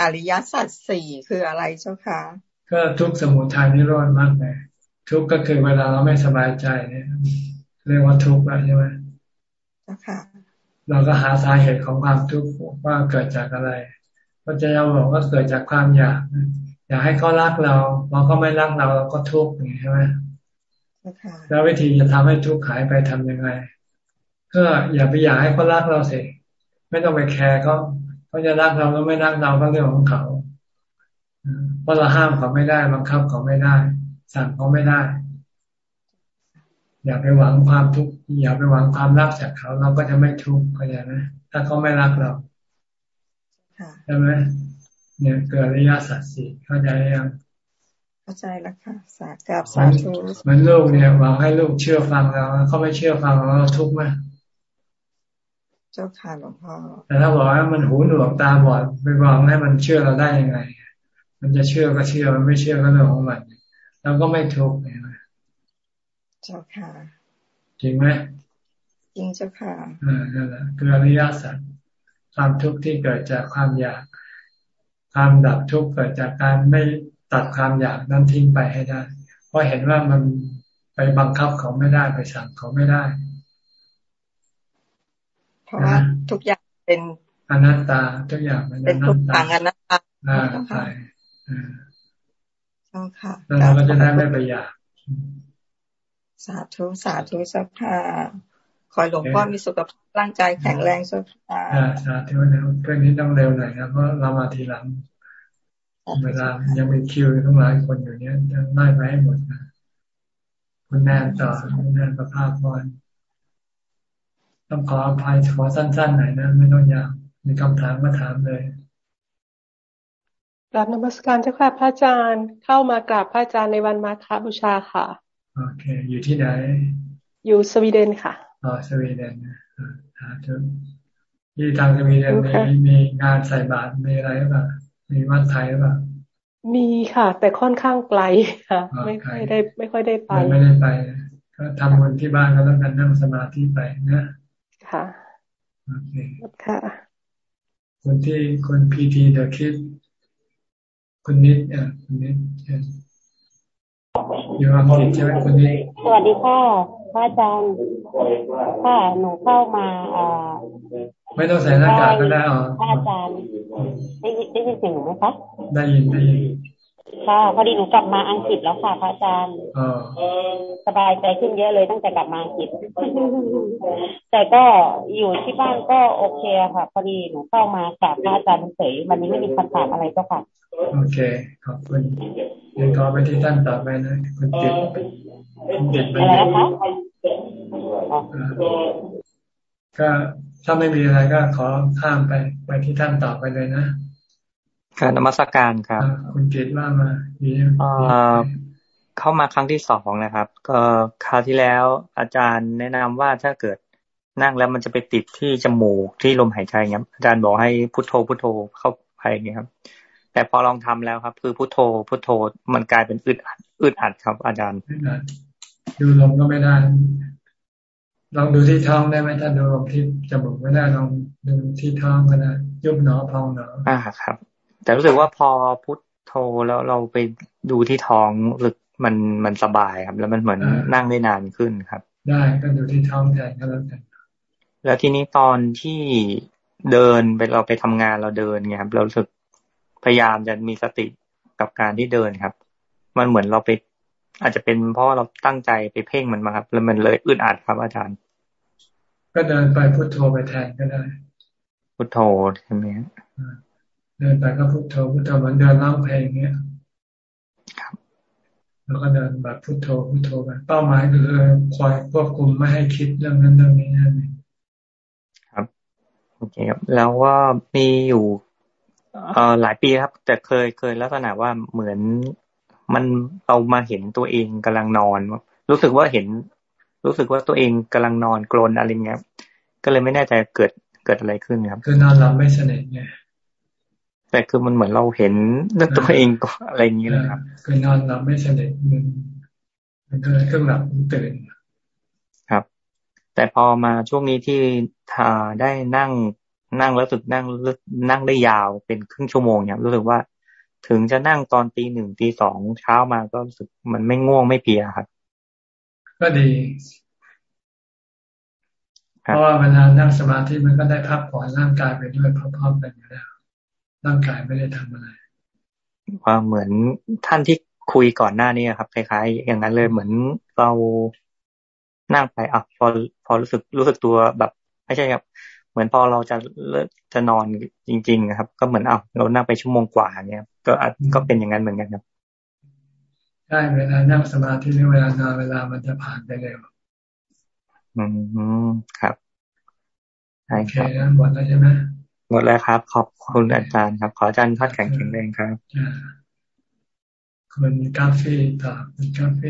อริยสัจสี่คืออะไรเจ้าค่ะ ก็ทุกสมุทัยนิโรธมากเลยทุกก็คือเวลาเราไม่สบายใจเนี่ย เรียกว่าทุกข์แล้วใช่ไหมเจ้าค่ะ เราก็หาสาเหตุของความทุกข์ว่าเกิดจากอะไรพระเจ้าบอกว่าเกิดจากความอยาก อยากให้เขารักเราพอเขาไม่รักเราเราก็ทุกข์อย่างนี้ใช่ไหมแล้ววิธีจะทำให้ทุกข์หายไปทํำยังไง ก็อย่าไปอยากให้เขารักเราสิไม่ต้องไปแคร์เขาเขาจะรักเราก็ไม่รักเราก็เรื่องของเขาเพราะเราห้ามเขาไม่ได้บังคับเขาไม่ได้ สั่งเขาไม่ได้ อย่าไปหวังความทุกข์อย่าไปหวังความรักจากเขา เราก็จะไม่ทุกข์เข้าใจไหมถ้าเขาไม่รักเราใช่ไหมเนี่ยเกิดระยะสัตว์สี่เข้าใจยังเข้าใจแล้วค่ะสากับสาธุเหมือนลูกเนี่ยหวังให้ลูกเชื่อฟังเราเขาไม่เชื่อฟังเราเราทุกข์ไหมเจ้าค่ะหลวงพ่อแต่ถ้าบอกว่ามันหูหนวกตาบอดไปหวังให้มันเชื่อเราได้ยังไง มันจะเชื่อก็เชื่อมันไม่เชื่อก็เรื่องของมันเราก็ไม่ทุกข์เนี่ย เจ้าค่ะ จริงไหมจริงเจ้าค่ะอ่านั่นแหละคืออริยสัจความทุกข์ที่เกิดจากความอยาก ความดับทุกข์เกิดจากการไม่ตัดความอยากนั้นทิ้งไปให้ได้ เพราะเห็นว่ามันไปบังคับเขาไม่ได้ไปสั่งเขาไม่ได้ เพราะว่าทุกอย่างไปเป็นอนัตตาทุกอย่างมันเป็นทุกขังอนัตตาอ่าใช่เจ้าค่ะแล้วเราก็จะได้ไม่ไปอยาก สาธุสาธุสักค่ะขอหลวงพ่อมีสุขภาพร่างกายแข็งแรงสักค่ะสาธุนะเพื่อนนี้ต้องเร็วหน่อยนะเพราะเรามาทีหลัง เวลายังมีคิวทั้งหลายคนอยู่เนี้ยจะไล่ไปให้หมดนะคุณแนนต่อคุณแนนประภาพพรต้องขออภัยขอสั้นๆหน่อยนะ ไม่ต้องยาวมีคำถามมาถามเลยกราบนมัสการเจ้าค่ะพระอาจารย์เข้ามากราบพระอาจารย์ในวันมาฆบูชาค่ะ โอเค อยู่ที่ไหน อยู่สวีเดนค่ะอ๋อสวีเดนนะฮะที่ทางสวีเดนมีมีงานใส่บาตรมีอะไรหรือเปล่ามีวัดไทยหรือเปล่ามีค่ะ แต่ค่อนข้างไกลค่ะ ไม่ค่อยได้ ไม่ค่อยได้ไปไม่ได้ไป ก็ทำบุญที่บ้านก็แล้วกันนั่งสมาธิไปนะค่ะโอเคค่ะคนที่คนพีทีเดอะคิดคุณนิดอะคุณนิด อยู่อังกฤษใช่ไหมคุณนิดสวัสดีค่ะพระอาจารย์ค่ะหนูเข้ามาอ่าไม่ต้องใส่หน้ากากก็ได้อ๋อพระอาจารย์ได้ยินได้ยินเสียงหนูไหมคะได้ยินได้ยิน ค่ะ พอดีหนูกลับมาอังกฤษแล้วค่ะพระอาจารย์สบายใจขึ้นเยอะเลยตั้งแต่กลับมาอังกฤษ แต่ก็อยู่ที่บ้านก็โอเคค่ะ พอดีหนูเข้ามากราบพระอาจารย์เฉยวันนี้ไม่มีคำถามอะไรก็ค่ะโอเคขอบคุณเดี๋ยวก็ไปที่ท่านต่อไปนะคุณติดคุณติดไปอะไรนะคะก็ถ้าไม่มีอะไรก็ขอข้ามไปไปที่ท่านต่อไปเลยนะ การนมัสการครับคุณเกตว่ามาดีเข้ามาครั้งที่สองนะครับ ก็คราวที่แล้วอาจารย์แนะนำว่าถ้าเกิดนั่งแล้วมันจะไปติดที่จมูกที่ลมหายใจเงี้ยอาจารย์บอกให้พุทโธพุทโธเข้าไปเงี้ยครับ แต่พอลองทำแล้วครับ คือพุทโธพุทโธมันกลายเป็นอึดอัดอึดอัดครับ อาจารย์ดูลมก็ไม่ได้ลองดูที่ท้องได้ไหมถ้าดูลมที่จมูกไม่ได้ลองดูที่ท้องก็ได้ยุบหนอพองหนออ่าครับ แต่รู้สึกว่าพอพุทโธแล้วเราไปดูที่ท้องรู้สึกมันมันสบายครับ แล้วมันเหมือนนั่งได้นานขึ้นครับ ได้ก็ดูที่ท้องแทนก็แล้วกันแล้วทีนี้ตอนที่เดินไปเราไปทำงานเราเดินไงครับ เราสึกพยายามจะมีสติกับการที่เดินครับ มันเหมือนเราไปอาจจะเป็นเพราะเราตั้งใจไปเพ่งมันมาครับ แล้วมันเลยอึดอัดครับอาจารย์ ก็เดินไปพุทโธไปแทนก็ได้ พุทโธใช่ไหม เดินไปก็พุทโธพุทโธเหมือนเดินร้องเพลงเนี้ยแล้วก็เดินแบบพุทโธพุทโธไปเป้าหมายคือคอยควบคุมไม่ให้คิดเรื่องนั้นเรื่องนี้นั่นเองครับโอเคครับ แล้วว่ามีอยู่เอ่อหลายปีครับ แต่เคยเคยลักษณะว่าเหมือนมันเรามาเห็นตัวเองกำลังนอน รู้สึกว่าเห็น รู้สึกว่าตัวเองกำลังนอนกลนอะไรเงี้ยก็เลยไม่แน่ใจเกิดเกิดอะไรขึ้นครับ คือนอนหลับไม่สนิทไง แต่คือมันเหมือนเราเห็นตัวเองอะไรอย่างนี้เลยครับคือนอนหลับไม่สนิทมันมันก็เลยเครื่องหลับตื่นครับ แต่พอมาช่วงนี้ที่ทาได้นั่งนั่งแล้วสึกนั่งนั่งได้ยาวเป็นครึ่งชั่วโมงเนี่ยรู้สึกว่าถึงจะนั่งตอนตีหนึ่งตีสองเช้ามาก็รู้สึกมันไม่ง่วงไม่เพียครับ ก็ดีเพราะว่าเวลานั่งสมาธิมันก็ได้พักผ่อนร่างกายไปด้วยพร้อมๆกันอยู่แล้ว ร่างกายไม่ได้ทำอะไรว่าเหมือนท่านที่คุยก่อนหน้านี้ครับคล้ายๆอย่างนั้นเลยเหมือนเรานั่งไปอะพอพอรู้สึกรู้สึกตัวแบบไม่ใช่ครับ เหมือนพอเราจะเลิกจะนอนจริง ๆ ครับ ก็เหมือนอะเรานั่งไปชั่วโมงกว่าเนี่ยก็ก็เป็นอย่างนั้นเหมือนกันครับใช่เวลานั่งสมาธิเวลานอนเวลามันจะผ่านไปเร็วอืมครับใช่ครับโอเคนะหมดแล้วใช่ไหม หมดแล้วครับ ขอบคุณอาจารย์ครับ ขออาจารย์พัดแข็งแข็งแรงครับคุณกาแฟต่อคุณกาแฟ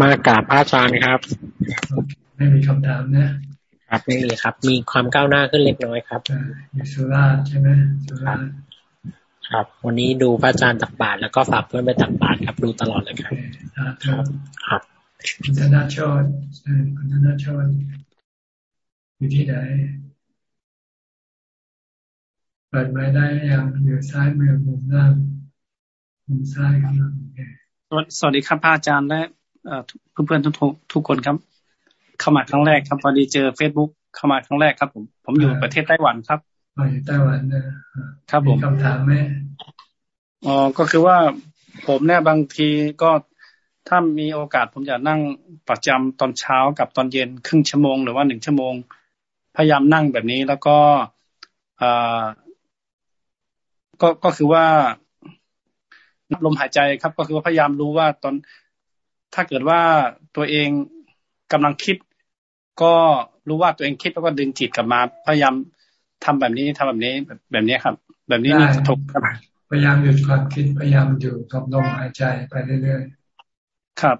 มากราบอาจารย์ครับ ไม่มีคำถามนะครับไม่มีครับ มีความก้าวหน้าขึ้นเล็กน้อยครับอยู่สุราใช่ไหมสุราครับ วันนี้ดูพระอาจารย์ตักบาตรแล้วก็ฝากเพื่อนไปตักบาตรครับดูตลอดเลยครับครับ คุณธนาชนคุณธนาชนอยู่ที่ไหนเปิดไม้ได้ยังอยู่ซ้ายมือมุมล่างมุมซ้ายครับสวัสดีครับพระอาจารย์และเพื่อนๆทุกทุกคนครับ เข้ามาครั้งแรกครับพอดีเจอเฟซบุ๊กเข้ามาครั้งแรกครับผมผมอยู่ประเทศไต้หวันครับอยู่ไต้หวันนะครับผมคำถามไหมอ๋อก็คือว่าผมเนี่ยบางทีก็ ถ้ามีโอกาสผมจะนั่งประจำตอนเช้ากับตอนเย็นครึ่งชั่วโมงหรือว่าหนึ่งชั่วโมง พยายามนั่งแบบนี้แล้วก็อ่าก็ก็คือว่านับลมหายใจครับ ก็คือว่าพยายามรู้ว่าตอนถ้าเกิดว่าตัวเองกำลังคิด ก็รู้ว่าตัวเองคิดแล้วก็ดึงจิตกลับมา พยายามทำแบบนี้ทำแบบนี้แบบนี้ครับ แบบนี้นี่ถูกครับพยายามหยุดความคิดพยายามอยู่กับลมหายใจไปเรื่อยๆ ครับ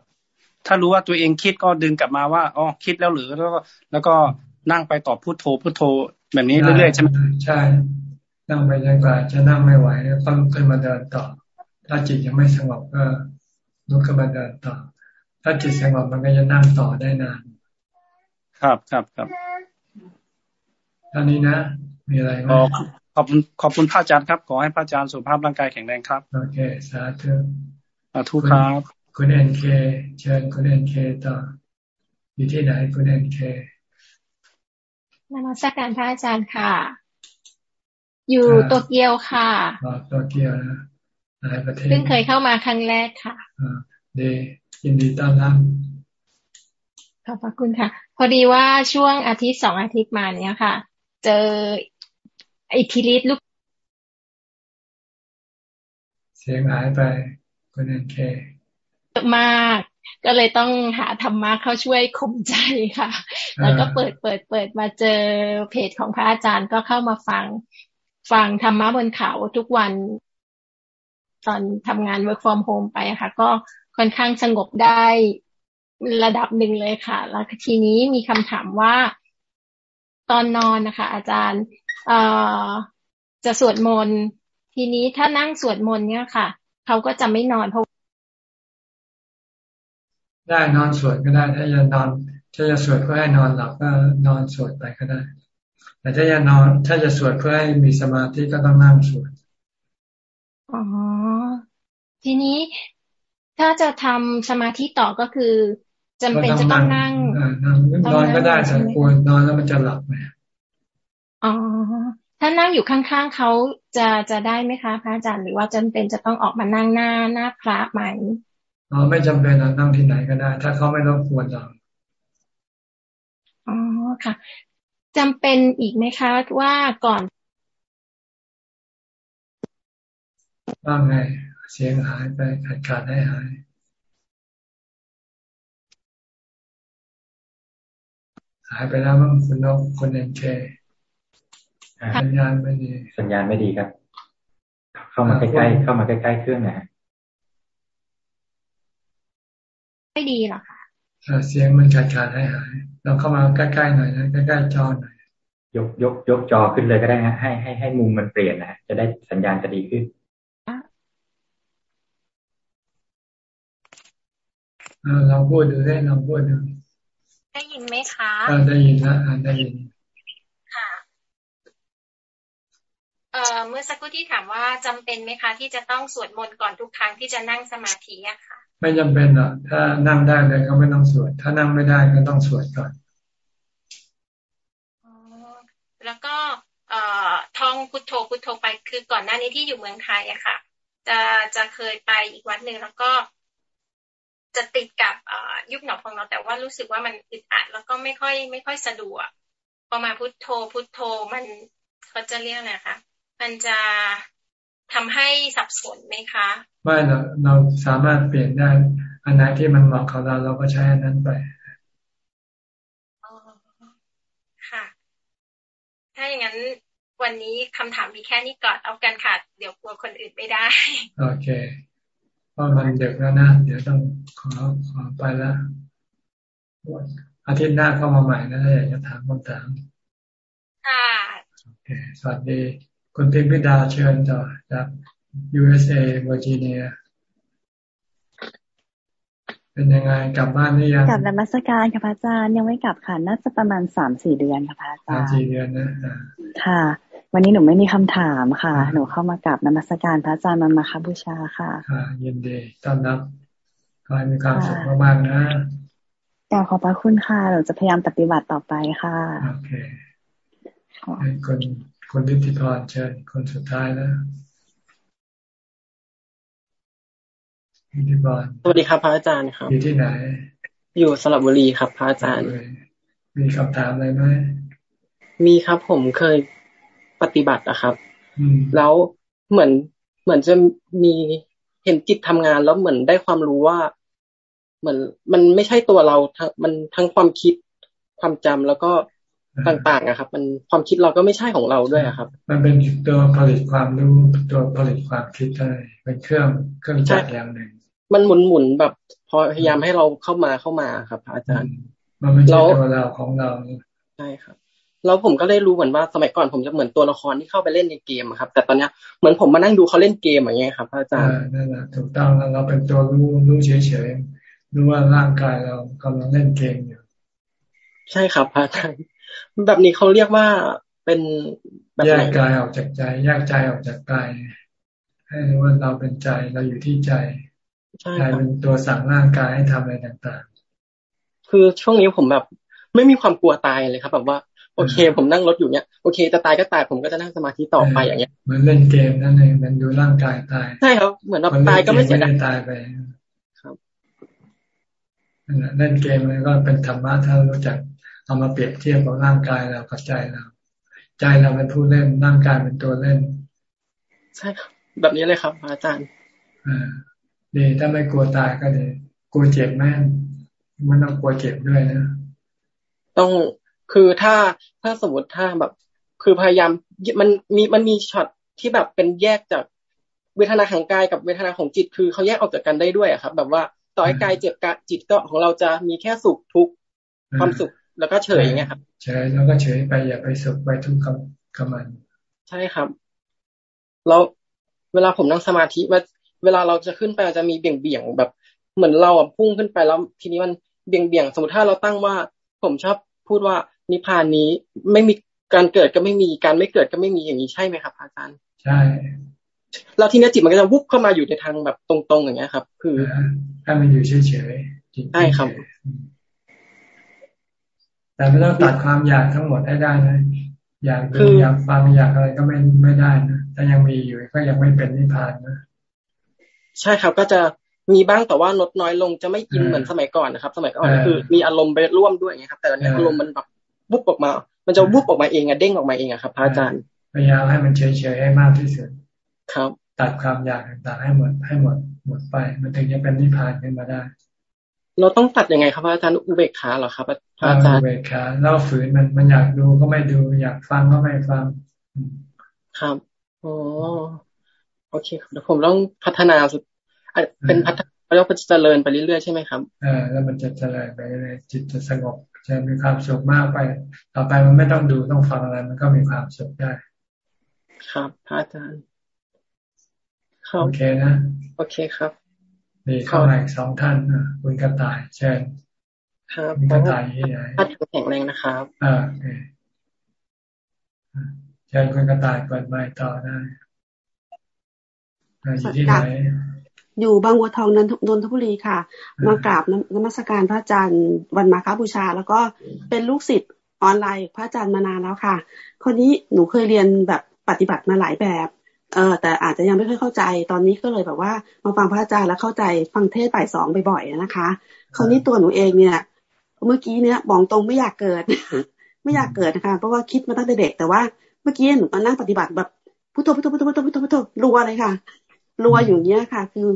ถ้ารู้ว่าตัวเองคิดก็ดึงกลับมาว่าอ๋อคิดแล้วหรือแล้วก็แล้วก็นั่งไปต่อพุโทโธพุโทโธแบบนี้เรื่อยๆใช่ไหมใช่ นั่งไปจนกว่าจะนั่งไม่ไหวต้องลุกขึ้นมาเดินต่อ ถ้าจิตยังไม่สงบก็ลุกขึ้นมาเดินต่อ ถ้าจิตสงบมันก็จะนั่งต่อได้นาน ครับครับครับท่านี้นะ มีอะไรไหมขอบคุณขอบคุณพระอาจารย์ครับ ขอให้พระอาจารย์สุขภาพร่างกายแข็งแรงครับ โอเค สาธุสาธุครับ คุณเอ็นเคเชิญคุณเอ็นเคต่ออยู่ที่ไหนคุณเอ็นเคนมัสการพระอาจารย์ค่ะ อยู่โตเกียวค่ะโตเกียวนะอะไรประเทศเพิ่งเคยเข้ามาครั้งแรกค่ะดียินดีต้อนรับขอบพระคุณค่ะ พอดีว่าช่วงอาทิตย์สองอาทิตย์มาเนี้ยค่ะ เจออิทธิฤทธิ์ลูก เสียงหายไปคุณเอ็นเค มาก ก็เลยต้องหาธรรมะเข้าช่วยข่มใจค่ะ แล้วก็เปิดเปิดเปิดมาเจอเพจของพระอาจารย์ก็เข้ามาฟังฟังธรรมะบนเขาทุกวันตอนทำงาน work from home ไปค่ะ ก็ค่อนข้างสงบได้ระดับหนึ่งเลยค่ะ แล้วทีนี้มีคำถามว่าตอนนอนนะคะ อาจารย์เอ่อจะสวดมนต์ทีนี้ถ้านั่งสวดมนต์เนี่ยค่ะ เขาก็จะไม่นอนเพราะ ได้นอนสวดก็ได้ ถ้าจะนอนถ้าจะสวดเพื่อให้นอนหลับก็นอนสวดไปก็ได้ แต่ถ้าจะนอน ถ้าจะสวดเพื่อให้มีสมาธิก็ต้องนั่งสวดอ๋อทีนี้ถ้าจะทำสมาธิต่อก็คือจำเป็นจะต้องนั่งนอนก็ได้แต่ควรนอนแล้วมันจะหลับไหมอ๋อถ้านั่งอยู่ข้างๆเขาจะจะได้ไหมคะพระอาจารย์หรือว่าจำเป็นจะต้องออกมานั่งหน้าหน้าพระไหม อ๋อไม่จำเป็นนะนั่งที่ไหนก็ได้ ถ้าเขาไม่รบกวนเราอ๋อค่ะจำเป็นอีกไหมคะว่าก่อนว่าไง เสียงหายไปขาดขาดให้หายหายไปแล้วมั้งคุณนกคนเอ็นเคสัญญาณไม่ดีสัญญาณไม่ดีครับ เข้ามาใกล้ๆเข้ามาใกล้ๆเครื่องนะ ไม่ดีหรอคะเสียงมันขาดขาดให้หายเราเข้ามาใกล้ๆหน่อยนะใกล้ๆจอหน่อยยกยกยกจอขึ้นเลยก็ได้ฮะให้ให้ให้มุมมันเปลี่ยนนะจะได้สัญญาณจะดีขึ้นเราพูดดูได้เราพูดดูได้ยินไหมคะได้ยินนะได้ยินเอ่อเมื่อสักครู่ที่ถามว่าจำเป็นไหมคะ ที่จะต้องสวดมนต์ก่อนทุกครั้งที่จะนั่งสมาธิอะค่ะ ไม่จำเป็นหรอกถ้านั่งได้เลยก็ไม่ต้องสวด ถ้านั่งไม่ได้ก็ต้องสวดก่อนแล้วก็เอ่อท่องพุทโธพุทโธไปคือก่อนหน้านี้ที่อยู่เมืองไทยอะค่ะ จะจะเคยไปอีกวัดหนึ่งแล้วก็จะติดกับยุคหนอของเราแต่ว่ารู้สึกว่ามันอึดอัด แล้วก็ไม่ค่อย ไม่ค่อยสะดวกพอมาพุทโธพุทโธมันเขาจะเรียกอะไรคะมันจะ ทำให้สับสนไหมคะไม่เราเราสามารถเปลี่ยนได้ อันไหนที่มันเหมาะกับเราเราก็ใช้อันนั้นไปค่ะ ถ้าอย่างนั้นวันนี้คำถามมีแค่นี้ก่อนเอากันค่ะ เดี๋ยวกลัวคนอื่นไม่ได้ โอเคเพราะมันเด็กแล้วนะ เดี๋ยวต้องขอขอไปแล้วอาทิตย์หน้าเข้ามาใหม่นะอยากจะถามคำถามค่ะโอเคสวัสดี คุณพิมพิดาเชิญต่อจาก USA เวอร์จิเนียเป็นยังไงกลับบ้านหรือยังกลับนมัสการค่ะพระอาจารย์ยังไม่กลับค่ะน่าจะประมาณสามสี่เดือนค่ะพระอาจารย์สามสี่เดือนนะค่ะ วันนี้หนูไม่มีคำถามค่ะ หนูเข้ามากลับนมัสการพระอาจารย์มันมาคับบูชาค่ะค่ะยินดีต้อนรับขอให้มีความสุขมากๆนะกล่าวขอบพระคุณค่ะ เราจะพยายามปฏิบัติต่อไปค่ะ โอเคคน คนดิติพรเชิญคนสุดท้ายแล้วดิติพรสวัสดีครับพระอาจารย์ครับอยู่ที่ไหน อยู่สระบุรีครับพระอาจารย์ มีคำถามอะไรไหมมีครับผมเคยปฏิบัติอะครับ แล้วเหมือนเหมือนจะมีเห็นจิตทำงานแล้วเหมือนได้ความรู้ว่า เหมือนมันไม่ใช่ตัวเราทั้งมันทั้งความคิดความจำแล้วก็ ต่างๆอะครับ มันความคิดเราก็ไม่ใช่ของเราด้วยอะครับ มันเป็นตัวผลิตความรู้ตัวผลิตความคิดได้เป็นเครื่องเครื่องจักรอย่างหนึ่งมันหมุนหมุนแบบพอพยายามให้เราเข้ามาเข้ามาครับ อาจารย์มันไม่ใช่ตัวเราของเราใช่ครับแล้วผมก็ได้รู้เหมือนว่าสมัยก่อนผมจะเหมือนตัวละครที่เข้าไปเล่นในเกมครับ แต่ตอนเนี้ยเหมือนผมมานั่งดูเขาเล่นเกมอย่างเงี้ยครับอาจารย์นั่นแหละถูกต้องแล้วเราเป็นตัวรู้รู้เฉยๆรู้ว่าร่างกายเรากำลังเล่นเกมอยู่ใช่ครับอาจารย์ แบบนี้เขาเรียกว่าเป็นแยกกายออกจากใจ แยกใจออกจากกายให้รู้ว่าเราเป็นใจเราอยู่ที่ใจใจเป็นตัวสั่งร่างกายให้ทำอะไรต่างๆ คือช่วงนี้ผมแบบไม่มีความกลัวตายเลยครับ แบบว่าโอเค ผมนั่งรถอยู่เนี้ยโอเคจะตายก็ตายผมก็จะนั่งสมาธิต่อไปอย่างเงี้ยเหมือนเล่นเกมนั่นเองมันดูร่างกายตายใช่ครับเหมือนเราตายก็ไม่เสียดายตายไปครับเล่นเกมมันก็เป็นธรรมะถ้ารู้จัก เอามาเปรียบเทียบกับร่างกายเรากับใจเรา ใจเราเป็นผู้เล่นร่างกายเป็นตัวเล่น ใช่ครับแบบนี้เลยครับ อาจารย์อ่าดีถ้าไม่กลัวตายก็ดีกลัวเจ็บแม่มันต้องกลัวเจ็บด้วยนะ ต้องคือถ้าถ้าสมมติถ้าแบบ คือพยายามมันมีมันมีช็อตที่แบบเป็นแยกจากเวทนาของกายกับเวทนาของจิต คือเขาแยกออกจากกันได้ด้วยครับ แบบว่าต่อให้กายเจ็บกะจิตก็ของเราจะมีแค่สุขทุกข์ความสุข แล้วก็เฉยอย่างเงี้ยครับเฉยแล้วก็เฉยไปอย่าไปสุขไปทุกข์กับมัน ใช่ครับ แล้วเวลาผมนั่งสมาธิว่าเวลาเราจะขึ้นไปจะมีเบี่ยงเบี่ยงแบบ เหมือนเราอะพุ่งขึ้นไปแล้ว ทีนี้มันเบี่ยงเบี่ยงสมมติถ้าเราตั้งว่า ผมชอบพูดว่านิพพานนี้ไม่มีการเกิดก็ไม่มีการไม่เกิดก็ไม่มีอย่างนี้ใช่ไหมครับ อาจารย์ใช่แล้วทีนี้จิตมันก็จะวุบเข้ามาอยู่ในทางแบบตรงๆอย่างเงี้ยครับ คือถ้ามันอยู่เฉยๆใช่ครับ แต่ไม่ต้องตัดความอยากทั้งหมดให้ได้นะอยากดูอยากฟังอยากอะไรก็ไม่ไม่ได้นะถ้ายังมีอยู่ก็ยังไม่เป็นนิพพานนะใช่ครับก็จะมีบ้างแต่ว่าลดน้อยลงจะไม่กินเหมือนสมัยก่อนนะครับ สมัยก่อนคือ มีอารมณ์ไปร่วมด้วยไงครับ แต่ตอนนี้อารมณ์มันแบบวุบออกมา มันจะวุบออกมาเองอะเด้งออกมาเองอะครับพระอาจารย์พยายามให้มันเฉยๆให้มากที่สุดครับ ตัดความอยากต่างๆให้หมดให้หมดหมดไป มันถึงจะเป็นนิพพานขึ้นมาได้ เราต้องตัดยังไงครับอาจารย์อุเบกขาเหรอครับ พระอาจารย์อุเบกขาเราฝืนมันมันอยากดูก็ไม่ดู อยากฟังก็ไม่ฟัง ครับอ๋อโอเคครับเดี๋ยวผมต้องพัฒนาสุดเป็นพัฒนาแล้วก็จะเจริญไปเรื่อยๆใช่ไหมครับอ่าแล้วมันจะเจริญไปเรื่อยจิตจะสงบจะมีความสุขมากไป ต่อไปมันไม่ต้องดูต้องฟังอะไร มันก็มีความสุขได้ ครับพระอาจารย์โอเคนะ โอเคครับมีเข้ามาอีกสองท่านคุณกระต่ายเชิญ ครับคุณกระต่ายที่ไหนพัดแข็งแรงนะครับอ่าโอเคเชิญคุณกระต่ายเปิดไมค์ต่อได้อยู่ที่ไหนอยู่บางวัวทองนนทบุรีค่ะ มากราบนมัสการพระอาจารย์วันมาคบูชา แล้วก็เป็นลูกศิษย์ออนไลน์พระอาจารย์มานานแล้วค่ะ คนนี้หนูเคยเรียนแบบปฏิบัติมาหลายแบบ เออแต่อาจจะยังไม่ค่อยเข้าใจ ตอนนี้ก็เลยแบบว่ามาฟังพระอาจารย์แล้วเข้าใจฟังเทศบ่ายสองบ่อยๆนะคะ คราวนี้ตัวหนูเองเนี่ย เมื่อกี้เนี่ยบอกตรงไม่อยากเกิด ไม่อยากเกิดนะคะเพราะว่าคิดมาตั้งแต่เด็กแต่ว่าเมื่อกี้หนูมานั่งปฏิบัติแบบพุทโธพุทโธพุทโธพุทโธพุทโธพุทโธรัวเลยค่ะรัวอยู่เนี้ยค่ะ คือ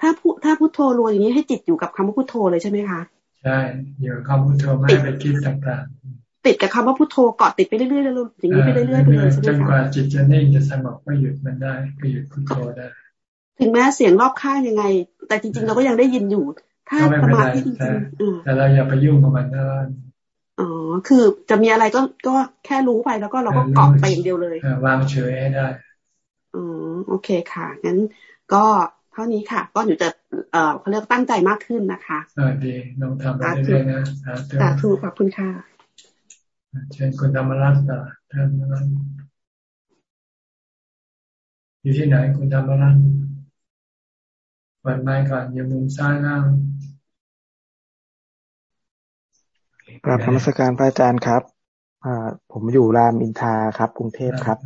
ถ้าพูถ้าพุทโธรัวอย่างนี้ให้จิตอยู่กับคำว่าพุทโธเลยใช่ไหมคะใช่อยู่กับคำพุทโธไม่ไปคิดต่างติดกับคำว่าพุทโธเกาะติดไปเรื่อยๆอย่างนี้ไปเรื่อยๆไปเลยใช่ไหมคะจนกว่าจิตจะนิ่งจะสงบก็หยุดมันได้ก็หยุดพุทโธได้ ถึงแม้เสียงรอบข้างยังไง แต่จริงๆเราก็ยังได้ยินอยู่ ถ้าสมาธิจริงๆแต่เราอย่าไปยุ่งกับมันนะอ๋อ คือจะมีอะไรก็ก็แค่รู้ไปแล้วก็เราก็เกาะไปอย่างเดียวเลยวางเฉยให้ได้อ๋อโอเคค่ะงั้นก็เท่านี้ค่ะ ก็อยู่จะเอ่อเขาเรียกตั้งใจมากขึ้นนะคะอ่าดีลองทำไปเรื่อยๆนะสาธุขอบคุณค่ะเชิญคุณธรรมรัตน์ท่านนั้นอยู่ที่ไหนคุณธรรมรัตน์ เปิดไมค์ก่อนอยู่มุมซ้ายล่างกราบธรรมสการพระอาจารย์ครับอ่าผมอยู่รามอินทาครับ กรุงเทพครับ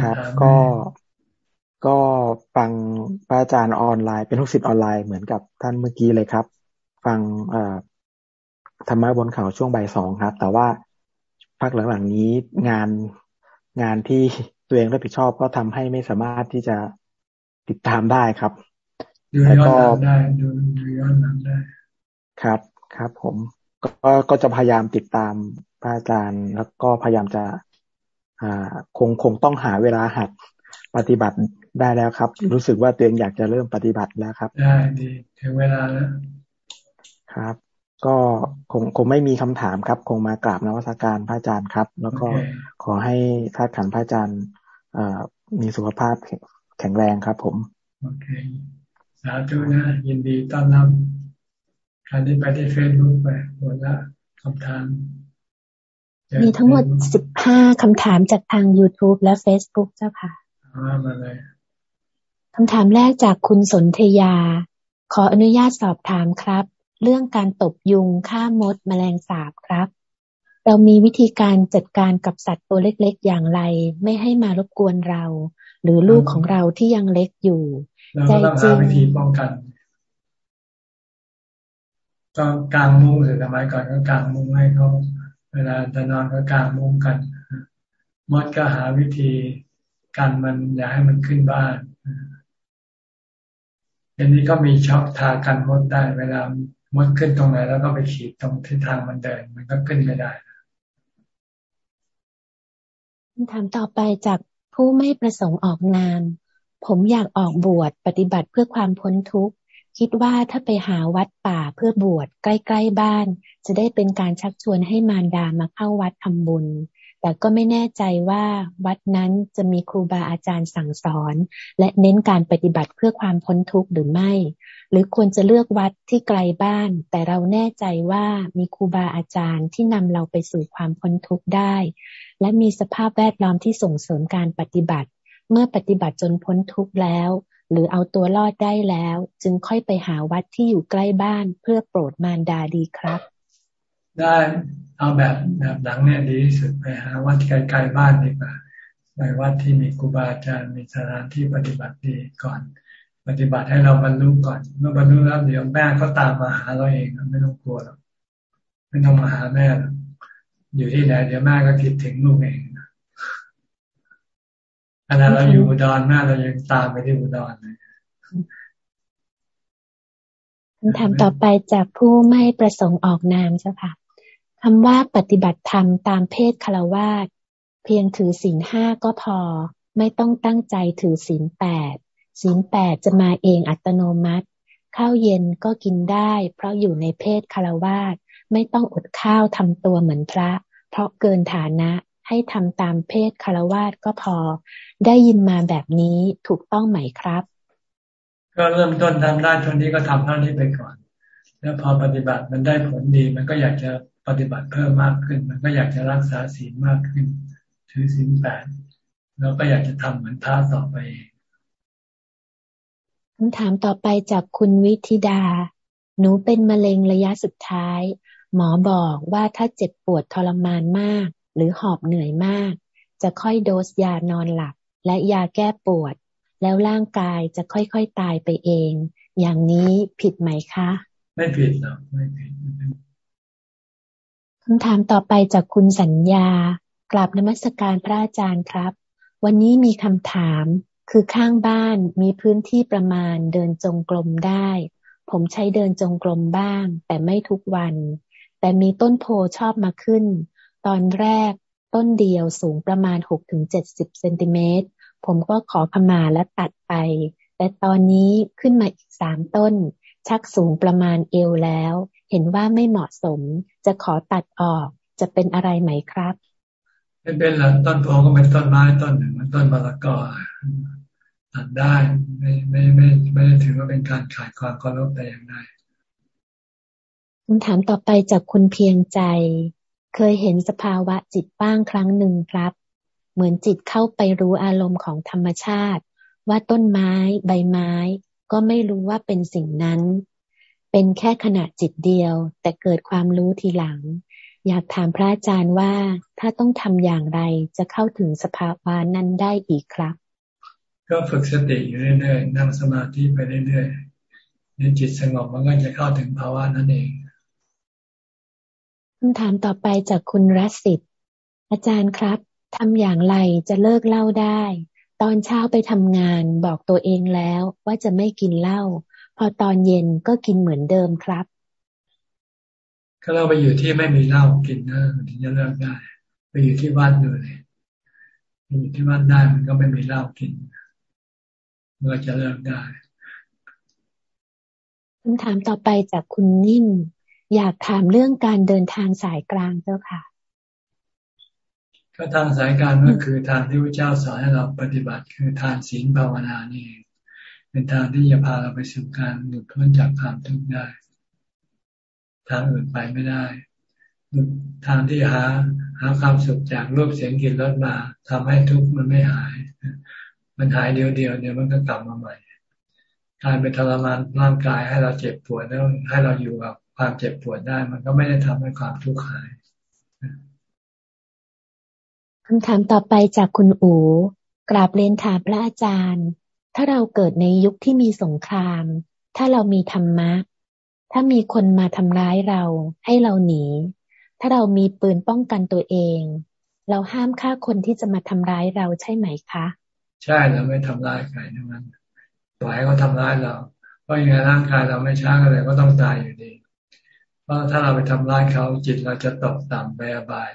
ครับ ก็ก็ฟังพระอาจารย์ออนไลน์เป็นลูกศิษย์ออนไลน์เหมือนกับท่านเมื่อกี้เลยครับ ฟังเอ่อธรรมะบนเขาช่วงบ่ายสองครับ แต่ว่าพักหลังๆนี้งานงานที่ตัวเองรับผิดชอบก็ทำให้ไม่สามารถที่จะติดตามได้ครับ ดูย้อนหลังได้ดูดูย้อนหลังได้ ครับ ครับผม ก็ก็จะพยายามติดตามพระอาจารย์ แล้วก็พยายามจะ อ่า คงคงต้องหาเวลาหัดปฏิบัติได้แล้วครับ รู้สึกว่าตัวเองอยากจะเริ่มปฏิบัติแล้วครับ ได้ดีถึงเวลาแล้วครับ ก็คงคงไม่มีคำถามครับ คงมากราบนวัตการพระอาจารย์ครับ แล้วก็ขอให้ธาตุขันพระอาจารย์มีสุขภาพแข็งแรงครับผม โอเค สาธุนะ ยินดีต้อนรับใครที่ไปที่เฟซบุ๊กไปหมดละคำถาม มีทั้งหมดสิบห้าคำถามจากทาง YouTube และ Facebook เจ้าค่ะมาเลยคำถามแรกจากคุณสนธยา ขออนุญาตสอบถามครับ เรื่องการตบยุงฆ่ามดแมลงสาบครับ เรามีวิธีการจัดการกับสัตว์ตัวเล็กๆ อย่างไร ไม่ให้มารบกวนเรา หรือลูกของเราที่ยังเล็กอยู่ ใจจริงวิธีป้องกันก็กางมุ้งหรือทำไมก่อนก็กางมุ้งให้เขาเวลาจะนอนก็กางมุ้งกันมดก็หาวิธีกันมันอย่าให้มันขึ้นบ้านอันนี้ก็มีช็อคทากันมดได้ เวลามดขึ้นตรงไหน แล้วก็ไปขีดตรงที่ทางมันเดิน มันก็ขึ้นไม่ได้คำถามต่อไปจากผู้ไม่ประสงค์ออกนาม ผมอยากออกบวชปฏิบัติเพื่อความพ้นทุกข์ คิดว่าถ้าไปหาวัดป่าเพื่อบวชใกล้ๆบ้าน จะได้เป็นการชักชวนให้มารดามาเข้าวัดทำบุญ แต่ก็ไม่แน่ใจว่าวัดนั้นจะมีครูบาอาจารย์สั่งสอน และเน้นการปฏิบัติเพื่อความพ้นทุกข์หรือไม่ หรือควรจะเลือกวัดที่ไกลบ้าน แต่เราแน่ใจว่ามีครูบาอาจารย์ที่นำเราไปสู่ความพ้นทุกข์ได้ และมีสภาพแวดล้อมที่ส่งเสริมการปฏิบัติ เมื่อปฏิบัติจนพ้นทุกข์แล้ว หรือเอาตัวรอดได้แล้ว จึงค่อยไปหาวัดที่อยู่ใกล้บ้านเพื่อโปรดมารดาดีครับ ได้เอาแบบแบบหลังเนี่ยดีที่สุดไปหาวัดใกล้ๆบ้านดีกว่าไปวัดที่มีครูบาอาจารย์มีสถานที่ปฏิบัติดีก่อน ปฏิบัติให้เราบรรลุก่อน เมื่อบรรลุแล้วเดี๋ยวแม่เขาตามมาหาเราเองไม่ต้องกลัวหรอกไม่ต้องมาหาแม่อยู่ที่ไหนเดี๋ยวแม่ก็คิดถึงลูกเอง ขณะเราอยู่อุดรแม่เรายังตามไปที่อุดรเลยคำถามต่อไปจากผู้ไม่ประสงค์ออกนามเจ้าค่ะคำว่าปฏิบัติธรรมตามเพศคารวาสเพียงถือศีลห้าก็พอ ไม่ต้องตั้งใจถือศีลแปดศีลแปดจะมาเองอัตโนมัติ ข้าวเย็นก็กินได้ เพราะอยู่ในเพศคารวาสไม่ต้องอดข้าวทำตัวเหมือนพระ เพราะเกินฐานะ ให้ทำตามเพศคารวาสก็พอ ได้ยินมาแบบนี้ถูกต้องไหมครับ ก็เริ่มต้นทำได้ท่านี้ก็ทำเท่านี้ไปก่อน แล้วพอปฏิบัติมันได้ผลดีมันก็อยากจะปฏิบัติเพิ่มมากขึ้น มันก็อยากจะรักษาศีลมากขึ้น ถือศีลแปดแล้วก็อยากจะทำเหมือนพระต่อไปคำถามต่อไปจากคุณวิธิดา หนูเป็นมะเร็งระยะสุดท้าย หมอบอกว่าถ้าเจ็บปวดทรมานมาก หรือหอบเหนื่อยมาก จะค่อยโดสยานอนหลับ และยาแก้ปวด แล้วร่างกายจะค่อยๆตายไปเอง อย่างนี้ผิดไหมคะ ไม่ผิดหรอกไม่ผิดคำถามต่อไปจากคุณสัญญากราบนมัสการพระอาจารย์ครับ วันนี้มีคำถามคือข้างบ้านมีพื้นที่ประมาณเดินจงกรมได้ ผมใช้เดินจงกรมบ้าง แต่ไม่ทุกวัน แต่มีต้นโพชอบมาขึ้น ตอนแรกต้นเดียวสูงประมาณหกถึงเจ็ดสิบเซนติเมตร ผมก็ขอขมาและตัดไป แต่ตอนนี้ขึ้นมาอีกสามต้น ชักสูงประมาณเอวแล้ว เห็นว่าไม่เหมาะสม จะขอตัดออก จะเป็นอะไรไหมครับไม่เป็นหรอกต้นโพก็เป็นต้นไม้ต้นหนึ่งมันต้นมะละกอตัดได้ไม่ไม่ไม่ไม่ถือว่าเป็นการขาดความเคารพแต่อย่างใดคำถามต่อไปจากคุณเพียงใจ เคยเห็นสภาวะจิตบ้างครั้งหนึ่งครับ เหมือนจิตเข้าไปรู้อารมณ์ของธรรมชาติ ว่าต้นไม้ ใบไม้ ก็ไม่รู้ว่าเป็นสิ่งนั้น เป็นแค่ขณะจิตเดียว แต่เกิดความรู้ทีหลัง อยากถามพระอาจารย์ว่าถ้าต้องทำอย่างไรจะเข้าถึงสภาวะนั้นได้อีกครับ ก็ฝึกสติอยู่เรื่อยๆนั่งสมาธิไปเรื่อยๆในจิตสงบมันก็จะเข้าถึงภาวะนั้นเอง คำถามต่อไปจากคุณรัสิตอาจารย์ครับทำอย่างไรจะเลิกเล่าได้ ตอนเช้าไปทำงานบอกตัวเองแล้วว่าจะไม่กินเหล้าพอตอนเย็นก็กินเหมือนเดิมครับ ก็เราไปอยู่ที่ไม่มีเหล้ากินนะถึงจะเลิกได้ ไปอยู่ที่วัดเลยไปอยู่ที่วัดได้มันก็ไม่มีเหล้ากินเมื่อจะเลิกได้คำถามต่อไปจากคุณนิ่ม อยากถามเรื่องการเดินทางสายกลางเจ้าค่ะ ก็ทางสายกลางก็คือทางที่พระเจ้าสอนให้เราปฏิบัติ คือทานศีลภาวนานี่เป็นทางที่จะพาเราไปสู่การหลุดพ้นจากความทุกข์ได้ ทางอื่นไปไม่ได้ทางที่หาหาความสุขจากรูปเสียงกลิ่นรสมาทำให้ทุกข์มันไม่หาย มันหายเดียวเดียวเดียวมันก็กลับมาใหม่ การไปทรมานร่างกายให้เราเจ็บปวดแล้วให้เราอยู่กับ ความเจ็บปวดได้ มันก็ไม่ได้ทำให้ความทุกข์หายคำถามต่อไปจากคุณอูกราบเรียนถามพระอาจารย์ ถ้าเราเกิดในยุคที่มีสงคราม ถ้าเรามีธรรมะ ถ้ามีคนมาทำร้ายเรา ให้เราหนี ถ้าเรามีปืนป้องกันตัวเอง เราห้ามฆ่าคนที่จะมาทำร้ายเราใช่ไหมคะ ใช่เราไม่ทำร้ายใครทั้งนั้นปล่อยให้เขาทำร้ายเรา เพราะยังไงร่างกายเราไม่ช้ากันเลยก็ต้องตายอยู่ดีเพ ราะถ้าเราไปทำร้ายเขาจิตเราจะตกต่ำไปอบาย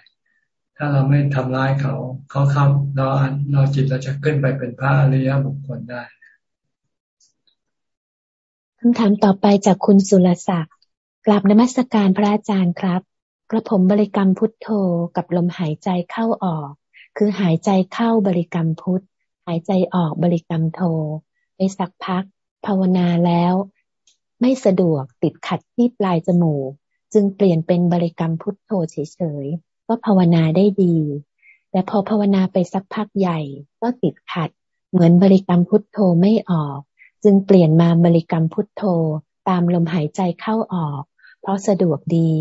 ถ้าเราไม่ทำร้ายเขาเขาคำเราเราจิตเราจะขึ้นไปเป็นพระอริยบุคคลได้คำถามต่อไปจากคุณสุรศักดิ์กลับนมัสการพระอาจารย์ครับ กระผมบริกรรมพุทโธกับลมหายใจเข้าออก คือหายใจเข้าบริกรรมพุทหายใจออกบริกรรมโทไปสักพัก ภาวนาแล้ว ไม่สะดวกติดขัดที่ปลายจมูก จึงเปลี่ยนเป็นบริกรรมพุทโธเฉยๆ ก็ภาวนาได้ดี แต่พอภาวนาไปสักพักใหญ่ ก็ติดขัด เหมือนบริกรรมพุทโธไม่ออก จึงเปลี่ยนมาบริกรรมพุทโธ ตามลมหายใจเข้าออก เพราะสะดวกดี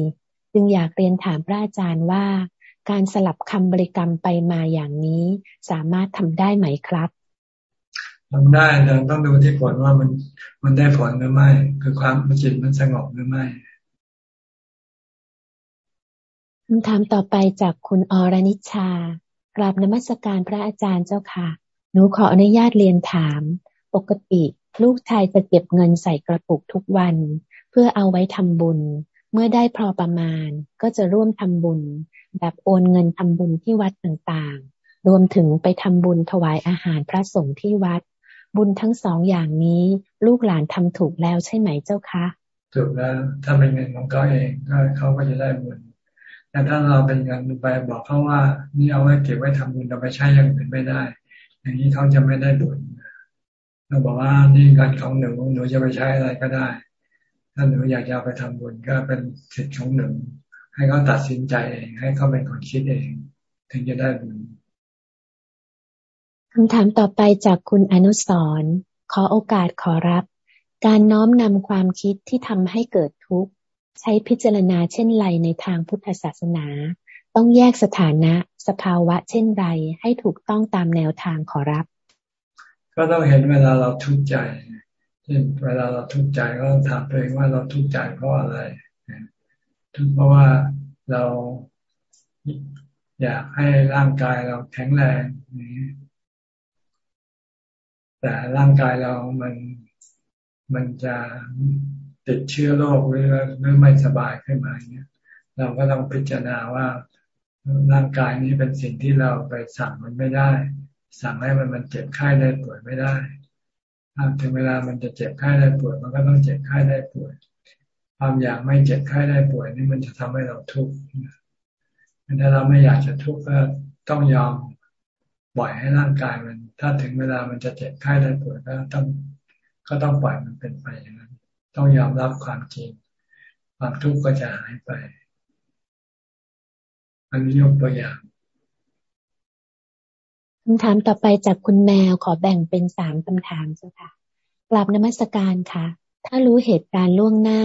จึงอยากเรียนถามพระอาจารย์ว่า การสลับคำบริกรรมไปมาอย่างนี้ สามารถทำได้ไหมครับทำได้แต่ต้องดูที่ผลว่ามันมันได้ผลหรือไม่ คือความจิตมันสงบหรือไม่ คำถามต่อไปจากคุณอรนิชากราบนมัสการพระอาจารย์เจ้าค่ะ หนูขออนุญาตเรียนถาม ปกติลูกชายจะเก็บเงินใส่กระปุกทุกวัน เพื่อเอาไว้ทำบุญ เมื่อได้พอประมาณ ก็จะร่วมทำบุญ แบบโอนเงินทำบุญที่วัดต่างๆ รวมถึงไปทำบุญถวายอาหารพระสงฆ์ที่วัด บุญทั้งสองอย่างนี้ ลูกหลานทำถูกแล้วใช่ไหมเจ้าคะ ถูกแล้วถ้าเป็นเงินของเขาเองก็เขาก็จะได้บุญ แต่ถ้าเราเป็นเงินไปบอกเขาว่า นี่เอาไว้เก็บไว้ทำบุญเราไปใช้อย่างอื่นไม่ได้ อย่างนี้เขาจะไม่ได้บุญเราบอกว่านี่เงินของหนูหนูจะไปใช้อะไรก็ได้ ถ้าหนูอยากจะไปทำบุญก็เป็นสิทธิ์ของหนูให้เขาตัดสินใจเองให้เขาเป็นคนคิดเอง ถึงจะได้บุญคำถามต่อไปจากคุณอนุสรขอโอกาสขอรับ การน้อมนำความคิดที่ทำให้เกิดทุกข์ ใช้พิจารณาเช่นไรในทางพุทธศาสนา ต้องแยกสถานะสภาวะเช่นไรให้ถูกต้องตามแนวทางขอรับ ก็ต้องเห็นเวลาเราทุกข์ใจเช่นเวลาเราทุกข์ใจก็ต้องถามตัวเองว่าเราทุกข์ใจเพราะอะไรทุกข์เพราะว่าเราอยากให้ร่างกายเราแข็งแรงนี้แต่ร่างกายเรามันมันจะ ติดเชื้อโรคหรือหรือไม่สบายขึ้นมาเนี้ยเราก็ต้องพิจารณาว่าร่างกายนี้เป็นสิ่งที่เราไปสั่งมันไม่ได้ สั่งให้มันมันเจ็บไข้ได้ป่วยไม่ได้ถ้าถึงเวลามันจะเจ็บไข้ได้ป่วย มันก็ต้องเจ็บไข้ได้ป่วย ความอยากไม่เจ็บไข้ได้ป่วยนี่มันจะทำให้เราทุกข์ถ้าเราไม่อยากจะทุกข์ก็ต้องยอมปล่อยให้ร่างกายมัน ถ้าถึงเวลามันจะเจ็บไข้ได้ป่วยก็ต้องก็ต้องปล่อยมันเป็นไปอย่างนั้น ต้องยอมรับความจริง ความทุกข์ก็จะหายไป อันนี้ยกตัวอย่างคำถามต่อไปจากคุณแมวขอแบ่งเป็นสามคำถามเจ้าค่ะกลับนมัสการค่ะ ถ้ารู้เหตุการณ์ล่วงหน้า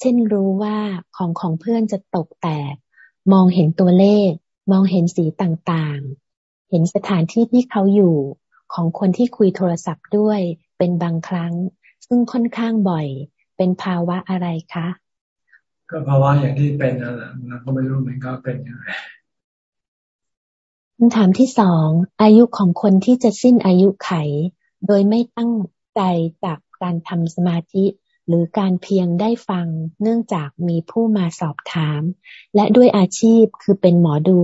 เช่นรู้ว่าของของเพื่อนจะตกแตก มองเห็นตัวเลข มองเห็นสีต่างๆ เห็นสถานที่ที่เขาอยู่ของคนที่คุยโทรศัพท์ด้วยเป็นบางครั้ง ซึ่งค่อนข้างบ่อย เป็นภาวะอะไรคะ ก็ภาวะอย่างที่เป็นนั่นแหละเราก็ไม่รู้เหมือนก็เป็นยังไงคำถามที่สองอายุของคนที่จะสิ้นอายุไข โดยไม่ตั้งใจจากการทำสมาธิหรือการเพียงได้ฟังเนื่องจากมีผู้มาสอบถาม และด้วยอาชีพคือเป็นหมอดู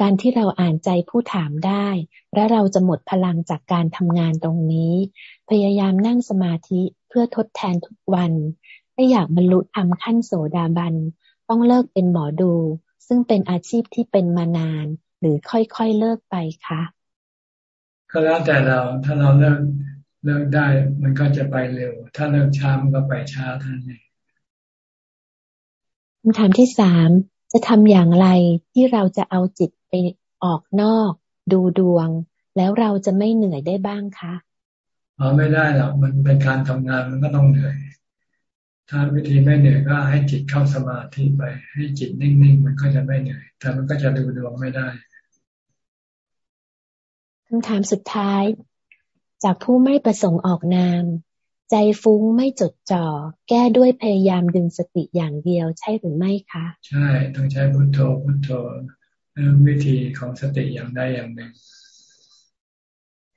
การที่เราอ่านใจผู้ถามได้ และเราจะหมดพลังจากการทำงานตรงนี้ พยายามนั่งสมาธิเพื่อทดแทนทุกวัน ถ้าอยากบรรลุธรรมขั้นโสดาบัน ต้องเลิกเป็นหมอดู ซึ่งเป็นอาชีพที่เป็นมานาน หรือค่อยๆเลิกไปคะก็แล้วแต่เราถ้าเราเลิกเลิกได้ มันก็จะไปเร็ว ถ้าเลิกช้ามันก็ไปช้าท่านเองคำถามที่สามจะทำอย่างไรที่เราจะเอาจิตไป ออกนอก ดูดวง แล้วเราจะไม่เหนื่อยได้บ้างคะอ๋อไม่ได้หรอกมันเป็นการทำงานมันก็ต้องเหนื่อย ถ้าวิธีไม่เหนื่อยก็ให้จิตเข้าสมาธิไป ให้จิตนิ่งๆมันก็จะไม่เหนื่อย แต่มันก็จะดูดวงไม่ได้คำถามสุดท้าย จากผู้ไม่ประสงค์ออกนาม ใจฟุ้งไม่จดจ่อ แก้ด้วยพยายามดึงสติอย่างเดียวใช่หรือไม่คะ ใช่ ต้องใช้พุทโธพุทโธ วิธีของสติอย่างใดอย่างหนึ่ง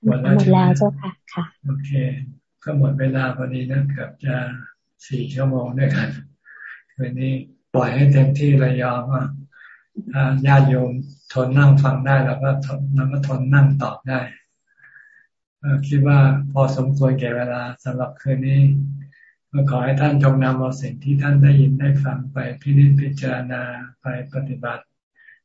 หมดแล้วเจ้าค่ะค่ะ โอเค ก็หมดเวลาพอดีนะเกือบจะสี่ชั่วโมงด้วยกันคืนนี้ปล่อยให้เต็มที่ระยองว่าถ้าญาติโยมทนนั่งฟังได้แล้วก็ทนแล้วก็ทนนั่งตอบได้คิดว่าพอสมควรแก่เวลาสำหรับคืนนี้ก็ขอให้ท่านจงนำเอาสิ่งที่ท่านได้ยินได้ฟังไปพิจิตพิจารณาไปปฏิบัติ